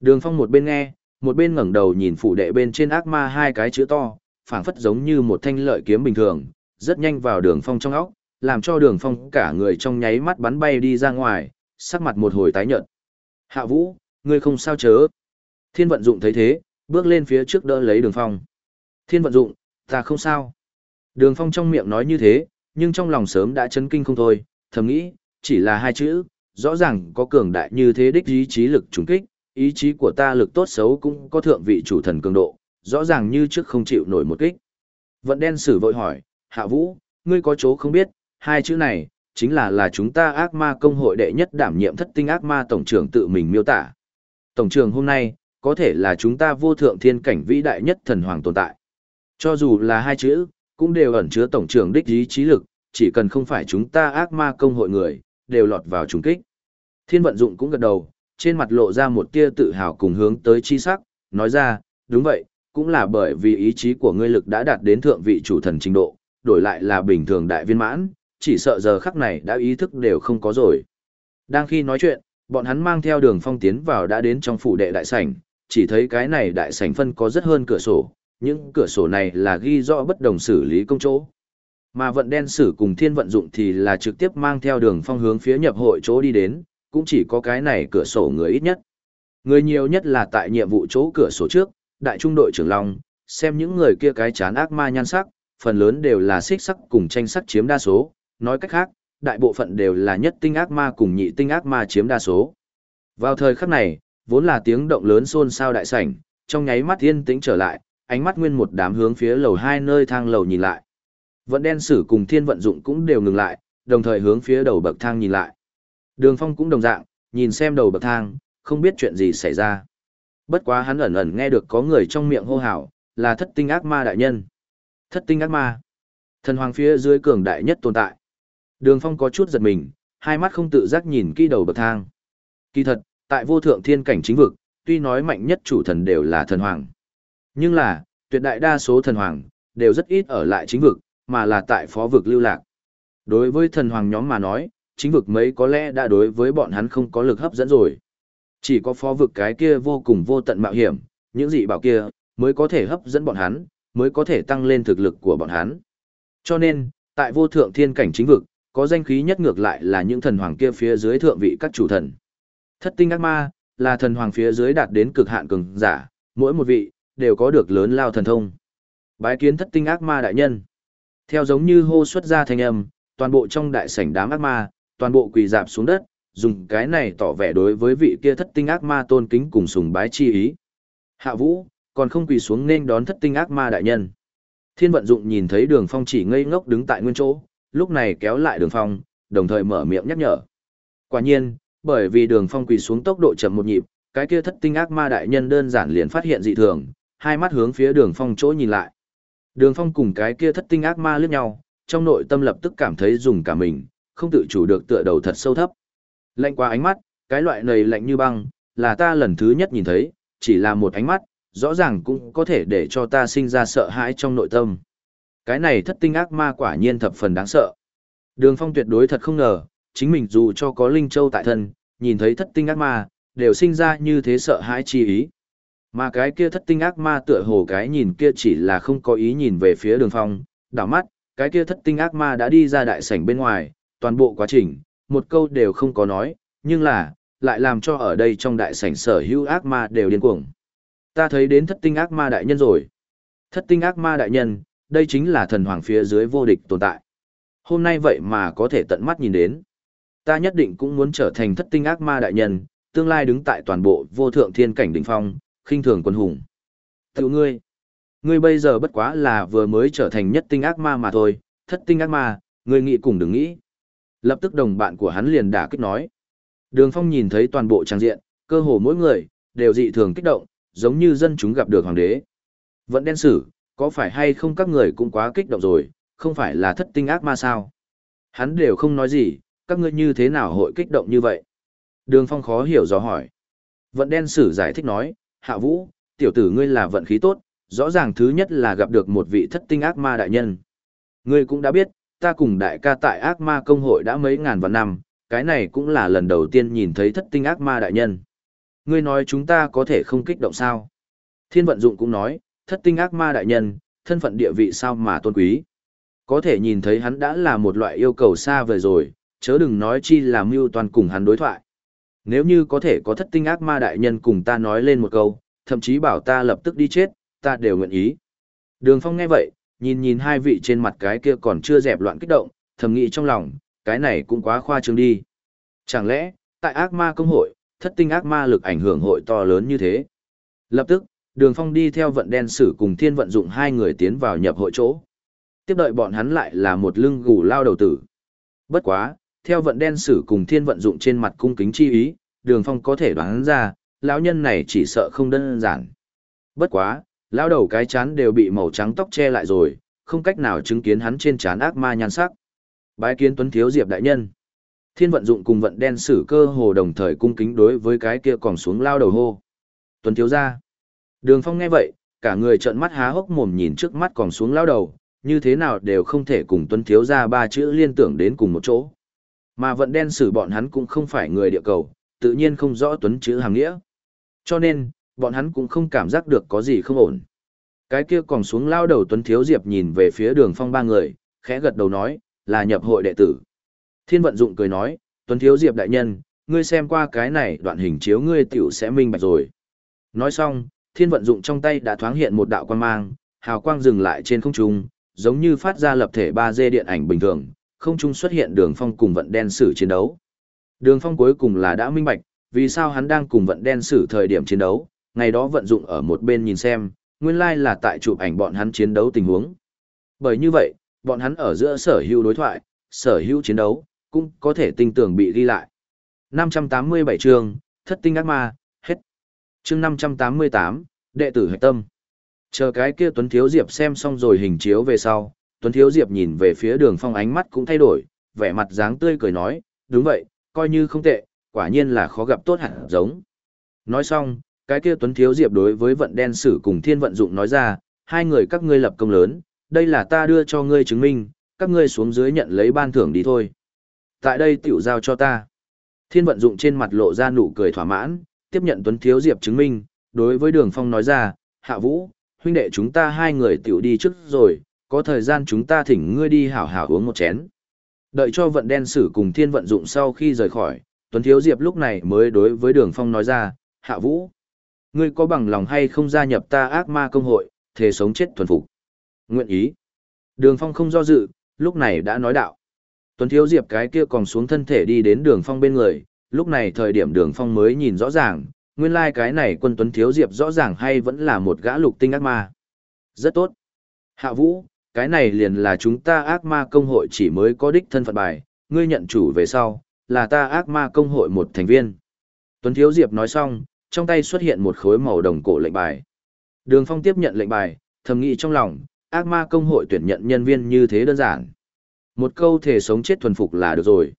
Đường phong một bên nghe, một bên ngẩng đầu nhìn phủ đệ bên trên ác ma hai cái chữ to, phảng phất giống như một thanh lợi kiếm bình thường, rất nhanh vào đường phong trong óc, làm cho đường phong cả người trong nháy mắt bắn bay đi ra ngoài, sắc mặt một hồi tái nhợt. Hạ vũ, ngươi không sao chớ. Thiên vận dụng thấy thế, bước lên phía trước đỡ lấy đường phong. Thiên vận dụng, ta không sao. Đường phong trong miệng nói như thế, nhưng trong lòng sớm đã chấn kinh không thôi, thầm nghĩ, chỉ là hai chữ, rõ ràng có cường đại như thế đích ý chí lực trùng kích, ý chí của ta lực tốt xấu cũng có thượng vị chủ thần cường độ, rõ ràng như trước không chịu nổi một kích. Vận đen sử vội hỏi, Hạ Vũ, ngươi có chỗ không biết, hai chữ này, chính là là chúng ta ác ma công hội đệ nhất đảm nhiệm thất tinh ác ma tổng trưởng tự mình miêu tả. Tổng trưởng hôm nay, có thể là chúng ta vô thượng thiên cảnh vĩ đại nhất thần hoàng tồn tại. Cho dù là hai chữ, cũng đều ẩn chứa tổng trưởng đích ý chí lực, chỉ cần không phải chúng ta ác ma công hội người, đều lọt vào trùng kích. Thiên vận dụng cũng gật đầu, trên mặt lộ ra một tia tự hào cùng hướng tới chi sắc, nói ra, đúng vậy, cũng là bởi vì ý chí của ngươi lực đã đạt đến thượng vị chủ thần trình độ, đổi lại là bình thường đại viên mãn, chỉ sợ giờ khắc này đã ý thức đều không có rồi. Đang khi nói chuyện, bọn hắn mang theo đường phong tiến vào đã đến trong phủ đệ đại sảnh, chỉ thấy cái này đại sảnh phân có rất hơn cửa sổ, những cửa sổ này là ghi rõ bất đồng xử lý công chỗ. Mà vận đen sử cùng thiên vận dụng thì là trực tiếp mang theo đường phong hướng phía nhập hội chỗ đi đến, cũng chỉ có cái này cửa sổ người ít nhất. Người nhiều nhất là tại nhiệm vụ chỗ cửa sổ trước, đại trung đội trưởng Long, xem những người kia cái chán ác ma nhan sắc, phần lớn đều là xích sắc cùng tranh sắc chiếm đa số, nói cách khác, đại bộ phận đều là nhất tinh ác ma cùng nhị tinh ác ma chiếm đa số. Vào thời khắc này, vốn là tiếng động lớn xôn xao đại sảnh, trong nháy mắt yên tĩnh trở lại, ánh mắt nguyên một đám hướng phía lầu hai nơi thang lầu nhìn lại. Vận đen sử cùng thiên vận dụng cũng đều ngừng lại, đồng thời hướng phía đầu bậc thang nhìn lại. Đường phong cũng đồng dạng, nhìn xem đầu bậc thang, không biết chuyện gì xảy ra. Bất quá hắn ẩn ẩn nghe được có người trong miệng hô hào, là thất tinh ác ma đại nhân. Thất tinh ác ma. Thần hoàng phía dưới cường đại nhất tồn tại. Đường phong có chút giật mình, hai mắt không tự giác nhìn kỹ đầu bậc thang. Kỳ thật, tại vô thượng thiên cảnh chính vực, tuy nói mạnh nhất chủ thần đều là thần hoàng. Nhưng là, tuyệt đại đa số thần hoàng, đều rất ít ở lại chính vực, mà là tại phó vực lưu lạc. Đối với thần hoàng nhóm mà nói, chính vực mấy có lẽ đã đối với bọn hắn không có lực hấp dẫn rồi. Chỉ có phó vực cái kia vô cùng vô tận mạo hiểm, những dị bảo kia, mới có thể hấp dẫn bọn hắn, mới có thể tăng lên thực lực của bọn hắn. Cho nên, tại vô thượng thiên cảnh chính vực, có danh khí nhất ngược lại là những thần hoàng kia phía dưới thượng vị các chủ thần. Thất tinh ác ma, là thần hoàng phía dưới đạt đến cực hạn cường giả, mỗi một vị, đều có được lớn lao thần thông. Bái kiến thất tinh ác ma đại nhân. Theo giống như hô xuất ra thanh âm, toàn bộ trong đại sảnh đám ác ma, toàn bộ quỳ dạp xuống đất, dùng cái này tỏ vẻ đối với vị kia thất tinh ác ma tôn kính cùng sùng bái chi ý. Hạ vũ, còn không quỳ xuống nên đón thất tinh ác ma đại nhân. Thiên vận dụng nhìn thấy đường phong chỉ ngây ngốc đứng tại nguyên chỗ, lúc này kéo lại đường phong, đồng thời mở miệng nhắc nhở. Quả nhiên, bởi vì đường phong quỳ xuống tốc độ chậm một nhịp, cái kia thất tinh ác ma đại nhân đơn giản liền phát hiện dị thường, hai mắt hướng phía đường phong chỗ nhìn lại. Đường phong cùng cái kia thất tinh ác ma liếc nhau, trong nội tâm lập tức cảm thấy dùng cả mình, không tự chủ được tựa đầu thật sâu thấp. Lạnh qua ánh mắt, cái loại này lạnh như băng, là ta lần thứ nhất nhìn thấy, chỉ là một ánh mắt, rõ ràng cũng có thể để cho ta sinh ra sợ hãi trong nội tâm. Cái này thất tinh ác ma quả nhiên thập phần đáng sợ. Đường phong tuyệt đối thật không ngờ, chính mình dù cho có Linh Châu tại thân, nhìn thấy thất tinh ác ma, đều sinh ra như thế sợ hãi chi ý. Mà cái kia thất tinh ác ma tựa hồ cái nhìn kia chỉ là không có ý nhìn về phía đường phong, đảo mắt, cái kia thất tinh ác ma đã đi ra đại sảnh bên ngoài, toàn bộ quá trình, một câu đều không có nói, nhưng là, lại làm cho ở đây trong đại sảnh sở hữu ác ma đều điên cuồng. Ta thấy đến thất tinh ác ma đại nhân rồi. Thất tinh ác ma đại nhân, đây chính là thần hoàng phía dưới vô địch tồn tại. Hôm nay vậy mà có thể tận mắt nhìn đến. Ta nhất định cũng muốn trở thành thất tinh ác ma đại nhân, tương lai đứng tại toàn bộ vô thượng thiên cảnh đỉnh phong, khinh thường quân hùng. Tiểu ngươi, ngươi bây giờ bất quá là vừa mới trở thành nhất tinh ác ma mà thôi, thất tinh ác ma, ngươi nghĩ cùng đừng nghĩ. Lập tức đồng bạn của hắn liền đả kích nói. Đường Phong nhìn thấy toàn bộ trang diện, cơ hồ mỗi người, đều dị thường kích động, giống như dân chúng gặp được hoàng đế. Vẫn đen sử, có phải hay không các người cũng quá kích động rồi, không phải là thất tinh ác ma sao? Hắn đều không nói gì, các ngươi như thế nào hội kích động như vậy? Đường Phong khó hiểu do hỏi. Vận đen sử giải thích nói, Hạ Vũ, tiểu tử ngươi là vận khí tốt, rõ ràng thứ nhất là gặp được một vị thất tinh ác ma đại nhân. Ngươi cũng đã biết, ta cùng đại ca tại ác ma công hội đã mấy ngàn vạn năm, cái này cũng là lần đầu tiên nhìn thấy thất tinh ác ma đại nhân. Ngươi nói chúng ta có thể không kích động sao? Thiên vận dụng cũng nói, thất tinh ác ma đại nhân, thân phận địa vị sao mà tôn quý. Có thể nhìn thấy hắn đã là một loại yêu cầu xa vời rồi, chớ đừng nói chi là mưu toàn cùng hắn đối thoại. Nếu như có thể có thất tinh ác ma đại nhân cùng ta nói lên một câu, thậm chí bảo ta lập tức đi chết, ta đều nguyện ý. Đường Phong nghe vậy, nhìn nhìn hai vị trên mặt cái kia còn chưa dẹp loạn kích động, thầm nghĩ trong lòng, cái này cũng quá khoa trương đi. Chẳng lẽ, tại ác ma công hội, thất tinh ác ma lực ảnh hưởng hội to lớn như thế? Lập tức, Đường Phong đi theo vận đen sử cùng thiên vận dụng hai người tiến vào nhập hội chỗ. Tiếp đợi bọn hắn lại là một lưng gù lao đầu tử. Bất quá, theo vận đen sử cùng thiên vận dụng trên mặt cung kính chi ý, Đường Phong có thể đoán ra, lão nhân này chỉ sợ không đơn giản. Bất quá, lão đầu cái chán đều bị màu trắng tóc che lại rồi, không cách nào chứng kiến hắn trên chán ác ma nhan sắc. Bái kiến Tuấn Thiếu Diệp đại nhân. Thiên vận dụng cùng vận đen sử cơ hồ đồng thời cung kính đối với cái kia còn xuống lao đầu hô. Tuấn Thiếu gia. Đường Phong nghe vậy, cả người trợn mắt há hốc mồm nhìn trước mắt còn xuống lao đầu, như thế nào đều không thể cùng Tuấn Thiếu gia ba chữ liên tưởng đến cùng một chỗ. Mà vận đen xử bọn hắn cũng không phải người địa cầu, tự nhiên không rõ Tuấn chữ hàng nghĩa. Cho nên, bọn hắn cũng không cảm giác được có gì không ổn. Cái kia còn xuống lao đầu Tuấn Thiếu Diệp nhìn về phía đường phong ba người, khẽ gật đầu nói, là nhập hội đệ tử. Thiên vận dụng cười nói, Tuấn Thiếu Diệp đại nhân, ngươi xem qua cái này đoạn hình chiếu ngươi tiểu sẽ minh bạch rồi. Nói xong, thiên vận dụng trong tay đã thoáng hiện một đạo quang mang, hào quang dừng lại trên không trung, giống như phát ra lập thể 3D điện ảnh bình thường, không trung xuất hiện đường phong cùng vận đen sử chiến đấu. Đường phong cuối cùng là đã minh bạch, vì sao hắn đang cùng vận đen sử thời điểm chiến đấu, ngày đó vận dụng ở một bên nhìn xem, nguyên lai là tại chụp ảnh bọn hắn chiến đấu tình huống. Bởi như vậy, bọn hắn ở giữa sở hữu đối thoại, sở hữu chiến đấu, cũng có thể tinh tưởng bị ghi lại. 587 chương, thất tinh ác ma, hết. Chương 588, đệ tử hạch tâm. Chờ cái kia Tuấn Thiếu Diệp xem xong rồi hình chiếu về sau, Tuấn Thiếu Diệp nhìn về phía đường phong ánh mắt cũng thay đổi, vẻ mặt dáng tươi cười nói, đúng vậy, coi như không tệ, quả nhiên là khó gặp tốt hẳn giống. Nói xong, cái kia Tuấn Thiếu Diệp đối với vận đen sử cùng thiên vận dụng nói ra, hai người các ngươi lập công lớn, đây là ta đưa cho ngươi chứng minh, các ngươi xuống dưới nhận lấy ban thưởng đi thôi. Tại đây tiểu giao cho ta. Thiên vận dụng trên mặt lộ ra nụ cười thỏa mãn, tiếp nhận Tuấn Thiếu Diệp chứng minh, đối với Đường Phong nói ra, Hạ Vũ, huynh đệ chúng ta hai người tiểu đi trước rồi, có thời gian chúng ta thỉnh ngươi đi hảo hảo uống một chén. Đợi cho vận đen sử cùng thiên vận dụng sau khi rời khỏi, Tuấn Thiếu Diệp lúc này mới đối với Đường Phong nói ra, Hạ Vũ, ngươi có bằng lòng hay không gia nhập ta ác ma công hội, thề sống chết thuần phục. Nguyện ý. Đường Phong không do dự, lúc này đã nói đạo. Tuấn Thiếu Diệp cái kia còn xuống thân thể đi đến Đường Phong bên người, lúc này thời điểm Đường Phong mới nhìn rõ ràng, nguyên lai like cái này quân Tuấn Thiếu Diệp rõ ràng hay vẫn là một gã lục tinh ác ma. Rất tốt. Hạ Vũ, cái này liền là chúng ta ác ma công hội chỉ mới có đích thân phận bài, ngươi nhận chủ về sau, là ta ác ma công hội một thành viên. Tuấn Thiếu Diệp nói xong, trong tay xuất hiện một khối màu đồng cổ lệnh bài. Đường Phong tiếp nhận lệnh bài, thầm nghĩ trong lòng, ác ma công hội tuyển nhận nhân viên như thế đơn giản. Một câu thể sống chết thuần phục là được rồi.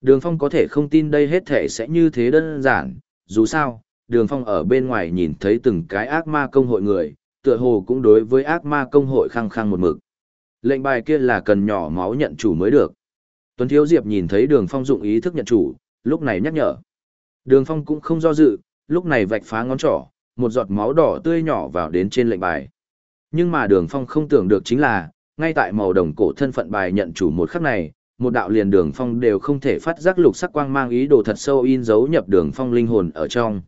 Đường Phong có thể không tin đây hết thể sẽ như thế đơn giản, dù sao, Đường Phong ở bên ngoài nhìn thấy từng cái ác ma công hội người, tựa hồ cũng đối với ác ma công hội khăng khăng một mực. Lệnh bài kia là cần nhỏ máu nhận chủ mới được. Tuấn Thiếu Diệp nhìn thấy Đường Phong dụng ý thức nhận chủ, lúc này nhắc nhở. Đường Phong cũng không do dự, lúc này vạch phá ngón trỏ, một giọt máu đỏ tươi nhỏ vào đến trên lệnh bài. Nhưng mà đường phong không tưởng được chính là, ngay tại màu đồng cổ thân phận bài nhận chủ một khắc này, một đạo liền đường phong đều không thể phát giác lục sắc quang mang ý đồ thật sâu in dấu nhập đường phong linh hồn ở trong.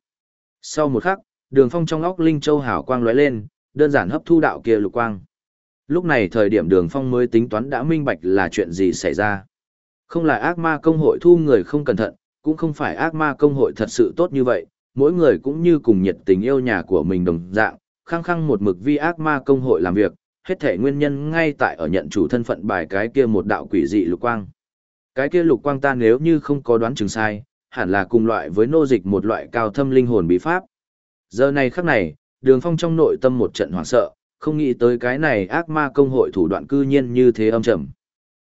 Sau một khắc, đường phong trong óc linh châu hào quang lóe lên, đơn giản hấp thu đạo kia lục quang. Lúc này thời điểm đường phong mới tính toán đã minh bạch là chuyện gì xảy ra. Không là ác ma công hội thu người không cẩn thận, cũng không phải ác ma công hội thật sự tốt như vậy, mỗi người cũng như cùng nhiệt tình yêu nhà của mình đồng dạng, khăng khăng một mực vi ác ma công hội làm việc, hết thể nguyên nhân ngay tại ở nhận chủ thân phận bài cái kia một đạo quỷ dị lục quang. Cái kia lục quang ta nếu như không có đoán chừng sai, hẳn là cùng loại với nô dịch một loại cao thâm linh hồn bí pháp. Giờ này khắc này, đường phong trong nội tâm một trận hoảng sợ, không nghĩ tới cái này ác ma công hội thủ đoạn cư nhiên như thế âm trầm.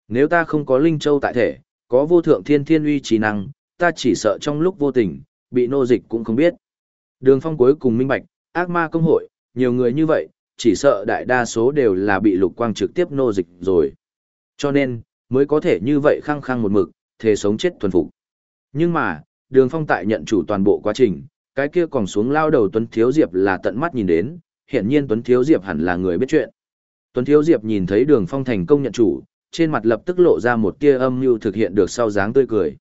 Nếu ta không có linh châu tại thể, có vô thượng thiên thiên uy trí năng, ta chỉ sợ trong lúc vô tình, bị nô dịch cũng không biết. Đường phong cuối cùng minh bạch, ác ma công hội, nhiều người như vậy, chỉ sợ đại đa số đều là bị lục quang trực tiếp nô dịch rồi. Cho nên, mới có thể như vậy khăng khăng một mực, thề sống chết thuần phục. Nhưng mà, đường phong tại nhận chủ toàn bộ quá trình, cái kia còn xuống lao đầu Tuấn Thiếu Diệp là tận mắt nhìn đến, hiện nhiên Tuấn Thiếu Diệp hẳn là người biết chuyện. Tuấn Thiếu Diệp nhìn thấy đường phong thành công nhận chủ, trên mặt lập tức lộ ra một tia âm mưu thực hiện được sau dáng tươi cười.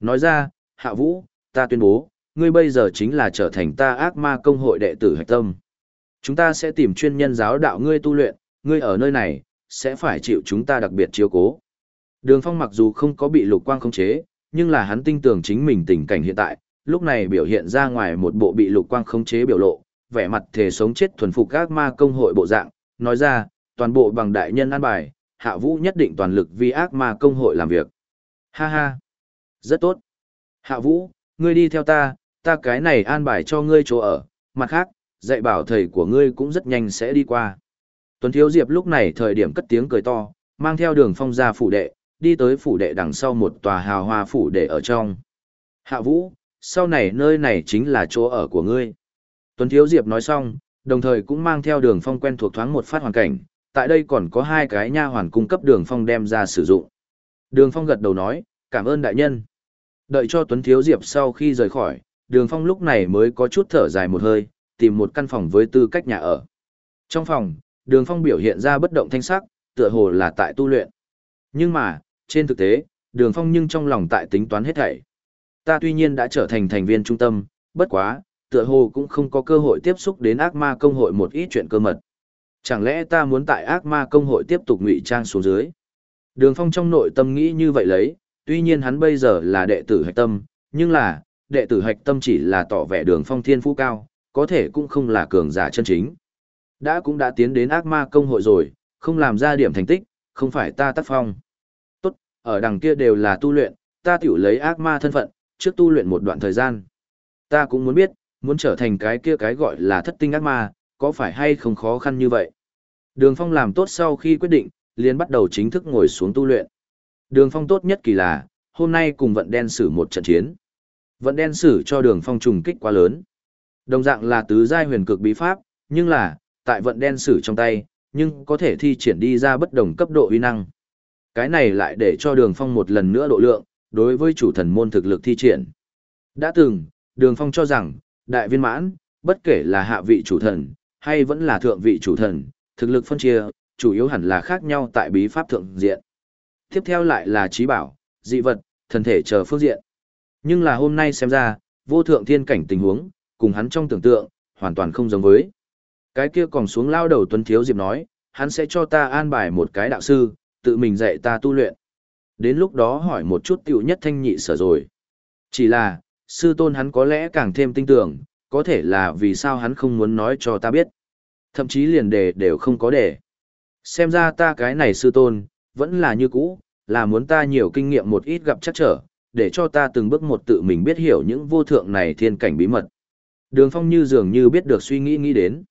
Nói ra, Hạ Vũ, ta tuyên bố, ngươi bây giờ chính là trở thành ta ác ma công hội đệ tử hạch tâm. Chúng ta sẽ tìm chuyên nhân giáo đạo ngươi tu luyện, ngươi ở nơi này, sẽ phải chịu chúng ta đặc biệt chiếu cố. Đường Phong mặc dù không có bị lục quang khống chế, nhưng là hắn tin tưởng chính mình tình cảnh hiện tại, lúc này biểu hiện ra ngoài một bộ bị lục quang khống chế biểu lộ, vẻ mặt thể sống chết thuần phục các ma công hội bộ dạng, nói ra, toàn bộ bằng đại nhân an bài, hạ vũ nhất định toàn lực vì ác ma công hội làm việc. Ha ha, rất tốt. Hạ vũ, ngươi đi theo ta, ta cái này an bài cho ngươi chỗ ở, mặt khác, dạy bảo thầy của ngươi cũng rất nhanh sẽ đi qua. Tuấn Thiếu Diệp lúc này thời điểm cất tiếng cười to, mang theo đường phong ra phủ đệ, đi tới phủ đệ đằng sau một tòa hào hoa phủ đệ ở trong. Hạ Vũ, sau này nơi này chính là chỗ ở của ngươi. Tuấn Thiếu Diệp nói xong, đồng thời cũng mang theo đường phong quen thuộc thoáng một phát hoàn cảnh, tại đây còn có hai cái nha hoàn cung cấp đường phong đem ra sử dụng. Đường phong gật đầu nói, cảm ơn đại nhân. Đợi cho Tuấn Thiếu Diệp sau khi rời khỏi, đường phong lúc này mới có chút thở dài một hơi, tìm một căn phòng với tư cách nhà ở. Trong phòng, đường phong biểu hiện ra bất động thanh sắc, tựa hồ là tại tu luyện. Nhưng mà, trên thực tế, đường phong nhưng trong lòng tại tính toán hết thảy. Ta tuy nhiên đã trở thành thành viên trung tâm, bất quá, tựa hồ cũng không có cơ hội tiếp xúc đến ác ma công hội một ít chuyện cơ mật. Chẳng lẽ ta muốn tại ác ma công hội tiếp tục ngụy trang xuống dưới? Đường phong trong nội tâm nghĩ như vậy lấy, tuy nhiên hắn bây giờ là đệ tử hạch tâm, nhưng là, đệ tử hạch tâm chỉ là tỏ vẻ đường phong thiên phú cao, có thể cũng không là cường giả chân chính. Đã cũng đã tiến đến ác ma công hội rồi, không làm ra điểm thành tích, không phải ta tác phong. Tốt, ở đằng kia đều là tu luyện, ta tiểu lấy ác ma thân phận, trước tu luyện một đoạn thời gian. Ta cũng muốn biết, muốn trở thành cái kia cái gọi là thất tinh ác ma, có phải hay không khó khăn như vậy. Đường Phong làm tốt sau khi quyết định, liền bắt đầu chính thức ngồi xuống tu luyện. Đường Phong tốt nhất kỳ là, hôm nay cùng vận đen sử một trận chiến. Vận đen sử cho đường Phong trùng kích quá lớn. Đồng dạng là tứ giai huyền cực bí pháp, nhưng là, tại vận đen sử trong tay, nhưng có thể thi triển đi ra bất đồng cấp độ uy năng. Cái này lại để cho đường phong một lần nữa độ lượng, đối với chủ thần môn thực lực thi triển. Đã từng, đường phong cho rằng, đại viên mãn, bất kể là hạ vị chủ thần, hay vẫn là thượng vị chủ thần, thực lực phân chia, chủ yếu hẳn là khác nhau tại bí pháp thượng diện. Tiếp theo lại là trí bảo, dị vật, thần thể chờ phương diện. Nhưng là hôm nay xem ra, vô thượng thiên cảnh tình huống, cùng hắn trong tưởng tượng, hoàn toàn không giống với. Cái kia còn xuống lao đầu Tuấn Thiếu Diệp nói, hắn sẽ cho ta an bài một cái đạo sư, tự mình dạy ta tu luyện. Đến lúc đó hỏi một chút tiểu nhất thanh nhị sở rồi. Chỉ là, sư tôn hắn có lẽ càng thêm tinh tưởng, có thể là vì sao hắn không muốn nói cho ta biết. Thậm chí liền đề đều không có đề. Xem ra ta cái này sư tôn, vẫn là như cũ, là muốn ta nhiều kinh nghiệm một ít gặp chắc trở, để cho ta từng bước một tự mình biết hiểu những vô thượng này thiên cảnh bí mật. Đường Phong như dường như biết được suy nghĩ nghĩ đến.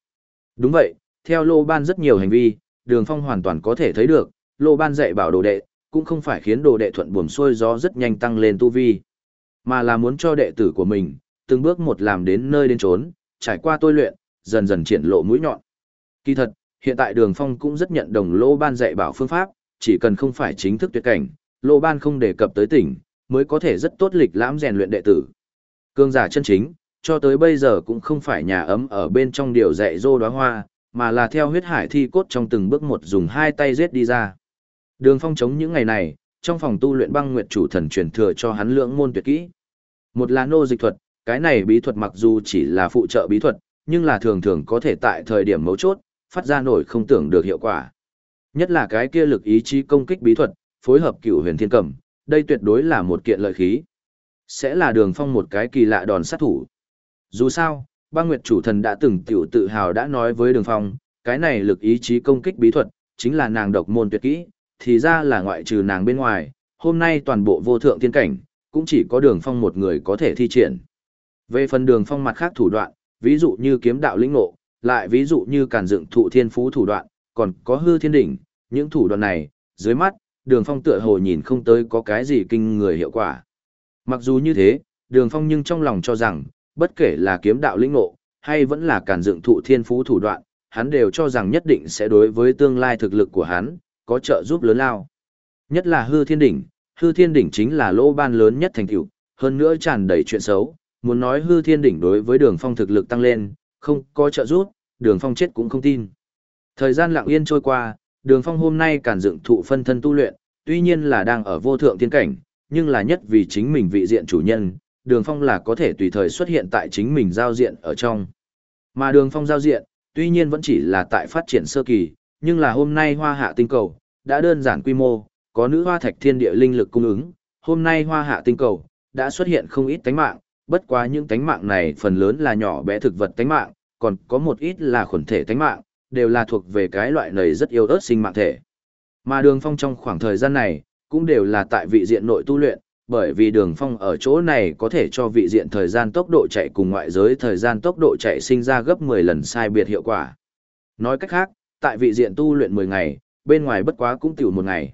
Đúng vậy, theo Lô Ban rất nhiều hành vi, Đường Phong hoàn toàn có thể thấy được, Lô Ban dạy bảo đồ đệ, cũng không phải khiến đồ đệ thuận buồm xuôi gió rất nhanh tăng lên tu vi, mà là muốn cho đệ tử của mình, từng bước một làm đến nơi đến trốn, trải qua tôi luyện, dần dần triển lộ mũi nhọn. Kỳ thật, hiện tại Đường Phong cũng rất nhận đồng Lô Ban dạy bảo phương pháp, chỉ cần không phải chính thức tuyệt cảnh, Lô Ban không đề cập tới tỉnh, mới có thể rất tốt lịch lãm rèn luyện đệ tử. Cương giả chân chính, cho tới bây giờ cũng không phải nhà ấm ở bên trong điều dạy dô đóa hoa, mà là theo huyết hải thi cốt trong từng bước một dùng hai tay giết đi ra. Đường phong chống những ngày này, trong phòng tu luyện băng nguyệt chủ thần truyền thừa cho hắn lượng môn tuyệt kỹ. Một là nô dịch thuật, cái này bí thuật mặc dù chỉ là phụ trợ bí thuật, nhưng là thường thường có thể tại thời điểm mấu chốt, phát ra nổi không tưởng được hiệu quả. Nhất là cái kia lực ý chí công kích bí thuật, phối hợp cửu huyền thiên cẩm, đây tuyệt đối là một kiện lợi khí. Sẽ là đường phong một cái kỳ lạ đòn sát thủ. Dù sao, băng nguyệt chủ thần đã từng tiểu tự hào đã nói với đường phong, cái này lực ý chí công kích bí thuật, chính là nàng độc môn tuyệt kỹ, thì ra là ngoại trừ nàng bên ngoài, hôm nay toàn bộ vô thượng tiên cảnh, cũng chỉ có đường phong một người có thể thi triển. Về phần đường phong mặt khác thủ đoạn, ví dụ như kiếm đạo lĩnh ngộ, lại ví dụ như cản dựng thụ thiên phú thủ đoạn, còn có hư thiên đỉnh, những thủ đoạn này, dưới mắt, đường phong tựa hồ nhìn không tới có cái gì kinh người hiệu quả. Mặc dù như thế, đường phong nhưng trong lòng cho rằng, bất kể là kiếm đạo lĩnh ngộ, hay vẫn là cản dựng thụ thiên phú thủ đoạn, hắn đều cho rằng nhất định sẽ đối với tương lai thực lực của hắn, có trợ giúp lớn lao. Nhất là hư thiên đỉnh, hư thiên đỉnh chính là lỗ ban lớn nhất thành tựu, hơn nữa tràn đầy chuyện xấu, muốn nói hư thiên đỉnh đối với đường phong thực lực tăng lên, không có trợ giúp, đường phong chết cũng không tin. Thời gian lặng yên trôi qua, đường phong hôm nay cản dựng thụ phân thân tu luyện, tuy nhiên là đang ở vô thượng thiên cảnh, nhưng là nhất vì chính mình vị diện chủ nhân, đường phong là có thể tùy thời xuất hiện tại chính mình giao diện ở trong. Mà đường phong giao diện, tuy nhiên vẫn chỉ là tại phát triển sơ kỳ, nhưng là hôm nay hoa hạ tinh cầu, đã đơn giản quy mô, có nữ hoa thạch thiên địa linh lực cung ứng, hôm nay hoa hạ tinh cầu, đã xuất hiện không ít tánh mạng, bất quá những tánh mạng này phần lớn là nhỏ bé thực vật tánh mạng, còn có một ít là khuẩn thể tánh mạng, đều là thuộc về cái loại này rất yêu ớt sinh mạng thể. Mà đường phong trong khoảng thời gian này, cũng đều là tại vị diện nội tu luyện, bởi vì đường phong ở chỗ này có thể cho vị diện thời gian tốc độ chạy cùng ngoại giới thời gian tốc độ chạy sinh ra gấp 10 lần sai biệt hiệu quả. Nói cách khác, tại vị diện tu luyện 10 ngày, bên ngoài bất quá cũng tiểu một ngày.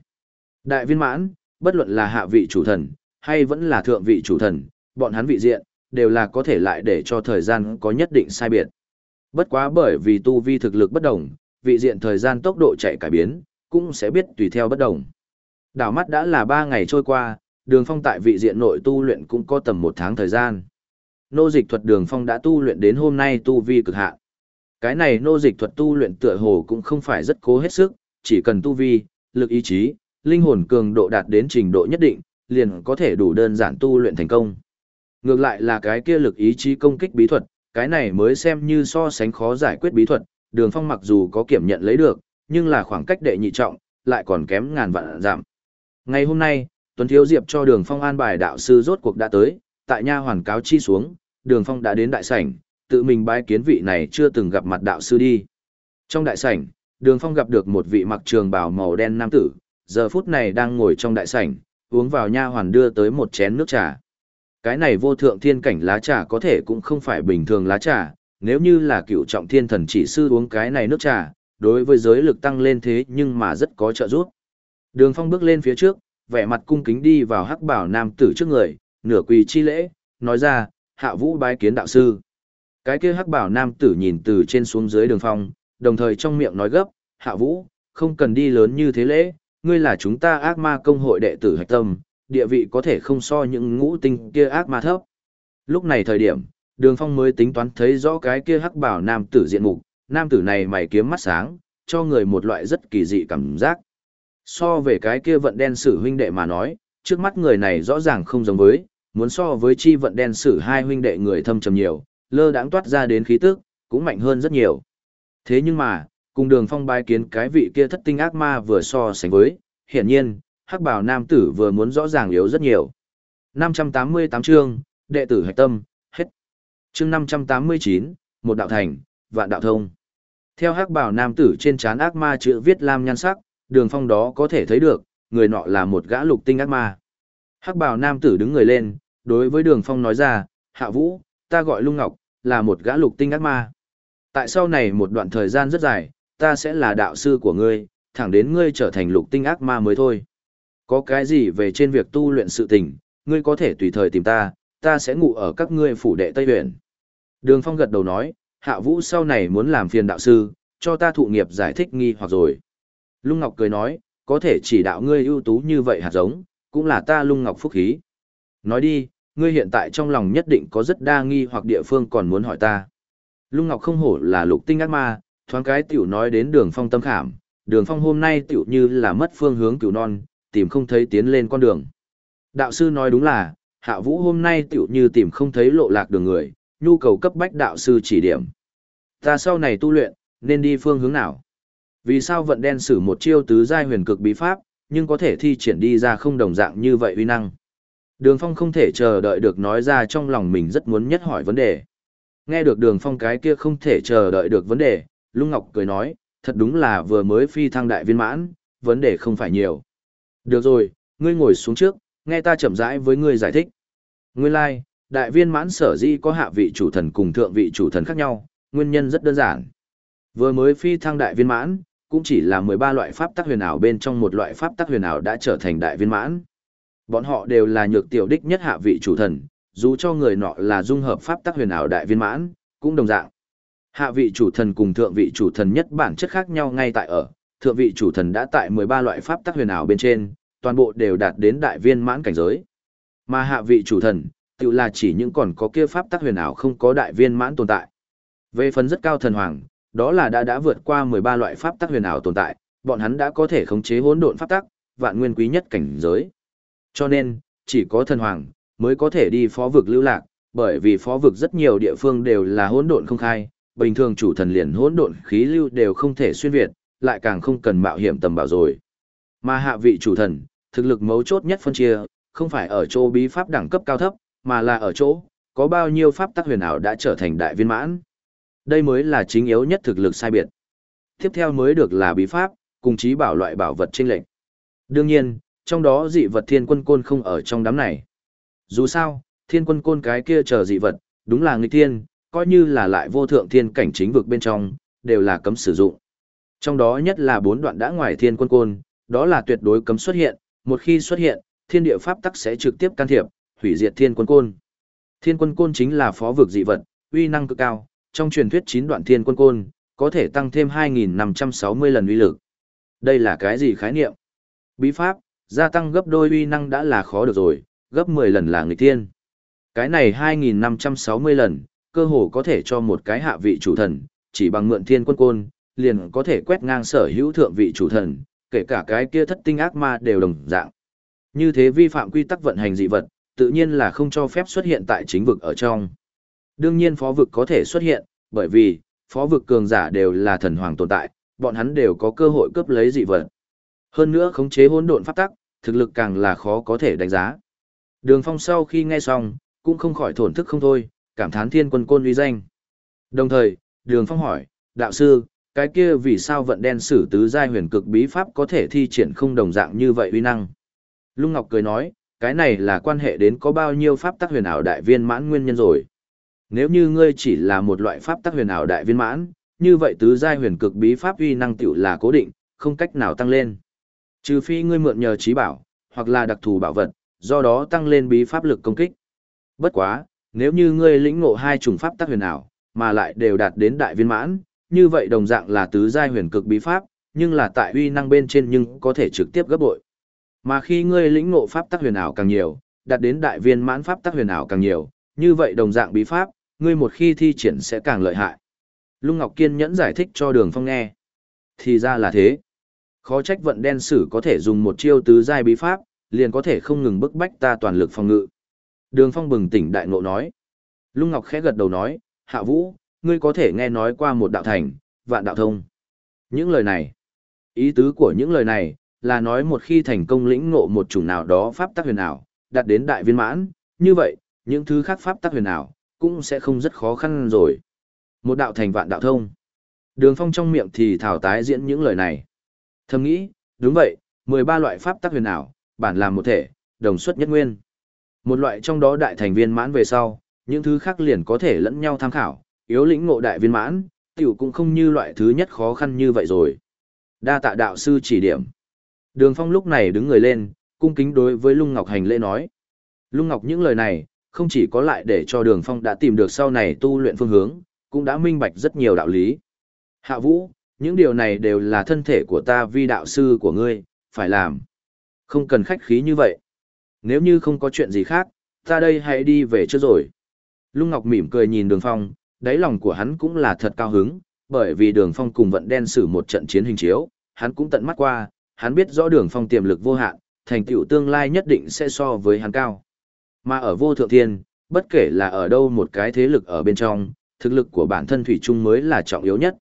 Đại viên mãn, bất luận là hạ vị chủ thần, hay vẫn là thượng vị chủ thần, bọn hắn vị diện, đều là có thể lại để cho thời gian có nhất định sai biệt. Bất quá bởi vì tu vi thực lực bất đồng, vị diện thời gian tốc độ chạy cải biến, cũng sẽ biết tùy theo bất đồng. Đảo mắt đã là 3 ngày trôi qua, đường phong tại vị diện nội tu luyện cũng có tầm một tháng thời gian. Nô dịch thuật đường phong đã tu luyện đến hôm nay tu vi cực hạn. Cái này nô dịch thuật tu luyện tựa hồ cũng không phải rất cố hết sức, chỉ cần tu vi, lực ý chí, linh hồn cường độ đạt đến trình độ nhất định, liền có thể đủ đơn giản tu luyện thành công. Ngược lại là cái kia lực ý chí công kích bí thuật, cái này mới xem như so sánh khó giải quyết bí thuật, đường phong mặc dù có kiểm nhận lấy được, nhưng là khoảng cách đệ nhị trọng, lại còn kém ngàn vạn giảm. Ngày hôm nay, Tuấn Thiếu Diệp cho đường phong an bài đạo sư rốt cuộc đã tới, tại nha hoàn cáo chi xuống, đường phong đã đến đại sảnh, tự mình bái kiến vị này chưa từng gặp mặt đạo sư đi. Trong đại sảnh, đường phong gặp được một vị mặc trường bào màu đen nam tử, giờ phút này đang ngồi trong đại sảnh, uống vào nha hoàn đưa tới một chén nước trà. Cái này vô thượng thiên cảnh lá trà có thể cũng không phải bình thường lá trà, nếu như là cựu trọng thiên thần chỉ sư uống cái này nước trà, đối với giới lực tăng lên thế nhưng mà rất có trợ giúp. Đường Phong bước lên phía trước, vẻ mặt cung kính đi vào hắc bảo nam tử trước người, nửa quỳ chi lễ, nói ra, hạ vũ bái kiến đạo sư. Cái kia hắc bảo nam tử nhìn từ trên xuống dưới đường phong, đồng thời trong miệng nói gấp, hạ vũ, không cần đi lớn như thế lễ, ngươi là chúng ta ác ma công hội đệ tử hạch tâm, địa vị có thể không so những ngũ tinh kia ác ma thấp. Lúc này thời điểm, đường phong mới tính toán thấy rõ cái kia hắc bảo nam tử diện mục, nam tử này mày kiếm mắt sáng, cho người một loại rất kỳ dị cảm giác. So về cái kia vận đen sử huynh đệ mà nói, trước mắt người này rõ ràng không giống với, muốn so với chi vận đen sử hai huynh đệ người thâm trầm nhiều, lơ đãng toát ra đến khí tức, cũng mạnh hơn rất nhiều. Thế nhưng mà, cùng đường phong bái kiến cái vị kia thất tinh ác ma vừa so sánh với, hiển nhiên, hắc bảo nam tử vừa muốn rõ ràng yếu rất nhiều. 588 chương, đệ tử hạch tâm, hết. Chương 589, một đạo thành, vạn đạo thông. Theo hắc bảo nam tử trên trán ác ma chữ viết lam nhan sắc, đường phong đó có thể thấy được, người nọ là một gã lục tinh ác ma. Hắc bào nam tử đứng người lên, đối với đường phong nói ra, hạ vũ, ta gọi lung ngọc, là một gã lục tinh ác ma. Tại sau này một đoạn thời gian rất dài, ta sẽ là đạo sư của ngươi, thẳng đến ngươi trở thành lục tinh ác ma mới thôi. Có cái gì về trên việc tu luyện sự tình, ngươi có thể tùy thời tìm ta, ta sẽ ngủ ở các ngươi phủ đệ Tây huyện. Đường Phong gật đầu nói, hạ vũ sau này muốn làm phiền đạo sư, cho ta thụ nghiệp giải thích nghi hoặc rồi. Lung Ngọc cười nói, có thể chỉ đạo ngươi ưu tú như vậy hạt giống, cũng là ta Lung Ngọc phúc khí. Nói đi, ngươi hiện tại trong lòng nhất định có rất đa nghi hoặc địa phương còn muốn hỏi ta. Lung Ngọc không hổ là lục tinh ác ma, thoáng cái tiểu nói đến đường phong tâm khảm, đường phong hôm nay tiểu như là mất phương hướng cửu non, tìm không thấy tiến lên con đường. Đạo sư nói đúng là, hạ vũ hôm nay tiểu như tìm không thấy lộ lạc đường người, nhu cầu cấp bách đạo sư chỉ điểm. Ta sau này tu luyện, nên đi phương hướng nào? Vì sao vận đen sử một chiêu tứ giai huyền cực bí pháp, nhưng có thể thi triển đi ra không đồng dạng như vậy uy năng? Đường Phong không thể chờ đợi được nói ra trong lòng mình rất muốn nhất hỏi vấn đề. Nghe được Đường Phong cái kia không thể chờ đợi được vấn đề, Lung Ngọc cười nói, thật đúng là vừa mới phi thăng đại viên mãn, vấn đề không phải nhiều. Được rồi, ngươi ngồi xuống trước, nghe ta chậm rãi với ngươi giải thích. Nguyên lai, like, đại viên mãn sở di có hạ vị chủ thần cùng thượng vị chủ thần khác nhau, nguyên nhân rất đơn giản. Vừa mới phi thăng đại viên mãn, cũng chỉ là 13 loại pháp tắc huyền ảo bên trong một loại pháp tắc huyền ảo đã trở thành đại viên mãn. Bọn họ đều là nhược tiểu đích nhất hạ vị chủ thần, dù cho người nọ là dung hợp pháp tắc huyền ảo đại viên mãn, cũng đồng dạng. Hạ vị chủ thần cùng thượng vị chủ thần nhất bản chất khác nhau ngay tại ở, thượng vị chủ thần đã tại 13 loại pháp tắc huyền ảo bên trên, toàn bộ đều đạt đến đại viên mãn cảnh giới. Mà hạ vị chủ thần, tự là chỉ những còn có kia pháp tắc huyền ảo không có đại viên mãn tồn tại. Về phần rất cao thần hoàng, đó là đã đã vượt qua 13 loại pháp tắc huyền ảo tồn tại, bọn hắn đã có thể khống chế hỗn độn pháp tắc, vạn nguyên quý nhất cảnh giới. Cho nên, chỉ có thần hoàng mới có thể đi phó vực lưu lạc, bởi vì phó vực rất nhiều địa phương đều là hỗn độn không khai, bình thường chủ thần liền hỗn độn khí lưu đều không thể xuyên việt, lại càng không cần mạo hiểm tầm bảo rồi. Mà hạ vị chủ thần, thực lực mấu chốt nhất phân chia, không phải ở chỗ bí pháp đẳng cấp cao thấp, mà là ở chỗ, có bao nhiêu pháp tắc huyền ảo đã trở thành đại viên mãn. Đây mới là chính yếu nhất thực lực sai biệt. Tiếp theo mới được là bí pháp, cùng trí bảo loại bảo vật trên lệnh. Đương nhiên, trong đó dị vật thiên quân côn không ở trong đám này. Dù sao, thiên quân côn cái kia chờ dị vật, đúng là nghịch thiên, coi như là lại vô thượng thiên cảnh chính vực bên trong, đều là cấm sử dụng. Trong đó nhất là bốn đoạn đã ngoài thiên quân côn, đó là tuyệt đối cấm xuất hiện, một khi xuất hiện, thiên địa pháp tắc sẽ trực tiếp can thiệp, hủy diệt thiên quân côn. Thiên quân côn chính là phó vực dị vật, uy năng cực cao, trong truyền thuyết chín đoạn thiên quân côn, có thể tăng thêm 2.560 lần uy lực. Đây là cái gì khái niệm? Bí pháp, gia tăng gấp đôi uy năng đã là khó được rồi, gấp 10 lần là người tiên Cái này 2.560 lần, cơ hồ có thể cho một cái hạ vị chủ thần, chỉ bằng mượn thiên quân côn, liền có thể quét ngang sở hữu thượng vị chủ thần, kể cả cái kia thất tinh ác ma đều đồng dạng. Như thế vi phạm quy tắc vận hành dị vật, tự nhiên là không cho phép xuất hiện tại chính vực ở trong. Đương nhiên phó vực có thể xuất hiện, bởi vì, phó vực cường giả đều là thần hoàng tồn tại, bọn hắn đều có cơ hội cướp lấy dị vật. Hơn nữa khống chế hỗn độn pháp tắc, thực lực càng là khó có thể đánh giá. Đường Phong sau khi nghe xong, cũng không khỏi thổn thức không thôi, cảm thán thiên quân côn uy danh. Đồng thời, Đường Phong hỏi, đạo sư, cái kia vì sao vận đen sử tứ giai huyền cực bí pháp có thể thi triển không đồng dạng như vậy uy năng? Lung Ngọc cười nói, cái này là quan hệ đến có bao nhiêu pháp tắc huyền ảo đại viên mãn nguyên nhân rồi. Nếu như ngươi chỉ là một loại pháp tắc huyền ảo đại viên mãn, như vậy tứ giai huyền cực bí pháp uy năng tiểu là cố định, không cách nào tăng lên. Trừ phi ngươi mượn nhờ trí bảo, hoặc là đặc thù bảo vật, do đó tăng lên bí pháp lực công kích. Bất quá, nếu như ngươi lĩnh ngộ hai chủng pháp tắc huyền ảo, mà lại đều đạt đến đại viên mãn, như vậy đồng dạng là tứ giai huyền cực bí pháp, nhưng là tại uy năng bên trên nhưng có thể trực tiếp gấp bội. Mà khi ngươi lĩnh ngộ pháp tắc huyền ảo càng nhiều, đạt đến đại viên mãn pháp tắc huyền ảo càng nhiều, như vậy đồng dạng bí pháp, ngươi một khi thi triển sẽ càng lợi hại. Lung Ngọc Kiên nhẫn giải thích cho Đường Phong nghe. Thì ra là thế. Khó trách vận đen sử có thể dùng một chiêu tứ giai bí pháp, liền có thể không ngừng bức bách ta toàn lực phòng ngự. Đường Phong bừng tỉnh đại ngộ nói. Lung Ngọc khẽ gật đầu nói, Hạ Vũ, ngươi có thể nghe nói qua một đạo thành, vạn đạo thông. Những lời này, ý tứ của những lời này, là nói một khi thành công lĩnh ngộ một chủng nào đó pháp tắc huyền ảo, đạt đến đại viên mãn, như vậy, những thứ khác pháp tắc huyền ảo, cũng sẽ không rất khó khăn rồi. Một đạo thành vạn đạo thông. Đường Phong trong miệng thì thảo tái diễn những lời này. Thầm nghĩ, đúng vậy, 13 loại pháp tắc huyền ảo, bản làm một thể, đồng xuất nhất nguyên. Một loại trong đó đại thành viên mãn về sau, những thứ khác liền có thể lẫn nhau tham khảo, yếu lĩnh ngộ đại viên mãn, tiểu cũng không như loại thứ nhất khó khăn như vậy rồi. Đa tạ đạo sư chỉ điểm. Đường Phong lúc này đứng người lên, cung kính đối với Lung Ngọc hành lễ nói. Lung Ngọc những lời này, không chỉ có lại để cho Đường Phong đã tìm được sau này tu luyện phương hướng, cũng đã minh bạch rất nhiều đạo lý. Hạ Vũ, những điều này đều là thân thể của ta vi đạo sư của ngươi, phải làm. Không cần khách khí như vậy. Nếu như không có chuyện gì khác, ta đây hãy đi về trước rồi. Lung Ngọc mỉm cười nhìn Đường Phong, đáy lòng của hắn cũng là thật cao hứng, bởi vì Đường Phong cùng vận đen xử một trận chiến hình chiếu, hắn cũng tận mắt qua, hắn biết rõ Đường Phong tiềm lực vô hạn, thành tựu tương lai nhất định sẽ so với hắn cao. Mà ở vô thượng thiên, bất kể là ở đâu một cái thế lực ở bên trong, thực lực của bản thân Thủy Trung mới là trọng yếu nhất.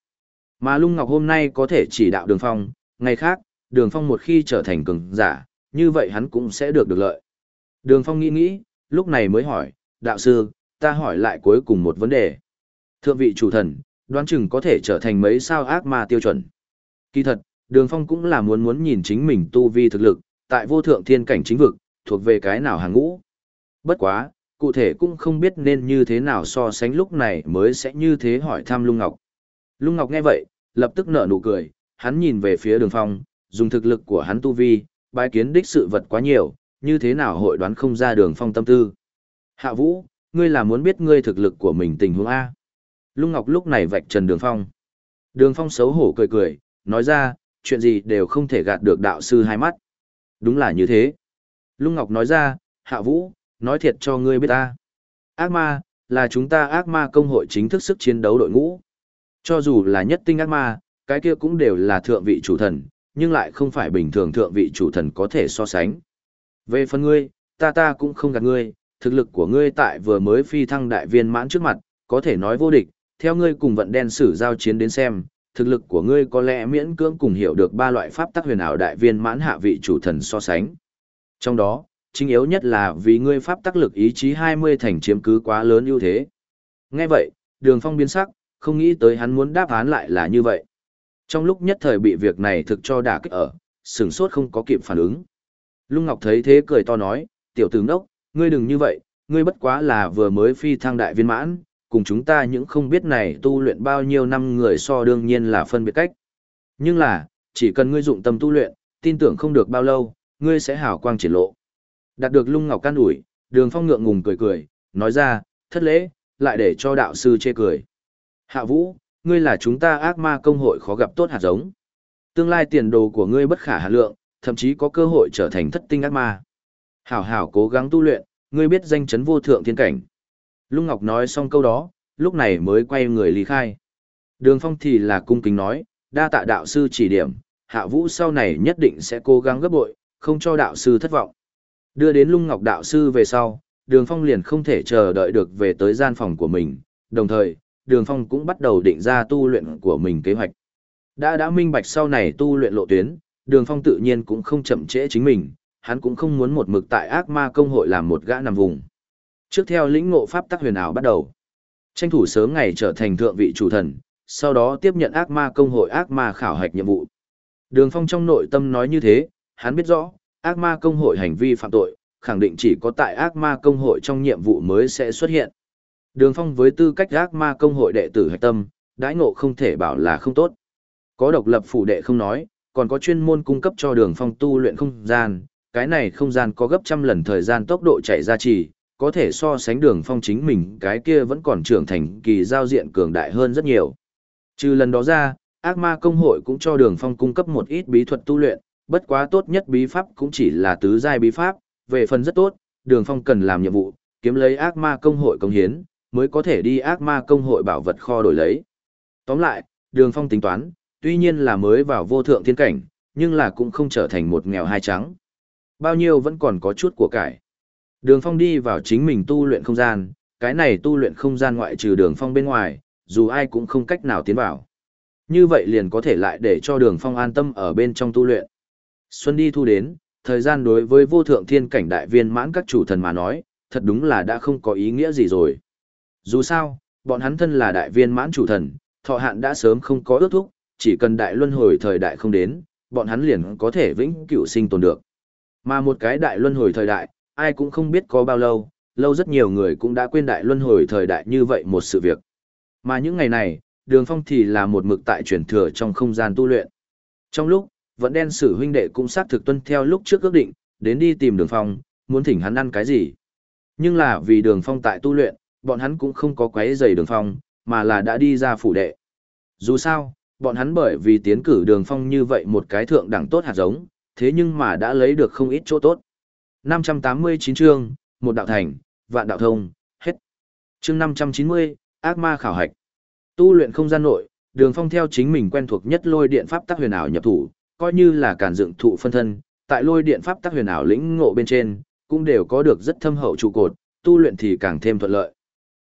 Mà Lung Ngọc hôm nay có thể chỉ đạo Đường Phong, ngày khác, Đường Phong một khi trở thành cường giả, như vậy hắn cũng sẽ được được lợi. Đường Phong nghĩ nghĩ, lúc này mới hỏi, đạo sư, ta hỏi lại cuối cùng một vấn đề. Thượng vị chủ thần, đoán chừng có thể trở thành mấy sao ác ma tiêu chuẩn. Kỳ thật, Đường Phong cũng là muốn muốn nhìn chính mình tu vi thực lực, tại vô thượng thiên cảnh chính vực, thuộc về cái nào hàng ngũ. Bất quá, cụ thể cũng không biết nên như thế nào so sánh lúc này mới sẽ như thế hỏi thăm Lung Ngọc. Lung Ngọc nghe vậy, lập tức nở nụ cười, hắn nhìn về phía đường phong, dùng thực lực của hắn tu vi, bái kiến đích sự vật quá nhiều, như thế nào hội đoán không ra đường phong tâm tư. Hạ Vũ, ngươi là muốn biết ngươi thực lực của mình tình huống A. Lung Ngọc lúc này vạch trần đường phong. Đường phong xấu hổ cười cười, nói ra, chuyện gì đều không thể gạt được đạo sư hai mắt. Đúng là như thế. Lung Ngọc nói ra, Hạ Vũ, nói thiệt cho ngươi biết ta. Ác ma, là chúng ta ác ma công hội chính thức sức chiến đấu đội ngũ. Cho dù là nhất tinh ác ma, cái kia cũng đều là thượng vị chủ thần, nhưng lại không phải bình thường thượng vị chủ thần có thể so sánh. Về phần ngươi, ta ta cũng không gạt ngươi, thực lực của ngươi tại vừa mới phi thăng đại viên mãn trước mặt, có thể nói vô địch, theo ngươi cùng vận đen sử giao chiến đến xem, thực lực của ngươi có lẽ miễn cưỡng cùng hiểu được ba loại pháp tắc huyền ảo đại viên mãn hạ vị chủ thần so sánh. Trong đó, chính yếu nhất là vì ngươi pháp tác lực ý chí 20 thành chiếm cứ quá lớn ưu thế. Nghe vậy, đường phong biến sắc, không nghĩ tới hắn muốn đáp án lại là như vậy. Trong lúc nhất thời bị việc này thực cho đả kích ở, sửng sốt không có kịp phản ứng. Lung Ngọc thấy thế cười to nói, tiểu tướng đốc ngươi đừng như vậy, ngươi bất quá là vừa mới phi thăng đại viên mãn, cùng chúng ta những không biết này tu luyện bao nhiêu năm người so đương nhiên là phân biệt cách. Nhưng là, chỉ cần ngươi dụng tâm tu luyện, tin tưởng không được bao lâu, ngươi sẽ hào quang triển lộ. Đạt được Lung Ngọc can ủi, Đường Phong ngượng ngùng cười cười, nói ra, thất lễ, lại để cho đạo sư chê cười. Hạ Vũ, ngươi là chúng ta ác ma công hội khó gặp tốt hạt giống. Tương lai tiền đồ của ngươi bất khả hà lượng, thậm chí có cơ hội trở thành thất tinh ác ma. Hảo hảo cố gắng tu luyện, ngươi biết danh chấn vô thượng thiên cảnh. Lung Ngọc nói xong câu đó, lúc này mới quay người lý khai. Đường Phong thì là cung kính nói, đa tạ đạo sư chỉ điểm, Hạ Vũ sau này nhất định sẽ cố gắng gấp bội, không cho đạo sư thất vọng. Đưa đến Lung Ngọc đạo sư về sau, Đường Phong liền không thể chờ đợi được về tới gian phòng của mình, đồng thời, Đường Phong cũng bắt đầu định ra tu luyện của mình kế hoạch. Đã đã minh bạch sau này tu luyện lộ tuyến, Đường Phong tự nhiên cũng không chậm trễ chính mình, hắn cũng không muốn một mực tại ác ma công hội làm một gã nằm vùng. Trước theo lĩnh ngộ pháp tắc huyền ảo bắt đầu, tranh thủ sớm ngày trở thành thượng vị chủ thần, sau đó tiếp nhận ác ma công hội ác ma khảo hạch nhiệm vụ. Đường Phong trong nội tâm nói như thế, hắn biết rõ, ác ma công hội hành vi phạm tội, khẳng định chỉ có tại ác ma công hội trong nhiệm vụ mới sẽ xuất hiện. Đường Phong với tư cách ác ma công hội đệ tử hạch tâm, đãi ngộ không thể bảo là không tốt. Có độc lập phủ đệ không nói, còn có chuyên môn cung cấp cho Đường Phong tu luyện không gian, cái này không gian có gấp trăm lần thời gian tốc độ chạy ra trì, có thể so sánh Đường Phong chính mình, cái kia vẫn còn trưởng thành kỳ giao diện cường đại hơn rất nhiều. Trừ lần đó ra, ác ma công hội cũng cho Đường Phong cung cấp một ít bí thuật tu luyện, bất quá tốt nhất bí pháp cũng chỉ là tứ giai bí pháp, về phần rất tốt, Đường Phong cần làm nhiệm vụ, kiếm lấy ác ma công hội công hiến, mới có thể đi ác ma công hội bảo vật kho đổi lấy. Tóm lại, đường phong tính toán, tuy nhiên là mới vào vô thượng thiên cảnh, nhưng là cũng không trở thành một nghèo hai trắng. Bao nhiêu vẫn còn có chút của cải. Đường phong đi vào chính mình tu luyện không gian, cái này tu luyện không gian ngoại trừ đường phong bên ngoài, dù ai cũng không cách nào tiến vào. Như vậy liền có thể lại để cho đường phong an tâm ở bên trong tu luyện. Xuân đi thu đến, thời gian đối với vô thượng thiên cảnh đại viên mãn các chủ thần mà nói, thật đúng là đã không có ý nghĩa gì rồi. Dù sao, bọn hắn thân là đại viên mãn chủ thần, thọ hạn đã sớm không có ước thúc, chỉ cần đại luân hồi thời đại không đến, bọn hắn liền có thể vĩnh cửu sinh tồn được. Mà một cái đại luân hồi thời đại, ai cũng không biết có bao lâu, lâu rất nhiều người cũng đã quên đại luân hồi thời đại như vậy một sự việc. Mà những ngày này, đường phong thì là một mực tại truyền thừa trong không gian tu luyện. Trong lúc, vẫn đen sử huynh đệ cũng xác thực tuân theo lúc trước ước định, đến đi tìm đường phong, muốn thỉnh hắn ăn cái gì. Nhưng là vì đường phong tại tu luyện, bọn hắn cũng không có quấy giày đường phong, mà là đã đi ra phủ đệ. Dù sao, bọn hắn bởi vì tiến cử đường phong như vậy một cái thượng đẳng tốt hạt giống, thế nhưng mà đã lấy được không ít chỗ tốt. 589 chương, một đạo thành, vạn đạo thông, hết. Chương 590, ác ma khảo hạch. Tu luyện không gian nội, đường phong theo chính mình quen thuộc nhất lôi điện pháp tắc huyền ảo nhập thủ, coi như là cản dựng thụ phân thân, tại lôi điện pháp tắc huyền ảo lĩnh ngộ bên trên, cũng đều có được rất thâm hậu trụ cột, tu luyện thì càng thêm thuận lợi.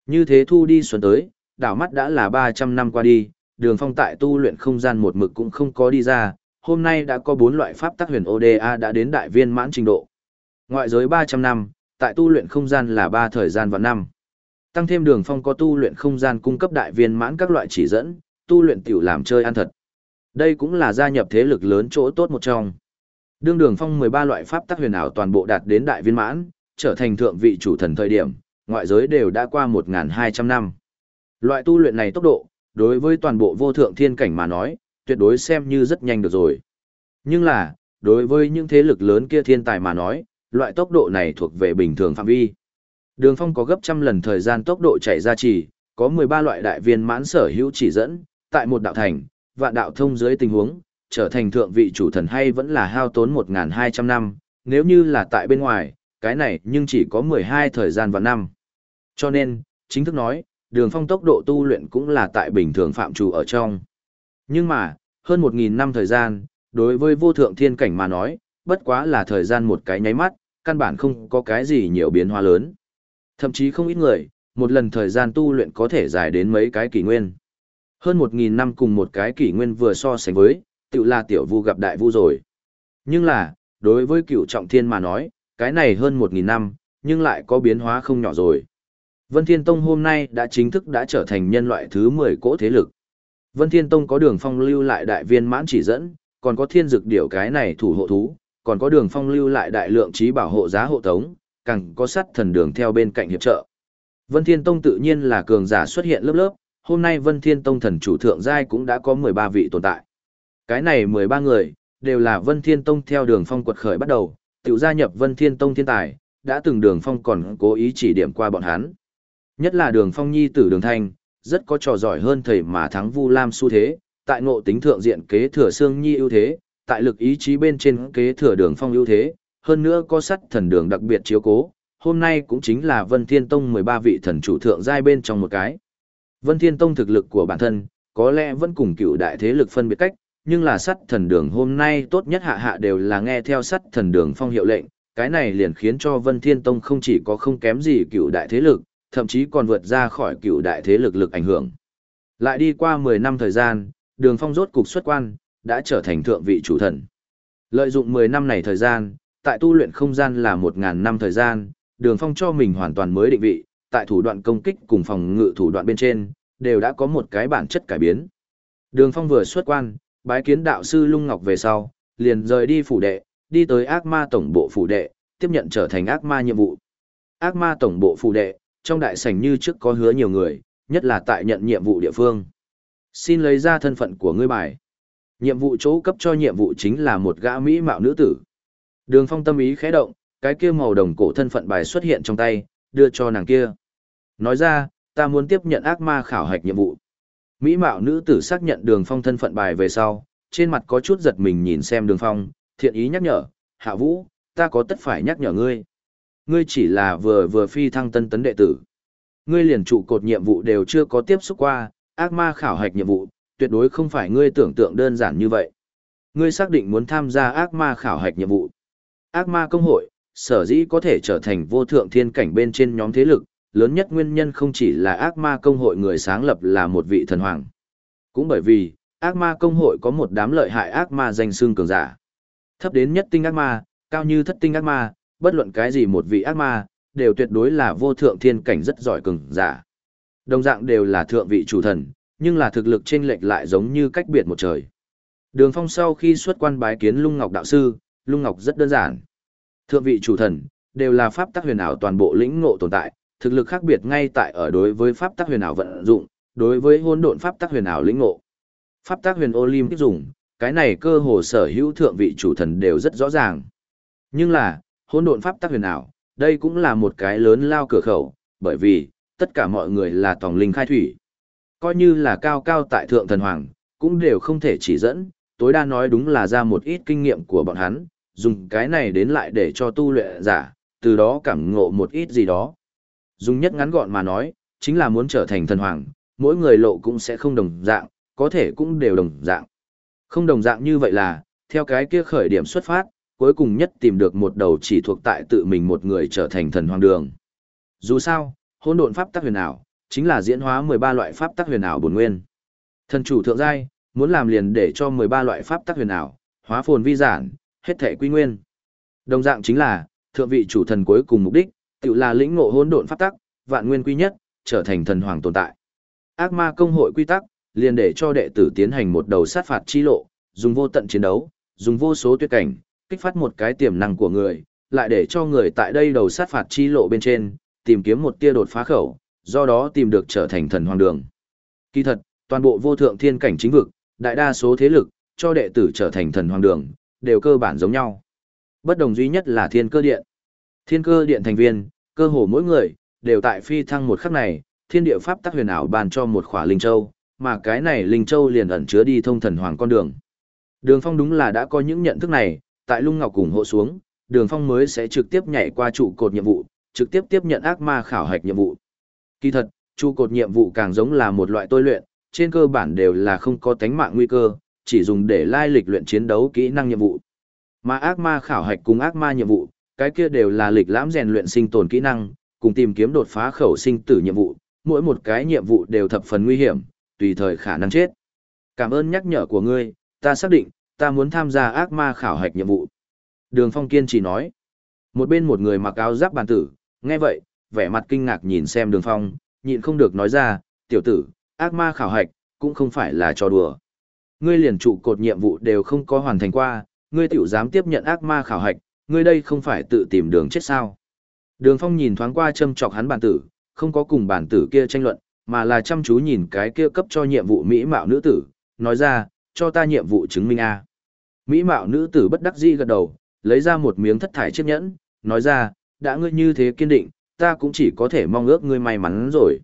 Như thế thu đi xuân tới, đảo mắt đã là 300 năm qua đi, đường phong tại tu luyện không gian một mực cũng không có đi ra, hôm nay đã có bốn loại pháp tắc huyền ODA đã đến đại viên mãn trình độ. Ngoại giới 300 năm, tại tu luyện không gian là 3 thời gian và năm. Tăng thêm đường phong có tu luyện không gian cung cấp đại viên mãn các loại chỉ dẫn, tu luyện tiểu làm chơi ăn thật. Đây cũng là gia nhập thế lực lớn chỗ tốt một trong. Đương đường phong 13 loại pháp tắc huyền ảo toàn bộ đạt đến đại viên mãn, trở thành thượng vị chủ thần thời điểm, ngoại giới đều đã qua 1.200 năm. Loại tu luyện này tốc độ, đối với toàn bộ vô thượng thiên cảnh mà nói, tuyệt đối xem như rất nhanh được rồi. Nhưng là, đối với những thế lực lớn kia thiên tài mà nói, loại tốc độ này thuộc về bình thường phạm vi. Đường phong có gấp trăm lần thời gian tốc độ chạy ra chỉ, có 13 loại đại viên mãn sở hữu chỉ dẫn, tại một đạo thành, vạn đạo thông dưới tình huống, trở thành thượng vị chủ thần hay vẫn là hao tốn 1.200 năm, nếu như là tại bên ngoài, cái này nhưng chỉ có 12 thời gian và năm. Cho nên, chính thức nói, đường phong tốc độ tu luyện cũng là tại bình thường phạm trù ở trong. Nhưng mà, hơn 1.000 năm thời gian, đối với vô thượng thiên cảnh mà nói, bất quá là thời gian một cái nháy mắt, căn bản không có cái gì nhiều biến hóa lớn. Thậm chí không ít người, một lần thời gian tu luyện có thể dài đến mấy cái kỷ nguyên. Hơn 1.000 năm cùng một cái kỷ nguyên vừa so sánh với, tự là tiểu vu gặp đại vu rồi. Nhưng là, đối với cựu trọng thiên mà nói, cái này hơn 1.000 năm, nhưng lại có biến hóa không nhỏ rồi. Vân Thiên Tông hôm nay đã chính thức đã trở thành nhân loại thứ 10 cỗ thế lực. Vân Thiên Tông có đường phong lưu lại đại viên mãn chỉ dẫn, còn có thiên dực điểu cái này thủ hộ thú, còn có đường phong lưu lại đại lượng trí bảo hộ giá hộ tống, càng có sắt thần đường theo bên cạnh hiệp trợ. Vân Thiên Tông tự nhiên là cường giả xuất hiện lớp lớp, hôm nay Vân Thiên Tông thần chủ thượng giai cũng đã có 13 vị tồn tại. Cái này 13 người, đều là Vân Thiên Tông theo đường phong quật khởi bắt đầu, Tiểu gia nhập Vân Thiên Tông thiên tài, đã từng đường phong còn cố ý chỉ điểm qua bọn hắn. Nhất là đường phong nhi tử đường thanh, rất có trò giỏi hơn thầy mà thắng Vu Lam xu thế, tại ngộ tính thượng diện kế thừa xương nhi ưu thế, tại lực ý chí bên trên kế thừa đường phong ưu thế, hơn nữa có sắt thần đường đặc biệt chiếu cố, hôm nay cũng chính là Vân Thiên Tông 13 vị thần chủ thượng giai bên trong một cái. Vân Thiên Tông thực lực của bản thân, có lẽ vẫn cùng cựu đại thế lực phân biệt cách, nhưng là sắt thần đường hôm nay tốt nhất hạ hạ đều là nghe theo sắt thần đường phong hiệu lệnh, cái này liền khiến cho Vân Thiên Tông không chỉ có không kém gì cựu đại thế lực, thậm chí còn vượt ra khỏi cựu đại thế lực lực ảnh hưởng. Lại đi qua 10 năm thời gian, đường phong rốt cục xuất quan, đã trở thành thượng vị chủ thần. Lợi dụng 10 năm này thời gian, tại tu luyện không gian là 1.000 năm thời gian, đường phong cho mình hoàn toàn mới định vị, tại thủ đoạn công kích cùng phòng ngự thủ đoạn bên trên, đều đã có một cái bản chất cải biến. Đường phong vừa xuất quan, bái kiến đạo sư Lung Ngọc về sau, liền rời đi phủ đệ, đi tới ác ma tổng bộ phủ đệ, tiếp nhận trở thành ác ma nhiệm vụ. Ác ma tổng bộ phủ đệ, trong đại sảnh như trước có hứa nhiều người, nhất là tại nhận nhiệm vụ địa phương. Xin lấy ra thân phận của ngươi bài. Nhiệm vụ chỗ cấp cho nhiệm vụ chính là một gã mỹ mạo nữ tử. Đường phong tâm ý khẽ động, cái kia màu đồng cổ thân phận bài xuất hiện trong tay, đưa cho nàng kia. Nói ra, ta muốn tiếp nhận ác ma khảo hạch nhiệm vụ. Mỹ mạo nữ tử xác nhận đường phong thân phận bài về sau, trên mặt có chút giật mình nhìn xem đường phong, thiện ý nhắc nhở, hạ vũ, ta có tất phải nhắc nhở ngươi. Ngươi chỉ là vừa vừa phi thăng tân tấn đệ tử. Ngươi liền trụ cột nhiệm vụ đều chưa có tiếp xúc qua, ác ma khảo hạch nhiệm vụ, tuyệt đối không phải ngươi tưởng tượng đơn giản như vậy. Ngươi xác định muốn tham gia ác ma khảo hạch nhiệm vụ. Ác ma công hội, sở dĩ có thể trở thành vô thượng thiên cảnh bên trên nhóm thế lực, lớn nhất nguyên nhân không chỉ là ác ma công hội người sáng lập là một vị thần hoàng. Cũng bởi vì, ác ma công hội có một đám lợi hại ác ma danh xương cường giả. Thấp đến nhất tinh ác ma, cao như thất tinh ác ma, bất luận cái gì một vị ác ma, đều tuyệt đối là vô thượng thiên cảnh rất giỏi cường giả. Đồng dạng đều là thượng vị chủ thần, nhưng là thực lực trên lệch lại giống như cách biệt một trời. Đường Phong sau khi xuất quan bái kiến Lung Ngọc đạo sư, Lung Ngọc rất đơn giản. Thượng vị chủ thần đều là pháp tắc huyền ảo toàn bộ lĩnh ngộ tồn tại, thực lực khác biệt ngay tại ở đối với pháp tắc huyền ảo vận dụng, đối với hỗn độn pháp tắc huyền ảo lĩnh ngộ. Pháp tắc huyền Olim tiếp dùng, cái này cơ hồ sở hữu thượng vị chủ thần đều rất rõ ràng. Nhưng là, hỗn độn pháp tắc huyền ảo, đây cũng là một cái lớn lao cửa khẩu, bởi vì tất cả mọi người là tòng linh khai thủy. Coi như là cao cao tại thượng thần hoàng, cũng đều không thể chỉ dẫn, tối đa nói đúng là ra một ít kinh nghiệm của bọn hắn, dùng cái này đến lại để cho tu luyện giả, từ đó cảm ngộ một ít gì đó. Dùng nhất ngắn gọn mà nói, chính là muốn trở thành thần hoàng, mỗi người lộ cũng sẽ không đồng dạng, có thể cũng đều đồng dạng. Không đồng dạng như vậy là, theo cái kia khởi điểm xuất phát, cuối cùng nhất tìm được một đầu chỉ thuộc tại tự mình một người trở thành thần hoàng đường. Dù sao, hỗn độn pháp tắc huyền ảo, chính là diễn hóa 13 loại pháp tắc huyền ảo bổn nguyên. Thần chủ thượng giai, muốn làm liền để cho 13 loại pháp tắc huyền ảo, hóa phồn vi giản, hết thể quy nguyên. Đồng dạng chính là, thượng vị chủ thần cuối cùng mục đích, tự là lĩnh ngộ hỗn độn pháp tắc, vạn nguyên quy nhất, trở thành thần hoàng tồn tại. Ác ma công hội quy tắc, liền để cho đệ tử tiến hành một đầu sát phạt chi lộ, dùng vô tận chiến đấu, dùng vô số tuyệt cảnh, kích phát một cái tiềm năng của người, lại để cho người tại đây đầu sát phạt chi lộ bên trên, tìm kiếm một tia đột phá khẩu, do đó tìm được trở thành thần hoàng đường. Kỳ thật, toàn bộ vô thượng thiên cảnh chính vực, đại đa số thế lực, cho đệ tử trở thành thần hoàng đường, đều cơ bản giống nhau. Bất đồng duy nhất là thiên cơ điện. Thiên cơ điện thành viên, cơ hồ mỗi người, đều tại phi thăng một khắc này, thiên địa pháp tắc huyền ảo ban cho một khỏa linh châu, mà cái này linh châu liền ẩn chứa đi thông thần hoàng con đường. Đường Phong đúng là đã có những nhận thức này, tại Lung Ngọc cùng hộ xuống, Đường Phong mới sẽ trực tiếp nhảy qua trụ cột nhiệm vụ, trực tiếp tiếp nhận ác ma khảo hạch nhiệm vụ. Kỳ thật, trụ cột nhiệm vụ càng giống là một loại tôi luyện, trên cơ bản đều là không có tánh mạng nguy cơ, chỉ dùng để lai lịch luyện chiến đấu kỹ năng nhiệm vụ. Mà ác ma khảo hạch cùng ác ma nhiệm vụ, cái kia đều là lịch lãm rèn luyện sinh tồn kỹ năng, cùng tìm kiếm đột phá khẩu sinh tử nhiệm vụ, mỗi một cái nhiệm vụ đều thập phần nguy hiểm, tùy thời khả năng chết. Cảm ơn nhắc nhở của ngươi, ta xác định, ta muốn tham gia ác ma khảo hạch nhiệm vụ. Đường Phong kiên chỉ nói. Một bên một người mặc áo giáp bàn tử, nghe vậy, vẻ mặt kinh ngạc nhìn xem Đường Phong, nhịn không được nói ra, tiểu tử, ác ma khảo hạch, cũng không phải là trò đùa. Ngươi liền trụ cột nhiệm vụ đều không có hoàn thành qua, ngươi tiểu dám tiếp nhận ác ma khảo hạch, ngươi đây không phải tự tìm đường chết sao. Đường Phong nhìn thoáng qua châm chọc hắn bản tử, không có cùng bản tử kia tranh luận, mà là chăm chú nhìn cái kia cấp cho nhiệm vụ mỹ mạo nữ tử, nói ra, cho ta nhiệm vụ chứng minh A. Mỹ mạo nữ tử bất đắc dĩ gật đầu, lấy ra một miếng thất thải chiếc nhẫn, nói ra, đã ngươi như thế kiên định, ta cũng chỉ có thể mong ước ngươi may mắn rồi.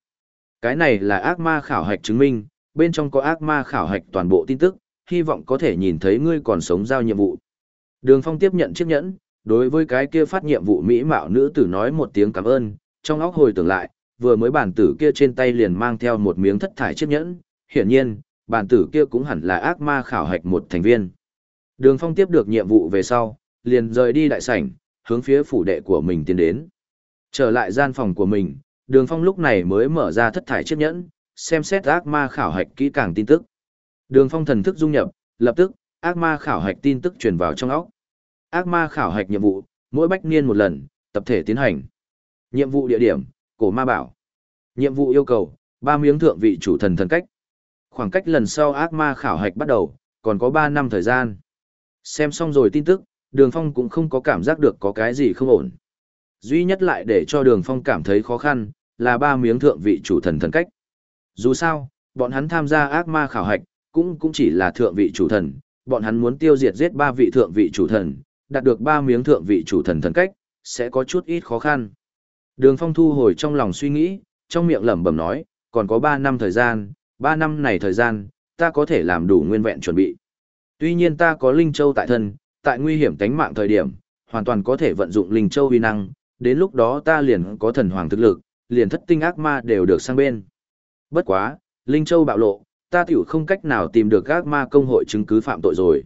Cái này là ác ma khảo hạch chứng minh, bên trong có ác ma khảo hạch toàn bộ tin tức, hy vọng có thể nhìn thấy ngươi còn sống giao nhiệm vụ. Đường Phong tiếp nhận chiếc nhẫn, đối với cái kia phát nhiệm vụ mỹ mạo nữ tử nói một tiếng cảm ơn, trong óc hồi tưởng lại, vừa mới bản tử kia trên tay liền mang theo một miếng thất thải chiếc nhẫn, hiển nhiên, bản tử kia cũng hẳn là ác ma khảo hạch một thành viên. Đường Phong tiếp được nhiệm vụ về sau, liền rời đi đại sảnh, hướng phía phủ đệ của mình tiến đến. Trở lại gian phòng của mình, Đường Phong lúc này mới mở ra thất thải chiếc nhẫn, xem xét ác ma khảo hạch kỹ càng tin tức. Đường Phong thần thức dung nhập, lập tức, ác ma khảo hạch tin tức truyền vào trong óc. Ác ma khảo hạch nhiệm vụ, mỗi bách niên một lần, tập thể tiến hành. Nhiệm vụ địa điểm, cổ ma bảo. Nhiệm vụ yêu cầu, ba miếng thượng vị chủ thần thần cách. Khoảng cách lần sau ác ma khảo hạch bắt đầu, còn có 3 năm thời gian. Xem xong rồi tin tức, Đường Phong cũng không có cảm giác được có cái gì không ổn. Duy nhất lại để cho Đường Phong cảm thấy khó khăn, là ba miếng thượng vị chủ thần thần cách. Dù sao, bọn hắn tham gia ác ma khảo hạch, cũng cũng chỉ là thượng vị chủ thần, bọn hắn muốn tiêu diệt giết ba vị thượng vị chủ thần, đạt được ba miếng thượng vị chủ thần thần cách, sẽ có chút ít khó khăn. Đường Phong thu hồi trong lòng suy nghĩ, trong miệng lẩm bẩm nói, còn có 3 năm thời gian, 3 năm này thời gian, ta có thể làm đủ nguyên vẹn chuẩn bị. Tuy nhiên ta có Linh Châu tại thân, tại nguy hiểm tánh mạng thời điểm, hoàn toàn có thể vận dụng Linh Châu uy năng, đến lúc đó ta liền có thần hoàng thực lực, liền thất tinh ác ma đều được sang bên. Bất quá, Linh Châu bạo lộ, ta tiểu không cách nào tìm được các ma công hội chứng cứ phạm tội rồi.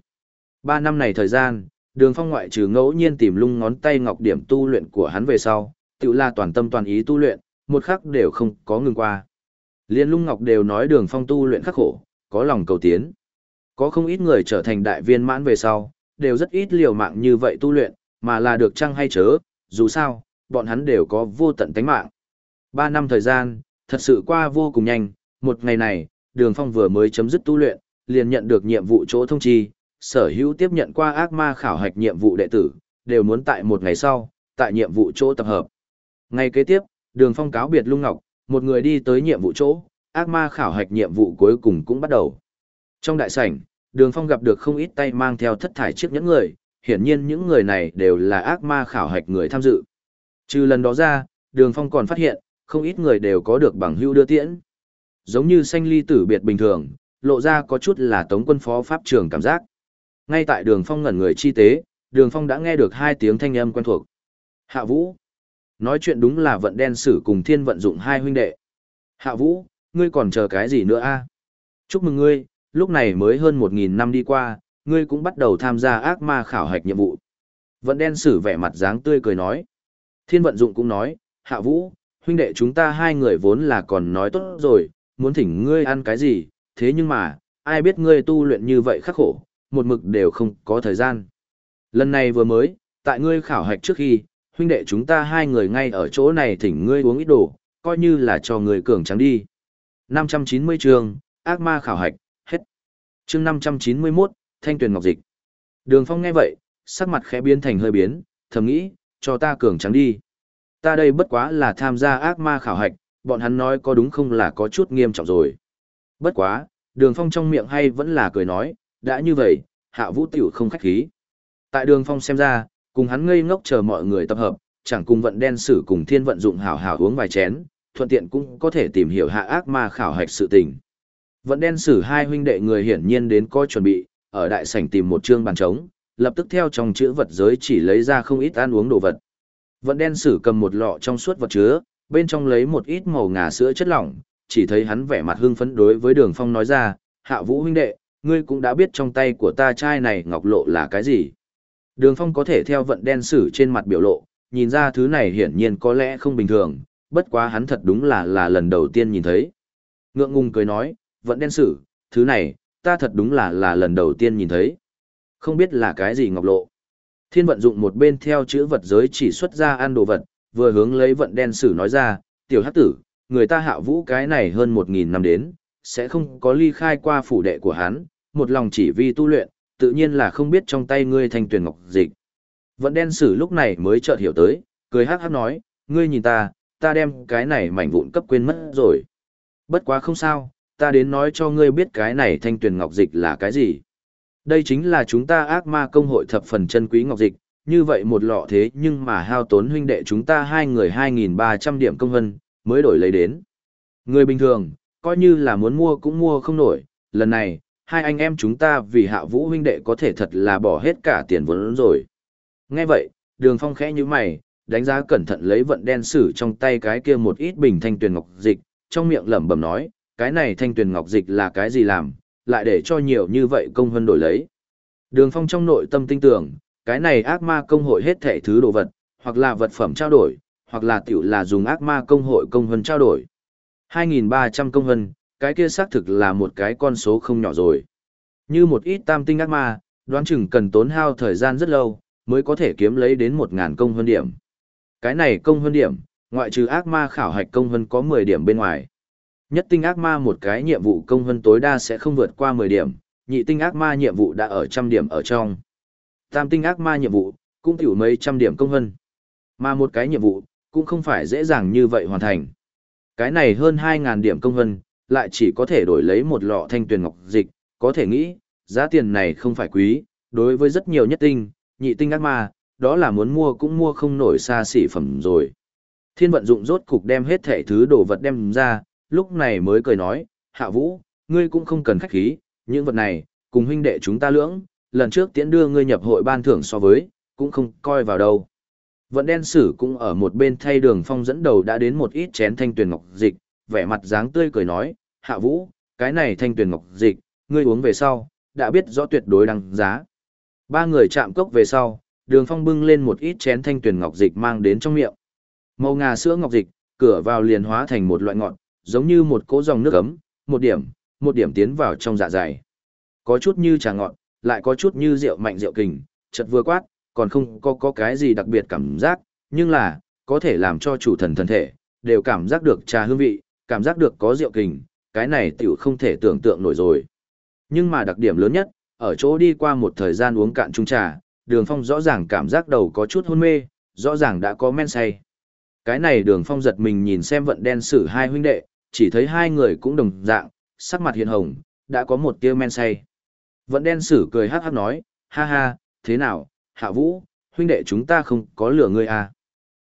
Ba năm này thời gian, đường phong ngoại trừ ngẫu nhiên tìm lung ngón tay ngọc điểm tu luyện của hắn về sau, tiểu là toàn tâm toàn ý tu luyện, một khắc đều không có ngừng qua. Liên lung ngọc đều nói đường phong tu luyện khắc khổ, có lòng cầu tiến. Có không ít người trở thành đại viên mãn về sau, đều rất ít liều mạng như vậy tu luyện, mà là được chăng hay chớ, dù sao, bọn hắn đều có vô tận tánh mạng. Ba năm thời gian, thật sự qua vô cùng nhanh, một ngày này, đường phong vừa mới chấm dứt tu luyện, liền nhận được nhiệm vụ chỗ thông chi, sở hữu tiếp nhận qua ác ma khảo hạch nhiệm vụ đệ tử, đều muốn tại một ngày sau, tại nhiệm vụ chỗ tập hợp. Ngày kế tiếp, đường phong cáo biệt lung ngọc, một người đi tới nhiệm vụ chỗ, ác ma khảo hạch nhiệm vụ cuối cùng cũng bắt đầu. Trong đại sảnh, đường phong gặp được không ít tay mang theo thất thải chiếc nhẫn người, hiển nhiên những người này đều là ác ma khảo hạch người tham dự. Trừ lần đó ra, đường phong còn phát hiện, không ít người đều có được bằng hưu đưa tiễn. Giống như xanh ly tử biệt bình thường, lộ ra có chút là tống quân phó pháp trường cảm giác. Ngay tại đường phong ngẩn người chi tế, đường phong đã nghe được hai tiếng thanh âm quen thuộc. Hạ vũ. Nói chuyện đúng là vận đen sử cùng thiên vận dụng hai huynh đệ. Hạ vũ, ngươi còn chờ cái gì nữa a? Chúc mừng ngươi, lúc này mới hơn một nghìn năm đi qua, ngươi cũng bắt đầu tham gia ác ma khảo hạch nhiệm vụ. Vận đen sử vẻ mặt dáng tươi cười nói. Thiên vận dụng cũng nói, hạ vũ, huynh đệ chúng ta hai người vốn là còn nói tốt rồi, muốn thỉnh ngươi ăn cái gì, thế nhưng mà, ai biết ngươi tu luyện như vậy khắc khổ, một mực đều không có thời gian. Lần này vừa mới, tại ngươi khảo hạch trước khi, huynh đệ chúng ta hai người ngay ở chỗ này thỉnh ngươi uống ít đồ, coi như là cho người cường trắng đi. 590 trường, ác ma khảo hạch, hết. chương 591, thanh tuyển ngọc dịch. Đường phong nghe vậy, sắc mặt khẽ biến thành hơi biến, thầm nghĩ, cho ta cường trắng đi. Ta đây bất quá là tham gia ác ma khảo hạch, bọn hắn nói có đúng không là có chút nghiêm trọng rồi. Bất quá, đường phong trong miệng hay vẫn là cười nói, đã như vậy, hạ vũ tiểu không khách khí. Tại đường phong xem ra, cùng hắn ngây ngốc chờ mọi người tập hợp, chẳng cùng vận đen sử cùng thiên vận dụng hảo hảo uống vài chén, thuận tiện cũng có thể tìm hiểu hạ ác ma khảo hạch sự tình. Vận đen sử hai huynh đệ người hiển nhiên đến coi chuẩn bị, ở đại sảnh tìm một trương bàn trống, lập tức theo trong chữ vật giới chỉ lấy ra không ít ăn uống đồ vật. Vận đen sử cầm một lọ trong suốt vật chứa, bên trong lấy một ít màu ngà sữa chất lỏng, chỉ thấy hắn vẻ mặt hưng phấn đối với đường phong nói ra, hạ vũ huynh đệ, ngươi cũng đã biết trong tay của ta chai này ngọc lộ là cái gì. Đường phong có thể theo vận đen sử trên mặt biểu lộ, nhìn ra thứ này hiển nhiên có lẽ không bình thường, bất quá hắn thật đúng là là lần đầu tiên nhìn thấy. Ngượng ngùng cười nói, vận đen sử, thứ này, ta thật đúng là là lần đầu tiên nhìn thấy. Không biết là cái gì ngọc lộ. Thiên vận dụng một bên theo chữ vật giới chỉ xuất ra ăn đồ vật, vừa hướng lấy vận đen sử nói ra, tiểu hắc tử, người ta hạ vũ cái này hơn một nghìn năm đến, sẽ không có ly khai qua phủ đệ của hắn, một lòng chỉ vì tu luyện, tự nhiên là không biết trong tay ngươi thanh tuyển ngọc dịch. Vận đen sử lúc này mới chợt hiểu tới, cười hắc hắc nói, ngươi nhìn ta, ta đem cái này mảnh vụn cấp quên mất rồi. Bất quá không sao, ta đến nói cho ngươi biết cái này thanh tuyển ngọc dịch là cái gì. Đây chính là chúng ta ác ma công hội thập phần chân quý ngọc dịch, như vậy một lọ thế nhưng mà hao tốn huynh đệ chúng ta hai người 2.300 điểm công vân, mới đổi lấy đến. Người bình thường, coi như là muốn mua cũng mua không nổi, lần này, hai anh em chúng ta vì hạ vũ huynh đệ có thể thật là bỏ hết cả tiền vốn rồi. Nghe vậy, đường phong khẽ như mày, đánh giá cẩn thận lấy vận đen sử trong tay cái kia một ít bình thanh tuyền ngọc dịch, trong miệng lẩm bẩm nói, cái này thanh tuyền ngọc dịch là cái gì làm, lại để cho nhiều như vậy công hơn đổi lấy. Đường phong trong nội tâm tin tưởng, cái này ác ma công hội hết thể thứ đồ vật, hoặc là vật phẩm trao đổi, hoặc là tiểu là dùng ác ma công hội công hân trao đổi. 2.300 công hân, cái kia xác thực là một cái con số không nhỏ rồi. Như một ít tam tinh ác ma, đoán chừng cần tốn hao thời gian rất lâu, mới có thể kiếm lấy đến 1.000 công hân điểm. Cái này công hân điểm, ngoại trừ ác ma khảo hạch công hân có 10 điểm bên ngoài. Nhất tinh ác ma một cái nhiệm vụ công hơn tối đa sẽ không vượt qua 10 điểm, nhị tinh ác ma nhiệm vụ đã ở trăm điểm ở trong. Tam tinh ác ma nhiệm vụ, cũng tiểu mấy trăm điểm công hơn. Mà một cái nhiệm vụ, cũng không phải dễ dàng như vậy hoàn thành. Cái này hơn 2.000 điểm công hơn, lại chỉ có thể đổi lấy một lọ thanh tuyển ngọc dịch, có thể nghĩ, giá tiền này không phải quý, đối với rất nhiều nhất tinh, nhị tinh ác ma, đó là muốn mua cũng mua không nổi xa xỉ phẩm rồi. Thiên vận dụng rốt cục đem hết thể thứ đồ vật đem ra, lúc này mới cười nói, hạ vũ, ngươi cũng không cần khách khí, những vật này, cùng huynh đệ chúng ta lưỡng, lần trước tiễn đưa ngươi nhập hội ban thưởng so với, cũng không coi vào đâu. Vận đen sử cũng ở một bên thay đường phong dẫn đầu đã đến một ít chén thanh tuyền ngọc dịch, vẻ mặt dáng tươi cười nói, hạ vũ, cái này thanh tuyền ngọc dịch, ngươi uống về sau, đã biết rõ tuyệt đối đăng giá. Ba người chạm cốc về sau, đường phong bưng lên một ít chén thanh tuyền ngọc dịch mang đến trong miệng. Màu ngà sữa ngọc dịch, cửa vào liền hóa thành một loại ngọn, giống như một cỗ dòng nước ấm, một điểm, một điểm tiến vào trong dạ dày. Có chút như trà ngọt, lại có chút như rượu mạnh rượu kình, chợt vừa quát, còn không có có cái gì đặc biệt cảm giác, nhưng là, có thể làm cho chủ thần thân thể, đều cảm giác được trà hương vị, cảm giác được có rượu kình, cái này tiểu không thể tưởng tượng nổi rồi. Nhưng mà đặc điểm lớn nhất, ở chỗ đi qua một thời gian uống cạn chung trà, đường phong rõ ràng cảm giác đầu có chút hôn mê, rõ ràng đã có men say. Cái này đường phong giật mình nhìn xem vận đen sử hai huynh đệ, chỉ thấy hai người cũng đồng dạng, sắc mặt hiện hồng, đã có một tia men say. Vận đen sử cười hát hát nói, ha ha, thế nào, hạ vũ, huynh đệ chúng ta không có lửa ngươi à.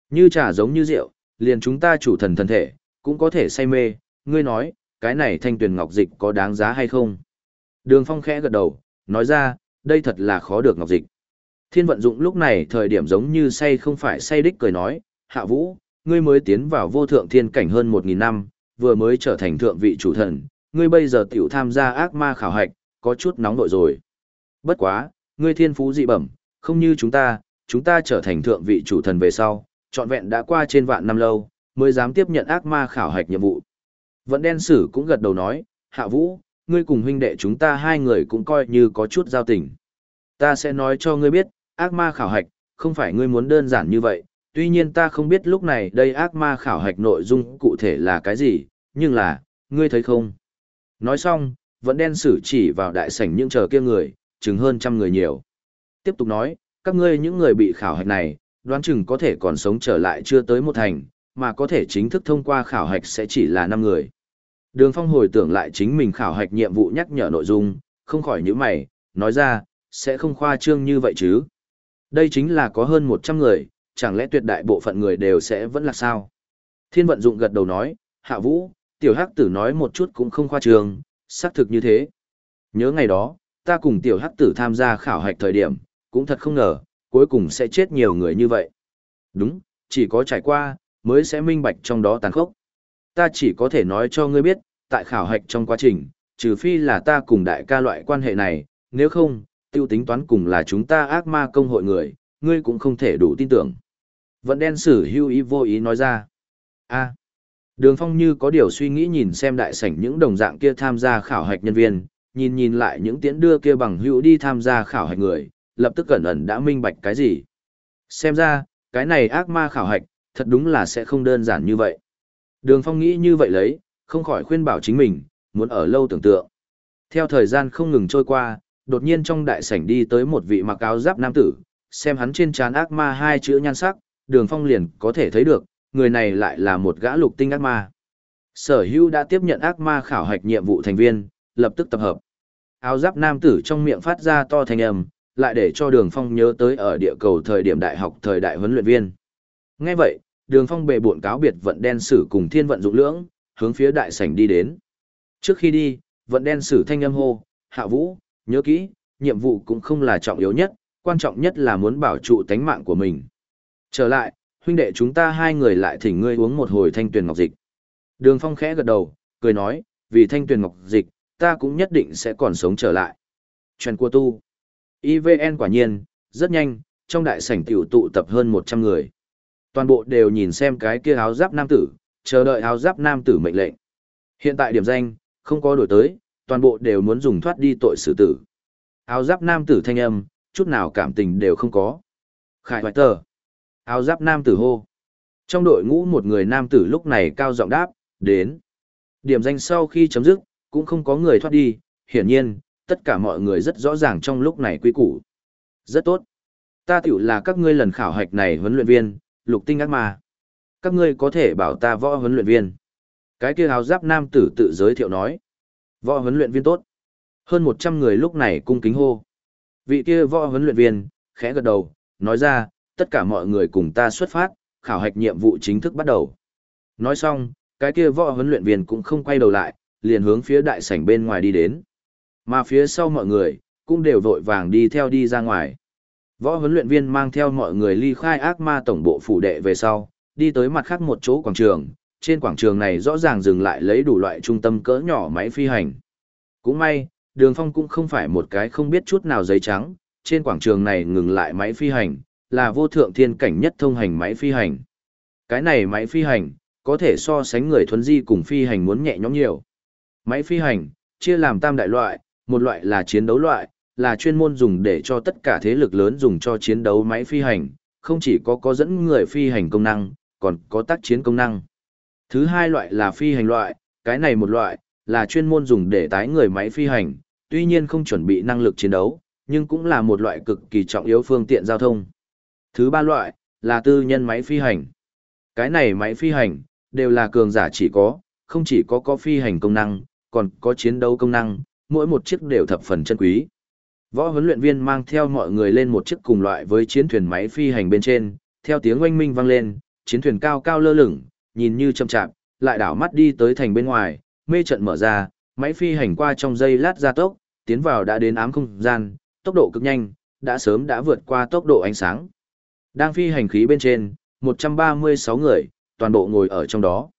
Như trà giống như rượu, liền chúng ta chủ thần thần thể, cũng có thể say mê, ngươi nói, cái này thanh tuyển ngọc dịch có đáng giá hay không? Đường phong khẽ gật đầu, nói ra, đây thật là khó được ngọc dịch. Thiên vận dụng lúc này thời điểm giống như say không phải say đích cười nói, hạ vũ, ngươi mới tiến vào vô thượng thiên cảnh hơn một nghìn năm, vừa mới trở thành thượng vị chủ thần, ngươi bây giờ tiểu tham gia ác ma khảo hạch, có chút nóng nội rồi. Bất quá, ngươi thiên phú dị bẩm, không như chúng ta, chúng ta trở thành thượng vị chủ thần về sau, trọn vẹn đã qua trên vạn năm lâu, mới dám tiếp nhận ác ma khảo hạch nhiệm vụ. Vận đen sử cũng gật đầu nói, hạ vũ, ngươi cùng huynh đệ chúng ta hai người cũng coi như có chút giao tình. Ta sẽ nói cho ngươi biết, ác ma khảo hạch, không phải ngươi muốn đơn giản như vậy, tuy nhiên ta không biết lúc này đây ác ma khảo hạch nội dung cụ thể là cái gì, nhưng là, ngươi thấy không? Nói xong, vẫn đen sử chỉ vào đại sảnh những chờ kia người, chừng hơn trăm người nhiều. Tiếp tục nói, các ngươi những người bị khảo hạch này, đoán chừng có thể còn sống trở lại chưa tới một thành, mà có thể chính thức thông qua khảo hạch sẽ chỉ là 5 người. Đường Phong hồi tưởng lại chính mình khảo hạch nhiệm vụ nhắc nhở nội dung, không khỏi những mày, nói ra, sẽ không khoa trương như vậy chứ. Đây chính là có hơn 100 người, chẳng lẽ tuyệt đại bộ phận người đều sẽ vẫn là sao? Thiên vận dụng gật đầu nói, hạ vũ, tiểu hắc tử nói một chút cũng không khoa trương, xác thực như thế. Nhớ ngày đó, ta cùng tiểu hắc tử tham gia khảo hạch thời điểm, cũng thật không ngờ, cuối cùng sẽ chết nhiều người như vậy. Đúng, chỉ có trải qua, mới sẽ minh bạch trong đó tàn khốc. Ta chỉ có thể nói cho ngươi biết, tại khảo hạch trong quá trình, trừ phi là ta cùng đại ca loại quan hệ này, nếu không, tiêu tính toán cùng là chúng ta ác ma công hội người, ngươi cũng không thể đủ tin tưởng. Vận đen sử hưu ý vô ý nói ra. a đường phong như có điều suy nghĩ nhìn xem đại sảnh những đồng dạng kia tham gia khảo hạch nhân viên, nhìn nhìn lại những tiễn đưa kia bằng hữu đi tham gia khảo hạch người, lập tức cẩn ẩn đã minh bạch cái gì. Xem ra, cái này ác ma khảo hạch, thật đúng là sẽ không đơn giản như vậy. Đường Phong nghĩ như vậy lấy, không khỏi khuyên bảo chính mình, muốn ở lâu tưởng tượng. Theo thời gian không ngừng trôi qua, đột nhiên trong đại sảnh đi tới một vị mặc áo giáp nam tử, xem hắn trên trán ác ma hai chữ nhan sắc, đường phong liền có thể thấy được, người này lại là một gã lục tinh ác ma. Sở hữu đã tiếp nhận ác ma khảo hạch nhiệm vụ thành viên, lập tức tập hợp. Áo giáp nam tử trong miệng phát ra to thành âm, lại để cho đường phong nhớ tới ở địa cầu thời điểm đại học thời đại huấn luyện viên. Ngay vậy, đường phong bệ buộn cáo biệt vận đen sử cùng thiên vận dụng lưỡng, hướng phía đại sảnh đi đến. Trước khi đi, vận đen sử thanh âm hô, hạ vũ, nhớ kỹ, nhiệm vụ cũng không là trọng yếu nhất, quan trọng nhất là muốn bảo trụ tánh mạng của mình. Trở lại, huynh đệ chúng ta hai người lại thỉnh ngươi uống một hồi thanh tuyền ngọc dịch. Đường phong khẽ gật đầu, cười nói, vì thanh tuyền ngọc dịch, ta cũng nhất định sẽ còn sống trở lại. Chuyện của tu. IVN quả nhiên, rất nhanh, trong đại sảnh tiểu tụ tập hơn 100 người. Toàn bộ đều nhìn xem cái kia áo giáp nam tử, chờ đợi áo giáp nam tử mệnh lệnh. Hiện tại điểm danh, không có đổi tới, toàn bộ đều muốn dùng thoát đi tội xử tử. Áo giáp nam tử thanh âm, chút nào cảm tình đều không có. Khải hoài tờ. Áo giáp nam tử hô. Trong đội ngũ một người nam tử lúc này cao giọng đáp, đến. Điểm danh sau khi chấm dứt, cũng không có người thoát đi, hiển nhiên, tất cả mọi người rất rõ ràng trong lúc này quy củ. Rất tốt. Ta tiểu là các ngươi lần khảo hạch này huấn luyện viên, lục tinh ác ma. Các ngươi có thể bảo ta võ huấn luyện viên. Cái kia áo giáp nam tử tự giới thiệu nói. Võ huấn luyện viên tốt. Hơn 100 người lúc này cung kính hô. Vị kia võ huấn luyện viên, khẽ gật đầu, nói ra, tất cả mọi người cùng ta xuất phát, khảo hạch nhiệm vụ chính thức bắt đầu. Nói xong, cái kia võ huấn luyện viên cũng không quay đầu lại, liền hướng phía đại sảnh bên ngoài đi đến. Mà phía sau mọi người, cũng đều vội vàng đi theo đi ra ngoài. Võ huấn luyện viên mang theo mọi người ly khai ác ma tổng bộ phủ đệ về sau, đi tới mặt khác một chỗ quảng trường. Trên quảng trường này rõ ràng dừng lại lấy đủ loại trung tâm cỡ nhỏ máy phi hành. Cũng may, đường phong cũng không phải một cái không biết chút nào giấy trắng. Trên quảng trường này ngừng lại máy phi hành, là vô thượng thiên cảnh nhất thông hành máy phi hành. Cái này máy phi hành, có thể so sánh người thuấn di cùng phi hành muốn nhẹ nhõm nhiều. Máy phi hành, chia làm tam đại loại, một loại là chiến đấu loại, là chuyên môn dùng để cho tất cả thế lực lớn dùng cho chiến đấu máy phi hành, không chỉ có có dẫn người phi hành công năng, còn có tác chiến công năng. Thứ hai loại là phi hành loại, cái này một loại, là chuyên môn dùng để tái người máy phi hành, tuy nhiên không chuẩn bị năng lực chiến đấu, nhưng cũng là một loại cực kỳ trọng yếu phương tiện giao thông. Thứ ba loại, là tư nhân máy phi hành. Cái này máy phi hành, đều là cường giả chỉ có, không chỉ có có phi hành công năng, còn có chiến đấu công năng, mỗi một chiếc đều thập phần chân quý. Võ huấn luyện viên mang theo mọi người lên một chiếc cùng loại với chiến thuyền máy phi hành bên trên, theo tiếng oanh minh vang lên, chiến thuyền cao cao lơ lửng, nhìn như chậm chạp, lại đảo mắt đi tới thành bên ngoài, mê trận mở ra, máy phi hành qua trong giây lát ra tốc, tiến vào đã đến ám không gian, tốc độ cực nhanh, đã sớm đã vượt qua tốc độ ánh sáng. Đang phi hành khí bên trên, 136 người, toàn bộ ngồi ở trong đó.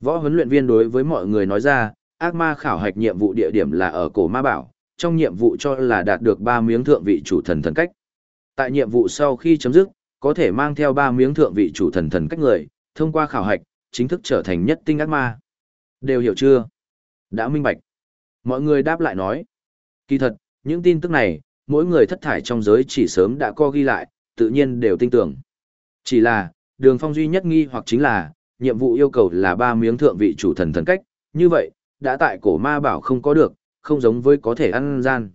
Võ huấn luyện viên đối với mọi người nói ra, ác ma khảo hạch nhiệm vụ địa điểm là ở cổ ma bảo, trong nhiệm vụ cho là đạt được 3 miếng thượng vị chủ thần thần cách. Tại nhiệm vụ sau khi chấm dứt, có thể mang theo 3 miếng thượng vị chủ thần thần cách người, thông qua khảo hạch, chính thức trở thành nhất tinh ác ma. Đều hiểu chưa? Đã minh bạch. Mọi người đáp lại nói. Kỳ thật, những tin tức này, mỗi người thất thải trong giới chỉ sớm đã co ghi lại, tự nhiên đều tin tưởng. Chỉ là, đường phong duy nhất nghi hoặc chính là, nhiệm vụ yêu cầu là ba miếng thượng vị chủ thần thần cách, như vậy, đã tại cổ ma bảo không có được, không giống với có thể ăn gian.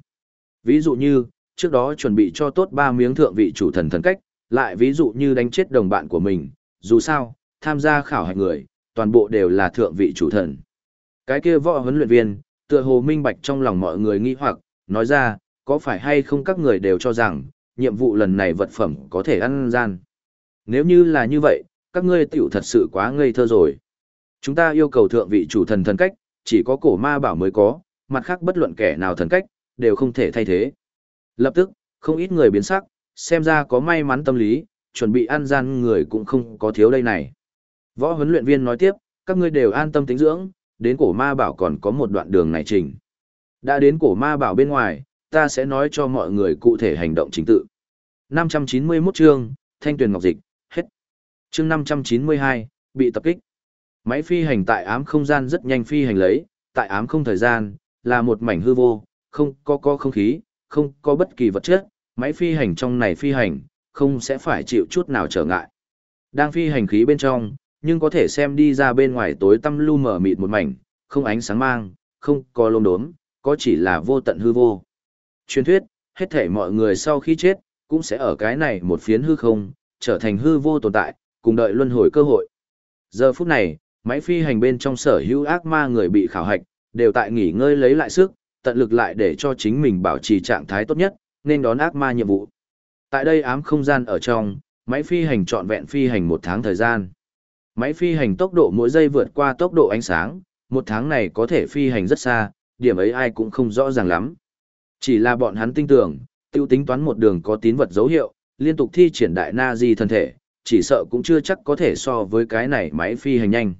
Ví dụ như, trước đó chuẩn bị cho tốt ba miếng thượng vị chủ thần thần cách, lại ví dụ như đánh chết đồng bạn của mình, dù sao, tham gia khảo hạch người, toàn bộ đều là thượng vị chủ thần. Cái kia võ huấn luyện viên, tựa hồ minh bạch trong lòng mọi người nghi hoặc, nói ra, có phải hay không các người đều cho rằng, nhiệm vụ lần này vật phẩm có thể ăn gian. Nếu như là như vậy, các ngươi tiểu thật sự quá ngây thơ rồi. Chúng ta yêu cầu thượng vị chủ thần thần cách, chỉ có cổ ma bảo mới có, mặt khác bất luận kẻ nào thần cách, đều không thể thay thế. Lập tức, không ít người biến sắc, xem ra có may mắn tâm lý, chuẩn bị ăn gian người cũng không có thiếu đây này. Võ huấn luyện viên nói tiếp, các ngươi đều an tâm tính dưỡng, đến cổ ma bảo còn có một đoạn đường này trình. Đã đến cổ ma bảo bên ngoài, ta sẽ nói cho mọi người cụ thể hành động chính tự. 591 chương, Thanh tuyển ngọc dịch, hết. Chương 592, bị tập kích. Máy phi hành tại ám không gian rất nhanh phi hành lấy, tại ám không thời gian, là một mảnh hư vô, không có có không khí, không có bất kỳ vật chất, máy phi hành trong này phi hành, không sẽ phải chịu chút nào trở ngại. Đang phi hành khí bên trong, nhưng có thể xem đi ra bên ngoài tối tăm lu mở mịt một mảnh, không ánh sáng mang, không có lông đốm, có chỉ là vô tận hư vô. Truyền thuyết, hết thể mọi người sau khi chết, cũng sẽ ở cái này một phiến hư không, trở thành hư vô tồn tại, cùng đợi luân hồi cơ hội. Giờ phút này, máy phi hành bên trong sở hữu ác ma người bị khảo hạch, đều tại nghỉ ngơi lấy lại sức, tận lực lại để cho chính mình bảo trì trạng thái tốt nhất, nên đón ác ma nhiệm vụ. Tại đây ám không gian ở trong, máy phi hành trọn vẹn phi hành một tháng thời gian. Máy phi hành tốc độ mỗi giây vượt qua tốc độ ánh sáng, một tháng này có thể phi hành rất xa, điểm ấy ai cũng không rõ ràng lắm. Chỉ là bọn hắn tin tưởng, tiêu tính toán một đường có tín vật dấu hiệu, liên tục thi triển đại na di thân thể, chỉ sợ cũng chưa chắc có thể so với cái này máy phi hành nhanh.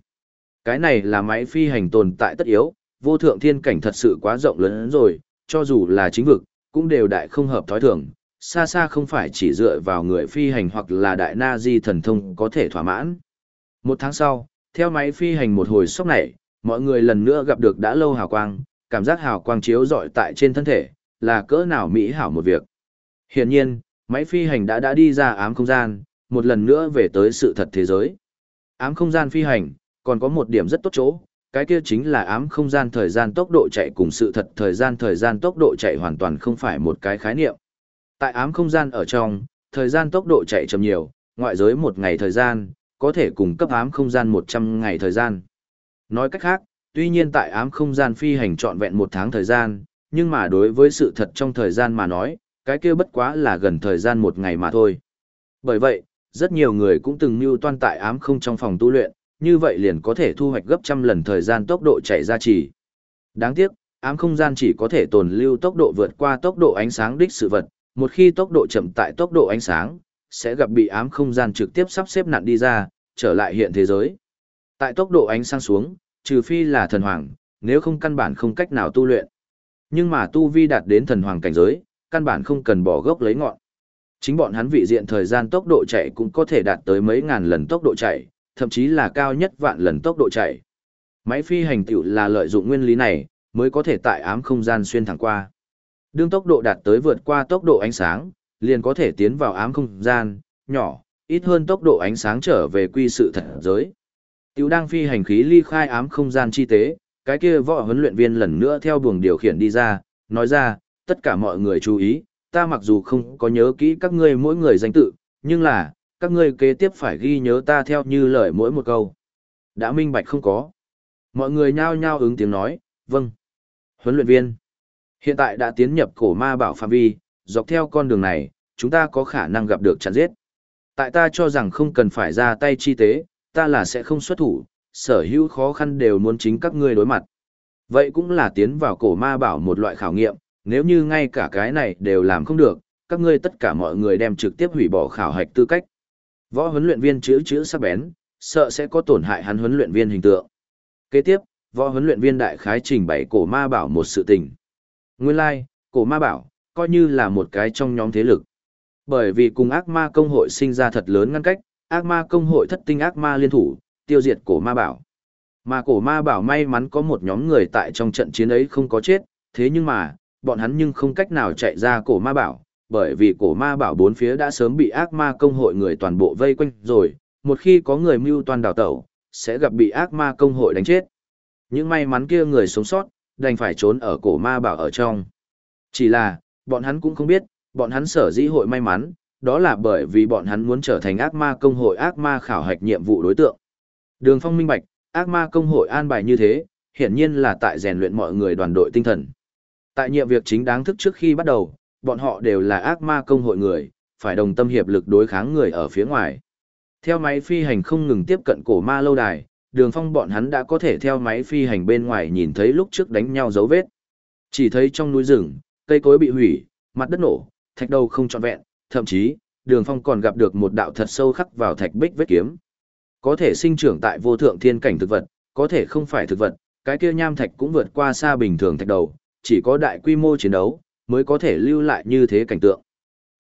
Cái này là máy phi hành tồn tại tất yếu, vô thượng thiên cảnh thật sự quá rộng lớn rồi, cho dù là chính vực, cũng đều đại không hợp thói thường, xa xa không phải chỉ dựa vào người phi hành hoặc là đại na di thần thông có thể thỏa mãn. Một tháng sau, theo máy phi hành một hồi sốc này, mọi người lần nữa gặp được đã lâu hào quang, cảm giác hào quang chiếu rọi tại trên thân thể, là cỡ nào mỹ hảo một việc. Hiển nhiên, máy phi hành đã đã đi ra ám không gian, một lần nữa về tới sự thật thế giới. Ám không gian phi hành, còn có một điểm rất tốt chỗ, cái kia chính là ám không gian thời gian tốc độ chạy cùng sự thật thời gian thời gian tốc độ chạy hoàn toàn không phải một cái khái niệm. Tại ám không gian ở trong, thời gian tốc độ chạy chậm nhiều, ngoại giới một ngày thời gian, có thể cùng cấp ám không gian 100 ngày thời gian. Nói cách khác, tuy nhiên tại ám không gian phi hành trọn vẹn một tháng thời gian, nhưng mà đối với sự thật trong thời gian mà nói, cái kia bất quá là gần thời gian một ngày mà thôi. Bởi vậy, rất nhiều người cũng từng mưu toan tại ám không trong phòng tu luyện, như vậy liền có thể thu hoạch gấp trăm lần thời gian tốc độ chạy ra chỉ. Đáng tiếc, ám không gian chỉ có thể tồn lưu tốc độ vượt qua tốc độ ánh sáng đích sự vật, một khi tốc độ chậm tại tốc độ ánh sáng, sẽ gặp bị ám không gian trực tiếp sắp xếp nạn đi ra, trở lại hiện thế giới. Tại tốc độ ánh sáng xuống, trừ phi là thần hoàng, nếu không căn bản không cách nào tu luyện. Nhưng mà tu vi đạt đến thần hoàng cảnh giới, căn bản không cần bỏ gốc lấy ngọn. Chính bọn hắn vị diện thời gian tốc độ chạy cũng có thể đạt tới mấy ngàn lần tốc độ chạy, thậm chí là cao nhất vạn lần tốc độ chạy. Máy phi hành tiểu là lợi dụng nguyên lý này, mới có thể tại ám không gian xuyên thẳng qua. Đương tốc độ đạt tới vượt qua tốc độ ánh sáng, liền có thể tiến vào ám không gian, nhỏ, ít hơn tốc độ ánh sáng trở về quy sự thật giới. Tiểu đang phi hành khí ly khai ám không gian chi tế, cái kia võ huấn luyện viên lần nữa theo buồng điều khiển đi ra, nói ra, tất cả mọi người chú ý, ta mặc dù không có nhớ kỹ các ngươi mỗi người danh tự, nhưng là, các ngươi kế tiếp phải ghi nhớ ta theo như lời mỗi một câu. Đã minh bạch không có. Mọi người nhao nhao ứng tiếng nói, vâng. Huấn luyện viên. Hiện tại đã tiến nhập cổ ma bảo phạm vi, dọc theo con đường này, chúng ta có khả năng gặp được chặn giết. Tại ta cho rằng không cần phải ra tay chi tế, ta là sẽ không xuất thủ, sở hữu khó khăn đều muốn chính các ngươi đối mặt. Vậy cũng là tiến vào cổ ma bảo một loại khảo nghiệm, nếu như ngay cả cái này đều làm không được, các ngươi tất cả mọi người đem trực tiếp hủy bỏ khảo hạch tư cách. Võ huấn luyện viên chữ chữ sắc bén, sợ sẽ có tổn hại hắn huấn luyện viên hình tượng. Kế tiếp, võ huấn luyện viên đại khái trình bày cổ ma bảo một sự tình. Nguyên lai, like, cổ ma bảo, coi như là một cái trong nhóm thế lực. Bởi vì cùng ác ma công hội sinh ra thật lớn ngăn cách, ác ma công hội thất tinh ác ma liên thủ, tiêu diệt cổ ma bảo. Mà cổ ma bảo may mắn có một nhóm người tại trong trận chiến ấy không có chết, thế nhưng mà, bọn hắn nhưng không cách nào chạy ra cổ ma bảo, bởi vì cổ ma bảo bốn phía đã sớm bị ác ma công hội người toàn bộ vây quanh rồi, một khi có người mưu toàn đào tẩu, sẽ gặp bị ác ma công hội đánh chết. Những may mắn kia người sống sót, đành phải trốn ở cổ ma bảo ở trong. Chỉ là, bọn hắn cũng không biết, bọn hắn sở dĩ hội may mắn, đó là bởi vì bọn hắn muốn trở thành ác ma công hội ác ma khảo hạch nhiệm vụ đối tượng. Đường phong minh bạch, ác ma công hội an bài như thế, hiển nhiên là tại rèn luyện mọi người đoàn đội tinh thần. Tại nhiệm việc chính đáng thức trước khi bắt đầu, bọn họ đều là ác ma công hội người, phải đồng tâm hiệp lực đối kháng người ở phía ngoài. Theo máy phi hành không ngừng tiếp cận cổ ma lâu đài, đường phong bọn hắn đã có thể theo máy phi hành bên ngoài nhìn thấy lúc trước đánh nhau dấu vết. Chỉ thấy trong núi rừng, cây cối bị hủy, mặt đất nổ, thạch đầu không trọn vẹn, thậm chí, đường phong còn gặp được một đạo thật sâu khắc vào thạch bích vết kiếm. Có thể sinh trưởng tại vô thượng thiên cảnh thực vật, có thể không phải thực vật, cái kia nham thạch cũng vượt qua xa bình thường thạch đầu, chỉ có đại quy mô chiến đấu, mới có thể lưu lại như thế cảnh tượng.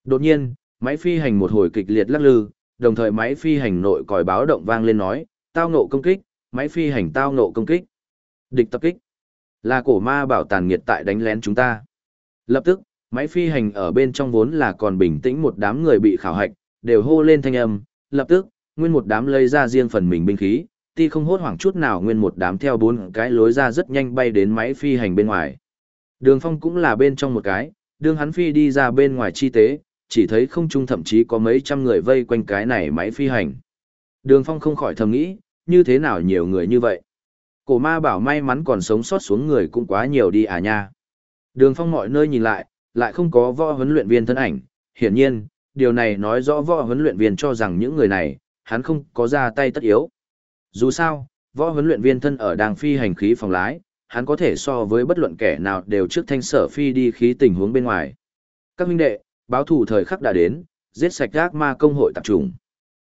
Đột nhiên, máy phi hành một hồi kịch liệt lắc lư, đồng thời máy phi hành nội còi báo động vang lên nói, tao ngộ công kích, máy phi hành tao ngộ công kích. Địch tập kích. Là cổ ma bảo tàn nghiệt tại đánh lén chúng ta. Lập tức, máy phi hành ở bên trong vốn là còn bình tĩnh một đám người bị khảo hạch, đều hô lên thanh âm, lập tức, nguyên một đám lây ra riêng phần mình binh khí, ti không hốt hoảng chút nào nguyên một đám theo bốn cái lối ra rất nhanh bay đến máy phi hành bên ngoài. Đường phong cũng là bên trong một cái, đường hắn phi đi ra bên ngoài chi tế, chỉ thấy không trung thậm chí có mấy trăm người vây quanh cái này máy phi hành. Đường phong không khỏi thầm nghĩ, như thế nào nhiều người như vậy. Cổ ma bảo may mắn còn sống sót xuống người cũng quá nhiều đi à nha. Đường phong mọi nơi nhìn lại, lại không có võ huấn luyện viên thân ảnh, hiển nhiên, điều này nói rõ võ huấn luyện viên cho rằng những người này, hắn không có ra tay tất yếu. Dù sao, võ huấn luyện viên thân ở đang phi hành khí phòng lái, hắn có thể so với bất luận kẻ nào đều trước thanh sở phi đi khí tình huống bên ngoài. Các huynh đệ, báo thủ thời khắc đã đến, giết sạch ác ma công hội tập trung.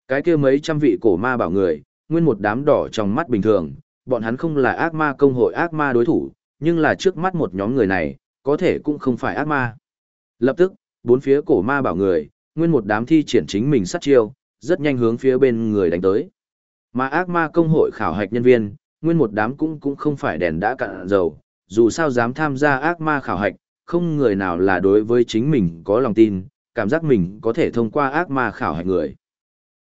Cái kia mấy trăm vị cổ ma bảo người, nguyên một đám đỏ trong mắt bình thường, bọn hắn không là ác ma công hội ác ma đối thủ, nhưng là trước mắt một nhóm người này, có thể cũng không phải ác ma. Lập tức, bốn phía cổ ma bảo người, nguyên một đám thi triển chính mình sát chiêu, rất nhanh hướng phía bên người đánh tới. Mà ác ma công hội khảo hạch nhân viên, nguyên một đám cũng cũng không phải đèn đã cạn dầu, dù sao dám tham gia ác ma khảo hạch, không người nào là đối với chính mình có lòng tin, cảm giác mình có thể thông qua ác ma khảo hạch người.